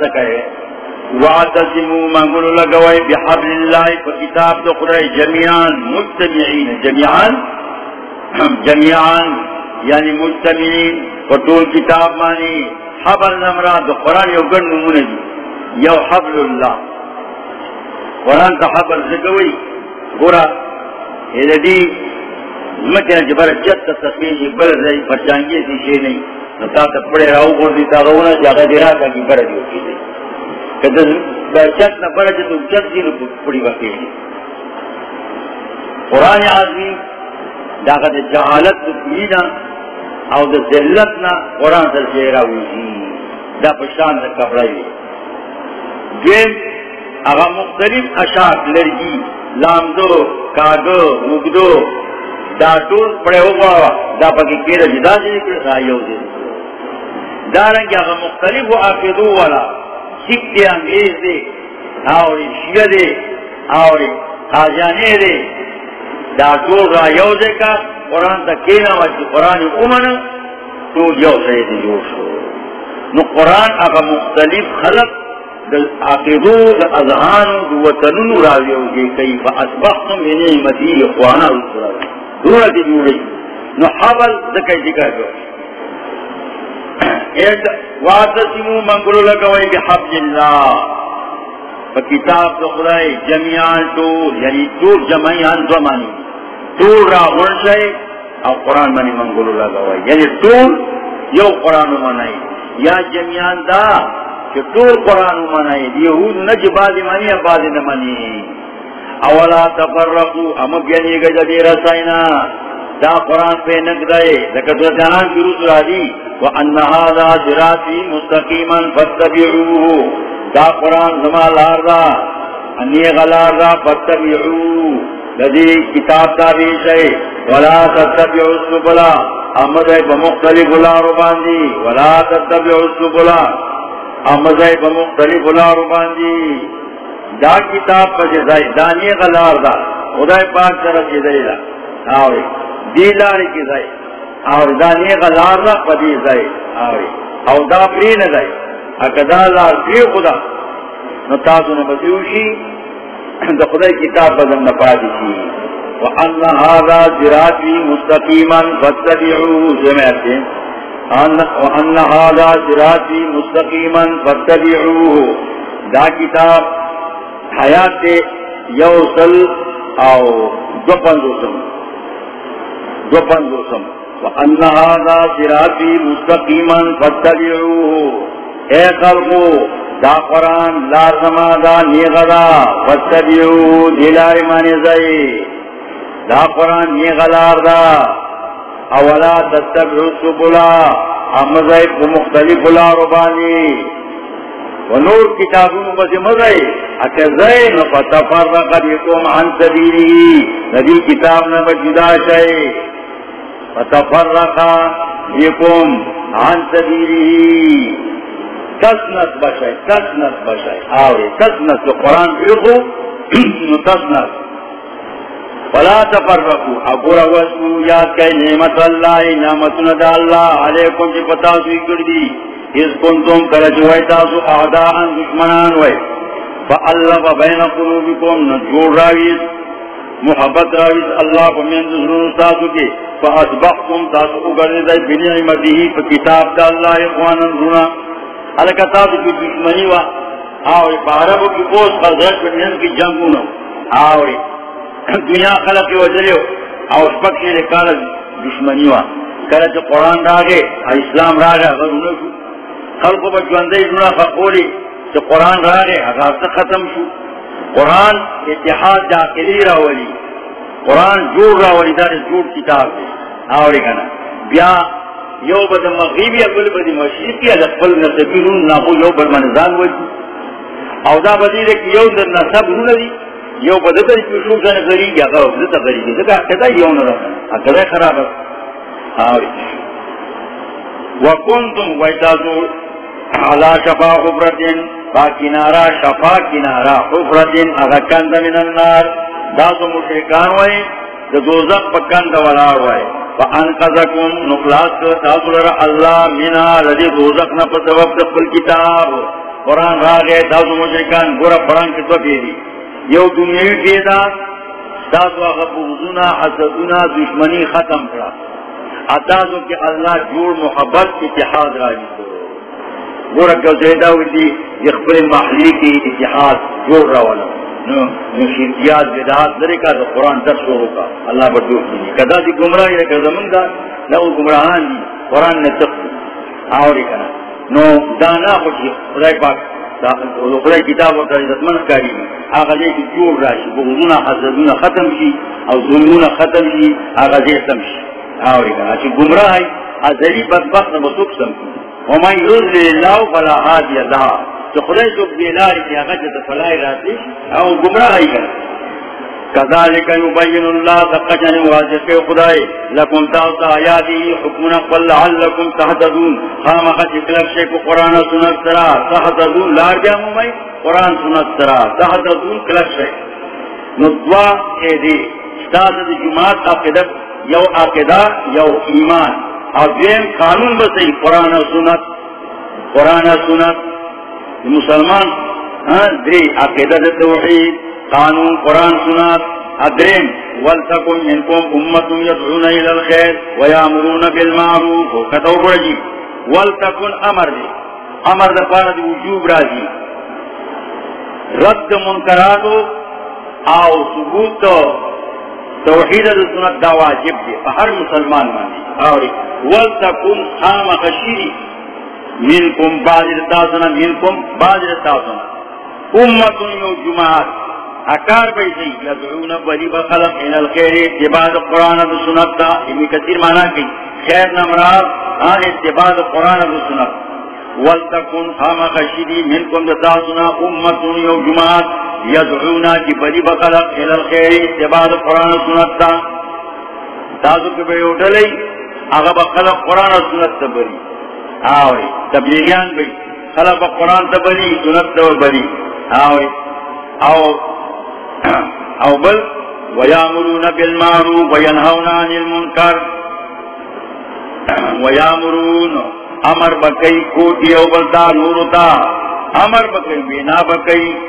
سکے واعتصموا منگل لگوائے بحبل اللہ پر کتاب تو خدای جميعان مجتمعین جميعان جميعان یعنی مجتمعین پٹول کتاب مانی، حبل نمرا تو قرآن یو گن حبل اللہ۔ قرآن کا حبل سکوئی گورا یہ دی مکہ جبر جی جت تصویر جی بل رہی پرچانگی سی شے نہیں نتا تا پڑے راو کو دیتا رونا جاگا جی دیرا کا کی بڑا دیو کی دے کہ چت نہ بڑا جتو چت دی پڑی وقتی دی قرآن عظیم جاگا جہالت دینا او دے ذلت نا قرآن در شیرا ہوئی دا پشان دا کبڑائی دیم اگا مختلف اشاک لرگی لامدو کاغو مگدو دا ٹول پڑے ہوا دا پکی کیرا جدا سے نکلے دا یو دے دارنگی اگا مختلف و عقیدو والا سکھ دے انگریز دے اور شیعہ دے اور خاجانے دے۔ دا ٹول را یو دے کا، قرآن تا کینا وچی قرآن امن ٹول یو سید جو شو۔ نو قرآن اگا مختلف خلق دل عقیدو دل اذہانو دو وطنونو راویو جے کئی، فا اسبختم بینی مدی اخوانا رسول دورا دی جوڑی نو حبل دکای ذکر کرو واتسمو منگلو لگوئی بحبل اللہ۔ کتاب تو خدای جمیان ٹول یعنی ٹول جمعیان دو مانی ٹول را غرشے اور قرآن منی منگلو لگوئی یعنی ٹول یو قرآن منائی یا جمیان دا کہ ٹول قرآن منائی یہود نج بازی منی بازی نمانی۔ اولا تفرقو امک یعنی گجا دی رسائنا۔ دا قرآن پہ نک دائے۔ لکت وزیانان کی روز را دی وَأَنَّهَا ذَا جِرَاتِ مُسْتَقِيمًا فَاتَّبِعُوهُ۔ دا قرآن زما لار دا انی غلار دا فتبعو لدی کتاب دا بیشے ولا تتبعو السبلا احمد ہے بمختلف لارو باندی، ولا تتبعو السبلا احمد ہے بمختلف لارو باندی۔ دا کتاب کا جزائی دانی غلار دا۔ خدای پاک طرف جزائی دا۔ آوری دی لاری جزائی اور دانی غلار دا پدی جزائی آوری او دا پرین جزائی اکدا لار پی خدا. نو تاسو نو بسیوشی دا خدای کتاب بدن نپادی شی. وَأَنَّ هَذَا جِرَاتِي مُسْتَقِيمًا فَاتَّبِعُوهُ سمعتے وَأَنَّ هَذَا جِرَاتِي مُسْتَقِيمًا فَاتَّبِعُوهُ. دا کتاب حیات یوصل او دو پندوسم. دو پندوسم وَأَنَّ هَذَا جِرَاتِي مُسْتَقِيمًا فَاتَّبِعُوهُ۔ اے خلقو، دا قرآن لار زما دا نیغدا فتبیو دلار مانی دا قرآن نیغلار دا۔ اولا تتبعو سبولا امزئی پو مختلف لارو بانی۔ و کتابوں بس مزئی اکر زئی نفتفرق بیکم عن سبیلی۔ ندی کتاب نبا جدا شئی۔ فتفرق بیکم عن سبیلی تسنت بشای تسنت بشای آوری تسنت قرآن بیخو نو تسنت فلا تفرقو. اگورا واسمو یاد کئی نعمت اللہ نعمتنا دا اللہ، علیکم چی پتا کردی اس کنتم کرجوائی تاسو اعداءن دشمنان وی. فاللہ بین قلوبکم، نجور راویز. محبت راویز اللہ کو من ذرون تاسو کے فاسبقتم تاسو اگرنے دائی بنعمتی ہی پا کتاب دا اللہ اخوانا ذرون الکتا تو کی دشمنی وا آوری پاربو کی پوس خزرش پر نیم کی جنگو نو آوری دنیا خلق کی وجلیو او شپک شیر کالا دشمنی وا۔ کلا چا قرآن راگے اسلام راگے، اگر انہوں شو خلقو با جواندے فقولی چا قرآن راگے، اگر ختم شو۔ قرآن اتحاد داخلی راولی. قرآن جوڑ راولی، دار جوڑ کتاب دے آوری کنا. بیا یو بد مغربی اقل بد مشرقی اقل نصبیرون ناخو یو بد منزان وجی او دا بدی دے کہ یو در نصب رون دی، یو بد در کشوم سن غریب یا غو بزتا غریبی. دکا کتا یو نرسن اکتا خراب آوری. وکنتم ویتازو علا شفا خبرتن با کنارا، شفا کنارا خبرتن اغاكند من النار. دازو مشرکان وی دوزق پکند ولار وی فانقذکم نخلاص تاثل را اللہ منا، لدی دوزقنا پسوب دفل کتاب. قرآن را گئے تاثل مشرکان گورا قرآن کتو پیدی یو دنیاوی پیدا تاثل آخا بغزونا حسدونا، دشمنی ختم کرا اتاثل کہ اللہ جوڑ محبت، اتحاد را جیسو گورا کیو زیدہ ہوئی دی یخبر محلی کی اتحاد جوڑ را والا۔ شرکیات بدعات لرے کا تو قرآن در شروع کا اللہ پر دوست دی کدا دی گمراہی رکھا زمن دا؟ لہو گمراہان دی۔ قرآن نے تخت آوری کنا۔ نو، دانا خوشی، خدای پاک۔ خدای کتاب و عزتمن کاری آغا دے کی جوڑ راشی بغضونا، حضرتونا ختم شی، او ظلمونا ختم شی، آغا دے ختم شی۔ آوری کنا۔ چی گمراہی، ازلی بدبخت نبسوک سم ومن یوزل اللہ فلا حادی اللہ تو خدای تو بیلاری کی آغا جتا فلائی راتی او گمراہ ہی كذلك يبين الله تقجن واجه خدای؟ لكم تاوتا آیاتی حکمنا قل لعلكم تحتدون خامقا چکلک شیکو قرآن سنت سرا تحتدون لار جامو مئی قرآن، سنت سرا تحتدون کلک شیک ندوا ایدی ستاد دی جماعت عقیدت یو عقیدہ یو ایمان. عظیم قانون بسی قرآن سنت. قرآن سنت. مسلمان ہاں، دری عقیدت توحید، قانون، قرآن سنات ادرین ولتکن منکم امت یدعون الى الخیر ویامرون بالمعروف. وکتو برجی ولتکن امر دی امر دی وجوب راجی رد منکراتو، آو ثبوت توحید دی سنت دا واجب دی. ہر مسلمان مانی. آوری. ولتکن خام خشیری. منکم بعد رتاسنا منکم بعد رتاسنا امت یو جماعت اکار بیسی یدعون بلی بخلق ان الخیر. اتباد قرآن دو سنت دا. امی کثیر مانا کی. خیر نمراد. آن اتباد قرآن دو سنت. والتکن خام خشیدی منکم دتا سنا امتون یو جماعت یدعون کی بلی بخلق ان الخیر اتباد قرآن سنت دا تازو کی بے اٹھلی اگا بخلق قرآن سنت دا بری. آوری، تبلیغیان بی خلق قرآن دا بری، سنت دا بری. آوری. او او بل، ویامرون بالمعروف وینہون عن المنکر. ویامرون امر بکئی کوٹی او بلتا نورتا امر بکئی بینا بکئی۔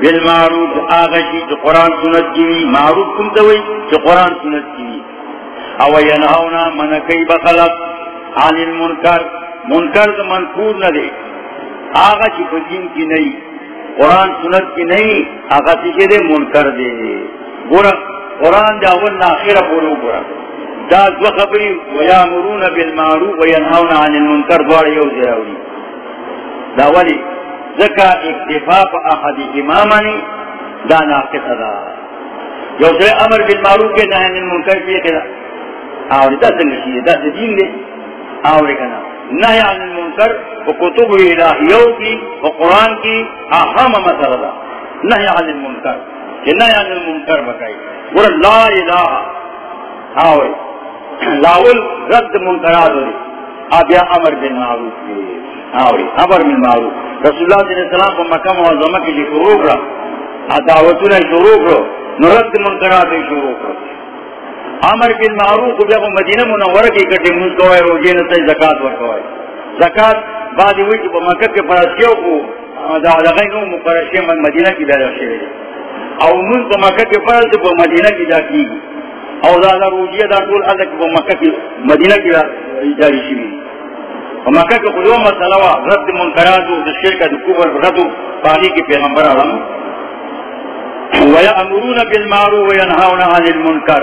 بالمعروف آغشی جو قرآن سنت کیوی، معروف کم دوئی جو قرآن سنت کیوی۔ او ینہون منکئی بخلق، عن المنکر، منکر تو منکور نہ دے آغا چی فجین کی نہیں قرآن سنت کی نہیں آقا سیکھے دے منکر دے۔ گورا، قرآن دا اول ناخیر پورو گورا۔ دا دو خبری ویامرون بالمعروف وینہون عن المنکر دوار یو زیراولی دا ولی ذکا اکتفا پا احد امامانی دا ناقص دا یو سر امر بالمعروف کے نحن المنکر کیے کدا آوری دا سنگشی دا دین دے آوری کنا نہ عن المنکر وہ کتب الہیوں کی وہ قرآن کی اہم مسئلہ دا نہ عن المنکر. کہ نہ عن المنکر بکائی وہ لا الہ آوے لاول رد منکرات ہوئی۔ اب یا امر بن معروف کی آوے امر بن معروف۔ رسول اللہ صلی اللہ علیہ وسلم کو مکہ معظمہ کی جو شروع کرا۔ دعوتوں نے شروع کرو نرد منکرات شروع کرو۔ امر بن معروف کو جب مدینہ منور کی کٹی منز کو ہے روجے نہ زکات ورکو ہے زکات بعد ہوئی کہ مکہ کے پرسیوں کو دا لغینو مقرشی مدینہ کی بیرہ شوئے او منز کو مکہ کے فرض کو مدینہ کی جا کی۔ او دا دا روجیہ دا طول ازک کو مکہ کی مدینہ کی جاری شوئے مکہ کے خلو مسئلہ رد منکراتو دا شرکہ دا کبر ردو پانی کی پیغمبر علم وَيَأْمُرُونَ بِالْمَعْرُوفِ وَيَنْهَوْنَ عَنِ الْمُنْكَرِ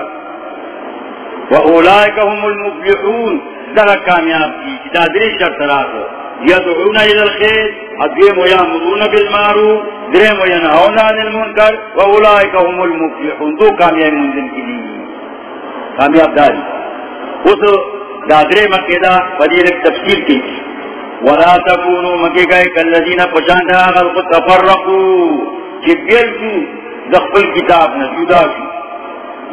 وَأُولَئِكَ هُمُ الْمُفْلِحُونَ. در کامیاب کی دادری شرط راکو یدعون الى الخیر ادویم ویامرون بالمعروف درم وینہون عن المنکر. وَأُولَئِكَ هُمُ الْمُفْلِحُونَ. دو کامیاب منزل کی لی کامیاب داری اس دادرے دادری مقیدہ فدیر تفسیر کی وَلَا تَكُونُوا مَكِكَيْ كَالَّذِينَ پشاند آغل تَفَرَّقُوا چی بیلتو دخل کتاب نجودا شو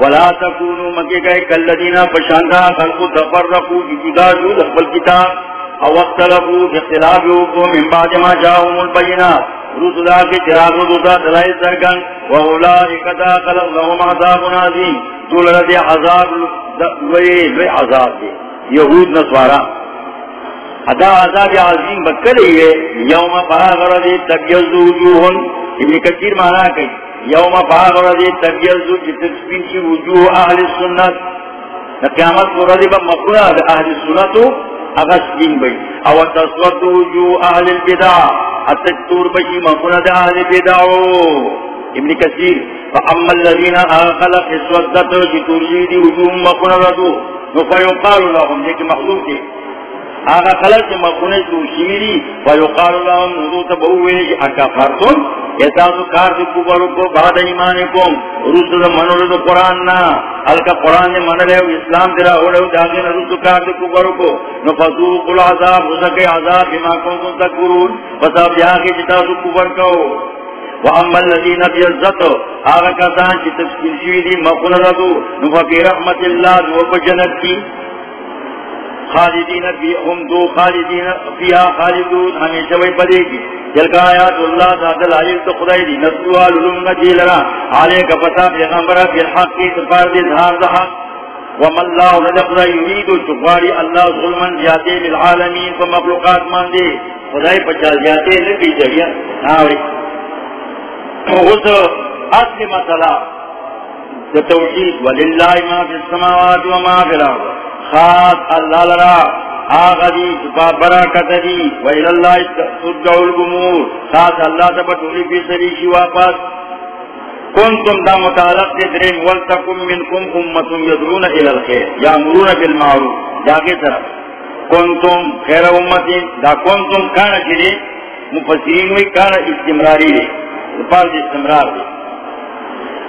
ولا تكونوا مكي گئے کلذین پشاندا خلق تفرقوا جدا جو دخل کتاب او اختلافوا اختلافوا من بعد ما جاءهم البينات رسلا کے چراغ دوتا دلائل سرگن واولئک داخل لهم عذاب عظیم دول رضی عذاب وی وی عذاب دی یہود نسوارا. ادا عذاب عظیم بکلی ہے. یوم فاغر دی تبیز وجوہن. ابن کثیر مانا کئی. یوم فاغر دی تبیزو کی تسبین کی وجوہ اہل سنت. قیامت کو رضی با مقرہ اہل سنتو اغسبین بی او تصوت جو اہل البدا البدع اتکتور بشی مقرہ دی اہل بداو ابن کثیر، فاما الذین آخلق دتر کی ترجیدی وجوہ مقرہ ردو نفیقال لهم لیکن مخلوق ہے۔ آغا خلق مقرہ تو شیری فیقال لهم نضوط بہوئے اکفرتن ایساسو کار دی کبرو کو، بعد ایمان کو رسول منور دو قرآن نا. حلکہ قرآن نے من رہے اسلام دیرا ہو رہے داغین رسول کار دی کبرو کو. نفضوق العذاب رسک عذاب بما کن کن تکبرون بس اب یہاں کی جتاسو کبر کو واما الذين بيزتوا آغا کسان چی تسکیل شوی دی مقل ردو نفا فی رحمت اللہ دو بجنت کی. خالدین فی هم دو خالدین فیها خالدون، ہمیشہ وی پدے کی جلکا آیات اللہ ذات العلیل تو خدای دی۔ نسلوها للمتی لرا علیکا پتا پیغمبرہ فی الحق کی تفار دی دھار دہا۔ وما اللہ رجب یرید چکواری اللہ ظلمن زیادے للعالمین فمخلوقات مان دے خدای پچا زیادے لگی جگیا ناوری اس اصل مسئلہ۔ توحید وللہ ما فی السماوات و ما فی الارض خاص اللہ لرا آغدی چپا براکت دی ویلاللہ ترجع الگمور خاص اللہ تبتولی فی سریشی واپس. کنتم دا متعلق درین، ولتکم منکم امتم یدرون الالخیر یامرون بالمعروف. جاگے طرف. کنتم خیر امتین دا کنتم کانا چلے، مفسرین ہوئی کانا استمراری دے پال دی استمرار دی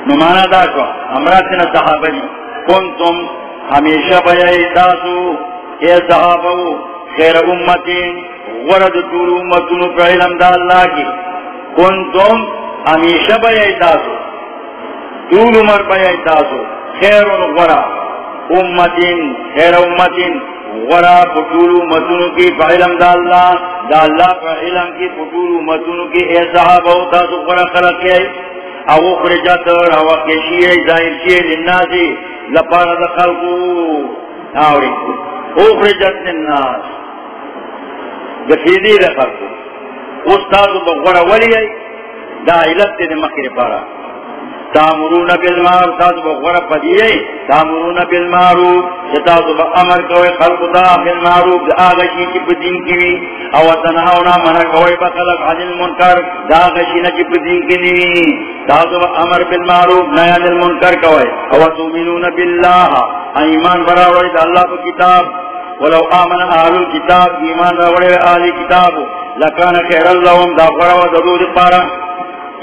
نمانا دا کو امراتنا صحابہ دی کنتم ہمیشہ بیائی تاسو، اے صحابہ، خیر امتین ورد طول امتن پر علم دا اللہ کی۔ کنتم ہمیشہ بیائی تاسو، طول عمر بیائی تاسو، خیر ورا امتین، خیر امتین، غرا پٹولو متنو کی پر علم دا اللہ دا اللہ پر علم کی پٹولو متنو کی۔ اے صحابہ تا سو غرا خلق ہے؟ او خرجت او کشی ظاہر کی لنناسی لپارا دا خلقو آوری او خرجت لنناس دفیدی دا خلقو. استازو بغرا ولی دا علت دے مخیر پارا تامرون بالمعروف، تاسو بغور پدیے تامرون بالمعروف تاسو بامر کوئی خلق دا بالمعروف دا آغا شی کی بدین کی او تنہونا منع کوئی بخلق عن المنکر دا آغا شی نکی بدین کی تاسو بامر بالمعروف نیا المنکر کوئی او تؤمنون باللہ ایمان براوڑی دا اللہ کو کتاب. ولو آمن آل کتاب ایمان براوڑی آل کتاب لکان خیر اللہم دا غروا ضرور پارا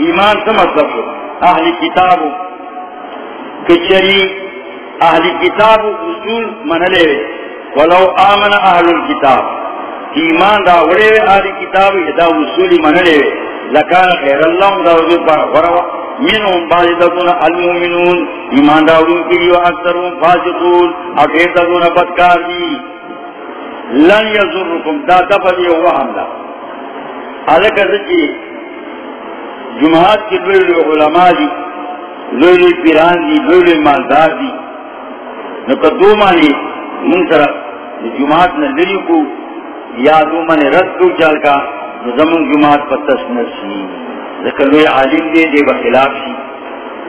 ایمان سمجھ مطلب سکو اہل کتاب کچری اہل کتاب اصول من لے ولو آمن اہل الكتاب ایمان دا وڑے اہل کتاب دا اصول من لے لکان خیر اللہ دا وضو پر غروا منهم بعضدتون المؤمنون ایمان دا وڑوں کی و اکثرون فاسقون اکیتتون بدکار دی۔ لن یزرکم دا دفلی ہوا حملہ حالکہ رجی جماعت کی لوئی لوئی علماء دی لوئی لوئی پیران دی لوئی لوئی مالدار دی. نکا دو مانی من طرف جماعت نظری کو، یا دو مانی رد کو چال کا زمن جماعت پر تسنر سی لیکن لوئی عالم دے دے بخلاف سی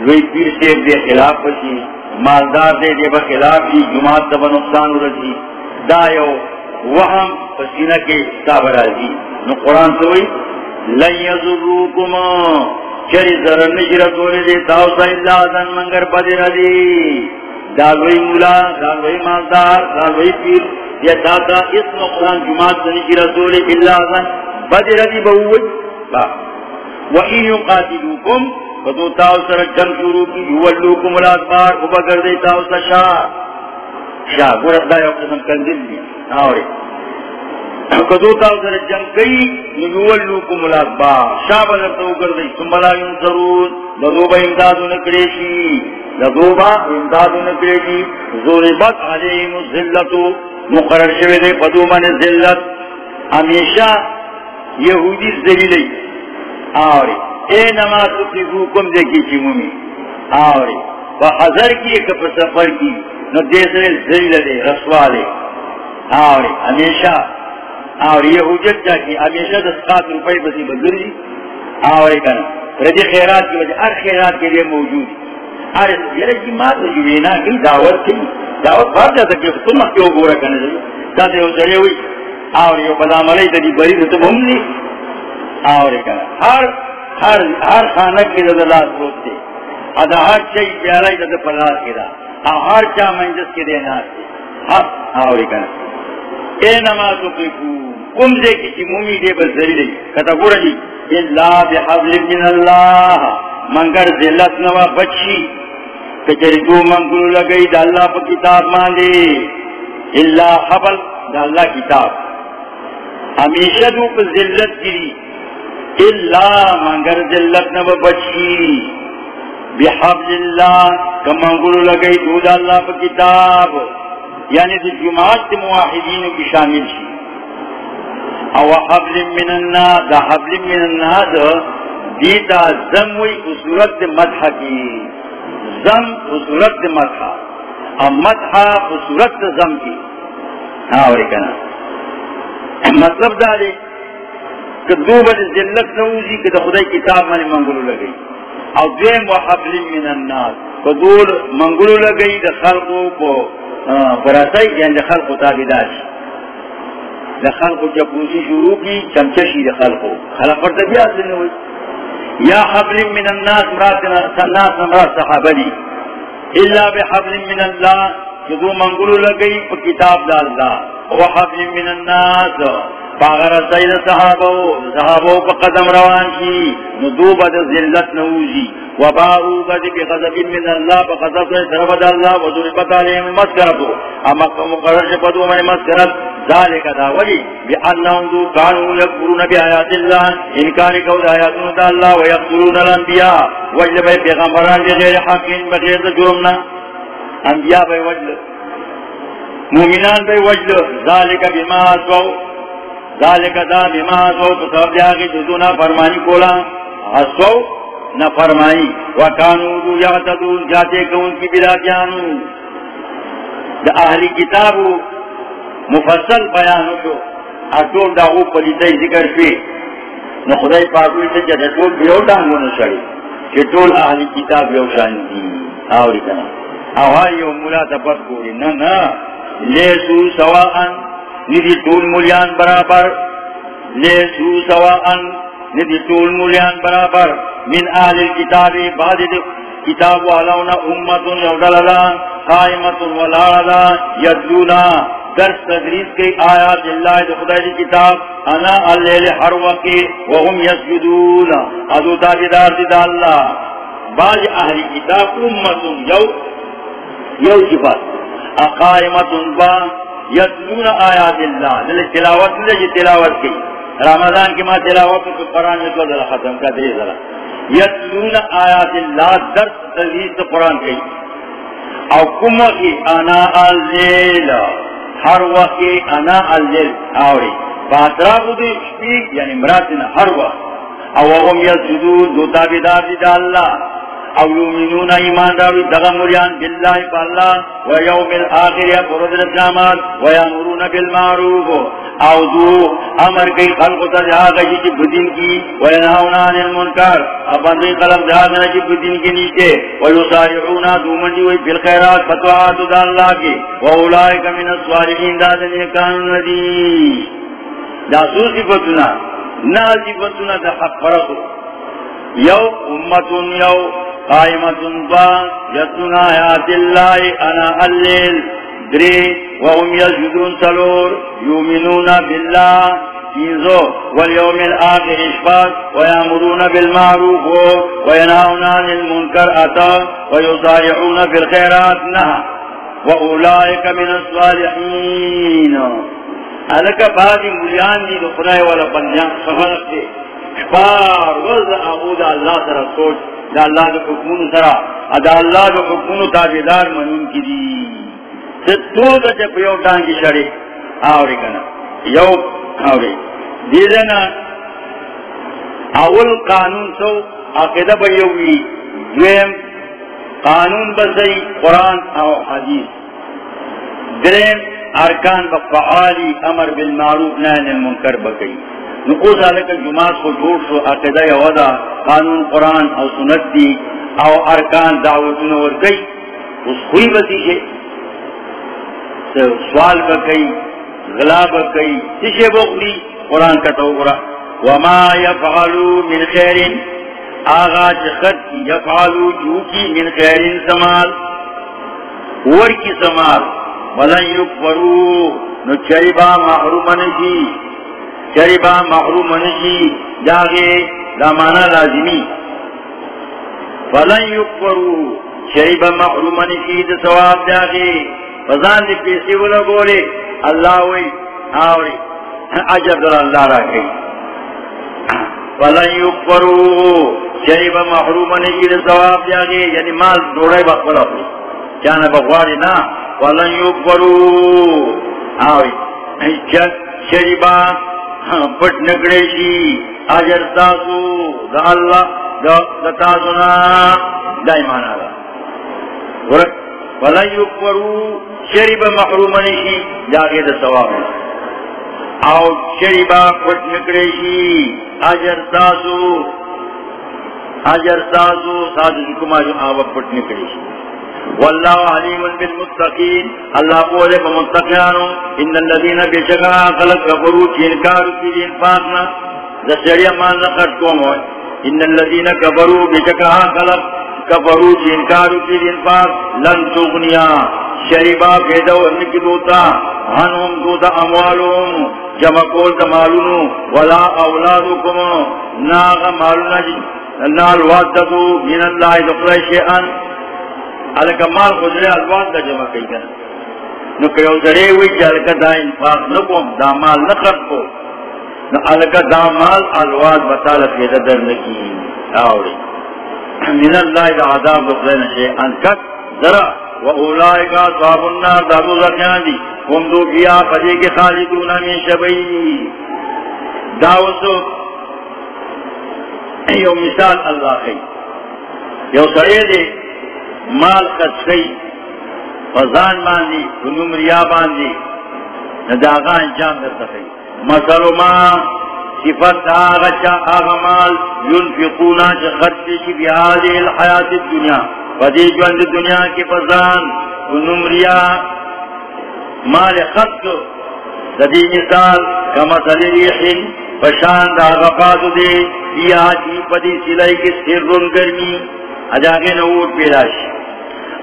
لوئی پیر سے دے خلاف سی مالدار دے دے بخلاف سی جماعت تبا نقصان رسی دا یو وہم پسینہ کے تابر آزی نو قرآن سوئی لن یزروکما چری ذرن نجرکولی دی تاوسا اللہ ازن منگر بدر دی دالوی مولا دالوی مالدار دالوی پیر، یا دادا اس نقصان جماعت نجرکولی اللہ ازن بدر دی بہوئی با. وَإِن يُقَاتِلُوكُمْ فَدُو تاوسر جنگ شروع کی، یولوکم الاسبار خوبا کردی تاوسا شاہ. شاہ گورت قسم کندل دی. آوری. کدو تاو سر جنگ کئی امدادو نکریشی. امدادو نکریشی. علیہم الزلتو. مقرر شوی پدو من زلت. ہمیشہ یہودی زلیلی. آوری. اے نما تقیفو کم کی چمومی آوری. وحضر کی کپ سفر کی. نو زلیل دے، رسوا آوری. ہمیشہ اور یہ حجت جا کی ہمیشہ دس سات روپئے بسی بدل جی اور رجی خیرات کی وجہ، ہر خیرات کے لیے موجود۔ ارے یہ جی ماں تو جو نا کی دعوت تھی دعوت بھر جا سکے تم کیوں گورا کرنے جی۔ لگے جاتے ہو چلے ہوئی۔ اور یہ بدام علی جی تری بری تو تم ہم نہیں اور ہر ہر ہر خانک کے زدہ لات روتے ادا ہر چاہی پیارا ہی زدہ پلاس کے دا۔ ہر چاہ منجس کے دینا ہر اور اے نما تو کم دے کسی مومی دے بس ذری دے۔ کتا گورا جی اللہ بحضل من اللہ۔ منگر ذلت نوا بچی۔ کچری دو منگلو لگئی دا اللہ پا کتاب ماندے۔ اللہ حبل دا اللہ کتاب۔ ہمیشہ دو پا ذلت گری۔ اللہ منگر ذلت نب بچی۔ بحبل اللہ کمنگل لگئی دود اللہ پا کتاب۔ یعنی دی جماعت دی مواحدین کی شامل شی. او حبل من الناس دا حبل من الناس دیتا زم وی اصورت دی مدح کی. زم اصورت دی مدح او مدح اصورت دی زم کی. ہاں وری کنا. مطلب دا دی کہ دو بد ذلت نوزی کہ دا خدای کتاب مانی منگلو لگئی. او دویم و حبل من الناس فدول منگلو لگئی دا خلقو کو براسائی جن دخل کو تابدار شی۔ دا خلقو چپوسی شروع کی چمچشی دخل کو خلق پر تبیات ہوئی یا حبل من الناس مراد الناس مرات صحابلی۔ الا بحبل من اللہ جدو منگلو لگئی پا کتاب دا اللہ۔ و حبل من الناس۔ پاغر سید صحابو صحابو پا قدم روان کی ندو بد ذلت نوزی. و باعو بد بی غضب من اللہ پا غضب سید رفد اللہ و ضربت علیہم مسکرتو اما مقرر شپدو من مسکرت ذالک دا ولی بی انہم دو کانو یکبرون بی آیات اللہ انکاری کود آیاتون دا اللہ و یقتلون الانبیاء. وجل بی پیغمبران بی غیر حقین بغیر دا جرمنا انبیاء بی وجل، مومنان بی وجل، ذالک بی ما اسوو ذالک دا بما سو تو سب جاگی جدو نا فرمانی کولا اسو نا فرمانی، وکانو دو یغتدون جاتے کون کی بلا جانو۔ دا اہلی کتابو مفصل بیانو شو اٹول دا غو پلیتای ذکر شوی۔ نو خدای پاکوی سے جاتے ٹول بیو ڈانگو نشڑی کہ ٹول اہلی کتاب یو شان دی۔ آوری کنا۔ آوائی یو مولا تپت کوری نا نا، لیسو سواءن ندی طول ملیان برابر لیسو سواءن ندی طول ملیان برابر، من آل الكتاب بعد کتاب والاونا امت یودللا قائمت والالا یدلونا درس تدریس کی آیات اللہ دی خدای دی کتاب، انا اللیل ہر وقی وهم یسجدون۔ ادو تابدار دی دا اللہ۔ بعض اہل کتاب امت یو یو صفات اقائمت با یتلون آیات اللہ دل تلاوت لے جی تلاوت کی۔ رمضان کی ماں تلاوت کو قرآن میں دو ذرا ختم کا دے ذرا یتلون آیات اللہ، درس تزیز قرآن کی۔ او کم کی انا اللیل، ہر وقت انا اللیل آوری۔ باترا خودی شپی یعنی مراتنا ہر وقت۔ او هم یسجدون دو تابدار دی دا اللہ۔ او یومنون ایمان داوی دغا مریان باللہ پا اللہ و یوم الاخر یا فرد الاسلامات و یامرون بالمعروف. او دو، امر کئی خلق تا جہاں جی بدین کی و ینہونا عن المنکر. اپندی قلم جہاں جی بدین کی نیچے. و یسارعون دو منجی وی بالخیرات فتوات دا اللہ کی. و اولائک من الصالحین، دا دنیا کانون ندی. دا سو صفتنا، نا صفتنا دا حق فرقو. یو امتون یو قائمت با یتنا آیات اللہ انا اللیل دری وهم یسجدون سلور یومنون باللہ چیزو والیوم الآخر اشفاق ویامرون بالمعروف ویناؤن عن المنکر اتا ویصارعون فی الخیرات نها وأولئك من الصالحين ألك بعد مليان دي لخنائي ولا بنيان خفرق دي شپار وز اغو دا اللہ سر سوچ، دا اللہ دا حکمون سر دا اللہ دا حکمون تابدار منون کی دی۔ ستو دا چپ یو ٹانکی شڑی۔ آوری کنا۔ یو، آوری۔ دیدنا اول قانون سو، عقیدہ بیوی دویم، قانون بسی قرآن او حدیث۔ درین ارکان بفعالی امر بالمعروف نہن المنکر بکی نقوص علیکہ جماعت کو جوڑ شو عقیدہ ودا قانون، قرآن او سنت دی او ارکان دعوتون ورگئی اس خوئی بسی ہے سوال بکی غلا بکی تشے بخلی قرآن کا توقرہ وما يفعلوا من خیر آغا چخط یفعلو چوکی من خیر سمال. ور کی سمال. ولن یکفرو نو چریبا محروم نشی چریبا محروم نشی جاگے دامانا لازمی. ولن یکفرو چریبا محروم نشی، دا ثواب جاگے فضان دی پیسی ولا بولے اللہ وی، آوری، عجب در اللہ را گئی. فلن یکبرو شریب محروم نشی، دا ثواب جاگے یعنی مال دوڑے بخبر اپنی. چانا بخواری نا. فلن یکبرو آوی شریبا ہاں، پٹ نکڑیشی اجر تاسو دا اللہ، دا دا تاسونا دائمانا دا فلن یکبرو شریب محروم نشی جاگے دا ثواب او شریبا پٹ نکڑیشی اجر تاسو اجر تاسو ساتھ کما جو آوا پٹ نکڑیشی واللہ علیم بالمتقین. اللہ قولے بمتقیانو ان اللذین بیشکا خلق کفرو چینکارو کی دین پاکنا دسیڑیا مان نقر کوم ہوئے. ان اللذین کفرو بیشکا خلق کفرو چینکارو کی دین پاک لن تغنیا. شریبا پیدو انکی دوتا. ہنہم دوتا اموالوم جمع کول دا مالونو. ولا اولادکم. ناغ مالونا جی نال وادتو من اللہ دخل شیئن علکہ مال خجرے الواد دا جمع کئی کنا نو کیو زرے ہوئی چا علکہ دا انفاق نکوم، دا مال نخط کو. نو علکہ دا مال الواد بطال پیدا در نکی. آوری. من اللہ دا عذاب دخل شیئن کت ذرا وَأُولَئِكَ أَصْحَابُ النَّارِ دَابُ زَكَانِ دِي هُمْ دُو فِيهَا فَدِي كِ خَالِدُونَ مِنْ شَبَيْهِ داوسو یو مثال اللہ خی. یو سڑے دے. مال قد خی فضان باندی کنم ریا باندی، نداغا انجام در سخی مثل ما صفت آغا چا آغا مال ينفقونا چا خرچی بی آدھے الحیات الدنیا۔ فدی جوند دنیا کی پزان نمریا مال خط ددی مثال کما ریحن پشان دا غفات دے یا جی پدی سلائی کی سر گرمی۔ اجاگے نوٹ پیلاش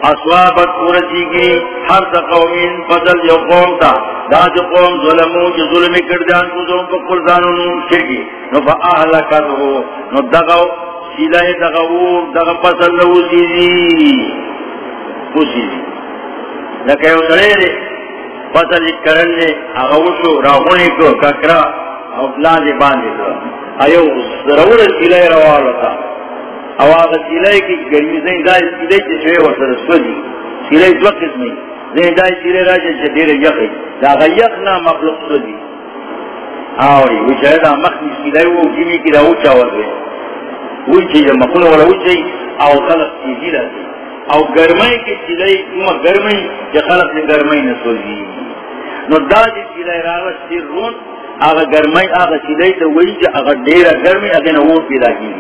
اصوابت پورسی کی ہر دا قومین فضل جو قوم تا دا جو قوم ظلمو جو ظلمی کردان کو ظلم پا قرزانو نو شرکی نو فا اہلا کرو نو دغو سیلہ دغور دغ پسل لہو سیزی پوسیزی لکہ او سرے دے۔ پسل کرن دے۔ اغوشو راہونی کو ککرا او پلان دے باندے دے ایو، ضرور سیلہ روالو تا او آغا سیلہ کی گرمی زین دائی سیلہ چی شوئے ورسر سوزی سیلہ دو قسمی زین دائی سیلہ راجا چی دیر یقی دا غا یقنا مخلوق سوزی آوری وچہ دا مخنی سیلہ وہ جمی کی دا اوچا ورزے وچی دا مخلو والا وچی او خلق چیزی رہتی او گرمائی کی چیزی کما گرمائی جا خلق دی گرمائی نسوزی نو دا دی چیزی راغا سیر رون آغا گرمائی آغا چیزی تا وی جا آغا دیرا گرمائی آغا نوور پیدا کی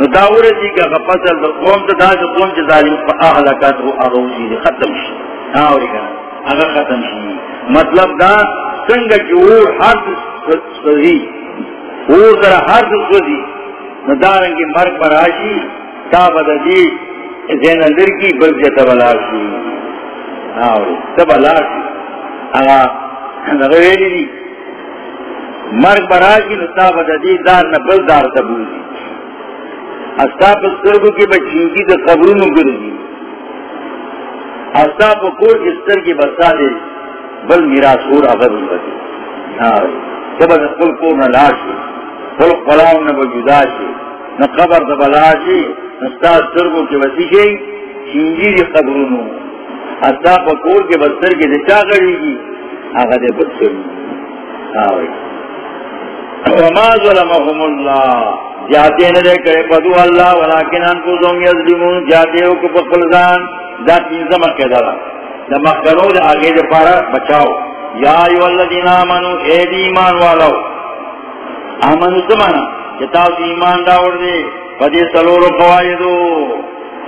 نو دا ورسی کہ قوم تا دا دا قوم چا ظالم پا احلکات رو ختم شی. آوری کنا آغا ختم شی. مطلب دا سنگا چی اور حد سوزی. اور در حد سوزی. ندارنگی مرگ پر براشی. تا بددی زین اندر کی بلجہ تبلاشی. آوری تبلاشی. آغا نغویلی دی. مرگ پر براشی نتا بددی دار نبل دار تبوزی استاپ سرگو کی بچینکی دا قبرون گردی استاپ کور استر کی بسا دے بل میراس خور اغر بدی آوری تبا نقل کور نلاشی فل قلاو نہ بجدا شی نہ قبر د بلا شی استاد سرگو کے وسی گئی چنجی قبرونو اتا پکور کے بستر کے دچا گڑی گی آگا دے بستر آوئی وما ظلمهم اللہ۔ جاتے نہ دے کرے پدو اللہ، ولیکن انفسهم یظلمون، جاتے ہو کہ بخلدان دا تینزم کے دارا دا مخکنو دا آگے دے پارا بچاؤ۔ یا ایو الذین آمنو، اے دی ایمان والاو آمن زمانا جتاو دی ایمان داور دے۔ پدی سلور و قوائدو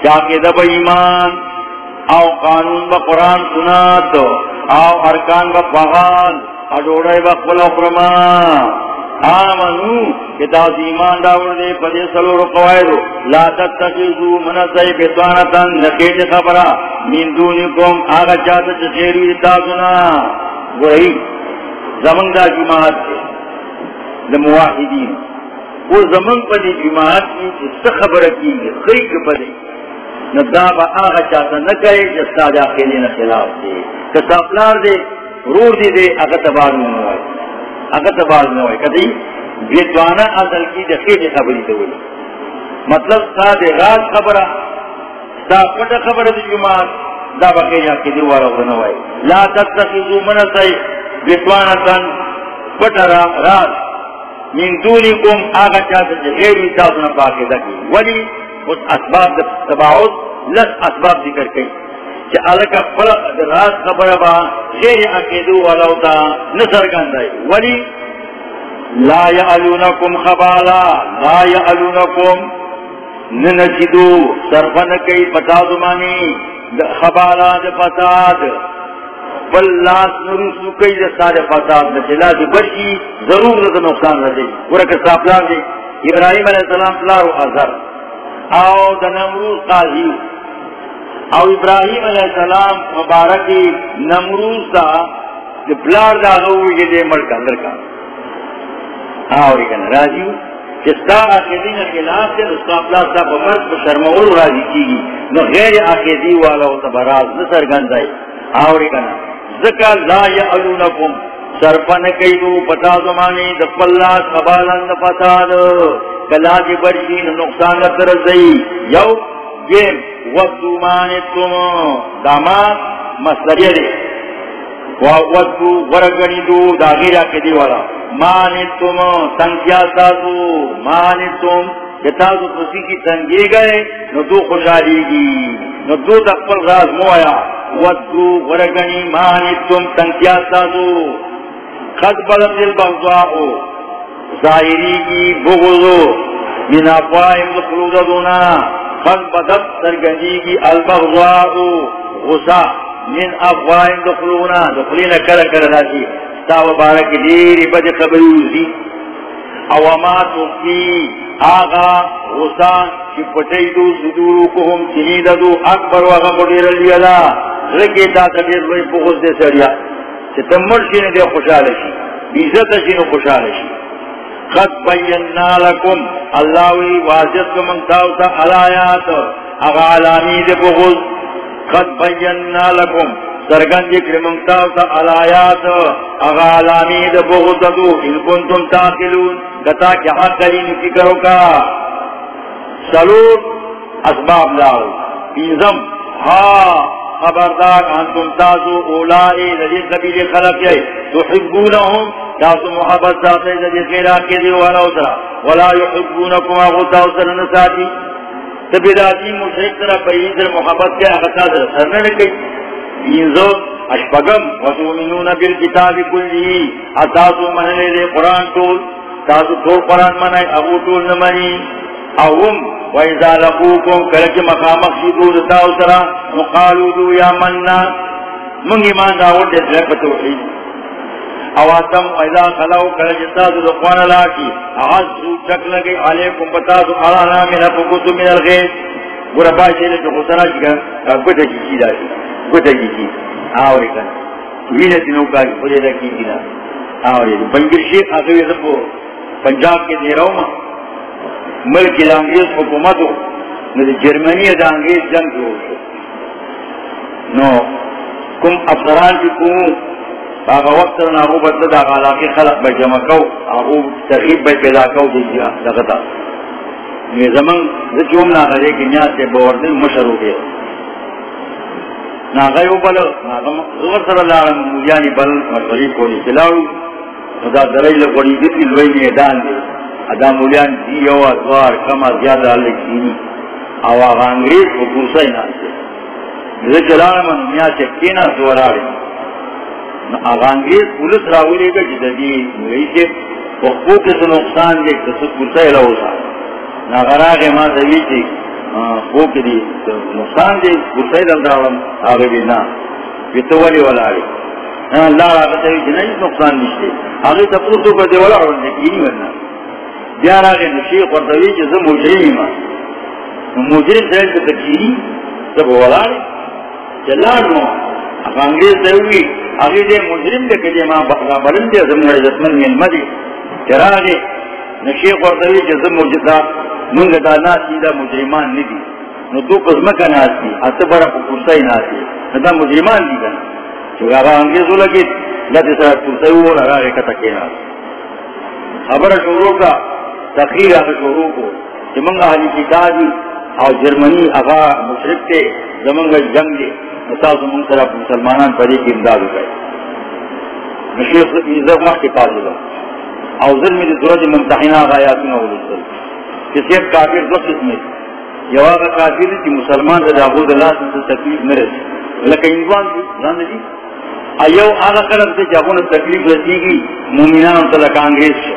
چاکے دب ایمان۔ او قانون با قرآن سنات۔ او ارکان با بغال اڈوڑای با قبل اقرما آمنو جتاو دی ایمان داور دے پدی سلور قوائدو لا تتخذو منصی بیتوانتا نقید خبرہ۔ من دونکم آگا چاہتا چخیروی تاسونا وہی زمن دا جماعت کے لمواحدین۔ وہ زمن پر دی جماعت کی جس خبر کی خیق پر ندابا آغا چاہتا نہ کرے جس کا داخلی خلاف دے۔ کسا پلار دے، رور دی دے اگر تبار اگر تبار میں ہوئے کدی ویدوانا اصل کی دخیر خبری تو بولی مطلب تا دے راز خبرہ، دا پٹ خبر دی جماعت دا بخیر یا کی دیوارا غنوائی لا تتخذو منصی ویدوانا تن پٹ راز من دونی کم آگا چاہتا جی غیر ویتاسونا پاکی دکی ولی اس اسباب تباعد، لس اسباب ذکر کئی۔ کہ علکا پلق راز خبر با غیر عقیدو والاو تا نصر گندائی. ولی لا یعلونکم خبالا، لا یعلونکم ننجدو سرفن کئی پتاد مانی خبالا دے پتاد. بل لاس نرسو کئی دے سارے پتاد نچلا دے بچی ضرور دے نقصان رہے ورکر ساپلار دے ابراہیم علیہ السلام پلارو حضر آو دا نمروز قاضی. او ابراہیم علیہ السلام مبارکی نمروز دا پلار دا غوی کے دے ملک اندر کا۔ ہاں، آوری کنا راضی ہو جستا آقیدین خلاف سے اس کا اپلا سا بمرد بشرمول راضی کی گی۔ نو غیر آقیدی والا ہو تبراز نسر گندائی ہاں، آوری کنا ذکا لا یعلونکم سرپن کئی دو پتا زمانی دفلاس قبالن دفتا دو۔ کلا کی برشی نقصان ترزئی۔ یو گیم ودو مانتم دامات مصدری دے ودو ورگنی دو دا غیر آقیدی والا. مانتم تنگیا تازو مانتم کہ تازو کسی کی تنگی گئے، نو دو خوشحالی گی نو دو تقبل راز مویا ودو ورگنی مانتم تنگیا تازو خد بلد البغضاؤ ظاہری کی بغضو. من افوائم دخلود دونا. خد بدت سرگنی کی البغضاؤ غصا من افوائم دخلونا. دخلینا کر کر راجی تاو بارک دیری بد خبروزی او ما تخفی آغا غسان چی پٹی دو صدورو کهم چنید دو اکبر و اغا مدیر لیلا رکی تا تبیر روی بغض دے سریا. چی تمر شین دے خوشحالشی. بیزت شین خوشحالشی. خط بیننا لکم اللہ وی واضح کمن تاوتا علایات اغا علامی دے بغض. خط بیننا لکم سرگن ذکر منگتاو تا علایات اغا علامید بغضدو ان کنتم تاقلون. گتا کیا حق دلین فکرو کا. سلوٹ اسباب لاؤ. پیزم ہا. خبردار، انتم تازو اولائی لذی قبیل خلق جائے تحبونہم، تازو محبت ذاتے لذی خیرات کے دیو والا اترا. ولا یحبونکم اغتا اترا نساتی. تبیراتی مشرک طرح پریدر محبت کے اغتا سرنے لگئی انزو اشپگم، وتؤمنون بالکتاب کلی. اتاسو مننے دے قرآن طول. تاسو طول قرآن منائے ابو طول نمانی. اوہم وَإِذَا لَقُوكُمْ كَلَكِ مَقَامَقْ شِدُو دتاو سرا مقالو دو یا مننا منگ ایمان داود دے دلک بتوحید اواتم وَإِذَا خَلَوْ كَلَكِ تاسو دقوان لاکی اعزو چک لگے علیکم بتاسو علانا من اپکتو من الغیث گورا باشی لے جو خسرا چکا گوٹا کی چیز آئی گوٹا کی چیز آوری کن وینتی نوکا خودی دا کی دینا آوری بنگر شیخ آخوی زبو پنجاب کے دیراؤ ماں ملک دا انگریز حکومتو، نو جرمنی دا انگریز جنگ جو شو. نو کم افسران کی کمو آغا وقت رنا آغو بدل دا علاقی خلق با جمع کو آغو ترغیب با پیدا کو دیجیا لگتا نو زمان زچوم نا غرے کی نیاز سے بوردن مشروع کے نا غیو بل غور صلی اللہ علیہ مولیانی بل مشوری کولی سلاو خدا درائی لگوڑی دیتی لوئی میدان دے ادا مولیان دی یو ادوار کما زیادہ لگ دینی او آغا انگریز کو پورسائی ناسے نزا چلانا من میاں چکینا سوراری آغا انگریز پولس راولی گا جدا دی مولی سے وقفو کسو نقصان دے کسو پورسائی لہو سا ناغراغ ما دوی چی خوک دی نقصان دے پورسائی دل دارم آغا بینا بیتو ولی ولاری اللہ آغا تاوی چی نقصان نشتے آغا تا پورسو پر دے ولا ورنده کینی ورنہ بیار آگے نشیق ورطوی چیز مجرمی ما مجرم سرین کو تکیری سب ولار چلان مو اگا انگریز سروی آگے دے مجرم دے کجے ما بخلا بلن دے زمین عزتمن من مدی چرا آگے نشیق ورطوی چیز مجرد منگ دانا سیدہ مجرمان ندی نو دو قسمکا ناسی آتا برا پکرسائی ناسی ندا مجرمان دی کنا چو آگا انگریزو لگی لدی سر کرسائی وہ لگا رکتا کینا خبر شروع کا تقریر شروع کو جمنگا حلی کتابی اور جرمنی اغا مشرق کے زمنگا جنگ دے مثال زمن طرف مسلمانان پڑے کی امداد کرے مشیخ عزت مخ کے پاس لگا اور ظلم دی سورج ممتحنہ غایاتنا ولسل کسی ایک کافر دو قسم ہے جواب کافر کی مسلمان سے دعبود اللہ سے تکلیف نہ رسی لکہ انوان دی زان دی۔ ایو آغا قرد سے جابون تکلیف رسی گی، مومنان انتا لکا انگریز شو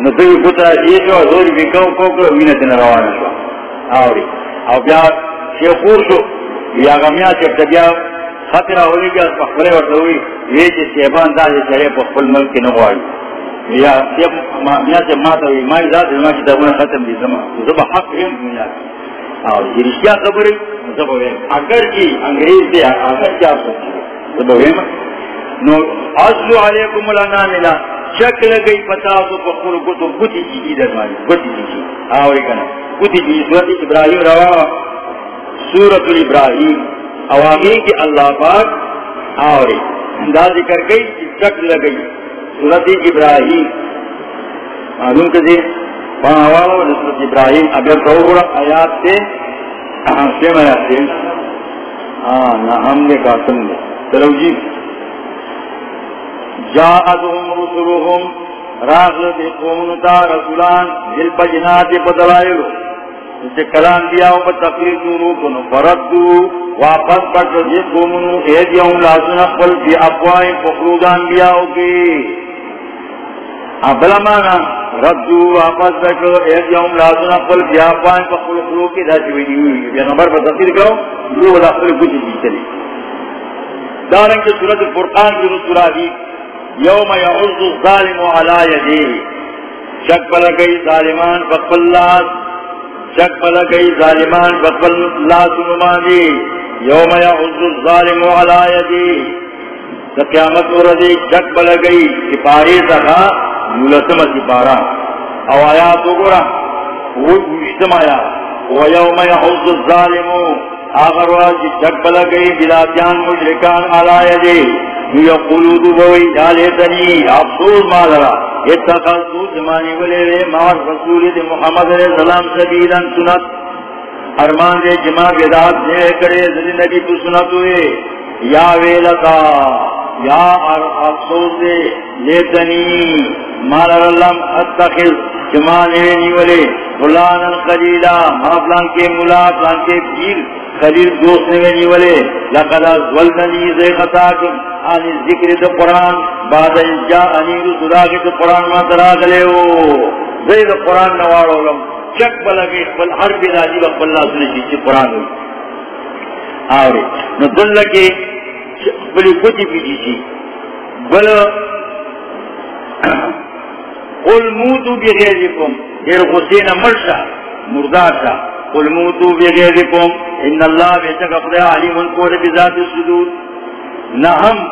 نو دوی کتا یہ شو دوری بکاو کوکو وینت نروان شو آوری او بیا شیخور شو یا غمیا چکتا بیا خطرہ ہوئی بیا پخبرے ورطا ہوئی یہ چی سیبان دا جی چرے پخبر ملک کی نگواری یا سیب میا چی ماتا ہوئی مای ذات علماء کتابون ختم دی زمان زبا حق ریم دنیا کی اور یہ رشتہ خبر زبا ویم. اگر کی انگریز دے اگر کیا سوچی زبا ویم. نو، اصلو علیکم الاناملہ. شکل گئی پتا تو پخور کو تو گتی جی جی در ماری گتی جی جی۔ آوری کنا، گتی جی, جی، سورت ابراہیم روا۔ سورت ابراہیم اوامی کی اللہ پاک آوری۔ انداز ذکر گئی شکل گئی سورت ابراہیم۔ معلوم کسی؟ فاہواو سورت ابراہیم۔ اگر تو پروگرا آیات سے سیم آیات سے؟ ہاں نا ہم نے کہا سن لے چلو جی۔ جاءتهم رسلهم راغل دی قومن تا رسولان دل بجنات بدلائلو جسے کلام دیا ہوں پر تقریر دورو کنو فردو واپس پٹو جی قومنو ایدیا ہوں لازن اقبل بی افوائیں فخرودان دیا ہوگی. ہاں، ابلا مانا ردو واپس پٹو ایدیا ہوں لازن اقبل بی افوائیں فخرودان کی دا چوئی دیوئی بیا نمبر پر تقریر کرو. دو والا اقبل کچھ بھی دارنگ کے صورت فرقان کی رسول آدھی یوم یعز الظالم علا یدیه شک بلا گئی ظالمان فقل لاس۔ شک بلا گئی ظالمان فقل لاس نمانی یوم یعز الظالم علا یدیه قیامت وردی شک بلا گئی سپاری سخا ملتم سپارا۔ او آیات گورا۔ وہ مشتم آیا۔ ویوم یعز الظالم۔ آخر واجی شک بلا گئی بلاتیان مشرکان علا یدیه یقولو دو بوئی جالیتنی افسوس مالرا اتخلتو زمانی ولے رے مار رسول دی محمد علیہ السلام سنت ارمان دے جمع بیداد دے کرے زلی نبی کو سنت ہوئے یا ویلتا یا افسوس دے لیتنی مالر اللہ اتخل جمع نیوی ولے، فلانا قلیلا ما فلان کے ملا، فلان کے پیر خلیل دوست نیوی ولے، لقد ازولنی زی خطاکم آنی ذکر دا قرآن، بعد جا انی رسولاکی دا قرآن ما تراغلے ہو زی قرآن نوارو لم، چک بلگی، بل ہر بلا جی وقت اللہ سنے چیز چی قرآن ہوئی۔ آوری نو دل لکی بلی کتی پیجی چی بل، قل موتو بغیرکم دیر غسین مرشا مرداشا قل موتو بغیرکم ان اللہ بیتک اقضی علیم انکور بذات السدود نہم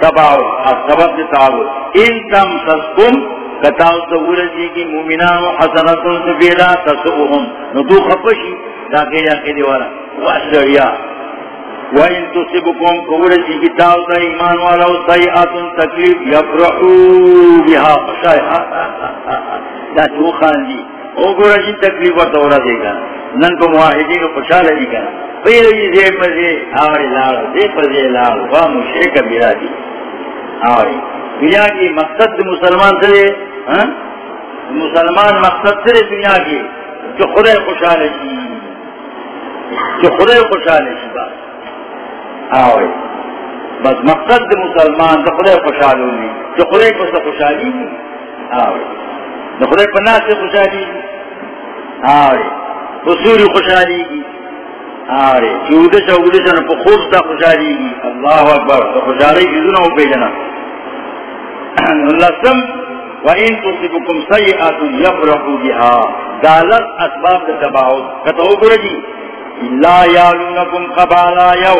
تباو سبب تاو ان تم تسکم کتاو سورجی کی مومنان حسنتن سبیلا تسوهم. ندو خفشی تاکی جاکی دیوالا واسریا. وَإِن تُصِبُكُمْ كُوْرَجِ كِتَاوْ تَا إِيمَانْ وَلَوْ سَيْئَةٌ تَكْلِفْ يَفْرَحُوا بِهَا خَشَيْحَا لا جو خان جی او گورا گورجی تکلیف ورطا ورا دے گا نن کو معاہدی کو خوشحال دی گا پیروی دے پزے آوری لال دے پزے لال وا مشرک بیرا دی آوری دنیا کی مقصد مسلمان سے ہاں؟ مسلمان مقصد سے دنیا کی، جو خدا خوشحال کی جی۔ جو خدا خوشحال کی جی، بات آوری بس مقصد مسلمان تو خدا خوشحال ہوئی جو خدا کو خوشحالی آوری جو خدا پناہ سے خوشحالی آوری رسول خوشحالی کی۔ آرے چودے چودے چن خوش تا خوشحالی کی۔ اللہ اکبر۔ تو خوشحالی کی دنوں پہ جنا لسم، وَإِن تُصِبُكُمْ سَيِّئَةٌ يَفْرَحُوا بِهَا۔ دالت اسباب تباعد کتو گرجی لا یالونکم قبالا یو،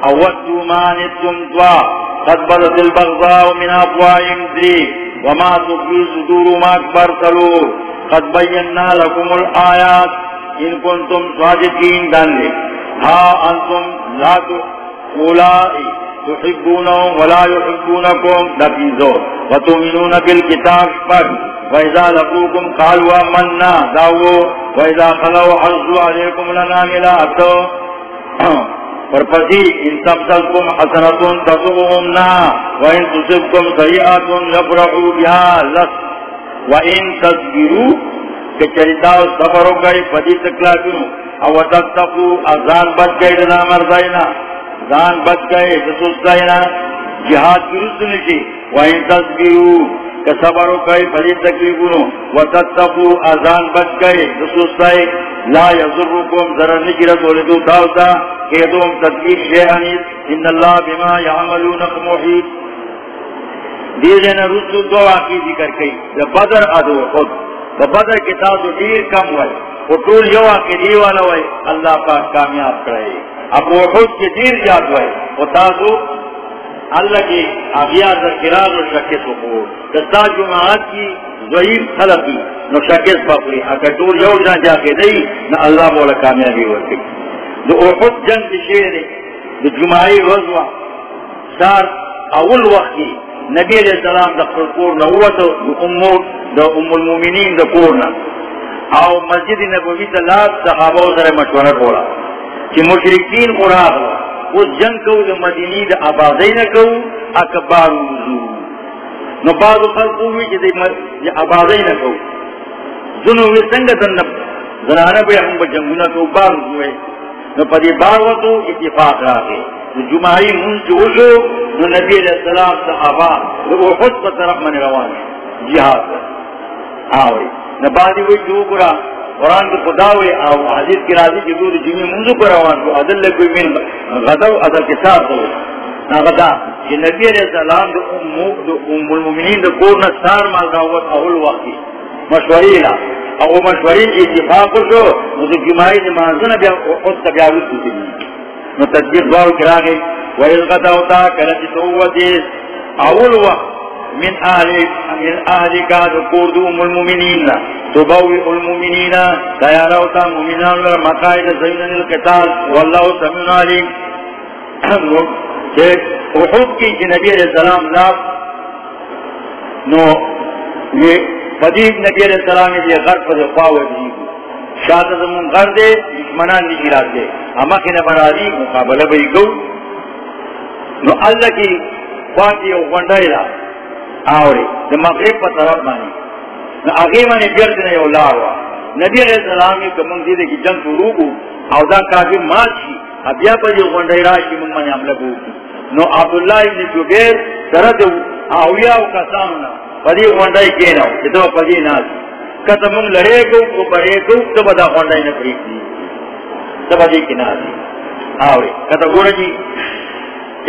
اودو مانتم دوا، قد بدت البغضاء من افواہم دری، وما تخفي صدور ما اکبر تلو۔ قد بیننا لکم الآیات، ان کنتم صادقین دان لے ہا انتم لا اولائی تحبونهم ولا يحبونكم نبيزو وتؤمنون بالكتاب شبك وإذا لقوكم قالوا أمنا داو وإذا خلوا حرزوا عليكم لنا ملاتو *clears throat* فرپسی ان تبسلکم حسنتون تصبهم نا وإن تصبكم سیئات یفرحوا بها لس وإن تصبروا کچریتاو سفرو گئی، پدی تکلاکنو او تتقو ازان بچ گئی دنا مرزائنا زان بچ گئے دسوستائنا جہاد کی رسل نشی۔ وَإِن تَذْبِرُوا کسبرو کئی پدی تکلیفونو وَتَتَّقُوا ازان بچ گئے دسوستائی لا يَذُرُّكُمْ ذرر نجرد ولدو تاوتا۔ قیدوم تدبیر شیئنیت ان اللہ بما یعملونک محیط دیجن رسل دو واقعی ذکر کئی۔ بدر ادو خود۔ بدر کتاب دیر کم ہوئے۔ وہ ٹول یو کے دی والا ہوئے۔ اللہ پاک کامیاب کرے۔ اب وہ خود کے دیر یاد ہوئے۔ وہ تازو، اللہ کی آبیات کرار اور شکست کو دستا جماعت کی ضعیف خلقی نو شکست پکڑی اگر ٹول یو نہ جا کے نہیں، نہ اللہ بولا کامیابی ہوتی جو احد جنگ شیر جو جمعی روزوا سار اول وقت کی۔ نبی علیہ السلام دا خلقور نووت امور دا ام المومنین دا کورنا۔ او مسجد نبوی تا صحابہ سر مشورہ کولا۔ چی مشرکین قرآن اس جنگ کو دا مدینی دا آبادی نکو اکبار نو بعض خلقو ہوئی چی دا آبادی نکو زنو ہوئی سنگتا نب زنانا بے ہم با جنگو نکو بار وزو نو پا دی بار وزو اتفاق راگے جمعی منچ وشو نو نبی علیہ السلام صحابہ وہ خود پر طرف من روان جہاد آوری نبادی وی جو کرا قرآن کو خداوی آو حدیث کی راضی کی دور جمعی منزو پر روان کو عدل لکوی من غدو عدل کے ساتھ ہو۔ نا غدا کہ نبی علیہ السلام دو ام المومنین دو کورنا سار مال دعوت اول وقتی مشوری لا۔ او مشوری اتفاق شو، نو جمعی نمازن بیا خود تبیاوی سوتی نو تدبیر دوار کرا گئی۔ ویل غدا غدوتا کلچ تووتی اول وقت من اہلی من اہلی کا دکوردو ام المومنین تبوی المومنین تیاروتا مومنان ور مقاید زینن القتال. واللہ سمین علی احب کی جنبی علیہ السلام لاب نو، یہ فدیب نبی علیہ السلام یہ جی غرب پر خواہ دی جی. شاہد زمون غر دے، دشمنان نشی رات دے. اما کی نبرا دی مقابلہ بھئی گو. نو اللہ کی خواتی او غنڈائی را. آوری. دا مغرب پر طرف مانی نو آگے مانی بیرد نے اولاروا نبی علیہ السلام کی کمانگ دیدے کی جنگ شروع کو او دا کافی مات شی ابیا پر جو غنڈائی را شی من مانی عملہ بو نو عبداللہ ابن جبیر سرد آویا و کسانونا پا پدی غنڈائی کیناو اتو پدی ناسی کتا من لڑے گو کو بڑے گو تب دا خواندائی نپریک دی تب دی کنار دی آوری. کتا گوڑا جی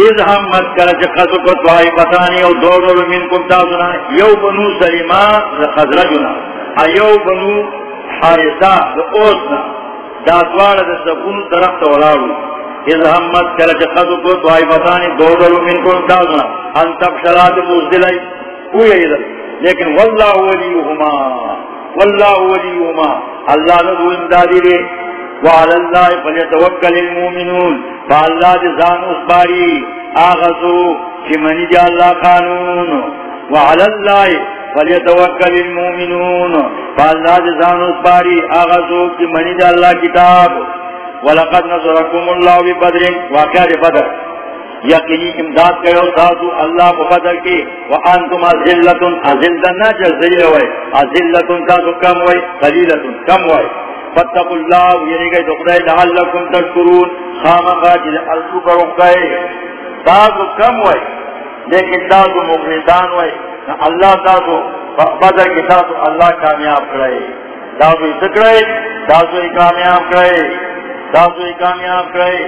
از ہم مد کر چکتو کو توائی پتانی او دور دور من کم تازنا یو بنو سلیما خزرجنا ایو بنو حارسا دا اوسنا دا دوار دا سکون درخت ولارو از ہم مد کر چکتو کو توائی پتانی دور دور من کم تازنا انتب شرات بوزدلائی کوئی ایدر لیکن واللہ ولیہما واللہ ولیہما اللہ ندو امدادی دے۔ وعلى الله فليتوكل المؤمنون فالله جزان اصباري آغزو كمن جاء الله قانون. وعلى الله فليتوكل المؤمنون فالله جزان اصباري آغزو كمن جاء الله كتاب ولقد نصركم الله ببدر واقع بدر. یقینی امداد کرو ساتو اللہ کو بدر کی وانتم ازلتن ازلتن نا جزیل ہوئے ازلتن تاسو کم ہوئے قلیلتن کم ہوئے فتقوا اللہ یعنی کہ دخدائی لعلکم تشکرون. خامقا جل السو کرو گئے تاسو کم ہوئے، لیکن تاسو مغلطان ہوئے. اللہ تاسو بدر کی تاسو اللہ کامیاب کرے. تاسو سکرے تاسو کامیاب کرے تاسو کامیاب کرے.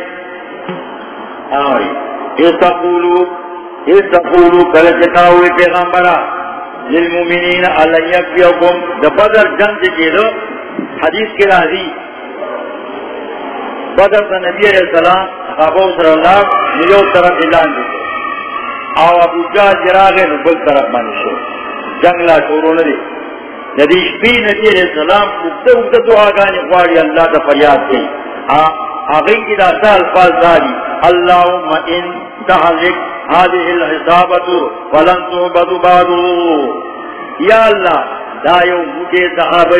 آئی استقولو استقولو کل چکاوی پیغمبرا للمومنین علی یکفیکم. دا بدر جنگ چکی دو حدیث کے راضی. بدر دا نبی علیہ السلام خوابو صلی اللہ ملیو طرف اعلان دیتے او ابو جا جراغے نبل طرف مانی شو. جنگ شورو ندی. ندیش بی نبی علیہ السلام اکتا اکتا دعا گانی خواری اللہ دا فریاد دی ہاں، آغین کی دا سال فاز داری. اللہم ان تحلق هذه الحسابة فلن تعبد بعد یا اللہ دا یو بوٹے صحابہ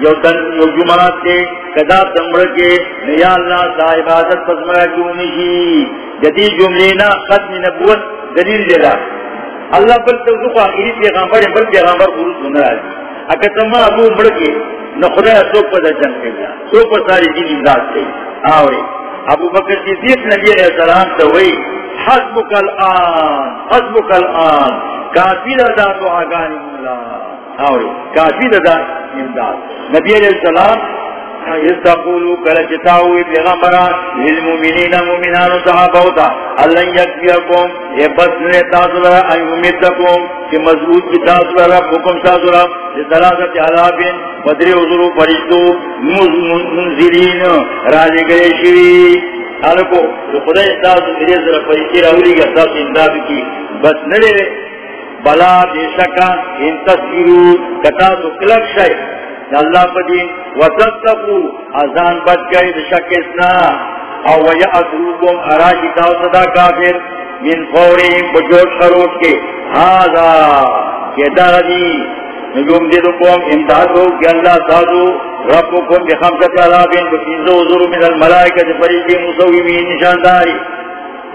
یو دن یو جماعت کے، کدا تمڑ کے یا اللہ دا عبادت پسمرا کیوں نہیں جدی جملینا ختم نبوت دلیل دے رہا اللہ بل تو دکھا آخری پیغامبر بل پیغامبر خروج سن رہا ہے۔ اگر تم ابو مڑ کے، نہ خدا سو پر جنگ کر گیا۔ سو پر ساری دین امداد سے آوے۔ ابو بکر کی صدیق نبی علیہ السلام تو وہی، حسبک الان حسبک الان، کافی لدا دعا گانی مولا آوری. کافی لدا امداد نبی علیہ السلام یستقولو کلچتاوی پیغمبران للمومنین مومنان صحابوتا. اللہ یکبیکم یہ بس نے تاثلہ ان کہ مضبوط کی تاثلہ حکم تاثلہ لسلاسة علابین بدری حضور فرشتو. منزلین. راجے گئے شوی. حالکو خدا استاذ میرے ذرا فرشتی راولی گا. استاذ امداد کی. بس نلے. بلا بے شکا ان تصویرو کتا تو کلک شای اللہ پدین وصدقو ازان بچ گئی بشک اسنا. او ویعدروکم اراجی تاو صدا کافر. من فوریم بجوش خروش کے. ہادا کہتا رضی نجوم دیدکم امدادو کہ اللہ سادو. ربکم بخمسة علابین بفینزو حضور من الملائکت فریقی مصویمین نشانداری.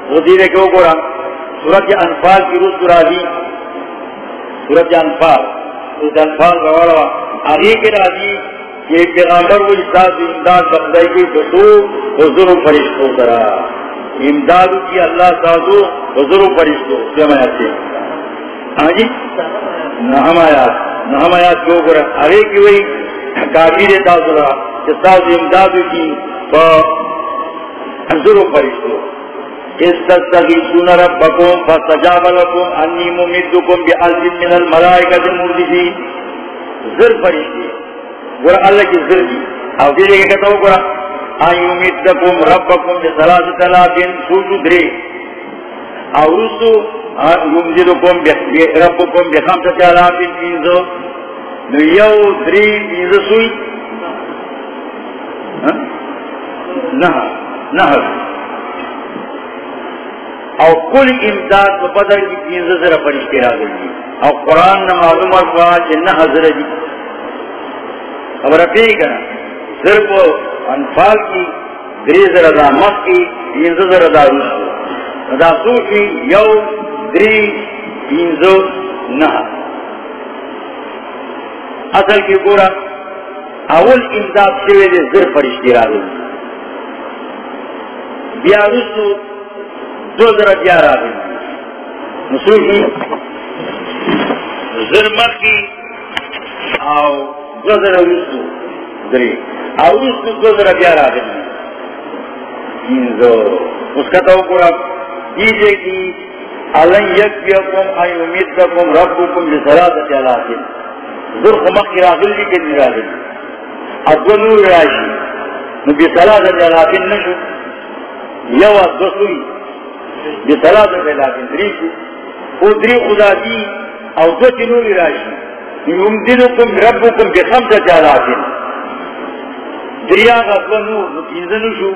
غزیر کیوں گورا. سورت انفال کی روز راضی سورت انفال سورت انفال روڑا. آگے کے راضی یہ پیغامبر وہ استاد امداد بخدائی کی فتو حضور فرشتوں کرا. امداد کی اللہ سازو حضور فرشتوں. سے میں آتے ہاں جی؟ نہم آیات نہم آیات کیوں کرا آگے کی وہی کافی دے دیتا سرا استاد امداد کی حضور فرشتوں. استغيثون ربكم فاستجاب لكم اني ممدكم بالف من الملائكه مردفين زر فرشتي ور الله کی زر دی. او دې کې کته وګړه ايو مدكم ربكم بثلاثه ثلاثين سوجدري او رسو يمدكم بربكم بخمسه ثلاثين بينزو نو یو دري بينزو سوي ہاں؟ نه نه او کل امداد کو بدر کی تین ذرا فرشتے را گئی او قرآن نہ معلوم ہوا جنہ حضرت جی خبر پی کرا صرف انفال کی دری ذرا دا مخ کی تین ذرا دا روس دا سوچی یو دری تین زو نہ اصل کی گورا اول امداد شوے دے زر فرشتے را گئی بیا رسو دو ذرا گیارہ دن مسول کی کی آو دو ذرا رسو دری آو رسو دو ذرا گیارہ دن تینزو اس کا تو پورا دیجے کی علن یکیکم ای امیدکم ربکم بسرادت علاقین ذر خمق کی راغل لی کے نراغل ادو نور راشی۔ نبی سرادت علاقین نشو۔ یو از دو سوئی۔ یہ سلاد ہے لیکن دری کو. وہ دری خدا دی او دو چنوری راشی یمدنکم ربکم بخمسة جالاتین دریا کا دو نور، نو تینزنو شو.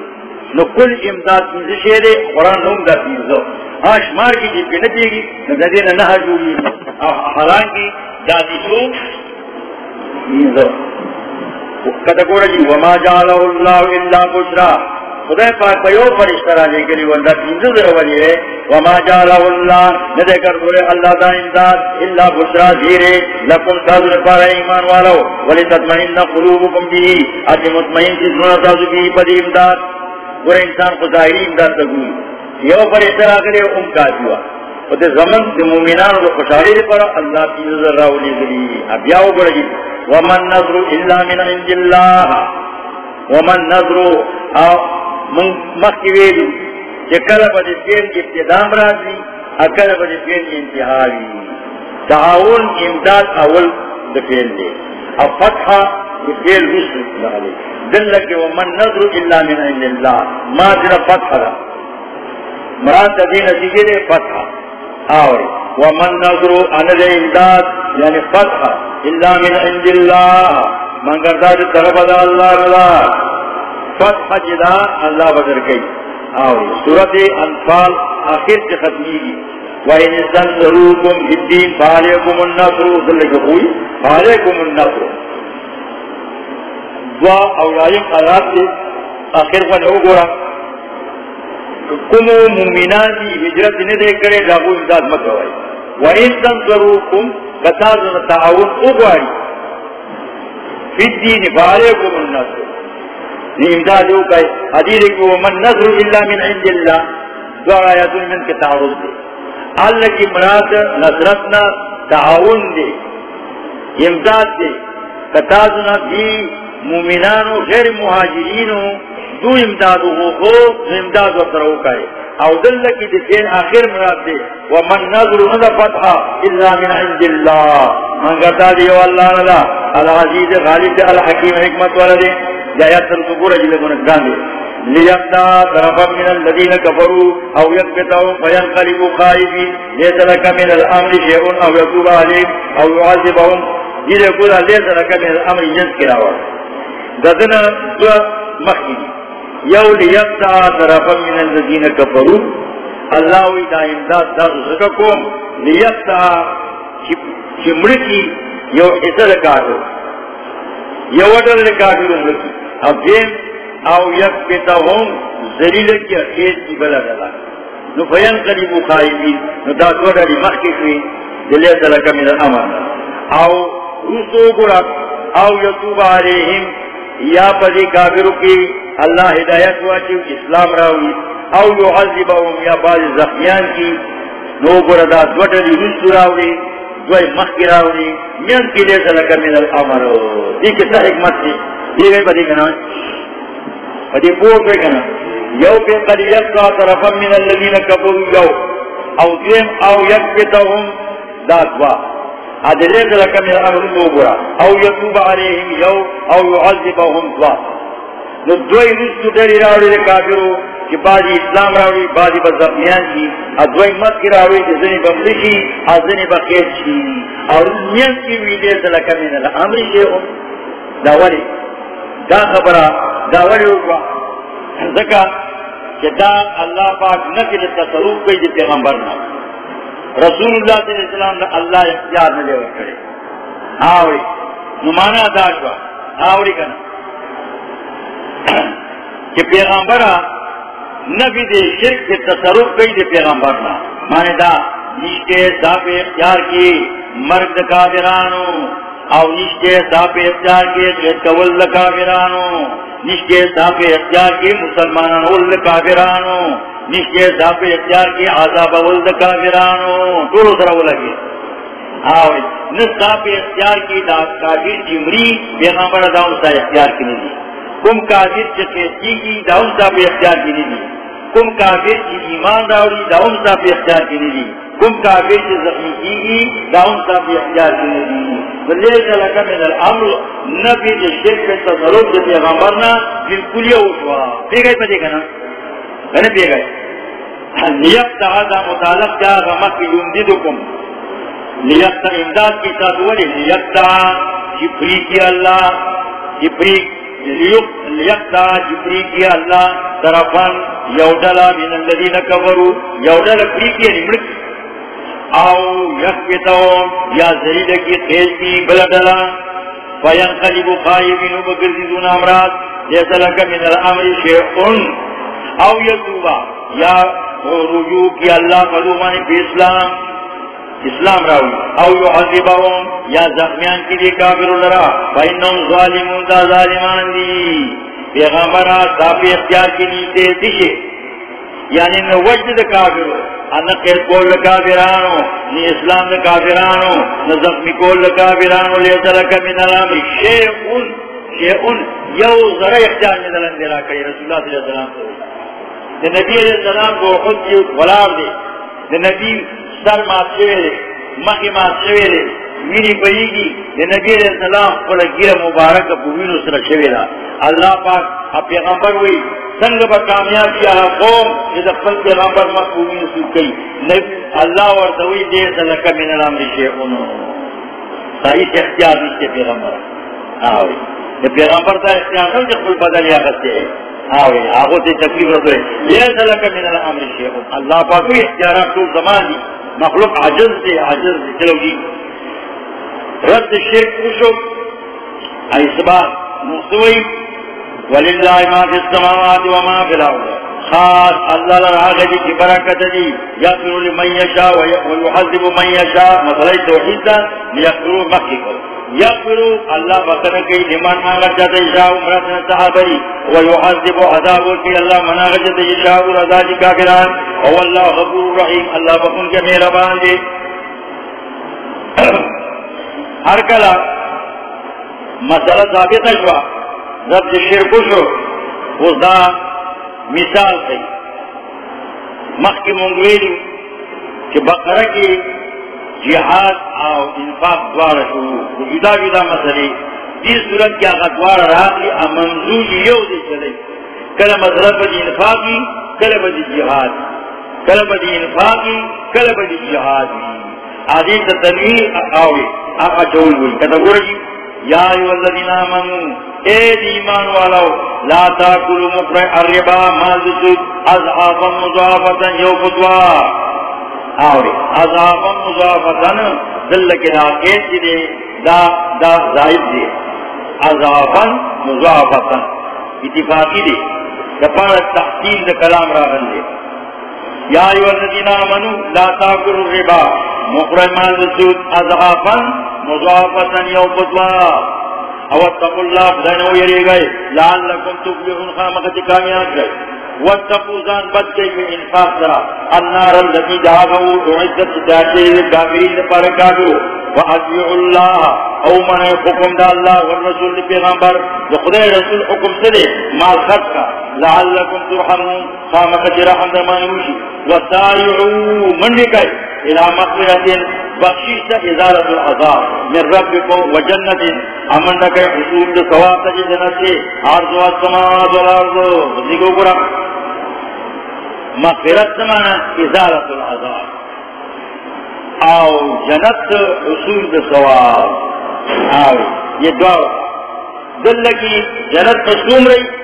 نو کل امداد تینز شیرے قرآن نوم دا تینزو آش مار کی جی پی نتی گی نو دا دینا نحا جوگی حران کی دادی شو تینزو کتا گوڑا جی وما جعلہ اللہ الا بشرا. خدا پاک پیو فرشتہ راجے کے لیے وندہ تینزو در ولی ہے وما جعلہ اللہ ندے کر بولے اللہ دا امداد اللہ بشرا زیرے لکن تازر پارا ایمان والو ولی تطمئن قلوبکم بھی اچھ مطمئن کی سنہ تازو بھی پدی امداد. گورے انسان کو ظاہری امداد تگوئی یو فرشتہ راجے لے ام کافی ہوا ودے زمن دے مومنان و خوشحالی دے پر اللہ تینزو در راولی دلی اب یاو گرگی ومن نظر الا من عند اللہ ومن نظر مخی ویلو کہ کل با دی فیل کی ابتدام رازی اکل با دی فیل کی انتحاوی تعاون، امداد اول دی فیل دی. اب فتحہ دی فیل رسل لگلے دل لکی ومن نظر الا من عند اللہ ما دینا فتح دا مراد دی نتیجے دے فتح. آوری. ومن نظر انا دی امداد یعنی فتح، الا من عند اللہ من کردہ طرف دا اللہ رضا. فتح جدا اللہ بدر گئی۔ آوری سورت انفال آخر سے ختمی گی۔ وَإِنِ سَنْسَرُوكُمْ فِي الدِّينِ فَعَلَيْكُمُ النَّصْرُ۔ صلی کبوئی فَعَلَيْكُمُ النَّصْرُ۔ دعا اولائم حالات سے آخر کو نو گورا۔ کمو مومنان دی ہجرت نے دے کرے لابو امداد مکوائی وَإِنِ سَنْسَرُوكُمْ کتازن تعاون اگوائی۔ فی الدین فعلیکم النصر۔ امداد اگوائی حدیر کی ومن نصر اللہ من عند اللہ دعا آیات من کے تعارض دے. اللہ کی مراد نصرتنا تعاون دے، امداد دے. کتازن بھی مومنانو، غیر مہاجرینو، دو امداد ہو امداد و ترہو کہے او دل کی دین آخر مراد دے. ومن نظر نظر فتحا الا من عند اللہ منگتا دیو اللہ نلا العزیز غالب، الحکیم، حکمت والا دے جایت تر سکور جلے منگان دے لیتا طرفا من الذین کفروا او یکبتاو فینقلبو خائبی لیتا لکا من الامر شیعون او یکوب علیم او یعذبهم۔ جلے کلا لیتا لکا من الامر جنس کراوا ددنا دو مخیدی یو لیتا طرفا من الذین کفروا۔ اللہ وی دا امداد دا سککم لیتا چمڑکی یو حصر کاتو یو وڈر کاتو رمکی اب دیم او یک پیتا ہم زلیل کی اخیر کی بلا دلا۔ نو فین قریبو خائبین، نو دا دو ڈالی مخی شوی دلیتا لکا من الامر۔ او روسو گرا، او یتوب علیہم، یا پدی کافرو کی اللہ ہدایت واچی، اسلام راوی۔ او یو عذبهم یا باز زخیان کی، نو گردا دوٹلی رسو راوی۔ دوئی مخی راوی من کی لیتا لکا من الامر دیکھ سا حکمت دی. یہ گئی پدی کنا. پدی پور پہ کنا. یو پہ قد یکا طرفا من اللذین کفروا یو. او دیم او یکبتهم دا دوا. ادلیت لکا من الامر دو گرا او یتوب علیہم یو او یعذبهم دوا. نو دوئی رسو دری راوی دے کافرو. کہ بعضی اسلام راوی بعضی بزرمیان کی ادوائی مت کی راوی کہ زنی بملشی ازنی بخیر چی. اور نیم کی ویدے سلکا من الامر شیئو دا ولی. دا خبرہ دا ولی ہوگا ذکا کہ دا اللہ پاک نفل تصروف کئی دی پیغمبرنا رسول اللہ صلی اللہ علیہ وسلم دا اللہ اختیار نلے وکڑے آوری. نمانا دا شوا. آوری کنا. *clears throat* کہ پیغمبرہ نبی دے شرک کے تصرف کئی دے پیغمبرنا مانے دا نشتے صاحب اختیار کی مرد کافرانو او نشتے صاحب اختیار کی غیر کول کافرانو۔ نشتے صاحب اختیار کی مسلمانان ول کافرانو۔ نشتے صاحب اختیار کی عذاب ول کافرانو۔ دورو سر وہ لگے آو نصاب اختیار کی دا کافر جی جمری پیغمبر دا اسا اختیار کی نہیں۔ کم کافر چکیتی کی داؤن صاحب اختیار کی نہیں۔ کم کافر کی ایمان راوڑی داؤن صاحب اختیار کی نہیں کم کافر کی زخمی کی گی داؤن صاحب اختیار کی نہیں ولیک لکا من شرک پہ تصرف بالکل یہ پہ غمت کی یمددکم امداد کی ساتھ ولی لیقتا جبری کی اللہ، جبری لیقتا جبری اللہ طرفان یودلا من الذین کفروا، یودلا کری یعنی او یا زرید کی خیل کی بلدلا. خائبین امراض جیسا لکا من الامر او یتوبا یا رجوع کی اللہ قدومانی پی اسلام. اسلام راوی. او یو عذبهم یا زخمیان کی دی کافر لرا. فینم ظالمون، دا ظالمان دی. پیغمبر صافی اختیار کی نیتے دیشے یعنی نو وجد دا کافر انا قید کول دا کافرانو، نی اسلام دا کافرانو نی زخمی کول دا کافرانو لیتا لکا من الامر شیعون. شیعون، یو ذرا اختیار میں دلن دیرا کری، رسول اللہ صلی اللہ علیہ وسلم دا نبی علیہ السلام کو خود کی غلاب دے دا نبی سر مات شوے مخی مات شوے دے مینی گی دے نبی علیہ السلام پر گیر مبارک پوینو سر شوے دا اللہ پاک اب پیغمبر ہوئی سنگ با کامیاب کیا قوم جد اپن پیغمبر مخ پوینو سر کئی اللہ ورطوی دے سلکا من الامر شیعونو صحیح اختیار نیستے پیغمبر. آوئی دے پیغمبر تا اختیار نو جد خل بدل یا غصے آوے آگو تے تکلیف رسولے لیسا لکا من الامر شیخ اللہ پاکوی اختیارات تو زمان دی مخلوق عجز دے عجز دے چلو گی۔ رد شرک کشو ایسبات مصوئی وللہ ما فی السماوات و ما فی الارض خاص اللہ لرآگا جی کی برکت جی یغفر لمن یشا و یحذب من یشا مثلی توحید دا۔ لیغفرو مخی کرو یغفرو، اللہ بطن کی لمن آگا جت یشا امرتنا صحابری ویحذب عذابو کی اللہ من آگا جت یشا ورزا جی کافران واللہ غفور رحیم اللہ بکن کے میرا باندے ہر کلا مسئلہ ثابت شوا رب شرکو شو اس دا مثال سی مخ کی منگویلی کہ بقرہ کی جہاد آو انفاق دوارا شروع. جدا جدا مسئلے. جس صورت کیا غدوار راقی امنزوج یو دے چلے. کل مسئلہ بدی انفاقی کل بدی جہاد. کل بدی انفاقی کل بدی جہاد. آدھی تنویر آوے آقا چول ہوئی کتا جی یا ایو الذین آمنوا اے ایمان والو لا تاکلوا مفرع الربا مال سود اضعافا مضاعفتا یو فتوا آوری. اضعافا مضاعفتا دل کے ناقید جی دے، دا دا زائد دے. اضعافا مضاعفتا اتفاقی دے. دپار تحصیل دا کلام را بندے یا ایو الذین آمنوا لا تاکلوا الربا. مفرع مال سود اضعافا مضافتا یو فتوا او اتقوا اللہ بدنو یری گئے لعلکم تفلحون خامقت کامیان گئے واتقوا زان بد گئی انفاق ذرا۔ النار اللتی جاگو اعزت جاتے کافرین پر کافرو وَأَدْيُعُ اللَّهَ۔ او من حکم دا اللہ والرسول پیغمبر۔ خدای رسول حکم سے مال خط کا۔ لعلکم ترحمون۔ خامقت رحم درمانوشی وَسَارِعُوا من لکھائی الى مغفرت بخشیش ازالت العذاب. من ربکم و جنت امن نکے حصول دو ثواب تجی جنت سے عرض و السماعات والارض دیکھو گرا. مغفرت سمانا ازالت العذاب. او جنت حصول دو ثواب. او یہ دعا. دل لگی، جنت مسلوم رہی.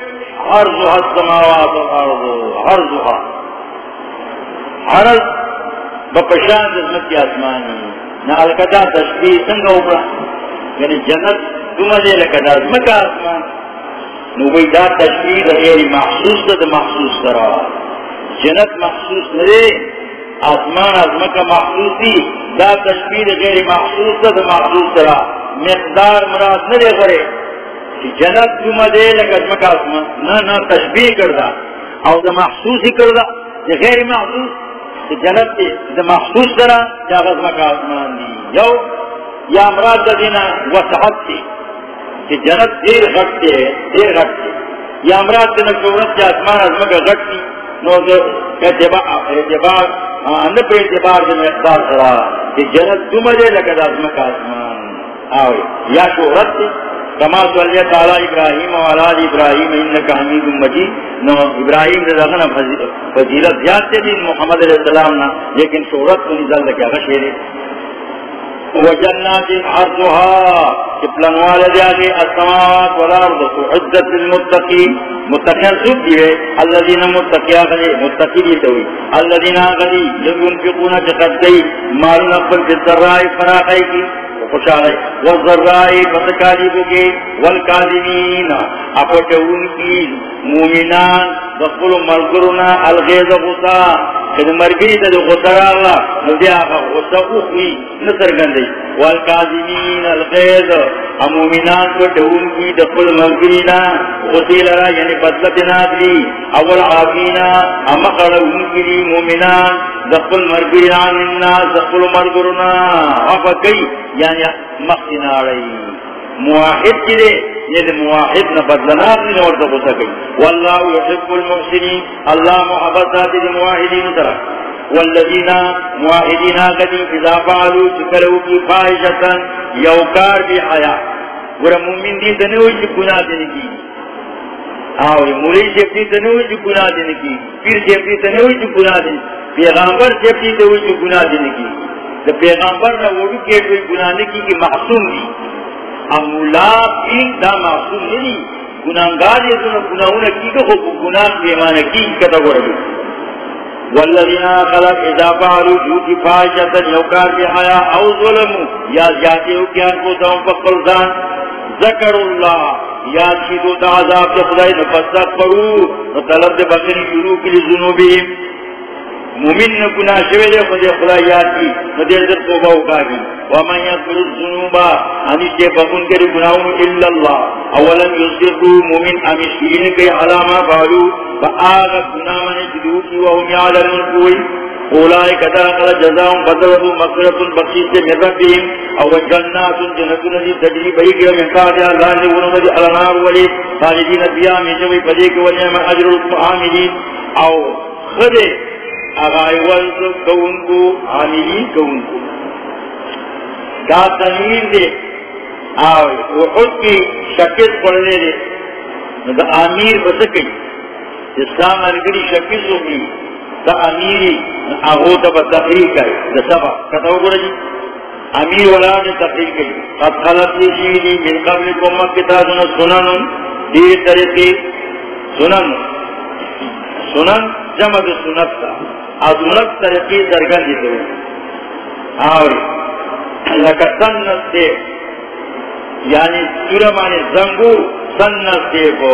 عرض و السماعات والارض عرض و عرض بپشان جزمت کی آسمانی. نا الکدا تشبیح سنگا اوپرا یعنی جنت دوما دے لکدا ازمک آسمان. نو بای دا تشبیح دا غیر محسوس دا دا محسوس کرا. جنت محسوس ندے، آسمان ازمک محسوس دی، دا تشبیح دا غیر محسوس دا دا محسوس کرا. مقدار مراد ندے کرے. جنت دوما دے لکدا ازمک آسمان. نا نا تشبیح کردا. او دا محسوس ہی کردا غیر محسوس جنت تے دا مخصوص کرا جاغت مکا آسمان دی یو، یا امراض دا دینا وسعت تے کہ جنت دیر غٹ تے دیر غٹ تے یا امراض دینا شورت جا آسمان از مکا غٹ تی، نو دا اعتبار اعتبار اند پر اعتبار دا مقدار سرا کہ جنت دو مجھے لگا دا از مکا آسمان۔ آوے، یا شورت تے کما صلی تعالی ابراہیم و اولاد ابراہیم، انکا حمید مجید. نو، ابراہیم رضا خنا فضیلت زیاد تے دین محمد علیہ السلام نا، لیکن شہرت کو نزل لکیا غشیرے وجنات عرضها کپلن والد آگے، السماوات والارض عدت للمتقین متقین سوک دیئے الذین متقیا غلی متقی دیتا دیتوی الذین آگلی ينفقون چقد دی مالون اقبل جد ذرائی فراقائی کی. خوشحال ہے والذرائی فتکالی بگے والکاظمین اپٹون کی مومنان دخل مرگرنا الغیظ غصا کہ مرگری تا جو غصر اللہ نبی آقا غصا اخوی نصر گندی والکاظمین الغیظ. مومنان پٹون کی دخل مرگرینا غصی لرا یعنی بدلت نادلی اول عافینا امقرون کی مومنان دخل مرگرینا الناس دخل مرگرنا افا کئی یعنی مخینا رئی مواحد کی دے یعنی یہ مواحد نہ بدلنا اپنی نور تو غصہ گئی واللہ یحب المحسنین، اللہ محبت ذاتی دی مواحدین طرف والذین مواحدین قدی اذا فعلوا چکلو کی فائشتا یوکار بی حیا. گورا مومن دی دنوی چی گناہ دینے کی آوری مولی شیفتی دنوی چی گناہ دینے کی پیر شیفتی دنوی چی گناہ دینے پیغامبر شیفتی دنوی چی گناہ دینے کی پیغامبر نہ وڑو کے کوئی گناہ نہیں کی کہ معصوم دی امولا بھی دا معصوم نہیں۔ گناہگار یہ تو سنو گناہونا کی کہ خوب گناہ پیمانا کی کتا گو رہی۔ والذین خلق اذا فعلوا جوتی فاحشتا یوکار بی حیا او ظلمو یا جاتے ہو کیا کو دوں فقل ذان ذکر اللہ یا چیدو تا عذاب کے خدای نفسد کرو نطلب دے بخری شروع کلی ذنوبیم مومن نے گناہ شوے دے، خدای خدا یاد کی مدیر در توبہ اکاگی ومن یکر الزنوبا ہمی سے بخون کے گناہوں الا اللہ۔ اولا یصرو مومن ہمی شیرین کے علامہ فعلو فآغا گناہ من جدو کی وهم یعلمون کوئی۔ اولائی کتا قل جزاؤں بدلتو مغفرت بخشیت سے مربیم او جنات جنتو نجی تجری بئی کے من قادیا اللہ نے ونو علنار ولی خالدین بیا میشوی پدے کے ولی من عجر الفعاملین او خدے اغائیوال کون کو عاملی کون کو دا تنویر دے آوے وحد کی شکت پڑھنے دے. دا امیر بسکی اسلام ارگری شکت ہوگی دا امیری آغو تا با تقریر کرے دا سبا. کتاو گو رجی امیر والا نے تقریر کری قد خلط لیشیدی من قبل کمک کتازنا سنن دیر طریقی سنن. سنن جمع سنت تا. ادولت طریقی درگن دیتے ہوئے آوری لکا سنت دے یعنی سورمانی زنگو سنت دے کو.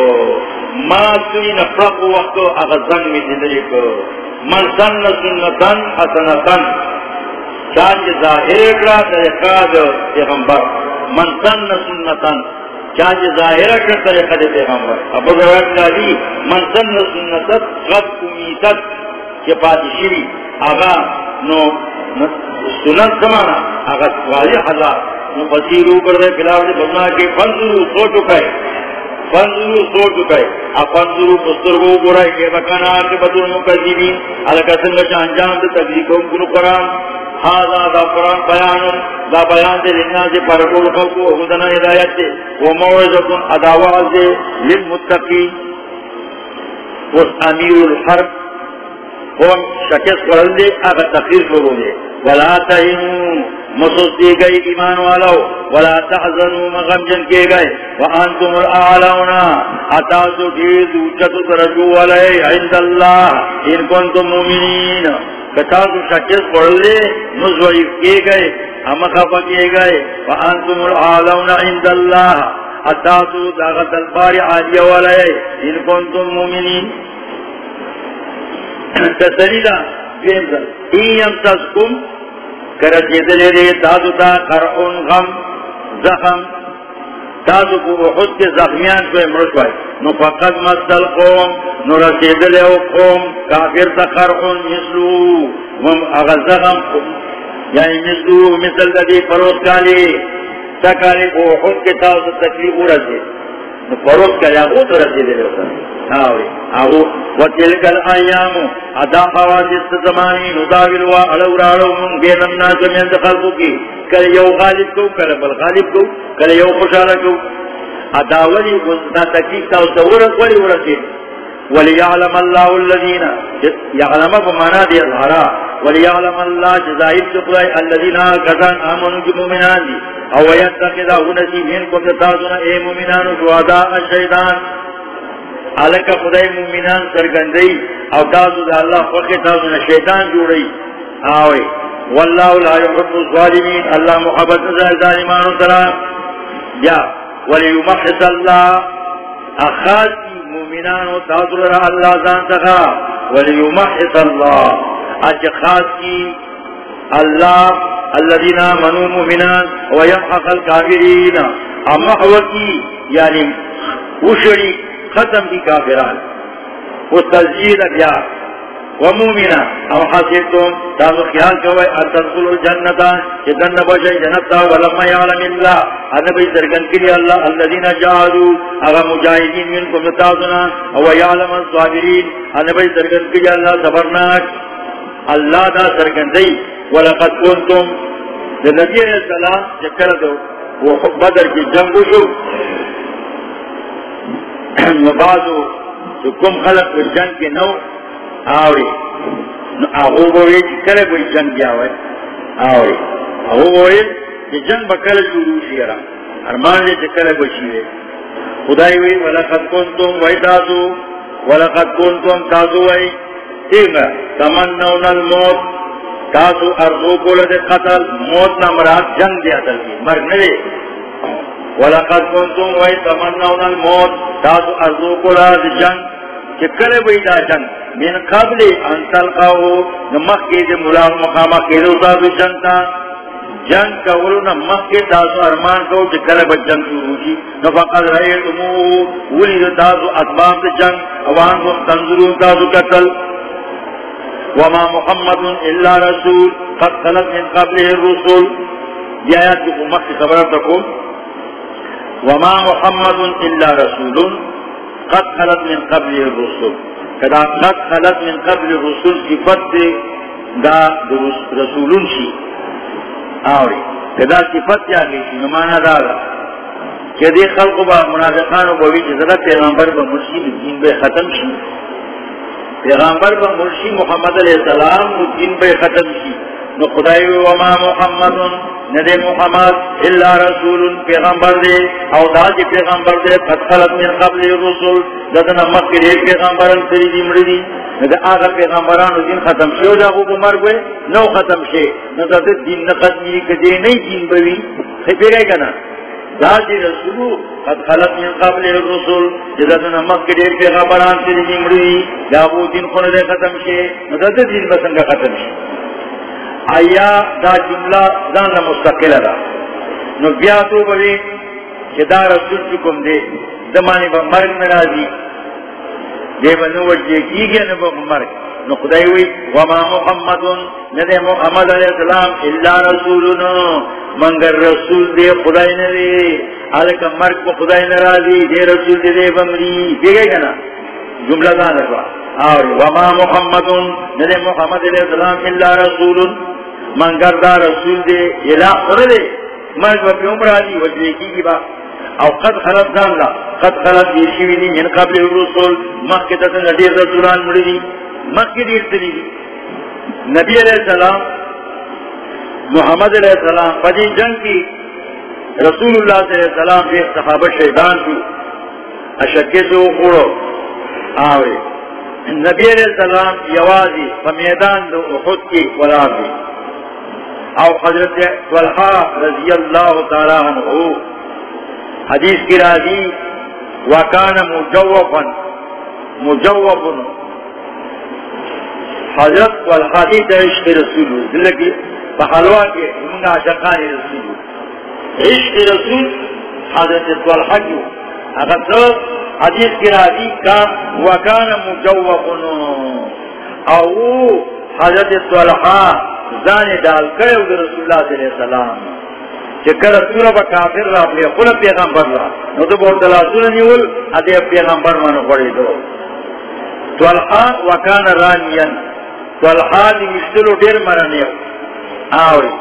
ما سوی نفرق وقتو اگا زنگ میں دیدے کو. من سن سنتن حسنتن چانج ظاہر اکڑا طریقہ دے پیغمبر. من سن سنتن چانج ظاہر اکڑا طریقہ دے پیغمبر. ابو روایت نالی من سن سنتت قد امیتت کہ پادشی آگا نو سنت سمانا آگا سوالی حضار نو بسیرو پر دے فلاو دے، بنا کے فنزرو سو چکے فنزرو سو چکے اب فنزرو پسترگو گورائی کے بکانا آتے بدو مکذبین علاقہ سنگا انجام دے تقریقوں کنو قرآن، حاضا دا قرآن بیان، دا بیان دے لننا سے پرکول خلقو حدنا ہدایت دے وموعظتن اداواز دے للمتقین اس امیر الحرب قوم شکست کرل دے، اگر تخیر کرو دے۔ ولا تہنو مسوس دے گئی ایمان والاو۔ ولا تحزنو مغمجن کے گئے۔ وانتم الاعلونا اتاسو دید اچتو درجو والے عند اللہ ان کنتم مومنین کتاسو شکست کرل دے نزوئیف کے گئے ہم خفا کے گئے۔ وانتم الاعلونا عند اللہ اتاسو داغت البار عالیہ والے ان کنتم مومنین تسلیدہ ایم تسکم تازو تا قرعون غم، زخم. تازو کو احد کے زخمیان مرشوائی نو فقط مستل قوم، نو رسید لے قوم. کافر تا قرعون مثلو، وم اغا زخم. یعنی مثلو، مثل دی پروس کالی. تکالی کو احد کے تازو تکلیف رسید نو پروس کالی اگو تو دے لے آوری آو وتلك الايام ادا حوادث زمانی نداول وا علو راڑو من بین الناس من خلقو کی۔ کل یو غالب کو، کل بل غالب کو، کل یو خوشالہ کو۔ ادا ولی گنتا تکی تا ورق ولی ورسید۔ وليعلم الله الذين يعلم بمعنى دي الظهراء وليعلم الله جزائر شكراء الذين كذان آمنوا جمؤمنان دي او يتقضى هنسي منكم تتازون اي مؤمنان شهداء الشيطان. علکا خدای مومنان سرگندئی او تازو دا اللہ فقی تازو نا شیطان جوڑئی آوئی واللہ لا يحب الظالمین اللہ محبت نظر ظالمان ترا یا. ولیمحص اللہ اخاص مومنان و تاثر را اللہ زان تخا ولیمحص اللہ۔ اچ خاص کی اللہ الذين آمنوا مؤمنان ويمحق الكافرين کی یعنی وشري ختم کی کافران۔ وہ تزجید بیا۔ ومومنا او حسبتم، تاسو خیال کوئی اتدخل الجنتا کہ دن بشی جنتا ولما یعلم اللہ انا بی سرگن کلی اللہ، الذین جاہدو. اغا مجاہدین منکم تاسونا. او یعلم الصابرین. انا بی سرگن کلی اللہ صبرناک اللہ دا سرگن دی. ولقد کنتم. نبی علیہ السلام جکر دو وہ بدر کی جنگ شو. *clears throat* مبادو تو کم خلق جنگ کے نو آوری. آہو بوئی چی کلے کوئی جنگ کیا آوری. آہو بوئی چی جنگ با کلے شروع شیرا ارمان لے چی کلے کوئی شیرے خدای وی، ولقد کنتم وی تاسو ولقد کنتم تاسو وی تیغا تمنون الموت. تاسو ارزو کولد قتل، موت نمرات جنگ دی عدل کی، مرگ نوی ولقد کنتم وی تمنون الموت. تاسو ارزو کولد جنگ. چکر وی دا جنگ من قبل ان تلقاو نمخ کی دی ملام مقامہ کی دو تاسو جنگ تا۔ جنگ کا کولو نا مخی تاسو ارمان کو چی کلب جنگ شروع شی نفقد رئیتمو ولید تاسو اتباب جنگ اوان کو تنظرون تاسو قتل۔ وما محمد الا رسول۔ قد خلق من قبله الرسول۔ یہ آیات کی مخی خبر تکو وما محمد الا رسول۔ قد خلق من قبله الرسول کدا قد خلق من قبل الرسول صفت دا رسولون شی. آوری. کدا صفت یعنی یا گیشی نمانا دادا کہ دے خلق با منافقان و بوی جزرہ پیغمبر با مرشی دین بے ختم شی. پیغمبر با مرشی محمد علیہ السلام دین بے ختم شی. نو خدای وما محمد ندے محمد الا رسول پیغمبر دے او دا جی پیغمبر دے قد خلق من قبل الرسول ددنا مکر ایک پیغمبران کری دی مڑی دی ندے آغا پیغمبران دین ختم شو دا خوب مر گوے نو ختم شے ندے دین نختمی کدے نئی دین بوی خیپی گئے کنا دا جی رسولو، قد خلق من قبل الرسول جدنا مکر ایک پیغمبران کری دی مڑی دی دا وہ دین خون دے ختم شے ندے دین بسنگا ختم شے آیا دا جملہ دان مستقل دا نو بیا تو بلی کہ دا رسول چکم دے زمانی با مرگ نرازی. دے با نو وجہ کی گیا نو با مرگ. نو خدای وی، وما محمد ندے محمد علیہ السلام الا رسولنا منگر رسول دے خدای ندے آلکا مرگ با خدای نرازی دے رسول دے دے بمری دے گئے گا نا جملہ دان رسول اور وما محمد ندے محمد علیہ السلام الا رسول۔ منگر دا رسول دے الہ قرد دے۔ مرگ وپی عمر آدی وجوے کی کی با۔ او قد خلط دان لا قد خلط دیشوی دی من قبل الرسول۔ مخیطت ندیر رسولان مڑی دی۔ مخی دیر تلی دی۔ نبی علیہ السلام، محمد علیہ السلام فجی جنگ کی۔ رسول اللہ صلی اللہ علیہ السلام في صحابہ شیطان کی۔ اشکے سے وہ اخوڑو آوے۔ نبی علیہ السلام یوازی فمیدان دو احد کی ولاد دی. او حضرت والحا رضی اللہ تعالی عنہ حدیث کی راضی، وکان مجوفا مجوفا حضرت والحا دی عشق رسول دلکی بحلوہ کے منگا شقان رسول. عشق رسول حضرت والحا کی اگر حدیث کی راضی کا وکان مجوفا او حضرت والحا زان ڈال کرے رسول اللہ صلی اللہ علیہ وسلم. چکر سورہ با کافر را اپنے خل پیغمبر را نو تو بہت اللہ سورہ نیول ادھے پیغمبر مانو پڑی دو. توالحا وکان رانین توالحا دی مشتلو دیر مرنیو آوری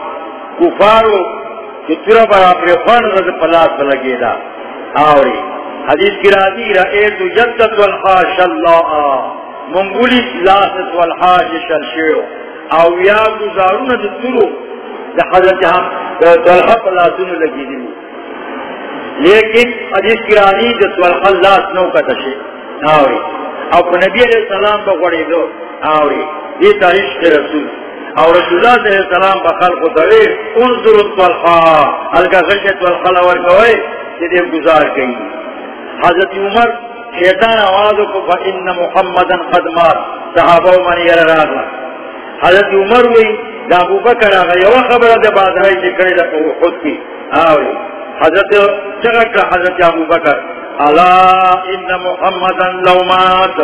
کفارو، کہ سورہ با اپنے خان رضا پلاس لگے دا. آوری حدیث کی راضی رأیتو جدت والحا شاللہ منگولی لاست والحا جشل شیو او یا گزارون دا تلو. دا حضرت ہم دلحا پلاسون لگی دی. لیکن حدیث کرانی دا دلحا اللہ سنو کا تشے آوری. او پا نبی علیہ السلام با غڑی دو. آوری. یہ تاریش کے رسول. او رسول اللہ علیہ السلام با خلق دوئے انظر الدلحا الگا غشت والخلا ورکوئے کہ گزار گئی حضرت عمر شیطان آوازو کو فإن محمدن قدمات صحابہ من یراغا حضرت عمر ہوئی دا ابو بکر آگا یو خبر دا بادرائی چکڑی دا خود کی۔ آوری حضرت چگڑ حضرت ابو بکر؟ اللہ ان محمدن لو مات۔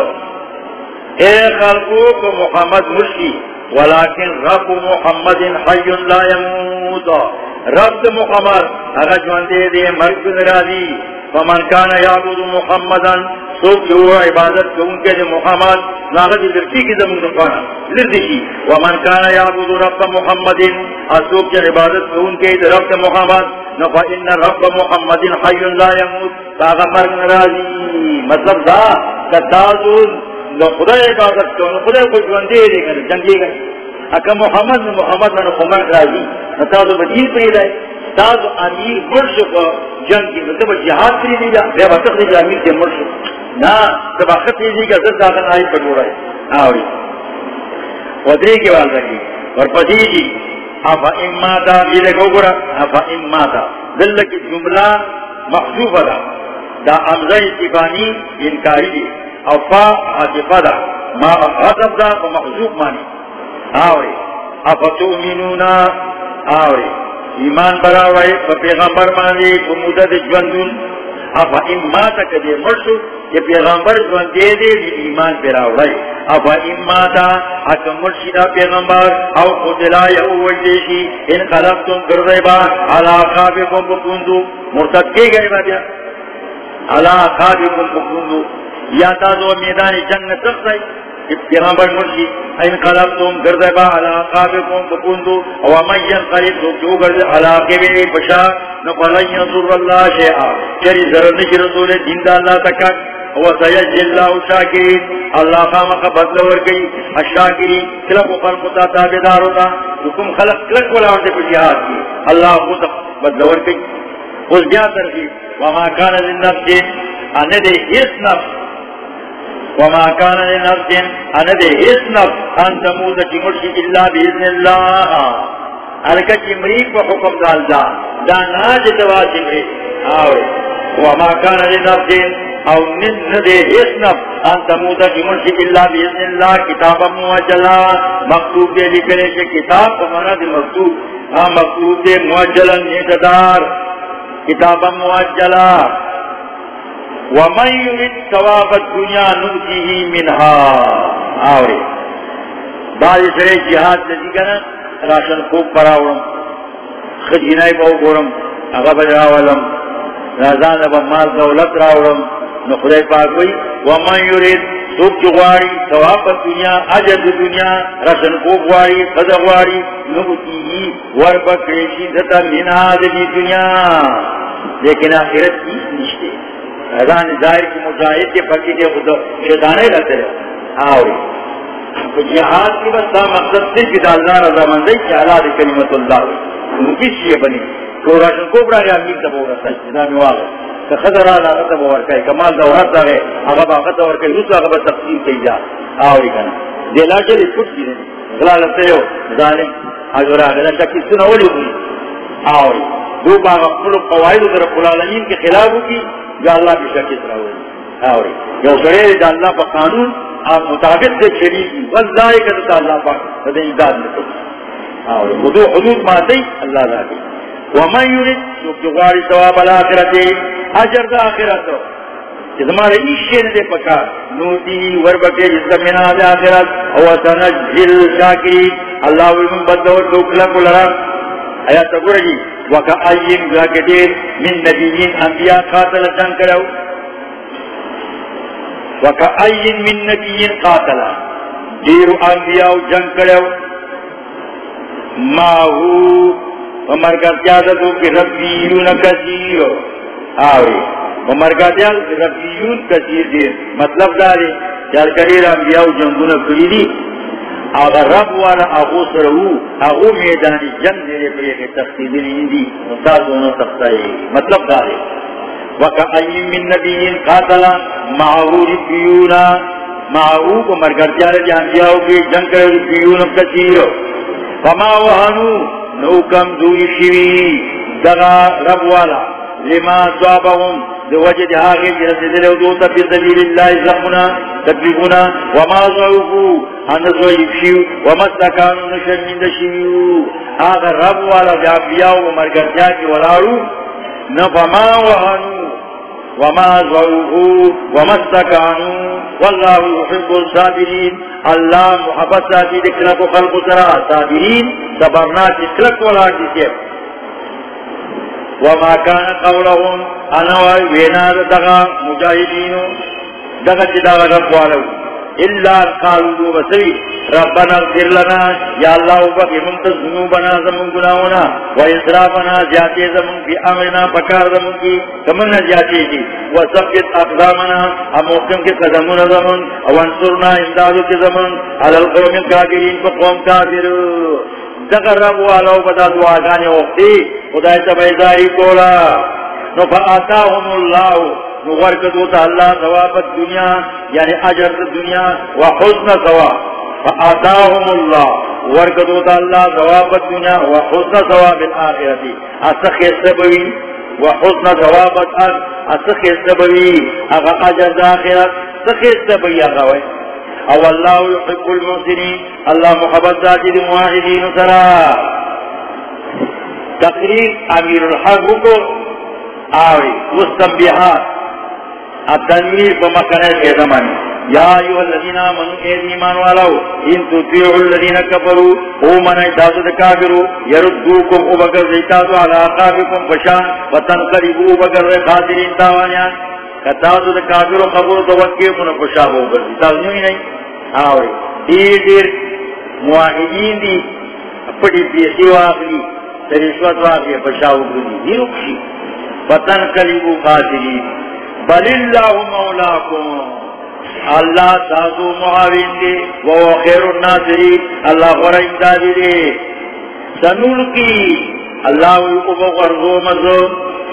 اے خلقو کو محمد مرشی ولیکن رب محمد حی لا يموت. رب محمد، اگر جواندے دے مرگ نرازی فمن کان یعبد محمدن سوک جو عبادت کو ان کے جو محمد لاغت لرکی کی زمین دفانا لردشی ومن کانا یعبد رب محمد سوک جو عبادت کو ان کے جو رب محمد نفا ان رب محمد حی لا يموت. تاغا مرگ نرازی مطلب دا کتازون لو خدا عبادت کو خدا کو جواندے دے کر جنگی گئے اکا محمد محمد من خمر رازی نتازو بدین پریدائی تازو امیر برشو کو جنگ کی مطلب جہاد کری دی جا بے وقت دی جا امیر کے مرشو نا سباقت دی گا زد داخل آئی پر گوڑا ہے آوری. ودری کے وال رکھی اور پتی جی افا اماتا یہ دیکھو گوڑا افا اماتا دل کی جملہ محصوب دا دا امزہ استفانی انکاری دی. افا عاطفہ دا ما غضب دا محصوب مانی آوری افا تؤمنونا آوری ایمان براوی پیغمبر مانی کمودت جوندون افا اماتا کدے مرشو کہ پیغمبر جوند دے دے ایمان براوی افا اماتا حکم مرشدہ پیغمبر او خدلا یو وجدیشی ان خلقتم گردیبا علا خوابکم بکندو مرتد کے گئے با دیا علا خوابکم بکندو یا تازو میدان جنگ تخت پیغمبر مرشی. این قلب قلبتم گردبا علاقابکم بکندو. ومن ینقلب جو گرد علاقبی بشا. نفلن ینظر اللہ شیعا. چری ضرر نشی رسول دین دا اللہ تکک و وسیجی اللہ شاکرین. اللہ خامق بدل ورگئی الشاکرین. کلک و خلق تا تابدار ہوتا حکم خلق کلک ولا ورد پر جہاد کی. اللہ خود بدل ورگئی خود بیا ترخیب وما کان لنفس اندے اس نفس. وما كان لنفس ان دے اس نفس ان تموت کی الا باذن اللہ ارکا کی مریق و حکم دال دا. دا ناج دوا جمری آوے وما كان لنفس او نن دے اس نفس ان تموت کی الا باذن اللہ کتابا موجلا. مکتوب دے لکھنے سے کتاب کو دے مکتوب ہاں مکتوب دے موجلا. نیتدار کتابا موجلا. ومن يريد ثواب الدنيا نؤتيه منها۔ آوري بعد سرے جہاد لذی جی کنا راشن خوب پراورم خجینائی باو گورم، اگا بجراولم رازان با مال دولت راورم نخدای پاکوئی ومن يريد سوک جغواری ثواب الدنیا اجد دنیا، راشن خوب غواری خد غواری نؤتيه وربکریشی دتا منها دی جی دنیا۔ لیکن آخرت کی نشتے۔ ازان ظاہر کی مجاہد کے پکی کے خود شیطانے رہتے ہیں۔ آوری۔ تو جہاد کی بس دا مقصد سے کہ دالدار رضا مندی کہ اللہ دی کلمت اللہ ان کی شیئے بنی؟ تو راشن کو بڑا رہا امین تب ہو رہا ہے نظامی والا کہ خضر آلہ غطب ہو رکھا ہے، کمال دورت دا ہے۔ اگر باقت ہو رکھا ہے اس اگر تقسیم کی جا۔ آوری کنا۔ دیلا چلی کچھ بھی نہیں غلا لگتے ہو، ظالم۔ اگر آگے چکی سنا ولی ہوئی۔ آوری۔ دو باغ اپنو قوائد در رب العالمین کے خلاف ہوگی جو اللہ کی شکل رہا ہوئی آوری۔ جو سرے دا اللہ پا قانون، آپ مطابق سے شریکی واللہ کدتا اللہ پاک فدہ امداد نکو۔ آوری۔ خدو حدود ماتی، اللہ لاتی ومن یورد سوک جغواری ثواب الاخرت حجر دا آخرت جس ہمارے ایشین دے پکار، نوتی وربکے جس کا منہ دے آخرت او سنجل شاکری اللہ ومن بدور دوکلک لرم آیات تقول جی وکا این گراکتیر من نبیین، انبیاء قاتل جنگ کرو وکا این من نبیین قاتل. دیر انبیاء جنگ کرو ماہو ومرکت جادتو کی ربیون کثیر. آوری ومرکت جادتو ربیون کثیر دیر مطلب داری چار کریر انبیاء جنگون کلیدی اگر رب والا اغو سرہو اغو میدانی جنگ دیرے پر ایک تخصیدی نیدی مستاز دونوں تخصائی مطلب دارے وکا ایم من نبیین قاتلا معاہو ربیونا معاہو کو مرگر جارے جان جاؤ کی جنگ کرے ربیون کثیر فما وحنو، نو کم دوری شوی دغا رب والا، لما صابهم دو وجد آگے جنسی دلو دوتا فی سبیل اللہ زخمنا تکلیفنا وما ضعفو انسو یکشیو وما استکانو نشرمین دشیو آگا رب والا جابیاو ومرگرتیا کی ولارو نفما وحنو وما ضعفو وما استکانو واللہ يحب الصابرین، اللہ محبت ساتھی دکھلکو خلق سرا صابرین، صبرنا چکلک ولا کسی وما كان قولهم انا وينا دغا مجاهدين دغا دغا ربوالو الا قالوا بسوي ربنا اغفر لنا يا الله وبقي من ذنوبنا زمن گناهنا واسرافنا زياده زمن في امرنا بكار زمن کی کمنا کمن زياده کی وثبت اقدامنا اموکم کے قدمنا زمن وانصرنا امدادو کے زمن على القوم الكافرين فقوم كافر دغا رب والو بدا دعا گانے وقتی، خدای تا کولا۔ نو فآتاهم اللہ. نو ورکدو تا اللہ ثواب الدنیا یعنی عجر الدنیا وحسن ثواب. فآتاهم اللہ. ورکدو تا اللہ ثواب الدنیا وحسن ثواب الآخرتی اسخی سبوی وحسن ثواب الآخر اسخی سبوی اغا عجر الآخرت سخی سبوی اغاوی او اللہ يحب المحسنین. اللہ محبت ذاتی دی معاہدین سرا. تقریر امیر الحق کو آوری مستنبیحات التنویر بمکنہ کے زمانی یا ایوہ الذین آمنوا اید ایمان والاو، ان تطیعوا الذین کفروا. او من ایتازو دکافروا یردوکم او بگر زیتازو علا آقابکم بشان وتنقلبوا او بگر خاطرین تاوانیان. کتازو دکافروا خبرو توقع من بشاب او بگر زیتازو نوی نہیں آوری دیر دیر معاہدین دی پڑی پیسی واقلی رشوت واقعی بشاو گردی دی. رکشی وتنقلبوا خاطرین بل اللہ مولاکم. اللہ تاسو معاون دے. وہ خیر الناصری اللہ غر امدادی دے. سنول کی. اللہ ویقب غرزو مزو.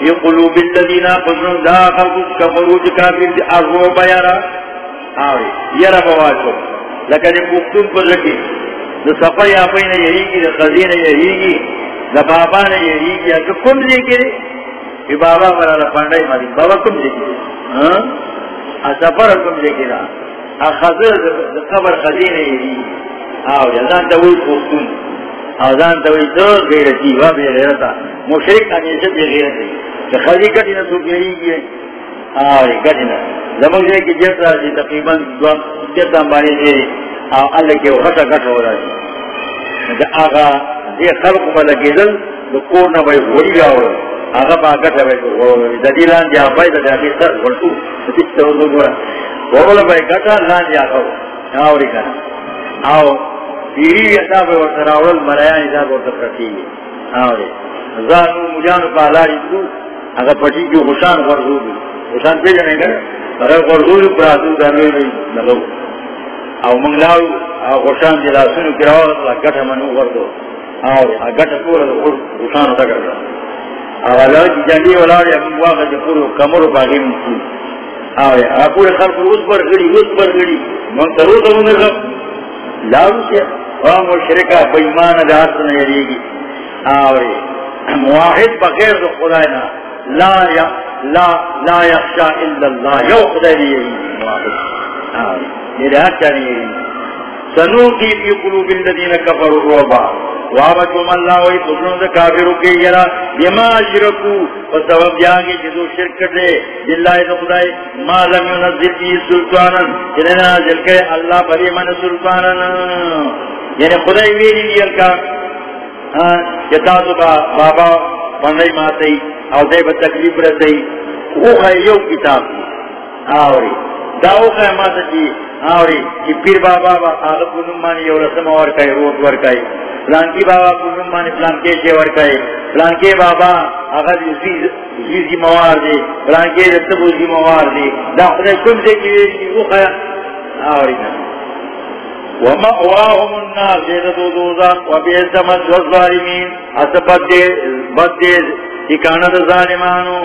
یہ قلوب الذین قسم دا خلق کفرو جکافر دی ارزو بیارا. آوری. یرا بواشو لکہ جی دی پختون پر لکی دا صفا یا پین یہی کی دا خزین یہی کی دا بابا نے یہی کی اگر کم دے کے کہ بابا مرا دا پانڈائی ماری بابا کم دے کے ہاں؟ سفر کم دے گی خزر خبر خزین ہے آو جزان توی پختون آزان توی دو غیرتی و بے غیرتا مشرک ہمیشہ بے غیرت ہے کہ خزی کٹی نسو گیری گی آوری کٹی نا زمان جائے کہ جیت رہا جی تقریباً جیت انبانی دے اللہ کے وقتا کٹ ہو رہا جی کہ دے خلق ملا گیدل دو کور نبائی غوری آورا آغا با کٹ ہے دا دی لان دی آبائی دا دی سر غلطو تیس تو دو گورا وغلا بائی کٹا لان دی آخو آوری کنا آو. پیری ویتا بائی ورطا راولل دا ورطا پرتیگی آوری زانو مجانو پالاری تو آغا پٹی جو خوشان غرزو بھی خوشان پی جانے گا. اگر پراتو دانوی بھی نگو او منگلاو. او خوشان دی لاسونو کراو اللہ گٹا منو غرزو آوری آ گٹا پورا دا خوشانو کرتا اولاد جنگی اولاد ابو واقع پورو کمرو باغی مکی. آوے پورے خلق اس پر گڑی اس پر گڑی. من ترو تو من رب. لاو کیا؟ وہ مشرکا بےمان دہات نہ یریگی آوے واحد بغیر تو خداینا لا یا، لا لا یخشا الا اللہ. یو خدای دی واحد آوے، یہ دہات چاہیے یریگی سنوکی فی قلوب الذین کفروا الرعب. وابکم اللہ وی تکنون دا کافرو کے یرا بما شرکو و سبب جدو شرک دے جلائے دا خدای ما لم ينزل بی سلطانا. جنہیں نازل کے اللہ بری من سلطانا. یعنی خدای ویلی لیر کا جتا تو با بابا پندائی ماتی او دے با تکلیف رسی. او خواہ یو کتاب. آوری. دا او خواہ ماتا جی آوری کہ پیر بابا با آغا کنم یو رسم ورکای روت ورکای پلانکی بابا کنم مانی پلانکی شے ورکای پلانکی بابا آغا زیزی موار دے پلانکی رتبو زی موار دے دا خدای کم دے کی ویشی او خواہ آوری نا. ومأواهم النار زید دو دوزان وبیز مد والظالمین اس بد دے بد دے تکانت ظالمانو.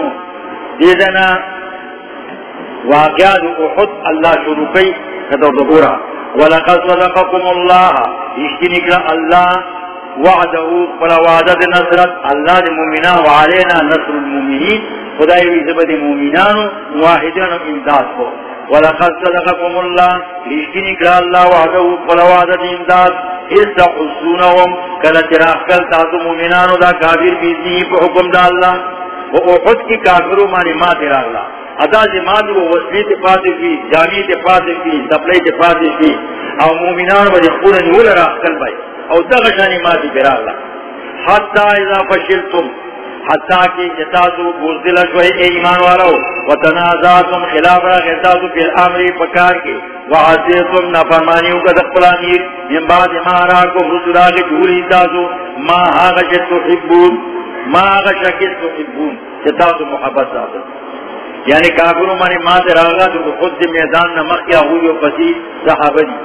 دیدنا واقعات احد اللہ شروع کی کتو دبورا. ولقد صدقكم الله. اشتنك الله وعده فلا وعدد نصرت. الله المؤمنين وعلينا نصر المؤمنين خدای وی زبد مومنان واحدان امداد کو. ولقد صدقكم الله. اشتنك الله وعده فلا وعدد امداد. اس تحسونهم کلا تراخل تاسو مومنان دا کافر بیزی په حکم دا الله و احد کی کافرو مانی ما تراغلا ادا جی جماعت وہ وسیع پاتے کی جامع کے پاتے کی سپلائی کے پاتے کی او مومنان وجہ پورا نول راکل بھائی۔ او دغشانی ماتی براغلا حتی اذا فشلتم، حتی کی جتاسو بوزدل شوئی اے ایمان والاو۔ وتنازاتم خلاف را غیتاسو فی الامری پکار کی وعصیتم نفرمانیو کا دقل امیر۔ من بعد ما راکو رسولاغی دوری تاسو ما آغشت تحبون ما آغشت تحبون جتاسو محبت ساتھ یعنی کافروں مانے ماں سے راگا تو خود سے میدان نہ مخ کیا ہوئی پسی صحابہ دی۔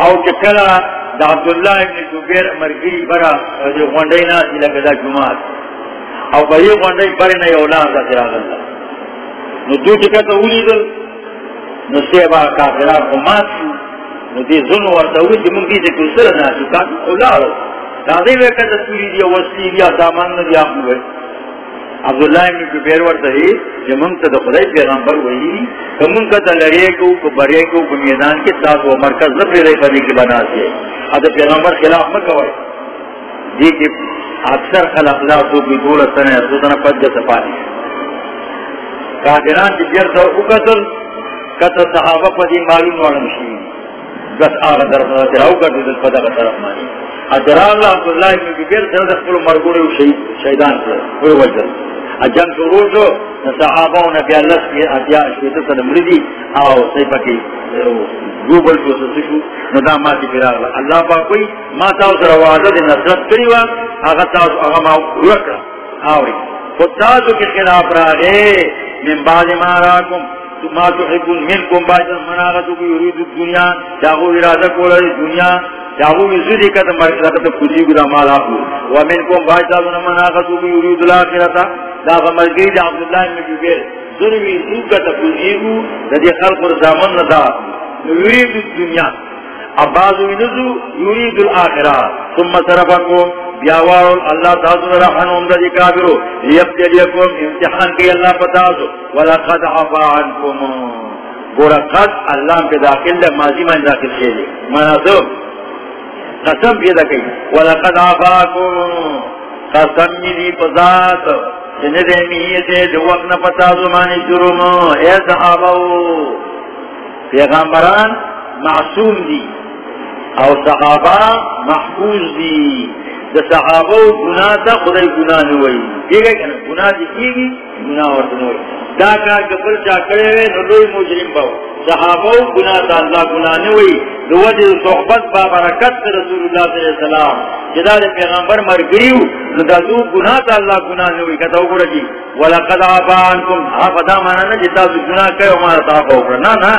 او چکلا دا عبداللہ ابن زبیر مرگری برا جو غنڈینا سی لگا دا جماعت۔ او بھائی گونڈے بڑے نہیں اولاد کا تیرا گندا نو دو ٹکٹ اولی دل، نو سیبا کافرا کو مات شو۔ نو دی زن ورطا ہوئی دی منگی سے کل سر ناسو کان اولاد دادی ویکا دا سولی دیا وسلی دیا دامان ندی آخو ہوئی عبداللہ ابن جبیر ورطا ہے کہ من تا دا خدای پیغمبر ہوئی کہ من کا تا کو کو برے کو کو میدان کے ساتھ وہ مرکز زبر رہے بنی کی بنا سے۔ اب پیغمبر خلاف مکہ ہوئی دی کہ اکثر خلق لا تو بھی دول سنے، تو تنا پد سپانی کافران کی جر تو اکتل کت صحابہ پدی معلوم وڑن شی بس آغا در خدا تراؤ کر دیدل پدا کا طرف مانی۔ اجرا عبداللہ ابن کبیر سر دخل مرگوڑے و شہید شہیدان سے کوئی وجہ. جنگ شروع شو صحابہ و نبی اللہ کی اتیا شویتا سن مردی، آو سیپا کی گوبل کو سسشو ندا ما تی پیرا اللہ با کوئی ما تاو سر وعدد نصرت کری وا، آغا تاو آغا ما رکھا آوری. خود تازو کی خلاف را گے من بعد ما راکم. ما تحبون منکم بعد مناغتو کی یرید الدنیا چاہو ارادہ کولا دنیا چاہو زدی کتا مرکتا کجی گدا مالا کو ومنکم بعد مناغتو کی یرید الاخرتا دا غمرگی دا عبداللہ ابن جبیر ضروری زوکتا کجیگو دا دی خلق رزامن ندا یرید الدنیا عبازو نزو یرید الاخرہ ثم صرفکم بیاوار اللہ تعالی رحمن دا دی کافرو لیبتلیکم، امتحان کی اللہ پتازو ولقد عفا عنکم گورا قد اللہ پہ داخل ماضی من داخل شیلے مانا دو قسم پیدا کئی ولقد عفا عنکم قسم میلی پزاد جندے میتے دو وقت نپتازو مانی جرم اے صحابو پیغامبران معصوم دی. او صحابہ محفوظ دی. دا صحابہ گناہ تا خدای گناہ نوئی دیگا کنا گناہ دی کیگی گناہ ورد نوئی دا کار کپل چا کرے ہوئے نلوئی مجرم باو صحابہ گناہ تا اللہ گناہ نوئی دو وجہ صحبت با برکت رسول اللہ صلی اللہ علیہ وسلم جدا دے پیغمبر مرگریو دا دو گناہ تا اللہ گناہ نوئی کتا ہو گرا جی وَلَقَدْ عَبَانْكُمْ حافظہ مانا نا جتا دو گناہ کئے ہمارا صحابہ ہو گرا نا نا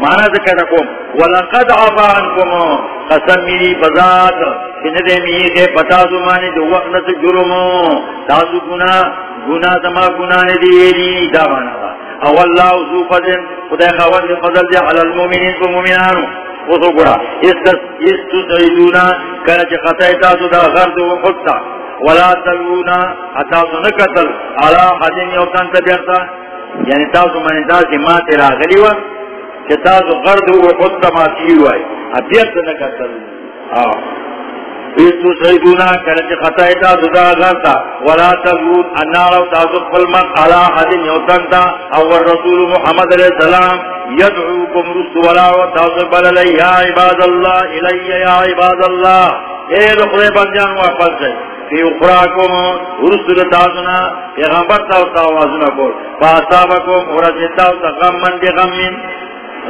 مانا ذکر رکھوم وَلَقَدْ عَبَانْكُمْ قسم میری بذات کنے میری دے پتا زمانے دو وقت نت جرمو تاسو گناہ گناہ تما گناہ نے دیری دا مانا او اللہ ذو فضل خدا خوان دے فضل دے علی المومنین کو مومنانو وہ تو گڑا اس کس اس تو سیدونا کنا چی خطای تاسو دا غرد و خودتا ولا تلونا اتاسو نکتل۔ علا حدین یوتان تبیرتا یعنی تاسو منی دا سی ما تیرا غلیوہ کہ تاسو غرد و خودتا ما تیروائی۔ ابیت نہ قتل نکتل اس سیدونا کرچ خطایتا ددا ولا یوتنتا او الرسول محمد علیہ السلام ولا یا عباد الی یا عباد اے بندیان واپس جائے فی اخراکم رسول پیغمبر تاو من غم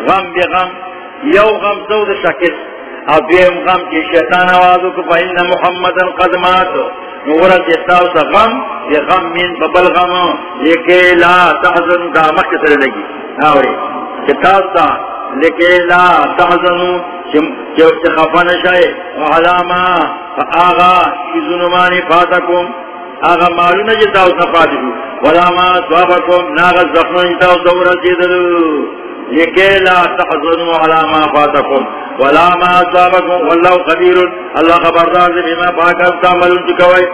غم بی غم۔ یو غم زود شکست۔ ابیم غم کی شیطان آوازو کو فإن محمد قدمات نورت یستاو سا غم، یہ غم من ببل غم لیکے لا تحزن کا مکہ سر لگی۔ ہاں ناوری کتاب تا لیکے لا تحزن چوچ خفن شای وعلاما فآغا شیزنمانی فاتکم آغا معلوم جتاو جی سفاتکم وعلاما سوابکم ناغا زخنو جتاو جی دورا سیدلو لكي لا تحزنوا على ما فاتكم ولا ما أصابكم والله خبير الله خبر دار بما فاكم تعملون تكوي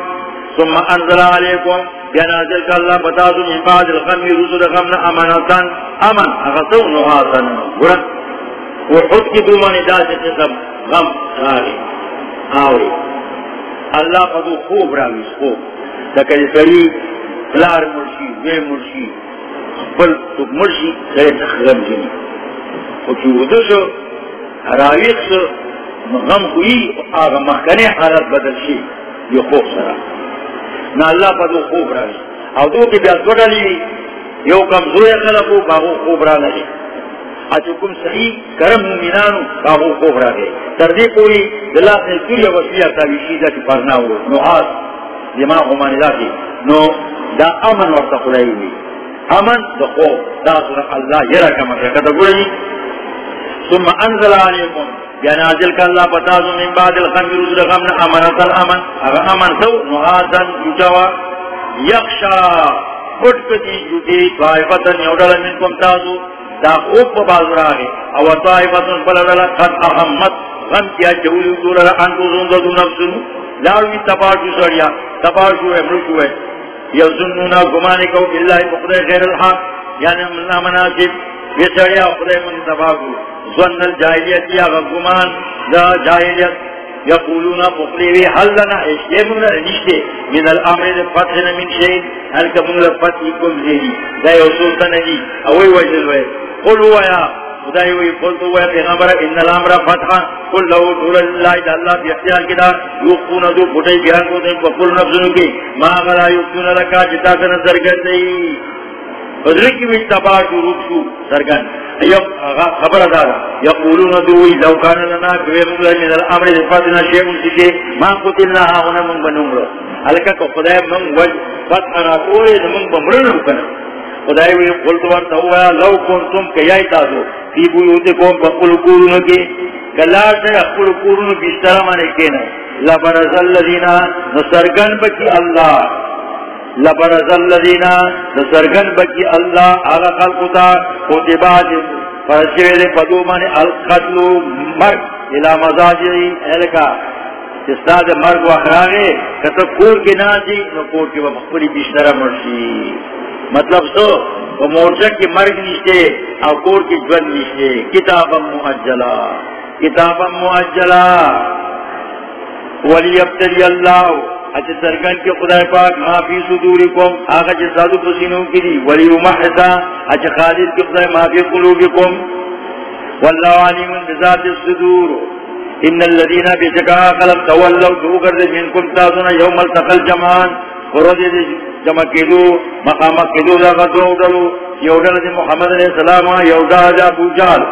ثم أنزل عليكم بنازل الله بتاز من بعد الغم رسل غمنا أمانة أمن أغسوا نغاثا قرن وحد کی دومانی داس قسم غم راگی آوری. اللہ قدو خوب راگی خوب. لکہ سری فلار مرشی وی مرشی بل تو مرشی سرے تخغم جنی. او چی ودو شو راویق شو، غم ہوئی آغا مخکنے حالت بدل شی یہ خوب سرا. نا اللہ پا دو خوب راوی او دو کی بیاد گوڑا لی یو کم زوی خلقو باغو خوب را لگی اچھو کم صحیح کرم مومنانو باغو خوب را گئی تردی کوئی دلہ سے سوری وسیع تاوی شیدہ کی پرناو. نو آس دماغ ہمانی دا کی نو دا امن وقت خلائی ہوئی امن دخو دا سورة اللہ یرا کما کتا گوڑی ثم انزل علیکم. یا نازل کا اللہ پتازو من بعد الخمر رسول غمنا امنتا الامن. اگر امن سو نحاسا یجوا یخشا. پٹ کتی جوٹی طائفتن یوڈل منکم تازو. دا خوب پا بازر آگے او طائفتن بلدل قد احمد غم کیا چولی دولر انکو زنددو نفسنو. لاروی تباشو سڑیا تباشو امرشو ہے یزنونا گمانے کو باللہ بخدر غیر الحق یعنی اللہ مناسب یہ سڑیا خدر من تباشو ظن الجاہلیت یا غمان دا جاہلیت۔ یقولون مقلیوی حل لنا اشتے مگنا نشتے۔ من الامر فتحنا من شئین حل کا مگنا فتح کم زیدی۔ دا یوسوسا ندی اوی وجل وی۔ قل ہوا یا خدای وی قلتو وی پیغمبر، ان الامر فتحا قل لو دول اللہ دا اللہ بی اختیار کدا یقون دو پھٹائی بیان کو دیں وقل نفسنو کی، ما غلا یقون لکا، جتا کا نظر کر دئی بدر کی بھی تباہ شو روک شو سرگن ایب خبر دارا یقولون دوئی لو کان لنا کوئی مغلا من الامر دفاتنا شیعون سکے ما قتلنا آغنا من بنمرا حلکہ کو خدای من وج فتحنا کوئی من بمرن رکنا خدای وی قلتوار تاویا لو کنتم کیائی تازو فی بیوتکم بقل کورون کی کلار سے اقل کورون بیشتر مانے کینا لبرز اللذین نسرگن بکی اللہ لبرز الذین نسرگن بکی اللہ آغا خلقتا خطبات فرشوید فدومان القتل مرگ الى مزاجی اہلکا استاد مرگ وخراغے کتا کور کی نازی نو کور کے کی ومخبری بیشتر مرشی مطلب سو، وہ مورچک کی مرگ نشتے او کور کی جون نشتے کتابا مؤجلا کتابا مؤجلا ولی ابتلی اللہ اچھا سرگن کے خدا پاک ما فی صدوری کم آگا چھ سادو پسینوں کی دی۔ ولی امحسا اچھا خالد کے خدا ما فی قلوبی کم واللہ علیم بذات الصدور۔ ان الذین بشکا قلب تولو دو کرد منکم تازونا یوم التقل جمان ورد جمع کدو مقام کدو لغا دو دلو یودل دی محمد علیہ السلام یودا جا بوجال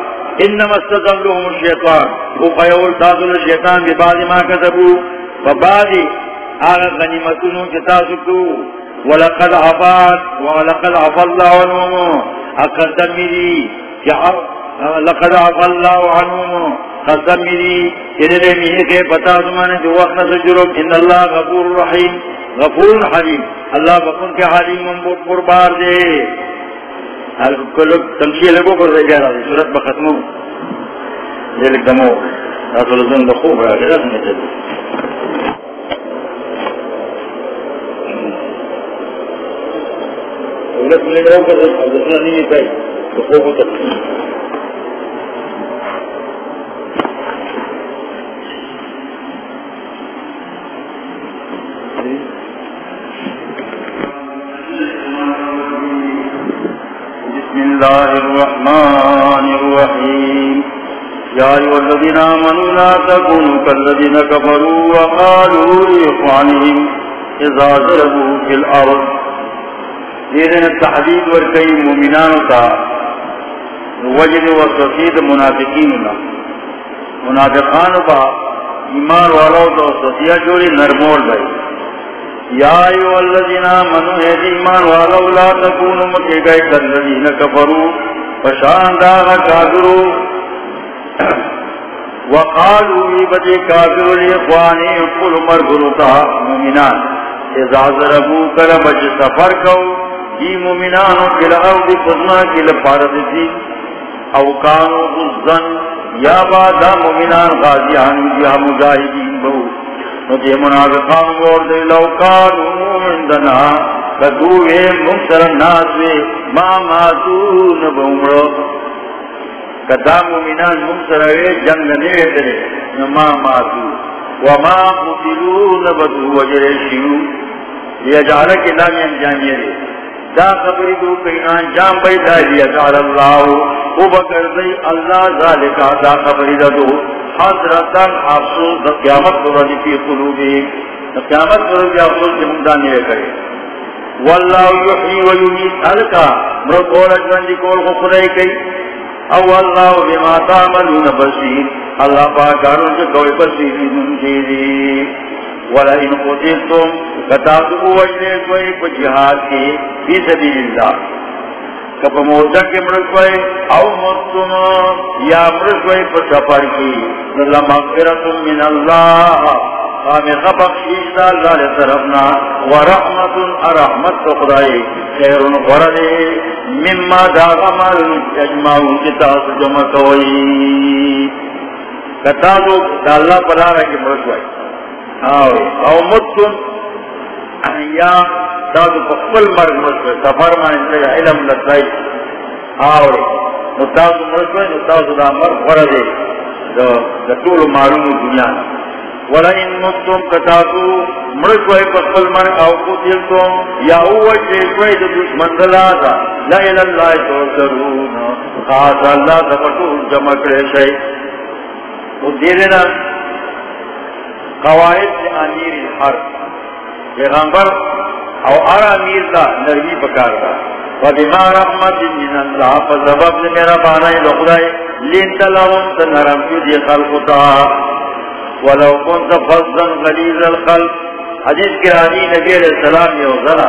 انما استدلهم الشیطان. او وقیول تازول الشیطان ببعض ما کسبو فبعضی آغا غنیمتونو جتا سکو ولقد عفات ولقد عفا اللہ عنومو اقدم میری لقد عفا اللہ عنومو قدم میری انہے میہے کے پتا زمانے جو وقت سجرم ان اللہ غفور رحیم. غفور حلیم. اللہ بکن کے حلیم بربار دے. کلو تمشیل لگو پر دے جا رہا دے صورت بختمو دے لکتمو رسول اللہ دخوب رہا دے رسول اللہ دولت میں لوگ کر رہے ہیں نہیں پائی تو خوب ہوتا الله الرحمن الرحيم يا أيها الذين آمنوا لا تكونوا كالذين كفروا وقالوا لإخوانهم إذا ضربوا في الأرض دیدن تحدید ورکی مومنانو تا وجد و سفید منافقینو منافقانو با ایمان والو تو سفیہ جوڑی نرمول بھائی یا ایو آمنو ایمان والو، لا تکونو مکے گئے کاللذین کفرو فشان داغا کافرو۔ وقالو کافرو تا مومنان۔ اذا ضربو سفر کو دی مومنانو دی قدنا غزن، یا بادا مومنان جی مجاہدین بہو۔ نو دی منافقان مور دی لوکانو اندنا کدووے منتر ناسوے ما ماتو نبومرو کدا مومنان منتروے جنگ نوے دلے ما ماتو. وما قتلو نبتو وجر شیو. یہ جارہ کی لامی انجامی دے. دا خبری دو کئینا جام بیتا لیا جعل اللہ. او بکر دی اللہ ذالکا دا خبری دو. حضرتا افسوس دا قیامت قرآنی فی قلوبی دا قیامت قرآنی فی افسوس جمع دانی رکھے واللہ یحیی و یمید حلکا مرد قول اجواندی قول خفرائی کئی. او اللہ بما تعملون بسیر اللہ پاکاروں سے جی کوئی بسیری من جیدی ولئن قتلتم فتاتو وجنے کوئی پا جہاد کی فی سبیل اللہ کپا موتا کے مرد کوئی او مستم یا مرد کوئی پا سفر کی نلا مغفرت من اللہ خامخ بخشیش دا اللہ لے طرفنا ورحمت ارحمت خدای خیر غردے مما دا غمال یجمعون کتاس جمع کوئی. کتازو دا اللہ پلا رہا کی مرشوائی او متن یا دادو پخبل مرگ مرشوائی سفر ما انتگا علم لطائی. آوری نتازو مرشوائی نتازو دا مرگ غردے دا طول معلوم دنیا. ولئن مستم کتاتو مرشوئی پخبل من او قتلتم یا اوہ شیشوئی دا دشمن دلاتا لئل اللہ توسرون خاص اللہ سبتو جمع کرے شئی. وہ دیرنا قواعد امیر الحرب پیغمبر او ار امیر دا نرمی پکار دا. وبما رحمت من اللہ فسبب میرا بانا لخدائی لینت لهم تنرم دی خلقتا ولو كنت فظا غليظ القلب. حدیث کرانی نبی علیہ السلام یو ذرا.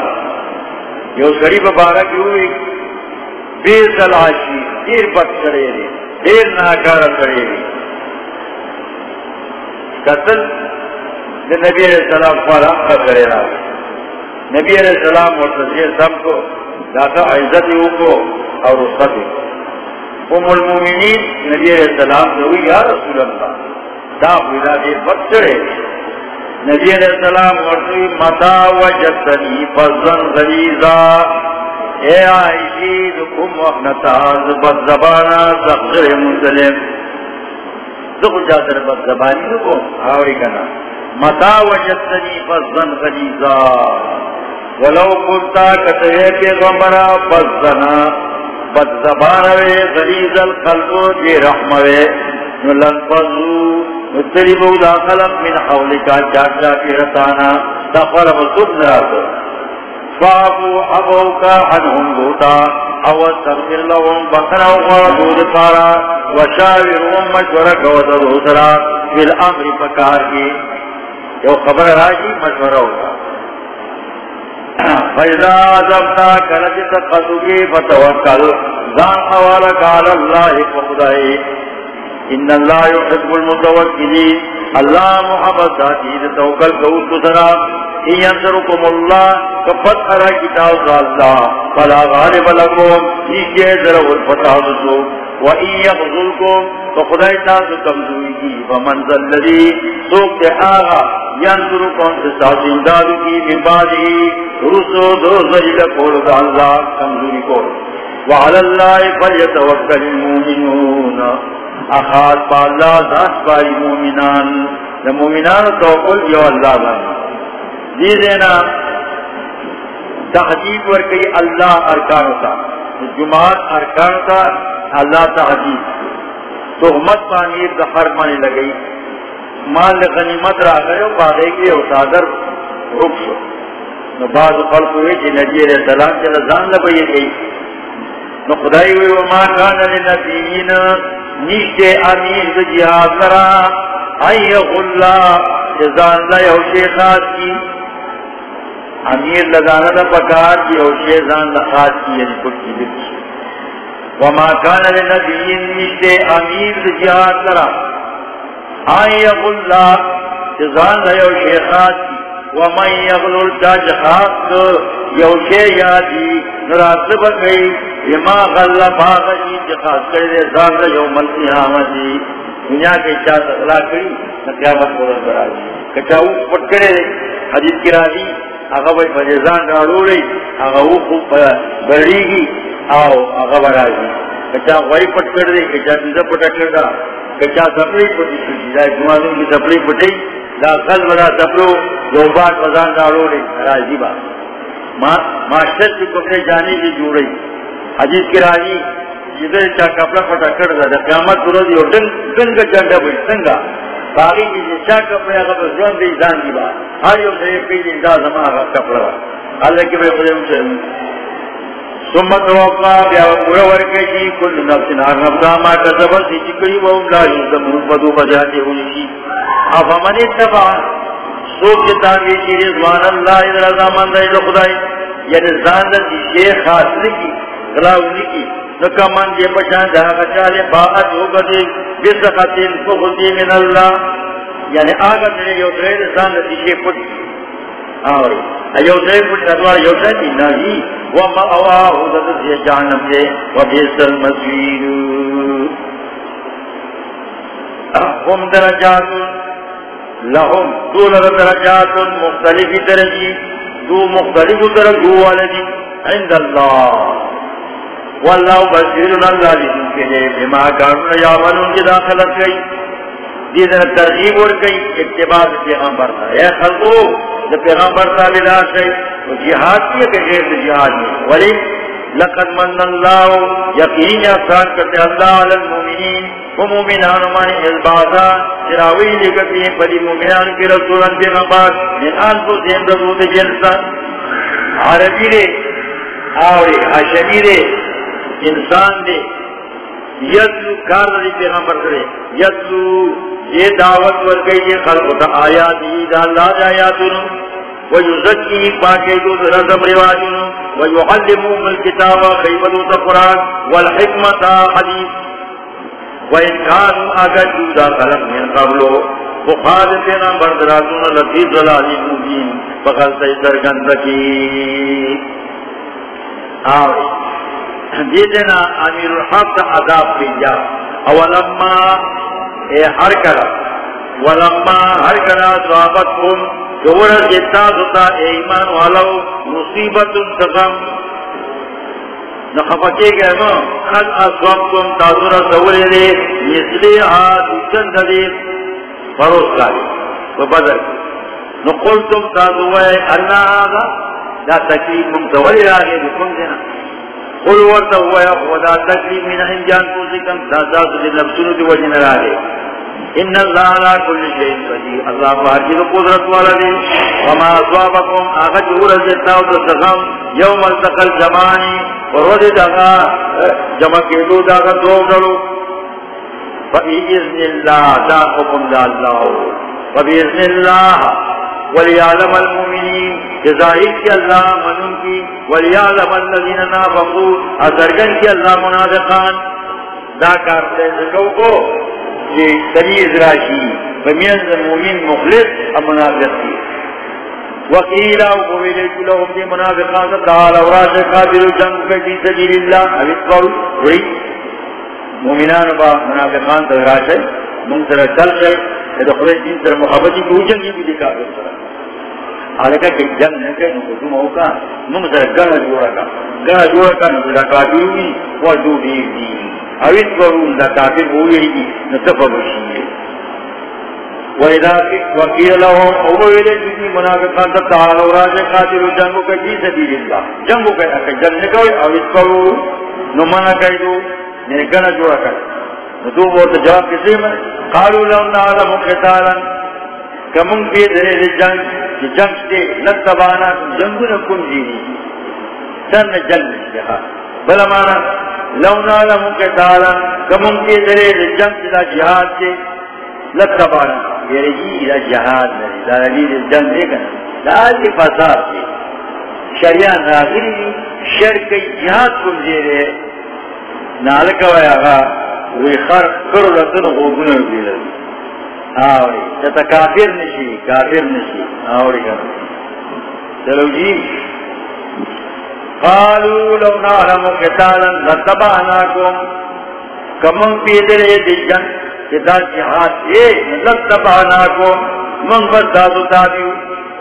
یو شریف بارک ہوئی. بیر دلاشی دیر بد کرے دیر ناکار کرے دی. قتل نبی علیہ السلام فارا کرے رہا نبی علیہ السلام مرتضی سب کو داتا عزت کو اور رخصت ام المومنین، نبی علیہ السلام نے ہوئی، یا رسول اللہ۔ دا دے نبی علیہ السلام ورطوی متا وجدنی غلیظا۔ اے آئیشی دکم زخر مسلم۔ جاتر زبانی دکم متا وجدنی فضن غلیظا ولو قلتا کتوے پیغمبرا فضنا بد زبانوے غلیظ القلب جی رحموے نلن فضو مستری بودا خلق من حولکا چاچا کی رتانا دخل بسوک نراتو فابو حبوکا عنهم بوتا، او استغفر لهم بخنا وغردو دفارا وشاورهم مشورک وزدو سرا فی الامر پکار کی یو خبر راجی، مشورہ ہوگا۔ فیضا عظمنا کلجت قدوگی فتوکل زان حوالک علی اللہ فخدائی ان اللہ يحب المتوکلین اللہ محبت ذاتی توکل کو سرا ان ينصركم اللہ کفت ارا کتاب اللہ فلا غالب لكم۔ یہ ذرا الفتاح تو وان يخذلكم فخدای تاسو کمزوری کی ومن ذا الذي سوق آغا ينصركم تساس امداد کی، من بعده رسو دو زجل قول اللہ کمزوری کو وعلى الله فليتوكل المؤمنون۔ ذات یو اللہ دینا جماعت ارکانتا اللہ تحجیب تحمت پانیر دا حرمانی لگئی۔ مال غنیمت را گئے باغے کی او سادر رک شو نو بعض خلق ہوئے جی نبی علیہ السلام چلا زان لبئی گئی۔ نو خدای ہوئی وما کان لنبیین نیشتے امیر دا جہاد کرا ایغ اللہ جزان اللہ یو شیخات کی۔ امیر لگانا دا پکار کی یو شیخان لخات کی یعنی پکی دکی وما کان لنبیین نیشتے امیر دا جہاد لرا۔ کرا ایغ اللہ جزان اللہ یو شیخات کی۔ ومن یغلل دا جہاد یو شے یادی نراتب گئی بما غلہ باغی جی جخاص کرے زان دا یو یوم القیامتی جی۔ دنیا کے چاہت اخلا کری نا قیامت کو رب راجی کچا اوک پٹ کرے حدیث کی راجی آغا بھائی فجزان رالو رئی آغا اوک بڑی گی آو آغا براجی کچا غوائی پٹ کر دے کچا دیزا پٹا کر دا کچا سپلی پٹی شدی دا جمعاتوں کی سپلی پٹی دا قلب دا سپلو جوبات وزان رالو رئی راجی با معاشرت کی کپڑے جانے کی جوڑی حدیث کی راجی جدر چا کپڑا پٹا کر دا قیامت درو دی اور دن جنڈا بھئی سنگا باقی کی جی چا کپڑے اگر زون دی جان دی با ہر یو سے ایک پیجی دا زمان اگر کپڑا اللہ کی بھئی خودے مجھے سمت وقا بیا پورا ورکے جی کل نفس نار نفسا ما کسبت سی چکری و ام لا یوزمون بدو بجاتے ہوئی کی اب ہمن اتبا سوک جتاوی چی رضوان اللہ ادھر ازامان دا خدای۔ یعنی زاندر دی شیخ حاصل کی غلاولی کی۔ نکمان دے جی پشان جہاں کچالے باعت ہو گدے بسخطین فخدی من اللہ۔ یعنی آگا تیرے یو ترے دسان نتیجے پٹ آوری۔ ایو ترے پٹ ندوار یو ترے دی نبی وما اواہو ددتی جہنم دے وبیس المسیر۔ هم درجات۔ لهم دول درجات مختلف درجی۔ دو مختلف درجو والدی۔ عند اللہ۔ واللہ بصیرنا اللہ لیکن کے لیے بما کارنا یعملون کی داخلت گئی. دیدن ترغیب اور گئی. اتباع پیغمبر تھا اے خلقو جب پیغمبر تھا بلا سے تو جہاد کیا کہ غیر جہاد میں ولی لقد من اللہ یقین احسان کرتے اللہ علی المومنین و مومنان مانی البازا. چراوی لگتی ہیں پلی مومنان کی رسولان پیغمبر. من آنسو دین رسول جنسا. عربی رے آوری حشمی رے انسان دے۔ یتلو کار دی پیغمبر کرے۔ یتلو یہ دعوت ور گئی یہ خلق تا آیاتی دا اللہ دا آیاتنو ویزکی پاکی دو رضم رواجنو ویعلمون الكتاب خیبتو تا قرآن والحکمت حدیث۔ وإنکانو آگا جودا خلق من قبلو۔ بخاد پیغمبر دراتون لفی ظلالی مبین بخل سیدر گندکی آوری دیدنا امیر الحق عذاب کی جا اولما، اے ہر کرا ولما، ہر کرا صحابت کن جوڑا جتا ستا اے ایمان والو مصیبت تغم۔ نخفکے گئے نو خد اصواب کن تاثر سولے دے، مثلی آت چند دے، فروز کاری و بدر نقل تم تاثر اللہ آگا دا تکلیف منتولی راگے بکن دینا۔ قل ورد هو يا خدا تكليم من عند جانبوزكم تازاز لنفسنو دي وجن راجه ان الله على كل شيء قدير. الله فارجي قدرت والا دي وما اصابكم اغجور الزتاو تسغم يوم التقى الزماني ورد دغا. جمع كيدو دغا دوغلو فبإذن الله دا حكم دا الله. فبإذن الله وليعلم المؤمنين. جزائر کی اللہ منن کی، وليعلم الذين نافقوا، ازرگن کی اللہ منافقان۔ دا کارتے زکو کو یہ تریز راشی بمیز المؤمن مخلص ام منافق کی وقیلہ وقویلے کلہم دی منافقان تعالی وراج قابل جنگ فی سبیل اللہ حبیت قول وی مومنان با منافقان تغراش ہے منتر کل ہے دخل دین سر محبتی کو جنگی بھی دکھا کر حالکہ کہ جنگ جوڑا کا جوڑا کا دو دی اویت ورون دا کافر ہوئی دی جی، جی۔ وَإِذَا وَقِيلَ لَهُمْ جِدِي جی، قَاتِلُ جَنْگُ کا جی سبیل اللہ۔ جنگو کا اکا جنگ نکوئی اویت کئی دو جوڑا جواب کسی میں، قالوا کمن پی دلیل جنگ، کہ جنگ سے لتبانا جنگ نکن جینی۔ سن جنگ جہا بلا مانا، لو نعلم قتالا کمن پی دلیل جنگ سے جہاد سے لتبانا یہ رجی دا جہاد نری جی دا دلیل جی جنگ دے گا دا آجی فساد سے شریعہ ناظری دی شرک جہاد کم دے رہے نالکوائے آگا وی خر کرو لتن غوگونا بیلر آوری. چتا کافر نشی کافر نشی. آوری کرو چلو جی. قالو لو نعلم قتالا لتبعناکم کمن پیدرے دی جن کتا جہاد اے لتبعناکم من بردادو تابیو.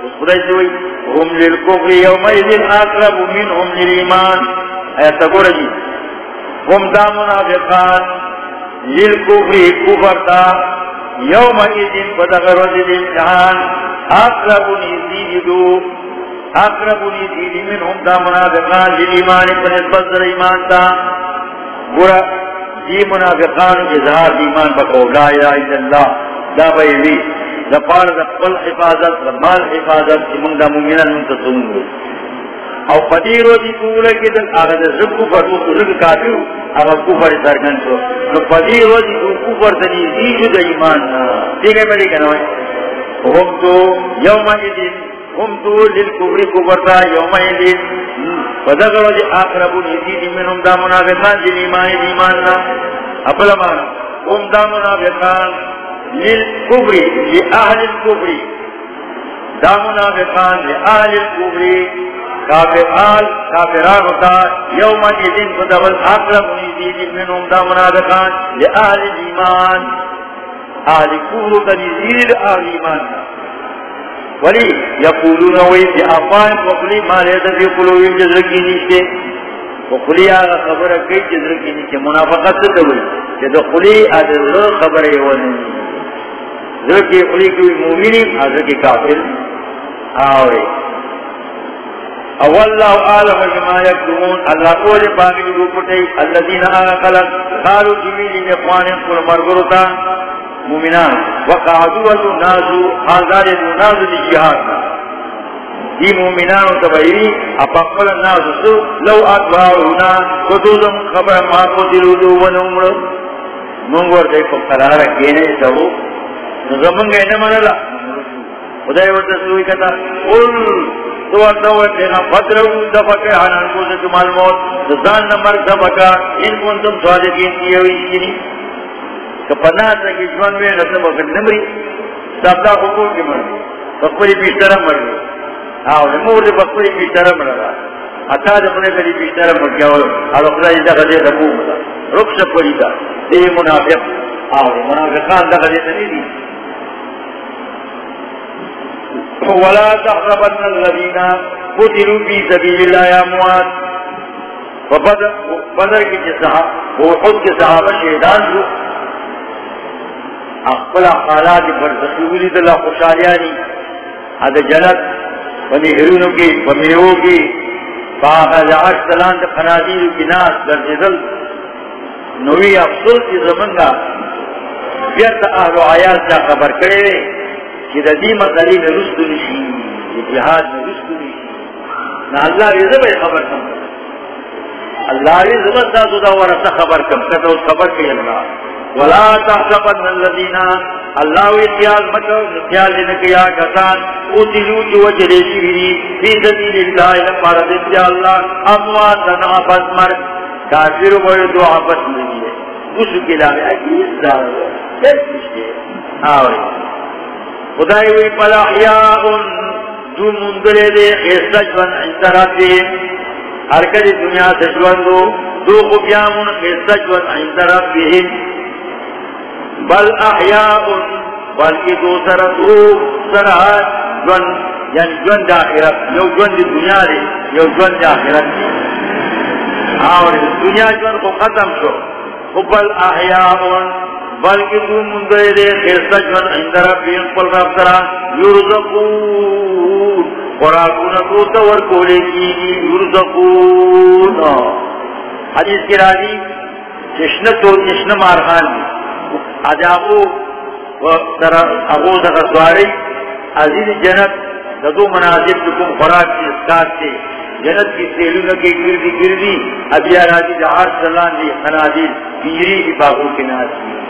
اس خدای سوئی هم للکفر یوم اقرب منهم للایمان. ایتا گو رجی هم دا منافقان، للکفر کفر دا. یوم ایدن بدغرد الامتحان اقربنی زیدو اقربنی زید منهم دا منافقان للایمان بنسبت در ایمان تا. برا دی جی منافقان اظہار ایمان بکو. لا الہ الا اللہ. دا بیوی. دا پار دا قل حفاظت، دا مال حفاظت کی منگ دا مومنان منتصمون او پدی روزی کولا کی دن آغا دا زب کفر تو رگ کافیو آغا کفر سرگن تو نو پدی روزی تو کفر دنی دیجو دا ایمان دیکھ ہے بڑی کنوئے ہم تو یوم ایدین ہم تو للکفر کفر دا یوم ایدین فدغ روزی آقربو نیدید منم دا منافقان جن ایمان ایمان نا اپلا مانا ہم دا منافقان للكبر لأهل الكبر دا منافقان لأهل الكبر کافران کافران ہوتا، یوم جدن فدول اقرب نزید منهم دا منافقان لأهل الإيمان أهل كبر تنزید أهل الإيمان ولی یقولون وی بی افان وقلی ما لیتا فی قلوبیم جزرکی نیشتے۔ وقلی آغا خبر کئی جزرکی نیشتے، منافقت سے دوئی قلی آدھر خبر ایوانی ذرکی قلی کوئی مومنی حضر کی کافر آوے اولو آلم جمع یکدون اللہ قول باقی روپٹے الذین آغا خلق قالوا جمیلی نفوان قل مرگرتا مومنان، وقعدو ولو نازو، حاضر دو نازو دی جہاد. دی مومنان و تبعیری اپاقل نازو سو، لو اتوارونا کدوزم خبر ما کو دلو دو ونمر منگور دے کو قرار کینے سو نظمنگ اینا منلا خدای ورد سوئی کتا، قل تو اتوار دینا فترہو دفکر حنان کو جمال موت دزان نمبر دفکر ان کنتم صادقین کی ہوئی کنی پنا تک جوان میں رسم وقت نمری سبدا حقوق کی مرضی بکری بیشتر مر گئی ہاں نمور دے بکری بیشتر مر رہا اتا دے اپنے کلی بیشتر مر گیا اور خدا جدا غدے ربو ملا رخ سے پڑی دا یہ منافق ہاں منافقان دا غدے نہیں دی ولا تحسبن الذين قتلوا في سبيل الله يا اموات وبدر بدر کی جزا وہ خود کے صحابہ شہدان جو اقبل حالات پر تصویری دلہ خوشحالیانی حد جنت ونی ہرونوں کی ومیوں کی فاہد عشت سلان دا خنادیر کی ناس در نوی افسوس کی زمنگا بیرت اہل و آیات جا خبر کرے؟ کہ دا میں رسط نشی جہاد میں رسط نشی نا اللہ رضا بے خبر کم. اللہ رضا دا دا ورسا خبر کم. کتا اس خبر کی اللہ ولا تحسبن الذين، الله يتيال مكو نتيال لنكيا كسان قتلوا جو جليشي في سبيل الله لما رضي الله. اموات نعبت مر. كافر بوي دعا بس نہیں ہے اس کے لیے عجیب دار آوے خدای وی پلا احیاء جو مندلے دے خیستجون عند ربیم ہر کدی دنیا سے جوندو دو دو خبیامون خیستجون عند ربیم بل احیاء بلکی دو سر دو سر جون. یعنی جون دا آخرت. یو جون دی دنیا دی یو جون دی آخرت دی اور دنیا جون کو ختم شو. بل احیاء بلکی دو مندر دی خیرسا یرزقون. خوراکون کو تور کولے کی یرزقون. حدیث کی راضی تو مارخان دی. سواری، عزیز جنت دو مناظر کوم خوراک کی اسکار سے جنت کی سیلوں کے گردی گردی. ابیا راضی جہار سلان دی مناظر پیری کی باغوں کے ناز کی.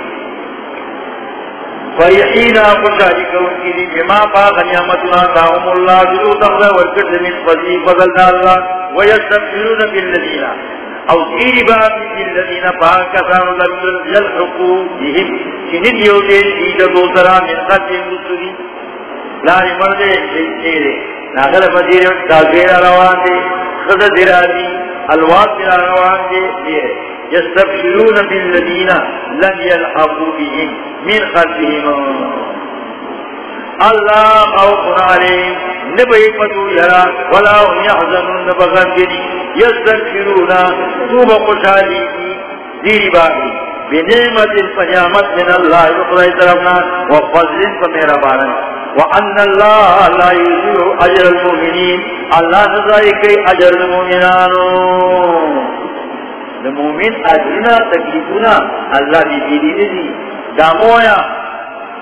فیحینا خوشحالی کون کی دی بما باغ نعمتنا داهم اللہ جلو تغلا ورکت من فضی فضل دا اللہ ویستغفرون بالذین او دیر بابی بالذین پاکتان لم یلحقو بهم چنید یو دیر دید دوسرا من خط مصری لاری مردے چیرے ناغل فدیر تازیر روان دے خد درازی الواد دیر روان دے دیر يستبشرون بالذين لم يلحقوا بهم من خلفهم. الله خوف عليهم. نبي فتو يرى ولا هم يحزنون بغنجني يستبشرون توب قشالي ديري باقي بنعمة فنعمت من الله يقضي طرفنا وفضل فمهربانا وأن الله لا يزيع أجر المؤمنين. الله نزايك أجر المؤمنان المؤمن أجرنا تكليفنا الله بيدي دي دامويا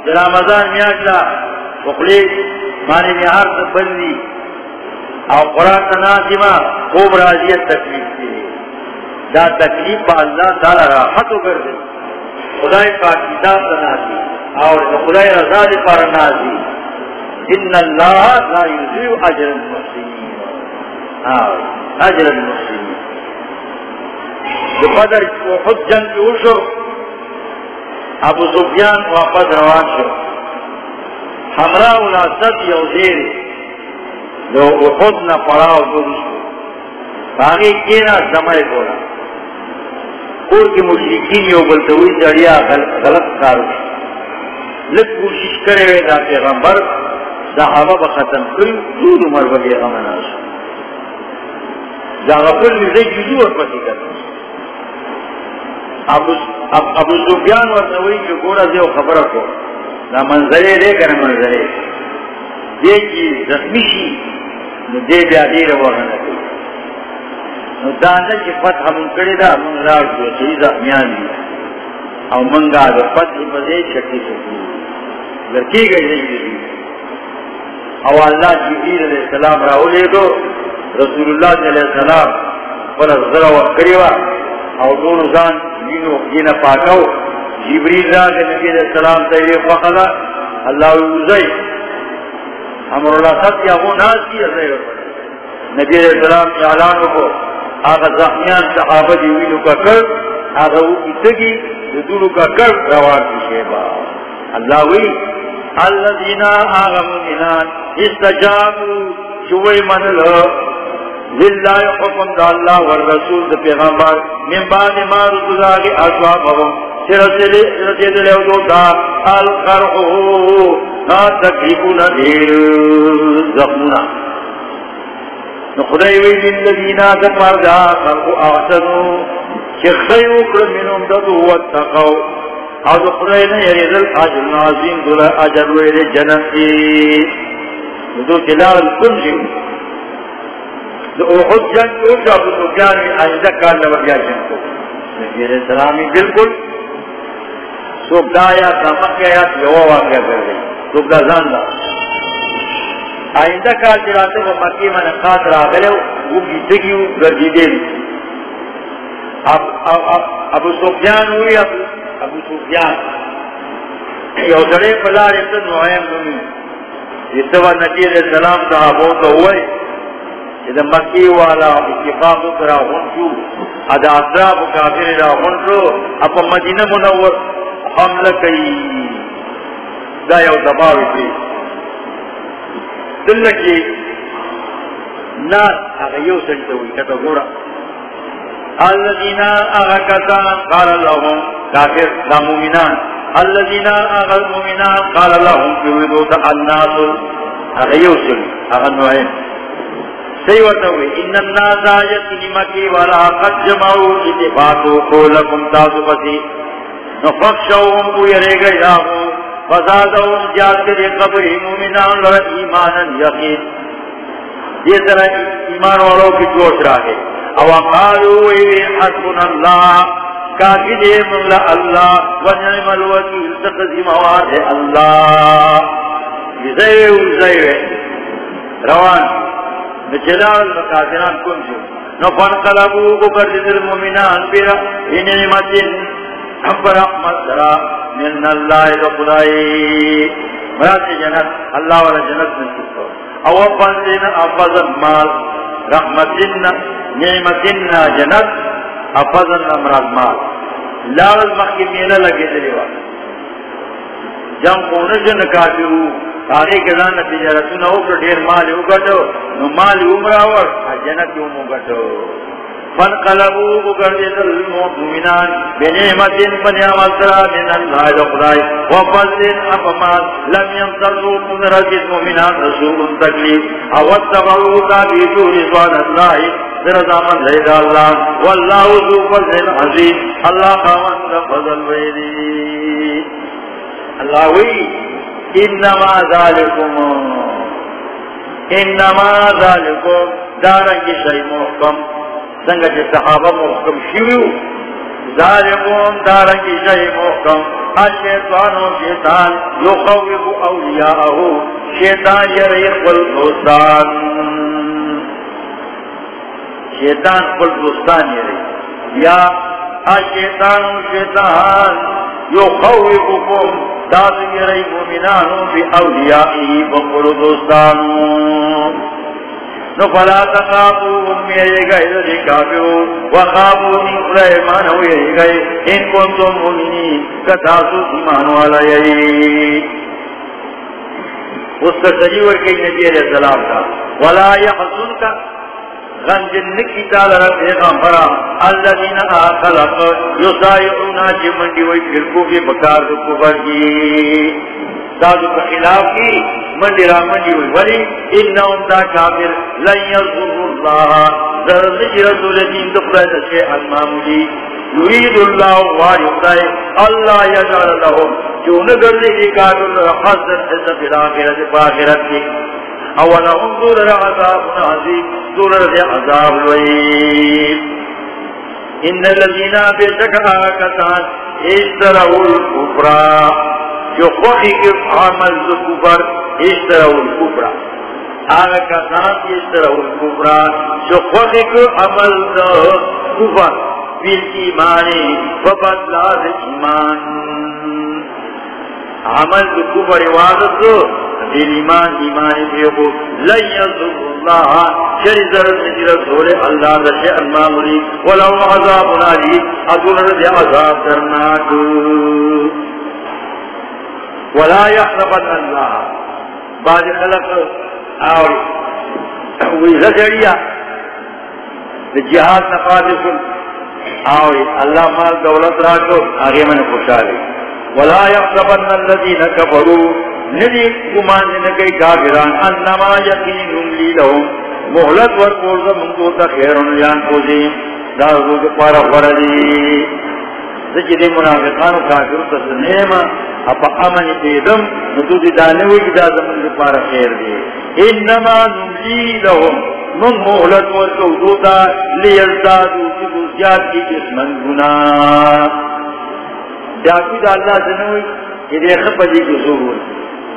رمضان میاشتا. وقلی مانے میں ہر بندی. اور قرآن تنازمہ خوب راضیت تکلیف کی دا تکلیف با اللہ تعالی راحت کر دے خدای پاک کتاب تنازی اور خدای رضا دے پر نازی. ان اللہ لا یزیو اجر المحسنین. اجر المحسنین. بدر وحد جنگ کی اوشو ابو سفیان واپس روان شو. ہمراہ الاسد یو دیر جو احد نہ پڑاو درشو باغی کینا سمائے بولا. کور کی مشرکین یو بلتوی جڑیا غلط کارو لگ کوشش کرے ہوئے دا پیغمبر صحابہ با ختم کری دور عمر بگی غمنا شو دا غفل وزی جدو اور پتی کرتا. ابو سفیان ورنوی جو گوڑا دیو خبر کو دا منظرے دے کر منظرے دے کی زخمی شی دے بیا دیر وغنہ کی نو دانا چی فتح من کردی دا من راڑ جو چی زخمیان دی او منگا دا فتح پدے شکی سکی لرکی گئی دی دی او اللہ جبریل علیہ السلام راولے دو رسول اللہ علیہ السلام پر ذرا وقت کریوا او دونو زان دینو دینا پاکاو. جبریل را کے نبی علیہ السلام تیرے فقلا اللہ وزی امر اللہ سب یا وہ ناز کی ازائی نبی علیہ السلام اعلان کو. آغا زخمیان صحابہ دیوینو کا کر. آغا وہ کتگی دونو کا کر. روان کی شیبا اللہ وی. الذین آغا مؤمنان استجابوا شوئی من لو للہ حکم دا اللہ والرسول دا پیغمبر. من بعد ما رسول آگے اصواب اصوابهم سرسل لے دو دا القرحو. نا تکلیفونا دیر زخمونا. نخدای وی للذین آدم مردا خلقو احسنو چه خیو کرم منم ددو واتقو او دو خدای نیرید الاجر نازین دولا اجر ویل جنتی. دو جلال کن جو احد جنگ کو جو ابو سفیان میں آئندہ کار لبیا جنگ کو۔ نبی علیہ السلامی بالکل سوک دایا سامک گیا یو واقعہ کر گئی سوک دا زان دا آئندہ کار جلاتے وہ مکی میں من خاطر آگلے وہ گیتے ہوں گردی دے ابو سفیان ہوئی ابو ابو سفیان۔ یو جڑے پلار اتن نوائم نمی اتوا نبی علیہ السلام صحابوں تو ہوئے۔ اذا مکی والا اتفاق کرا ہنشو ادا اطراب کافر را ہنشو اپا مدینہ منور حمل کئی دا یو دباوی پی دلکی ناس اگا یو سنتوی کتا گورا۔ الذین اغا قال لهم کافر، دا مومنان۔ الذین اغا المومنان قال لهم پیویدو تا الناس اگا یو سن اگا نوائن سی وتوی ان الناس یتنی مکی ولا قد جمعوا اتفاقو قولکم تاسو پسی نفخشوهم کو یرے گئی آہو فزادهم جاد کری قبر مومنان لر ایمانا یقین. یہ طرح ایمان والوں کی جوش رہے او قالوا حسبنا اللہ، کافی دے مولا اللہ، ونعم الوکیل، تقضی مواد اللہ. یزیو زیو روان. نچلال مقاتلان کن شو نفن قلبو کو کردد المومنان بیرا. انعمتن امبر احمد درا من اللہ دقلائی مرات جنت، اللہ والا جنت من سکتا او افضلن افضل مال، رحمتن، نعمتن جنت. افضل امراض مال. لال مخی میلہ لگے دلیوا جم کونجن کافرو. آگے کے لان تجارتون اوکر دیر مالی اگٹو، نو مال مالی عمراور جنت یوم اگٹو۔ فانقلبو اگردت المؤمنان بنعمت فنعمت را من اللہ لقرائی وفضل افمال، لم يمترزو قدرت المؤمنان رسول تکلیف۔ اواتبعو کابیتو رضوان اللہ درزا من زید اللہ۔ واللہ ذو فضل عظیم۔ اللہ خواند فضل ویدی اللہ وی انما ذالکم. انما ذالکم. دارنگی شئی محکم. سنگا چی جی صحابہ محکم شیو. ذالکم دارنگی شئی محکم. الشیطان و شیطان یخوف اولیاءہو. شیطان یری قل دوستان. شیطان قل دوستان یری یا شیطان شیطان یو خوفکم داد یری مومنانو بی اولیائی بقل دوستانو. نو فلا یہ گئے ان ہو گئے. ان کتاسو ایمان والا یہی اس کا سجیور کے نبی علیہ السلام کا. ولا یحسن کا غنجن نکی تعالی رب پیغمبرا الذین خلق یسائعون جمنڈی وی فرقو کی بکار دو کفر کی. دادو کا خلاف کی منڈی را منڈی ہوئی ولی انہم دا کافر لن یرزر اللہ. ذرد رسول دین دخلت شیئا معمولی. یرید اللہ واری خدای. اللہ یجعل لهم. جو نگر لی کافر حضر حضر بالاخرت باخرت کی. اولا انظر عذاب عظیم ضرر عذاب الوئیم ان الذين بشكا كتان اشتروا الكفر. جو خوخی کے عمل ذو کفر، اشتروا الكفر. آگا کتان اشتروا الكفر. جو خوخی کے عمل ذو کفر. بیل ایمانی فبدلا ایمان. عمل ذو کفر عوادت دل ایمان ایمان بیقو لن یزر اللہ، شری ضرر نجی رسول اللہ رشی الماملی ولو عذاب نالی حضور رضی عذاب درناک۔ ولا یحربت اللہ۔ بعد خلق آوری وی زجریا جہاد نفاذ آوری اللہ مال دولت راکو، آگے میں نے خوشحالی ولا يحسبن الذين كفروا. ندی گمان نکی کافران، انما یقین لی لهم محلت ورکول زمانگو تا خیرون جان پوزی. دارو کے پارا فردی ذکی دی منافقانو کافر تسنیما اپا امن پیدم. ندو دی دانوی کی دا زمان کے پارا خیر دی. انما نملی لهم من محلت ورکو دوتا لیلزادو کی دوزیاد کی جسمن گناہ. ڈاکو دا اللہ جنوی یہ دیکھا پجی کی ضرور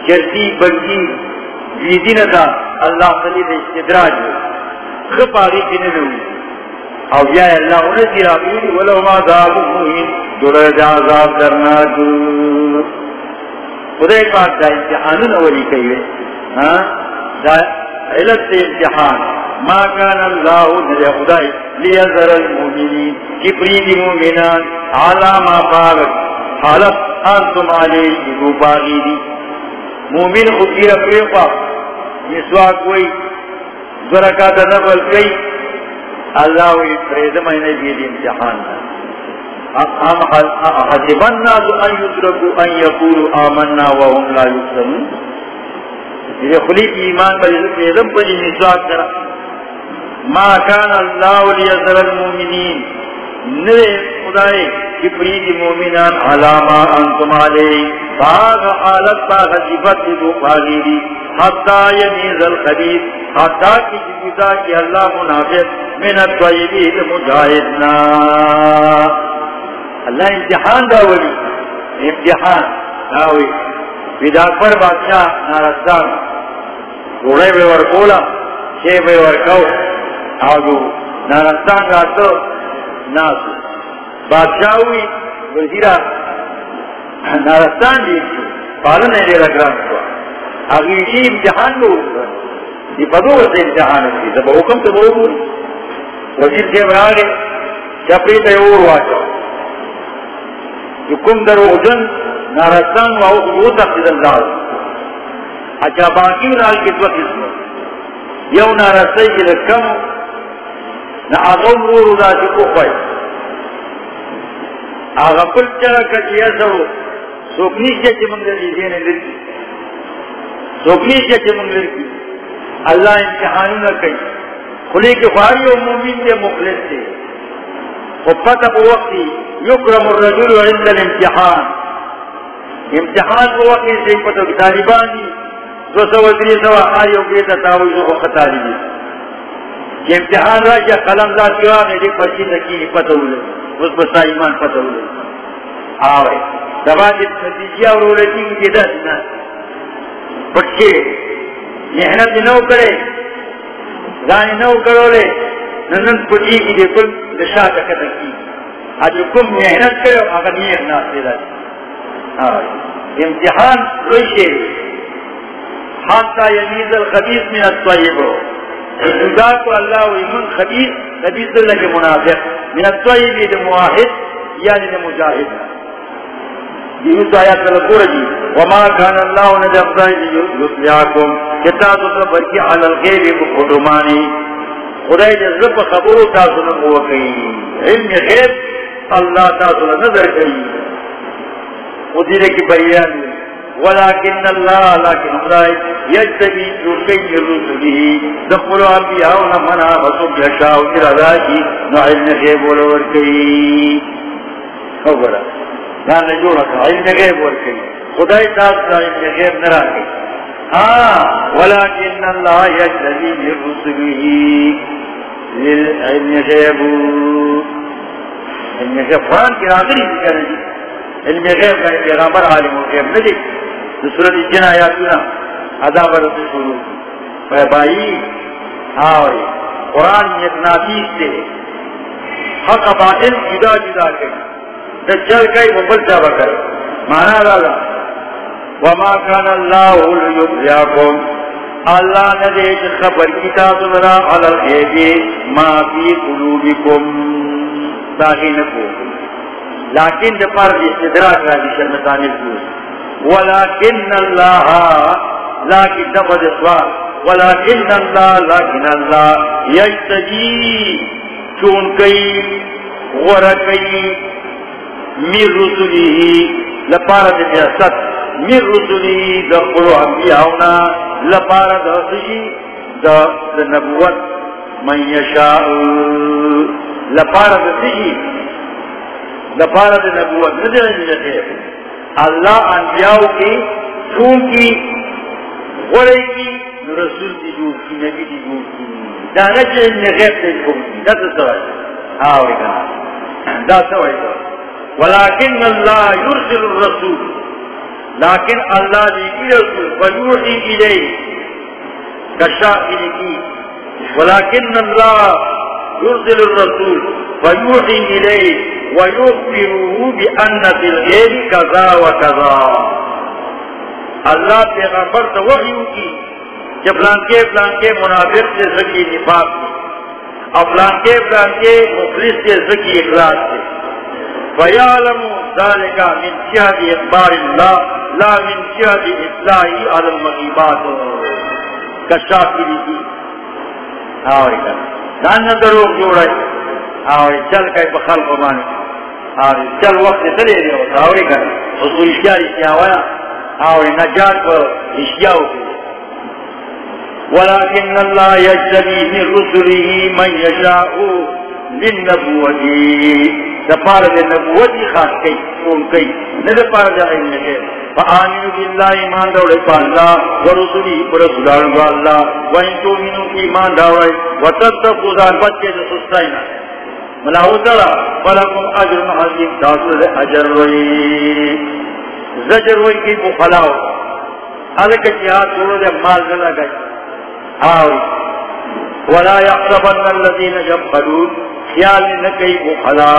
چرتی بلکی ویدی نتا اللہ صلی دے استدراج ہوئی۔ خپاری کی نلوی او یا اللہ انہیں کی راقین ولو ما دعاب موہین دولر دا عذاب درنا جو خدا ایک بات دا امتحانون اولی کئی ہاں؟ دا علت سے امتحان ما کان اللہ نجا خدای لیذر المومنین کی پریدی مومنان علا ما پاگت حالت انتم علی جو باغی دی مومن خودی رفریقا نسواک وی زرکات نفل کئی اللہ وی پریز مہینے بید امتحان ام حسب الناس ان یدرکو ان یقولو آمنا وهم لا یقسمون یہ خلیق ایمان پر ایزم پر نسواک کرا۔ ما کان اللہ لیذر المومنین نرے خدای کپرید مومنان علاما انتم علی باغ حالت باغ جبت دو قالیدی حتی یمیز الخبیث۔ حتی کی جبتا کی اللہ منافق۔ من الطیبید مجاہدنا۔ اللہ امتحان داولی۔ امتحان داوی ویدا پر بادشاہ نارستان روڑے بے ورکولا چھے بے ورکو آگو نارستان راتو ناس بادشاہ ہوئی وزیرہ نارستان دی پالن ہے دیرہ گرام کو اگلی یہ امتحان کو یہ پدو سے امتحان ہوئی جب حکم تو وہ ہوئی وزیر سے میں آگے، چپری تے اور واچا حکم در وزن نارستان واؤ وہ تقصد اللہ۔ اچھا باقی نال کی دو قسم۔ یو نارستی کی جی لکم نہ اغم رو دا چکو جی پائی آغا پل چرا کچی جی ایسا ہو سوکنی سے چمنگ لیجیے نے لڑکی سوکنی سے چمنگ لڑکی اللہ امتحانوں نہ کئی کھلی کے خواہی و مومین کے مخلص تھے وہ وقتی یکرم الرجل عند الامتحان۔ امتحان کو وقتی سے پتہ کہ طالبانی دو سو دری سو آئیو کے تتاوی کو خطالی دی کہ امتحان رہا کیا، قلم ذات کیا میری پرچی نکی پتہ ہو لے اس بسا ایمان پتہ ہو لے آوے۔ دبا جب نتیجہ اور رولتی کی دس نا پٹکے۔ محنت نو کرے۔ گانے نو کرو لے۔ ننن پٹی کی دے کل دشا تکتر کی۔ آج کم محنت کرے، اگر نیک ناس دے دا امتحان روشے۔ حتی یمیز الخبیث من الطیب۔ جدا کو اللہ و ایمن خبیث خبیث اللہ کے منافق۔ من الطیب دے مواحد یعنی دے مجاہد۔ یوسو آیات اللہ جی وما کان اللہ ندی افضائی یسلیاکم کتاب اللہ برکی علی الغیب بخدمانی خدای دے ذرب خبرو تاسو نمو کئی علم غیب، اللہ تاسو نظر کئی مدیرے کی بیان ولكن الله لكن الله يجتبي يرقي رسله دخلوا أنبياء منا وصب يشاء كرذاكي نعلم غيب ولوركي خبرا دان جوڑا علم غیب ورکی خدای تاس دا علم غیب نراکی ہاں ولیکن اللہ یجلبی من رسلی للعلم غیب۔ علم غیب، قرآن کی آخری ذکر علم غیب کا پیغامبر عالم غیب ندی. سورت جن آیاتنا عذاب رسول شروع کی بھائی آوری قرآن ایک نافیس سے حق باطل جدا جدا کریں دجال کئی مبل چا بکر. مانا دادا وما کان اللہ لیبلیاکم. اللہ نے ندے خبر کتاب ذرا علی الغیبی ما فی قلوبکم. داخی نکو لیکن دے پر استدراک را دی شرمتانی کیوں ولیکن اللہ لیکن دفد سوال۔ ولیکن اللہ لیکن اللہ یجتجی چون کئی غرقی میر رسولی لپارا دے بیاست میر رسولی دا قلو انبیاؤنا لپارا دا سجی دا, نبوت من یشاء لپارا دا سجی لپارا دا نبوت. ندر انجا اللہ انبیاؤ کی چون کی غرئی کی رسول دی جو کی، نبی دی جو کی. دانا چاہے نغیب دے جو کی دا سوائی آوئی کنا دا سوائی دا ولكن الله يرسل الرسول. لكن الله لكي رسول؟ فيوحي إليه كشاء لكي ولكن الله يرسل الرسول فيوحي إليه ويخبره بأن في الغير كذا وكذا. اللہ پیغمبر تو وحی کی جب لانکے فلانکے منافق سے زکی نفاق کی اور فلانکے فلانکے مفلس سے زکی اخلاص سے فیعلم ذالک من جہد اخبار اللہ لا من جہد اطلاعی علی المغیبات کشاف کی. ہاں، لیتی آوری کر دان دروگ جوڑا آوری چل کئی بخل کو قمانی آوری چل وقت تلے دیو ہوتا آوری کر۔ حضور کو اشیاء اشیاء ہویا آوری نجات کو اشیاء ہوتی ولكن الله يجتبي من رسله من يشاء للنبوة دپار دے نبوتی خاص کئی، کون کئی، نہ دپار دے علم نشے فآمنوا باللہ ایمان دوڑے پا اللہ ورسولی ورسولان با اللہ۔ وین تومنوا ایمان دوڑے وتتقوا ذال بچے دے سستائنا ملاو ترا، فلکم اجر عظیم تاثر اجر وی زجر وی کی بخلاو علک جہاد چھوڑو دے، مال دے لگئی آوری ولا يحسبن الذين يبخلون خیال نہ کئی نکی بخلا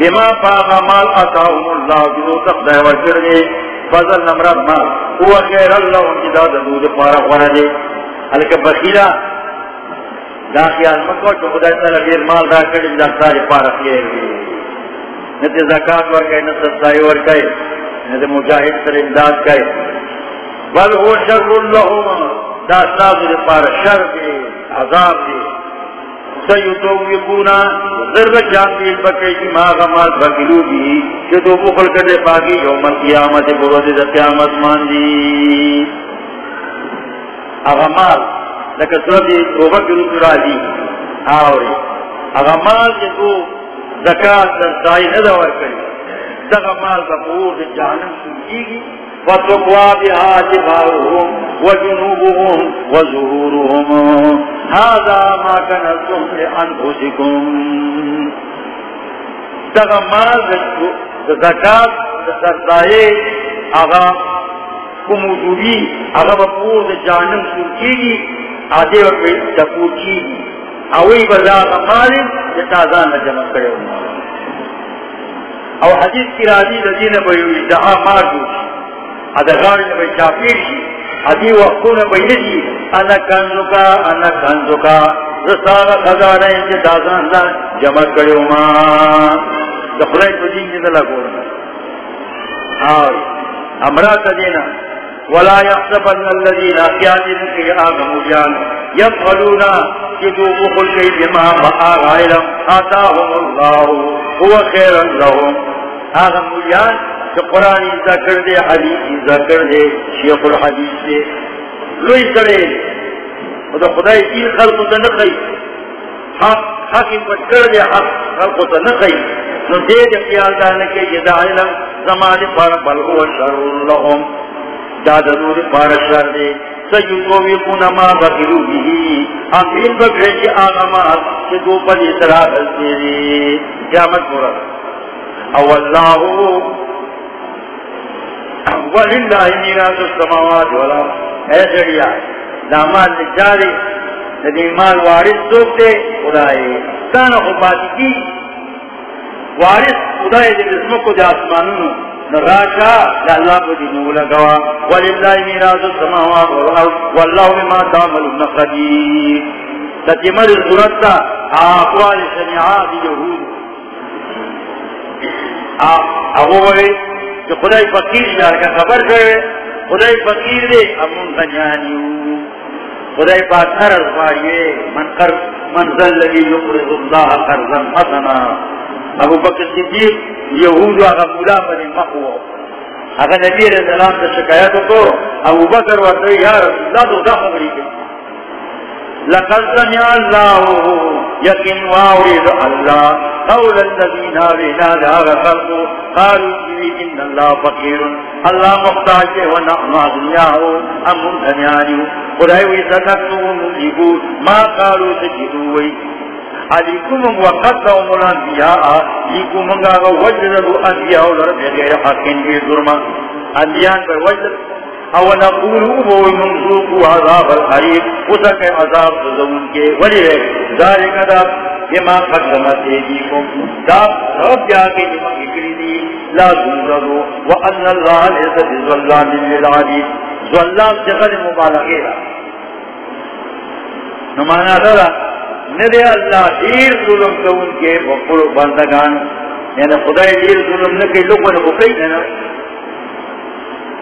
بما پاغا مال اتاهم اللہ جنو تقدہ وشر دے فضل نمرد مال هو خیر اللہ انجدا دود پارا خورا دے۔ حلکہ بخیلہ۔ دا خیال مکو چو خدای تعالی بیر مال دا کردی دا ساری پارا خیر دے نتی زکاة ورکے نتی سائی ورکے نتی مجاہد سر امداد کئے۔ بل هو شر اللہم دا ساز پارا شر دے، عذاب دے۔ سیتویقونا ذرب جانتی بکی کی ما غمال بکلو بھی، کہ تو بخل کردے پاکی یوم القیامت برود دا قیامت ماندی۔ اغمال لکہ سرد توبہ کی رسول آدی آوری اغمال کہ تو زکاة در سائی ندور کری۔ دغمال بقور جانم سنگی گی۔ فتقوا بها جبارهم وجنوبهم وزهورهم هذا ما كنتم لأنفسكم تغمال زكاة سرطائي آغا کم وجوبی اگر پور جانم سوچی گی آدھے وقت دپور کی گی اوی بزا غمال جتازان جمع کرے او حدیث کی راضی لدین بیوی دعا مار دوشی۔ ادغار نبی چاپیر شی ادی وقتون بیدی انا کنزکا انا کنزکا رسال خزانہ جتازان جمع کرے ہونا دخلائی تو بدین جنہ لگونا آوی امرات دینا ولا يحسبن الذين احيانا في اغمجان يفعلون جدوب خلقي بما ما آتاهم الله، هو خيرا لهم. اغمجان کہ قرآن ذکر دے، حدیث ذکر دے، شیخ الحدیث دے، لوئی سڑے خدا خدای تین خلق تا نخی حق حق پتکر دے، حق خلق تا نخی نو دے دے خیال دانکے جدا علم زمان پر بل هو شر لهم۔ دادا نور پارشار دے۔ سجدو ویقون ما بقیرو بھی امین بکرچ آغمات چھ دو پل اترا بلتے دے قیامت مورا او اللہ وللہ میراث السماوات والا اے جڑیا دامال نجاری ندی مال وارث سوک دے، خدای کانا خباتی کی. وارث خدای دے جسمکو دے آسمانونو نراشا لاللہ کو دی نولا گوا وللہ میراث السماوات والارض، واللہ بما تعملون خبیر. تتمر الصورت تا اقوال شنیعات یہود. اگو بڑے کہ خدای فقیر جار کا خبر کرے، خدای فقیر دے، امون غنیانیو یعنی خدای پاک ہر ازماریے من قرض منزل لگی یقرض اللہ قرضا حسنا۔ ابو بکر صدیق، یہود و مولا بنی مخو۔ اگر نبی علیہ السلام سے شکایت کو، ابو بکر و یا رسول اللہ تو دا خبری کی لقد سمع الله يقين واورد الله قول الذين بنا خلق قالوا الله فقير. الله ما قالوا علیکم الانبیاء لیکم وجدو انبیاء لرب غیر حقین بی ظلم انبیاء پر او نقولو بو منسوکو عذاب الحریب اسک عذاب تزون کے ولی ہے. ذالک دا بما قدمت ایدیکم. دا رب جاکے جمع اکری دی. لا تنظرو وان اللہ لیس بظلام للعبید. ظلام جغل مبالغیرہ نمانا دارا ندے اللہ دیر ظلم کو ان کے بقر بندگان. یعنی خدای دیر ظلم نکے لوگوں نے بکئی دینا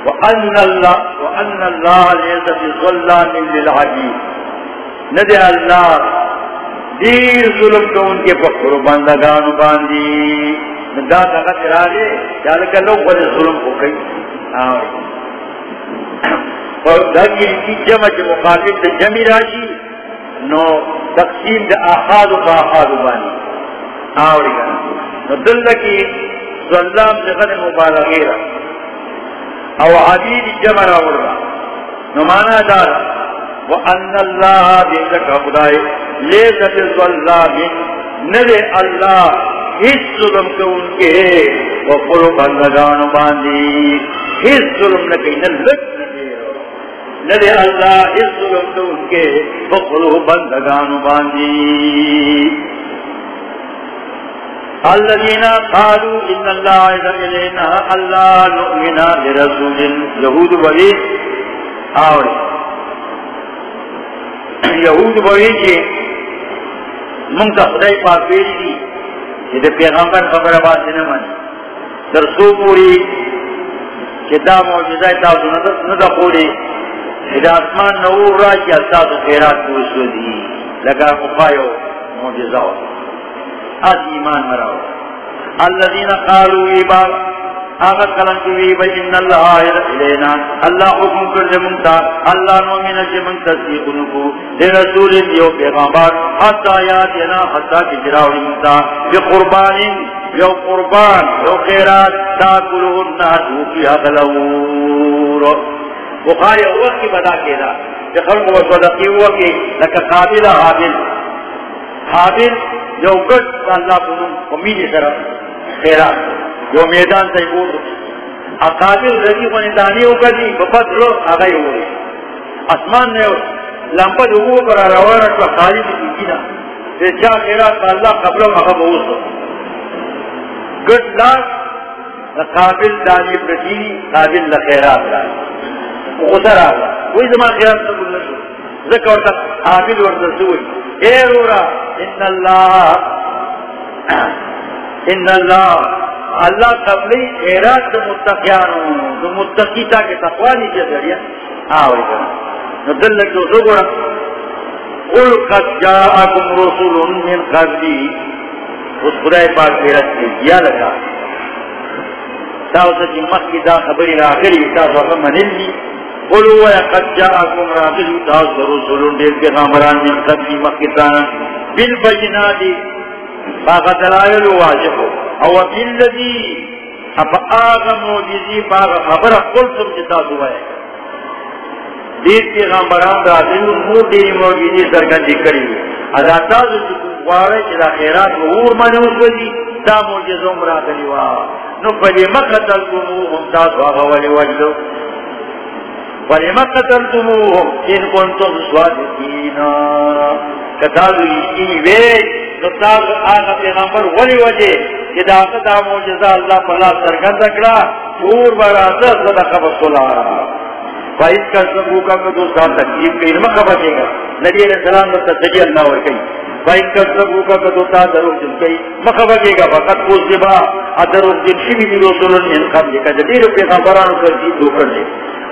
وَأَنَّ اللَّهَ وَأَنَّ اللَّهَ لَيْسَ بِظَلَّامٍ لِلْعَبِيدِ. ندے اللہ دیر ظلم کو ان کے بقر بندگان باندی. ندا دغت راجے جالکہ لوگ بڑے ظلم کو کئی. اور دھگی کی جمع مخاطب جمی راشی، نو تقسیم دا آخاد و آخاد بانی آوری گا نو دل کی ظلام جغن مبالغیر او عبید جمع راور را نو مانا دارا وَأَنَّ اللَّهَ بِيْلَكَ خُدَائِ لَيْسَ بِالظَّلَّامِ نَلِ اللَّهِ ہس ظلم کے ان کے وقلو بندگان باندی ہس ظلم نکی نلک ندے اللہ اس ظلم تو ان کے بخلو بندگان باندی۔ الذين قالوا ان الله اذن الينا الله نؤمن برسول يهود بني اور یہود بوئی کہ من کا خدای پاک پیری دی یہ دے پیغمبر خبر بات نہ من در سو پوری کہ معجزہ تا نہ دا پوری اذا اسمان نور را کی اساس خیرات پوشو دی لگا مخایو موجزاو از ایمان مراو الذین قالوا ایبا آغا کلن کوئی بای ان اللہ آئر الینا۔ اللہ حکم کر دے منتا، اللہ نومین جے من تصدیق نکو دے رسول دیو پیغامبار حتی آیاتینا حتی کی جراوی منتا۔ بی قربان یو قربان یو خیرات تاکلو الناس وکی اغلور بخاری وقت کی بدا کے دا، کہ خلق و صدقی ہوا کہ لکا قابل حابل۔ حابل جو گٹ اللہ کو امید طرف خیرات۔ جو میدان سے بول اقابل رضی کو ندانی ہو کر دی بپت رو آگئی ہوئے اسمان نے لمپا جو پر روانا تو خالی کی دینا پھر جا خیرات، اللہ قبل مغب اوس گٹ لاکھ قابل دانی پرجینی قابل لخیرات رہا غسر آگا کوئی زمان خیرات نہ بلنا ذکر ورطا قابل ورطا سوئی اے رورا ان اللہ ان اللہ اللہ قبلی خیرات دو متقیانو، دو متقیتا کے تقوانی کے ذریعہ آوئی کرنا نو دلک جو سو گوڑا۔ قل قد جاءکم رسول من قبلی۔ اس خدای پاک خیرت کے دیا لگا۔ تاوسا جی مخی دا خبری راکری تاوسا فا منل لی قل هو قد جاءکم راکل تاوسا رسول دیر کے غامران من قبلی مخی تانا بالبجنات باقا دلائل واجب او بالذی اپا آغا موجزی باقا خبر قلتم جتا دوائے دیر کی غامبران دا مور دیری موجزی سرگندی کری ادا تازو چکو وارے چدا خیرات و اور منوس وزی دا موجزوں مرا دلیوا نو پلی مقتل کمو ہم تازو آغا ولی وجدو. پلی مقتل کمو ہم ان کنتم سوادتینا کتازو اشتینی ویج تاغ آغا پیغمبر ولی وجہ کہ دا موجزہ اللہ پر سرگند اکڑا چور برازہ صدقہ بسولا. فائد کا سبو کا میں دوسرا کئی بچے گا. نبی علیہ السلام نے تجی اللہ ور فائد کا سبو کا میں دوسرا جن کئی مکہ گا، فقط پوز دبا جن شیمی دی رسول اللہ نے کا جدیر پیغمبرانو جی دو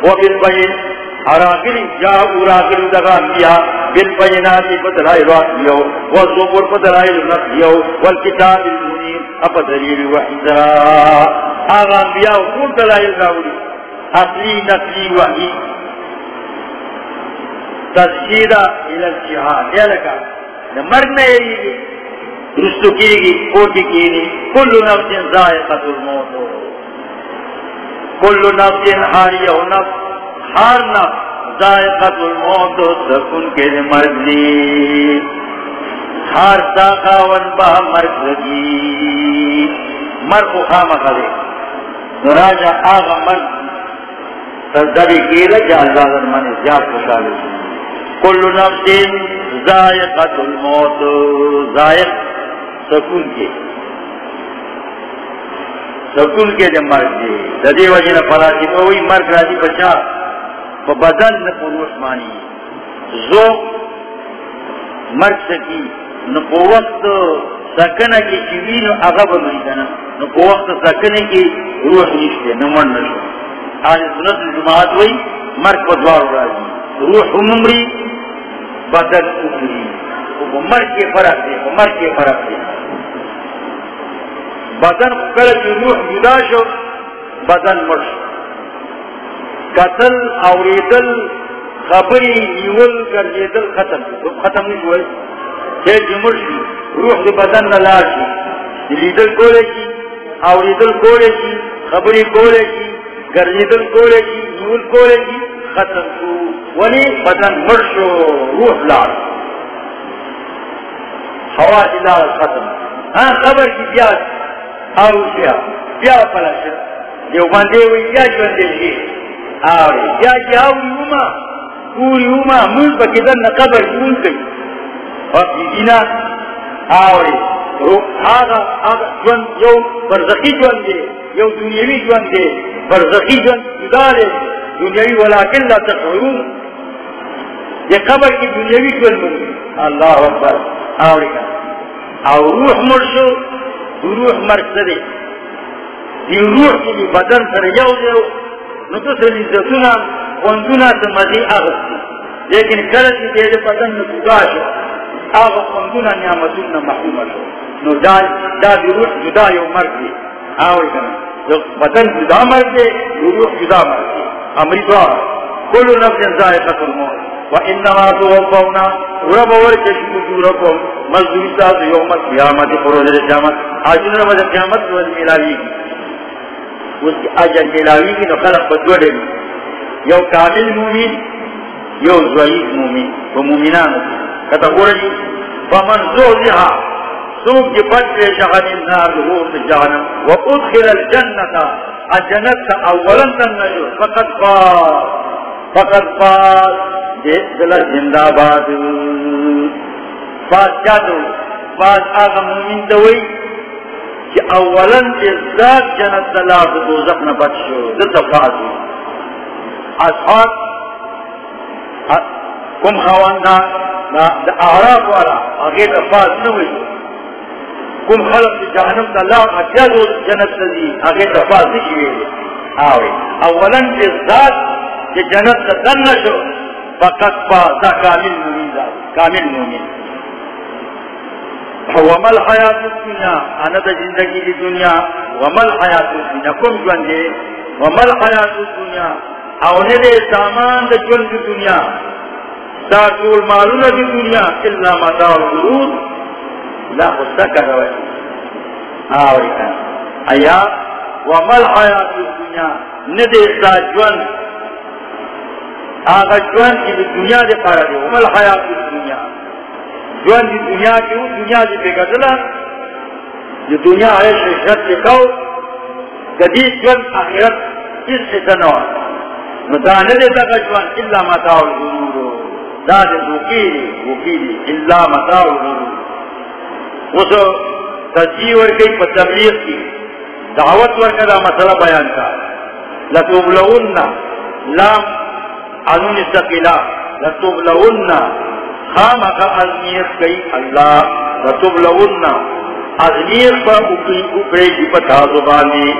دے وہ بالبین جاء اراغلی دغا انبیاء بالبیناتی بدلائی راتیو والزبور بدلائی راتیو والکتاب المنیر اپا دلیل وحیدہ آغا انبیاء کون دلائی راولی اصلی نقلی وحی تذکیرہ الى الجہاد یا لکا مرگ میں یہ رستو کی گی کوٹی کی گی کل نفس ذائقت الموت. کل نفس حاریہ نفس، ہر نفس ذائقت الموت سکن کے مرگ ہر ساقاون با مرگ لگی مرگ کو خام کرے راجہ آغا مرگ تردری کی رجا اللہ درمانی زیاد خوشحال کل نفس ذائقت الموت، ذائق، سکون کے۔ سکون کے جب مرگ دے. ددی وجہ نہ پڑا کہ کوئی مرگ راجی بچا. بدل نہ پروش مانی. زو مرگ سکی. نہ کو وقت سکن کی چیوی نو اغب مری کنا نو کو وقت سکن کی روح نشتے نو من نشو. آج سنت جماعت ہوئی مرگ پر دوار راجی روح ممری، بدل امری وہ مرگ کے فرق دے وہ مرگ کے فرق دے. بدن کل روح جدا شو، بدن مرشو قتل اوریدل خبری نیول کر گرجیدل ختم ختم نہیں ہوئے کہ جمر شی روح دی بدن نلار شی لیدل کولے شی اوریدل کولے شی خبری کولے شی گرجیدل کولے شی نیول کولے شی ختم شو. ولی بدن مرشو روح لار ہوا دلال ختم. ہاں خبر کی بیاد آو شیا بیا پلش دیو بندے ہوئی کیا جوندے شی آوری یا جی آوری اوما پوری اوما مل پا کدن قبر کون کئی وقتی دینا آوری رو آغا آغا جون یو برزخی جون دے یو دنیاوی جون دے برزخی جون جدا دے دنیاوی ولیکن لا تشعرون یہ قبر کی دنیاوی جون من اللہ اکبر آوری او روح مرشو روح مرسدے دی روح کی بدن سر یو دیو نتو سر عزتونا خوندونا سمدی آغستی لیکن کلتی دیده پتن نتوگا شو. آغا خوندونا نعمتونا محروم شو. نو دا دا دی روح جدا یو مرد دی. آوئی کنا پتن جدا مرد دی روح جدا مرد دی. امری دوارا کلو نفس زائقت الموت. و انما رب ورکشو جورکم مزدوری یوم قیامت پروز قیامت قیامت روز ملاوی اس کی اجر ملاوی نو خلق بدوڑے گی یو کامل یو ضعیف مومنان کتا فمن زوزہا سوک جی النار جہنم و ادخل الجنت اولا تنجو فقط فقط فاس دیت دل زندہ باد فاس کیا دو فاس آغا مومن دوئی کہ اولا ازداد جنت دلار دوزخ نبچ شو دتا فاس اصحاب کم خواندہ دا اعراف والا اگر افاظ نوی کم خلق دا جہنم دا اللہ اجازو جنت دی اگر افاظ نشوی آوی اولا جس ذات جی جنت دا دن نشو فقط با دا کامل مومن دا، کامل مومن۔ ومل حیات الدنیا انا دا زندگی دی دنیا ومل حیات الدنیا، کم جوان دے۔ ومل حیات الدنیا اونے دے سامان دا جوان دی دنیا۔ دا طول مالونا دی دنیا اللہ مدار الغرور لا خستکا روی آوری کن۔ ایا ومل حیات الدنیا ندے سا جوان آغا جوان کی دی دنیا دے پارا دے ومل حیات الدنیا جوان دی دنیا کی ہوں دنیا دی بے گزلا دی دنیا ہے شرط کے کھو کدی جوان آخرت اس سے سنوان ندانے دے تا جوان اللہ مدار الغرور۔ داد وکیلی وکیلی اللہ متاع اس تجزیہ ورکی پا تبلیغ کی، دعوت ورکا دا مسئلہ بیان کا۔ لتوبلغن لام عنون سقیلا لتوبلغن خامقا ازمیت کئی اللہ لطب لتوبلغن ازمیت پا اپرے جی پتا زبانی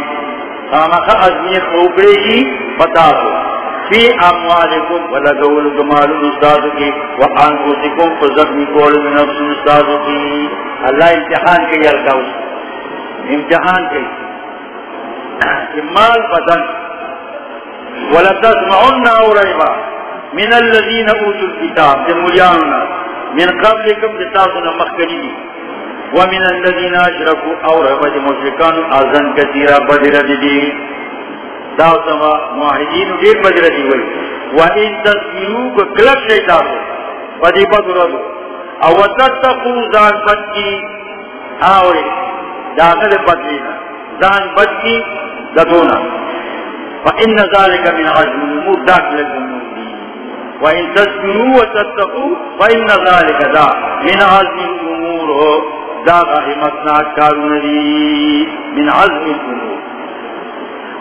خام خامقا ازمیت پا اپرے جی پتا زبانی فی اموالکم ولگول دمال استاد کی وانفسکم فزخمی کول من نفس استاد کی اللہ امتحان کے یلکا امتحان کے مال بدن. ولتسمعن اوریبا من الذین اوتوا الكتاب جمولیاننا من قبلکم جتاسنا مخکنی ومن الذین اشرکوا اوریبا جمشرکان ازن کثیرا بدر دی داو سما معاہدین دیر بجر دی وَإِن تَسْمِرُوا كَلَبْ شَيْتَابُ وَدِي بَدُرَدُ او وَتَتَّقُوا بَدْكِ آوری داخل بدلینا زان بَدْكِ لدونا فإن ذلك من عزم الأمور ذاك للأمور وإن تَسْمِرُوا وتتقوا فإن ذلك ذَا من عزم الأمور. ذاك همتنا كارون من عزم الأمور.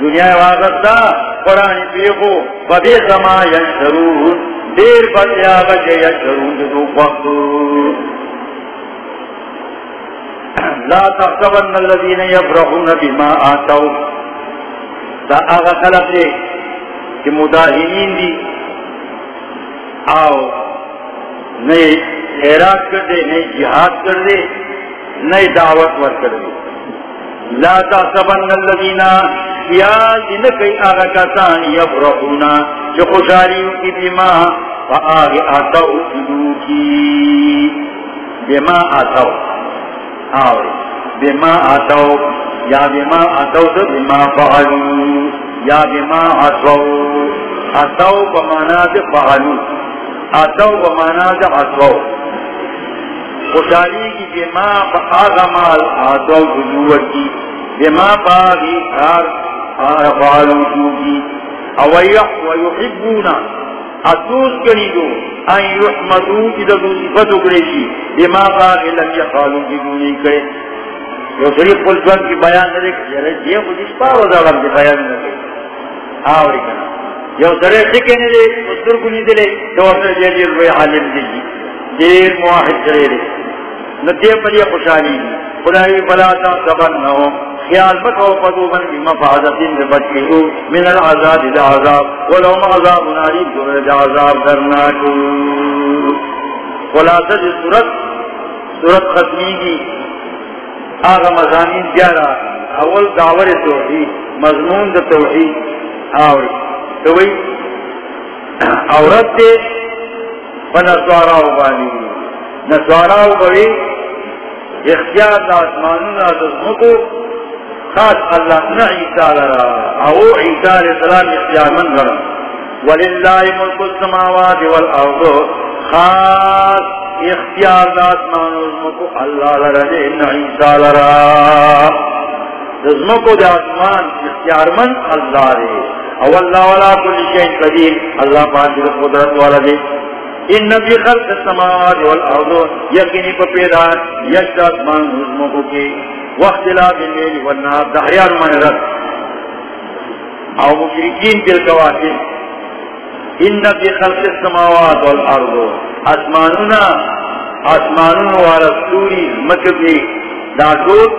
دنیا واغتا قرآن پیخو بدے سما یشرون یعنی دیر بدیا بجے یشرون یعنی دو وقت۔ لا تحسبن الذين يفرحون بما آتوا دا آغا خلق دے کہ مداہنین دی۔ آو، نئے خیرات کر دے، نئے جہاد کر دے، نئے دعوت ور کر دے۔ لا تحسبن الذين خیال دن کئی آغا کسان یفرحونا جو خوشاریوں کی بیما فآغ آتاو جدو کی بیما آتاو آوری۔ بیما آتاو یا بیما آتاو تو بیما فعلو۔ یا بیما آتاو آتاو بمانا دے فعلو۔ آتاو بمانا دے آتاو خوشحالی کی جی بیما فآغ مال آتاو جدو کی جی بما باغی کار فعلوا جوگی ويحبون اتوز کریدو ان يحمدو اذا دو صفتو کریشی بما باغ لم يفعلوا جدونی کرے۔ یو صریف قلتوان کی بیان نرے کہ یہ خود اس پاو دارم کی بیان نرے آوری کنا یو صریف سکے نرے مستر کنی دلے دوستر جیدیر روی حالم دیجی دیر مواحد کرے رے ندیے پر یہ خوشحالی۔ خدای بلا تا سبن خیال بکو پدو من کی مفادت ان بچی من العذاب الى عذاب۔ ولو عذاب ناری دور عذاب درناکو خلاصت صورت صورت ختمی کی آغا مزامین گیارہ اول داور توحید۔ مضمون دا توحید۔ آوری۔ تو وی عورت دے فنسواراو بانی. نسواراو بانی اختیار دا اسمانونا دزمکو خاص اللہ نہ عیسیٰ لرا. او عیسیٰ علیہ السلام اختیار من لرا وللہ ملک السماوات والارض خاص اختیار دات مانو کو اللہ لرا ان عیسیٰ لرا. رزموں کو آسمان اختیار من اللہ رے او اللہ والا کل شین قدیر. اللہ پاک قدرت والا دے. ان نبی خلق السماوات والارض یقینی کو پیدا یشت آسمان رزموں کو کی وقت لا باللیل والنهار دحیان من رد او مشرکین تل کواکب ان فی خلق السماوات والارض اسمانونا اسمانون والا سوری مکبی داکوت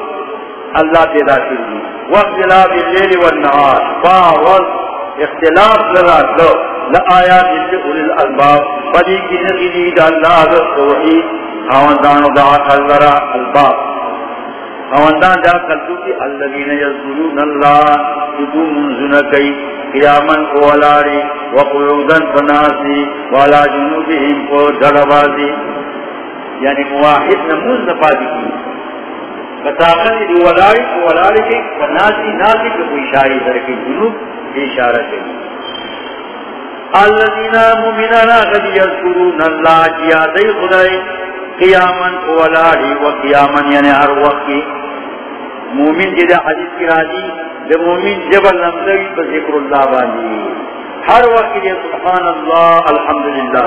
اللہ پیدا کری وقت لا باللیل والنهار. فاول اختلاف لرات لو لآیات لأولی الالباب بدی کی نقیدی دا اللہ عزت توحید، خواندان دا عقل لرا الباب. خواندان دا قلتو کی اللذین یذکرون اللہ جدو منزن کئی قیامن کو وقعودن فناسی، والا جنوبہم کو جڑبازی یعنی مواحد نموز نفادی کی. بتاخت دی ولاری کو ولاری کی، فناسی ناسی کو کوئی شاہی جنوب، اشارہ کی الذین مومنانا قد یذکرون اللہ جیا دی خدای قیامن کو ولاری و قیامن یعنی ہر وقت کی مومن جدہ حدیث کی راجی دے مومن جبل نمزوی پر ذکر اللہ بانی ہر وقت کی سبحان اللہ، الحمدللہ.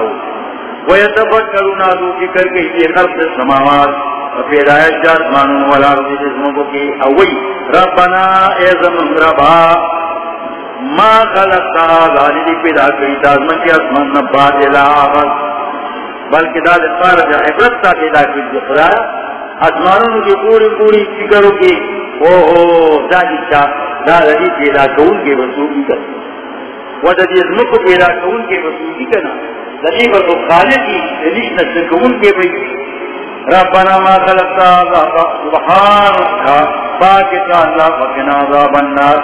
ویتفکرون آدو فکر کے یہ خلق سماوات پیدایت جات مانون والا رضی جسموں کو کی اوئی. ربنا اے زمن ربا ما خلقتا ذالی یعنی پیدا کری تازمن کی اسمان نباد الہ بلکہ دا دفار جا عبرت تا پیدا کری جفرا اسمانوں کی پوری پوری فکروں کی او ہو دا جتا دا رضی پیدا کون کے رسولی کر ودا دی ازموں پیدا کون کے رسولی کرنا لدی پر تو خالقی دلیش نسل کون کے بھئی. ربنا ما خلقتا سبحانك باكك الله فقنا عذاب النار.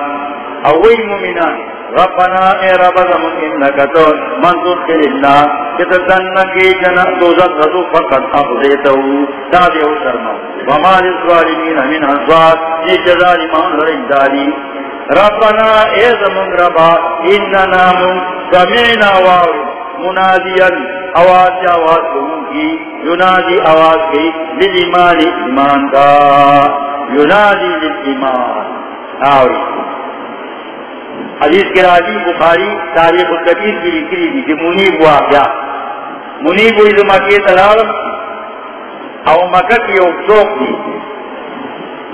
اوي مؤمنان ربنا اے رب زمن انك تو منظور من تدخل الله كتدنك جنة، دوزت غزو فقد اخذيته تابعه سرما. وما للظالمين من انصار في جزاء من رجدالي ربنا اے زمن ربا اننا من سمعنا وارو منادیا آواز آواز لوگوں کی یونادی آواز کی للایمان ایمان کا یونادی للایمان آوری حدیث کے راجی بخاری تاریخ القبیر کی لکری دی کہ منیب ہوا کیا؟ منیب ہوئی تو مکی تلالم او مکہ کی او چوک دی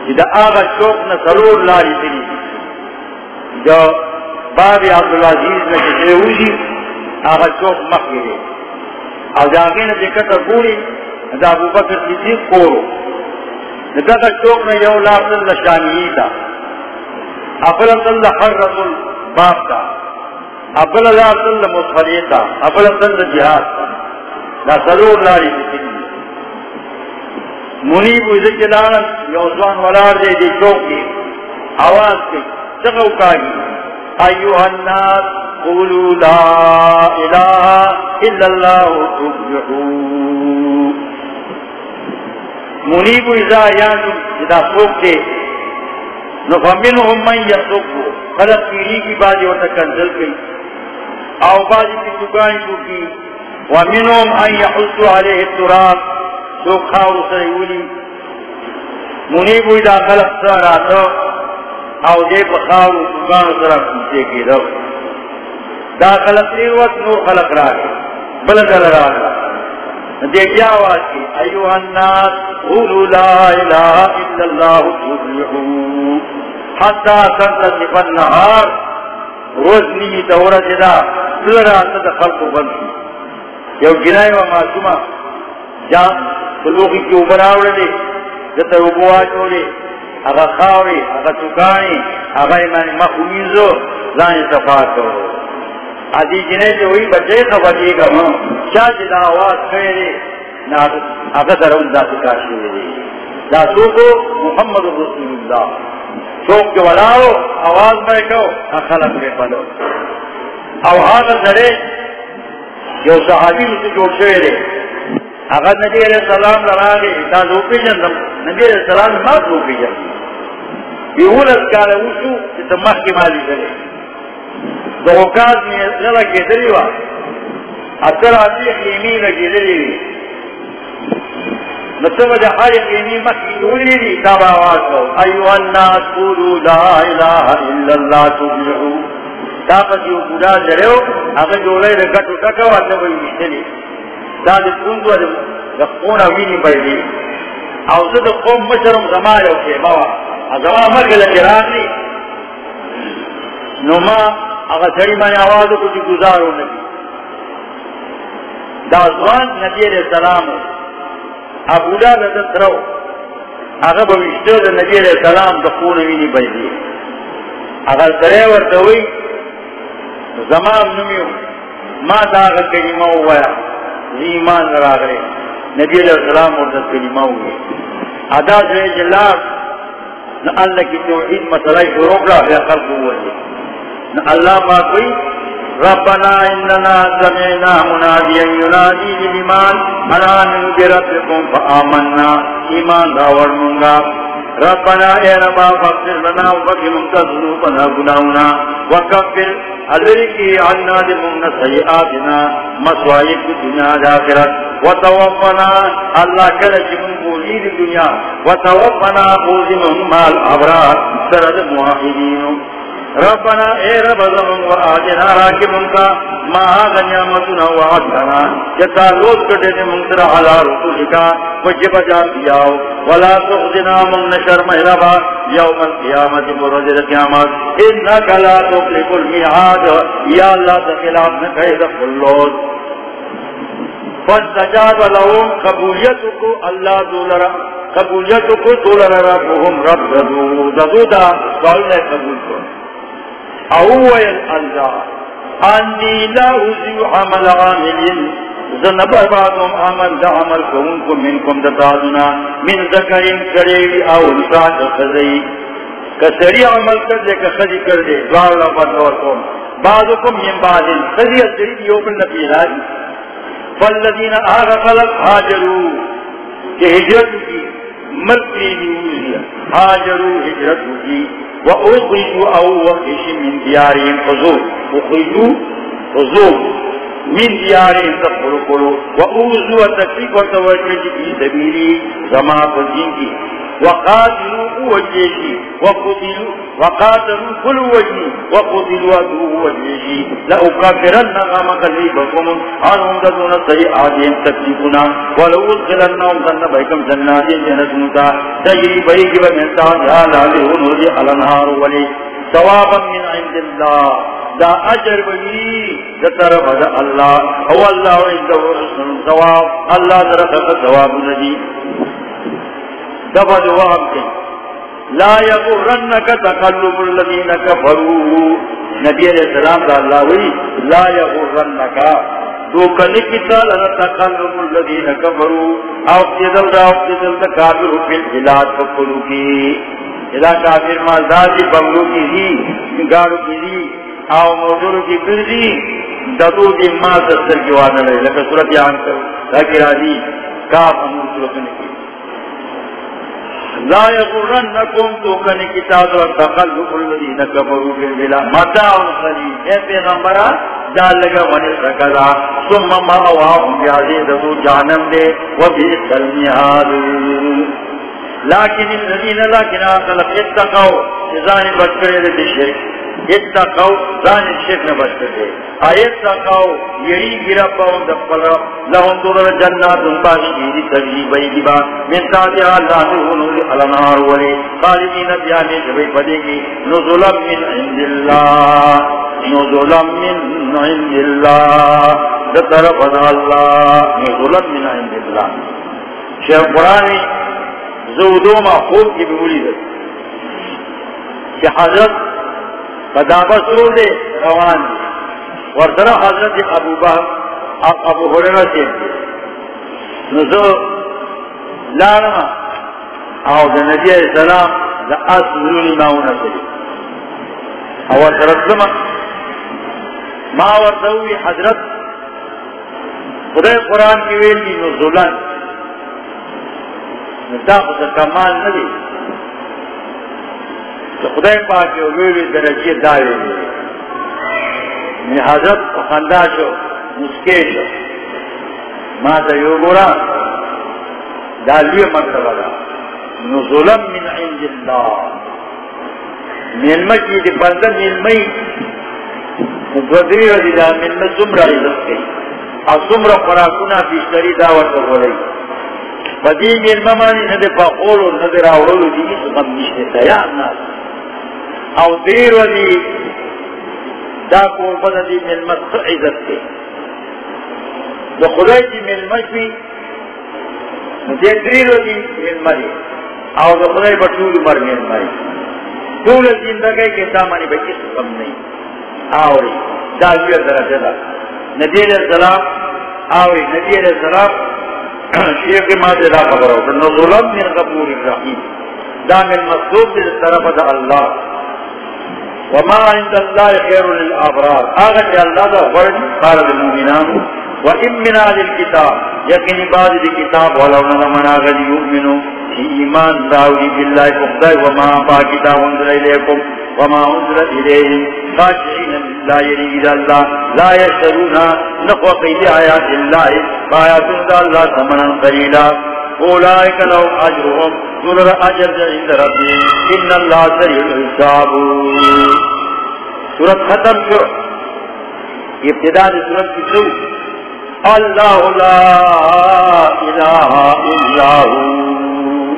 جدا آغا چوک نا ضرور لاری تلی جو باب عبدالعزیز نے کسے ہوئی آغا چوک مخی دے او جاگین دکتا پوری دا ابو بکر صدیق کورو۔ دکتا چوک میں یو لافظ لشانیی تا۔ اپل صلی حرم الباب تا اپل لافظ لمصفری تا اپل صلی جہاد. تا دا سرور لاری بکنی منیب وزر جلانا یو زوان ولار دے دی چوک کی آواز کی چکو کاگی ایوہ الناس قولوا لا الہ إله إلا الله تفلحوا منيب إذا يانو إذا سوكت نفمنهم من يسوكو خلق پیری کی بازی وتکنزل کی. او بازی کی سکائی کو کی. ومنهم ان يحسوا عليه التراب. سوک خاور سریولی منیب اذا خلق سراتو او دے بخاور سکانو سرا کمتے کی رو دا خلق تیر وقت نور خلق را گئے بلدر را گئے دیکھ آواز کی؟ ایوہ الناس قولوا لا الہ الا اللہ تفلحو حتی تنتصف النهار. روز نیمی دورا جدا سلرا تد خلق بلکی یو جنائی و معصومہ. جان سلوخی کی اوپر آوڑے دے جتا ربوا چولے اگا خاوری، اگا چکانی اگا ایمان مخومیزو لانی صفات کرو. آدھی جنہیں جو ہوئی، بچے خبر یہ گا ہوں چاہ جدا آواز کرے دے اگر درون دا سکاشی دے دا سوکو محمد رسول اللہ. چوک کے ولاو آواز میں کو خلق میں پلو او هذا سرے جو صحابی سے جو شوئے دے اگر نبی علیہ السلام لراغے تا دو پی جندم نبی علیہ السلام ما دو پی جندم بیہولت کالا وشو جتا مخ کی مالی کرے دو اوکاز میں غلق کے دلیوا اتر آتی خیمی لگی دلیوی نصب جہار یقینی مکی دولی دی تاب آواز کو ایوہ الناس قولو لا الہ الا اللہ تبلعو تاپس یو بودا جرہو اگر جو لیے لگتو تکو آتا وی مشتلی دا دی کندو دا خون وینی بیدی او زد قوم مشرم زمایو کے بوا زمان مرگل جران دی نو اگر سری مانی آوازو کچھ گزارو نبی دا زوان نبی علیہ السلام ہو ابو دا لدت رو اگر بوشتو دا نبی علیہ السلام دا خون وینی بیدی اگر سرے ورطوئی زمان نمیو ما دا اگر کلمہ ہوایا زیمان راغرے نبی علیہ السلام ورطت کلمہ ہوئی ادا جو جلال نا اللہ کی توحید مسئلہ شروع را بیا خلق ہوئی نا اللہ ما کوئی ربنا اننا سمعنا مناديا ينادي للإيمان انا من بربكم فآمنا. ایمان داور منگا ربنا اے ربا فاغفر لنا وفقر منتظروبنا گناونا وکفر الرکی عنا لمن سیئاتنا. مسوائب دنیا داخرت وتوفنا اللہ کلچ من بولی دنیا وتوفنا بوزی من مال عبرات سرد معاہدین. ربنا، اے رب زمن و آجنا راکی منکا ما آغا نعمتنا و عدنا جتا روز کٹے نے منتر علا رسولکا وجب جان دیاو ولا تخزنا من نشر محربا. یوم القیامت مرجد قیامت انکا لا تخلق المیعاد یا اللہ تخلاف نکھے دخل لوز. فاستجاب لهم قبولیت کو اللہ دولرا قبولیت کو ربهم رب دو دو دا سوال نے قبول کو. اوویل اللہ انی لا اوزیو عمل عاملین زنبر بعضم عمل دا عمل کونکو منکم دتازنا من ذکرین کریوی او انسان خزئی کسری عمل کر دے کخزی کر دے دوار لفت ورکم بعضکم من بعضن خزی ازدری یوکل نبی راجی فالذین آغا خلق حاجرو. کہ ہجرت کی ملکی نیوزی حاجرو ہجرت کی وأخرجوا أو وخش من ديارهم خذوا أخرجوا خذوا من ديارهم تقلوا وأوزوا التكفيك وتوجه في سبيلي زمان فالدين وقاتلوا وجهي وقتلوا وقاتلوا كل وجهي وقتلوا ادوه وجهي لأكفرن غمك ليبكم عنهم دون سيئاتهم تكتبنا ولو ادخلنهم ظن بيكم جنات جنسنتا تجري بيك ومن تحتها لعلهم رضي على النهار ولي. ثوابا من عند الله. دا اجر بني دا طرف دا الله. هو الله عنده حسن ثواب الله طرف ثواب ندي دفع جواب کے لا یغرنک تقلب الذین کفروا نبی علیہ السلام دا اللہ وی، لا یغرنک تو کلی کتا لنا تقلب الذین کفروا او قدل دا او قدل دا کافر فی الحلات فکلو کی. اذا کافر مالدازی بنگلو کی دی گارو کی دی او موضوع کی کردی ددو دی ما سستر کی وانا لے لکہ صورت یہاں کر تاکہ راضی، کاف امور صورت نے کی لا يغرنكم توكن كتاب وتقلب الذين كفروا بالبلا متاع قليل اے پیغمبرا جال لگا من سکلا. ثم ما واهم يعذب جانم دے. وبئس المهاد لكن الذين لكن خلق اتقوا. اذا بچڑے دے شرک اتقو دان الشیخ نے بچ کرتے اتقو یری گرا پاؤں دفل لہن دور جنات، باش گیری تجری بئی با. من تاتی اللہ نور الانار ولی. خالدین بیانی جبئی پدے گی نزولا من عند اللہ. نزولا من عند اللہ. دتر فضا اللہ. نزولا من عند اللہ. شیخ قرآنی زودو ما خوب کی بولی دے. کہ حضرت فدابا سرور دے، روان دے۔ حضرت ابو بہر ابو حرر سے۔ نزو لارما، او دا نبی علیہ السلام ما حضرت، خدای قرآن کی ویل دی نزولن. دا خود کمال ندی تو خدای پاک یو ویلی درجی داوی یعنی دی می حضرت خندا شو مسکے شو. ما تا یو گورا دا لیو مرتبہ دا نزولن من عند الله. اللہ ملمکی دی بندر ملمی مدودری رضی دا ملم سمرہ عزت کئی او سمرہ قراکونا پیشتری دعوت بولی بدی ملم مانی ندی پا قولو ندی راولو دی ایسو من نشتے تیار ناس او دیر رضی دا کول دی ملم سر عزت کئی دا خدای کی ملم شوی ندی دیر رضی ملم دی او دا خدای بطول مر ملم دی طول زندگی کے سامنے بھائی اس کم نہیں آوری داویہ درجہ دا. نبی علیہ السلام آوری نبی علیہ السلام شیخ ماتے دا خبر ہوتا نظلم من غفور الرحیم. دا من مصدوب دل طرف دا اللہ. وما عند اللہ خیر للابرار آغا کہ اللہ دا فرد قال للمؤمنان. وإن من آل الكتاب، يقين بعض الكتاب ولو نظمنا غد يؤمنوا، في إيمان داوي بالله فقدائي وما با كتاب انزل إليكم، وما انزل إليهم. خاشعين لا يريد الله، لا يشترون نقوى قيد آيات الله. فآيات الله ثمنا قليلا. أولئك لهم أجرهم. سنر أجر عند ربهم إن الله سريع الحساب. سورة ختم شو؟ ابتداء سورة کی شو اللہ لا الہ الا ہو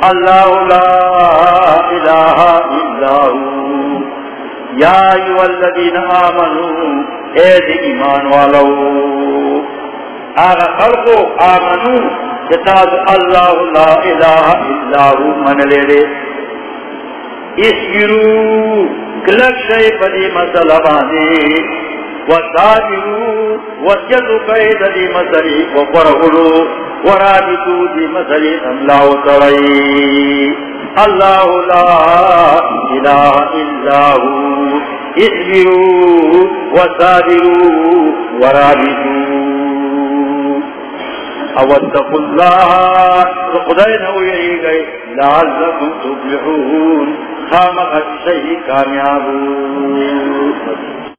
اللہ لا الہ الا ہو یا ایوہ الذین آمنوا، اے دی ایمان والو. آغا خلقو آمنو. جتاز اللہ لا الہ الا ہو من لے لے اسگرو کلک شئی پدی مسئلہ باندے وصابروا وسجدوا قيد دي مسري وقرهلوا ورابطوا دي مسري الله وطري الله لا إله إلا هو. اصبروا وصابروا اوتق او اتقوا الله فقدين ويهي لعلكم تفلحون. خامق الشيء كاميابون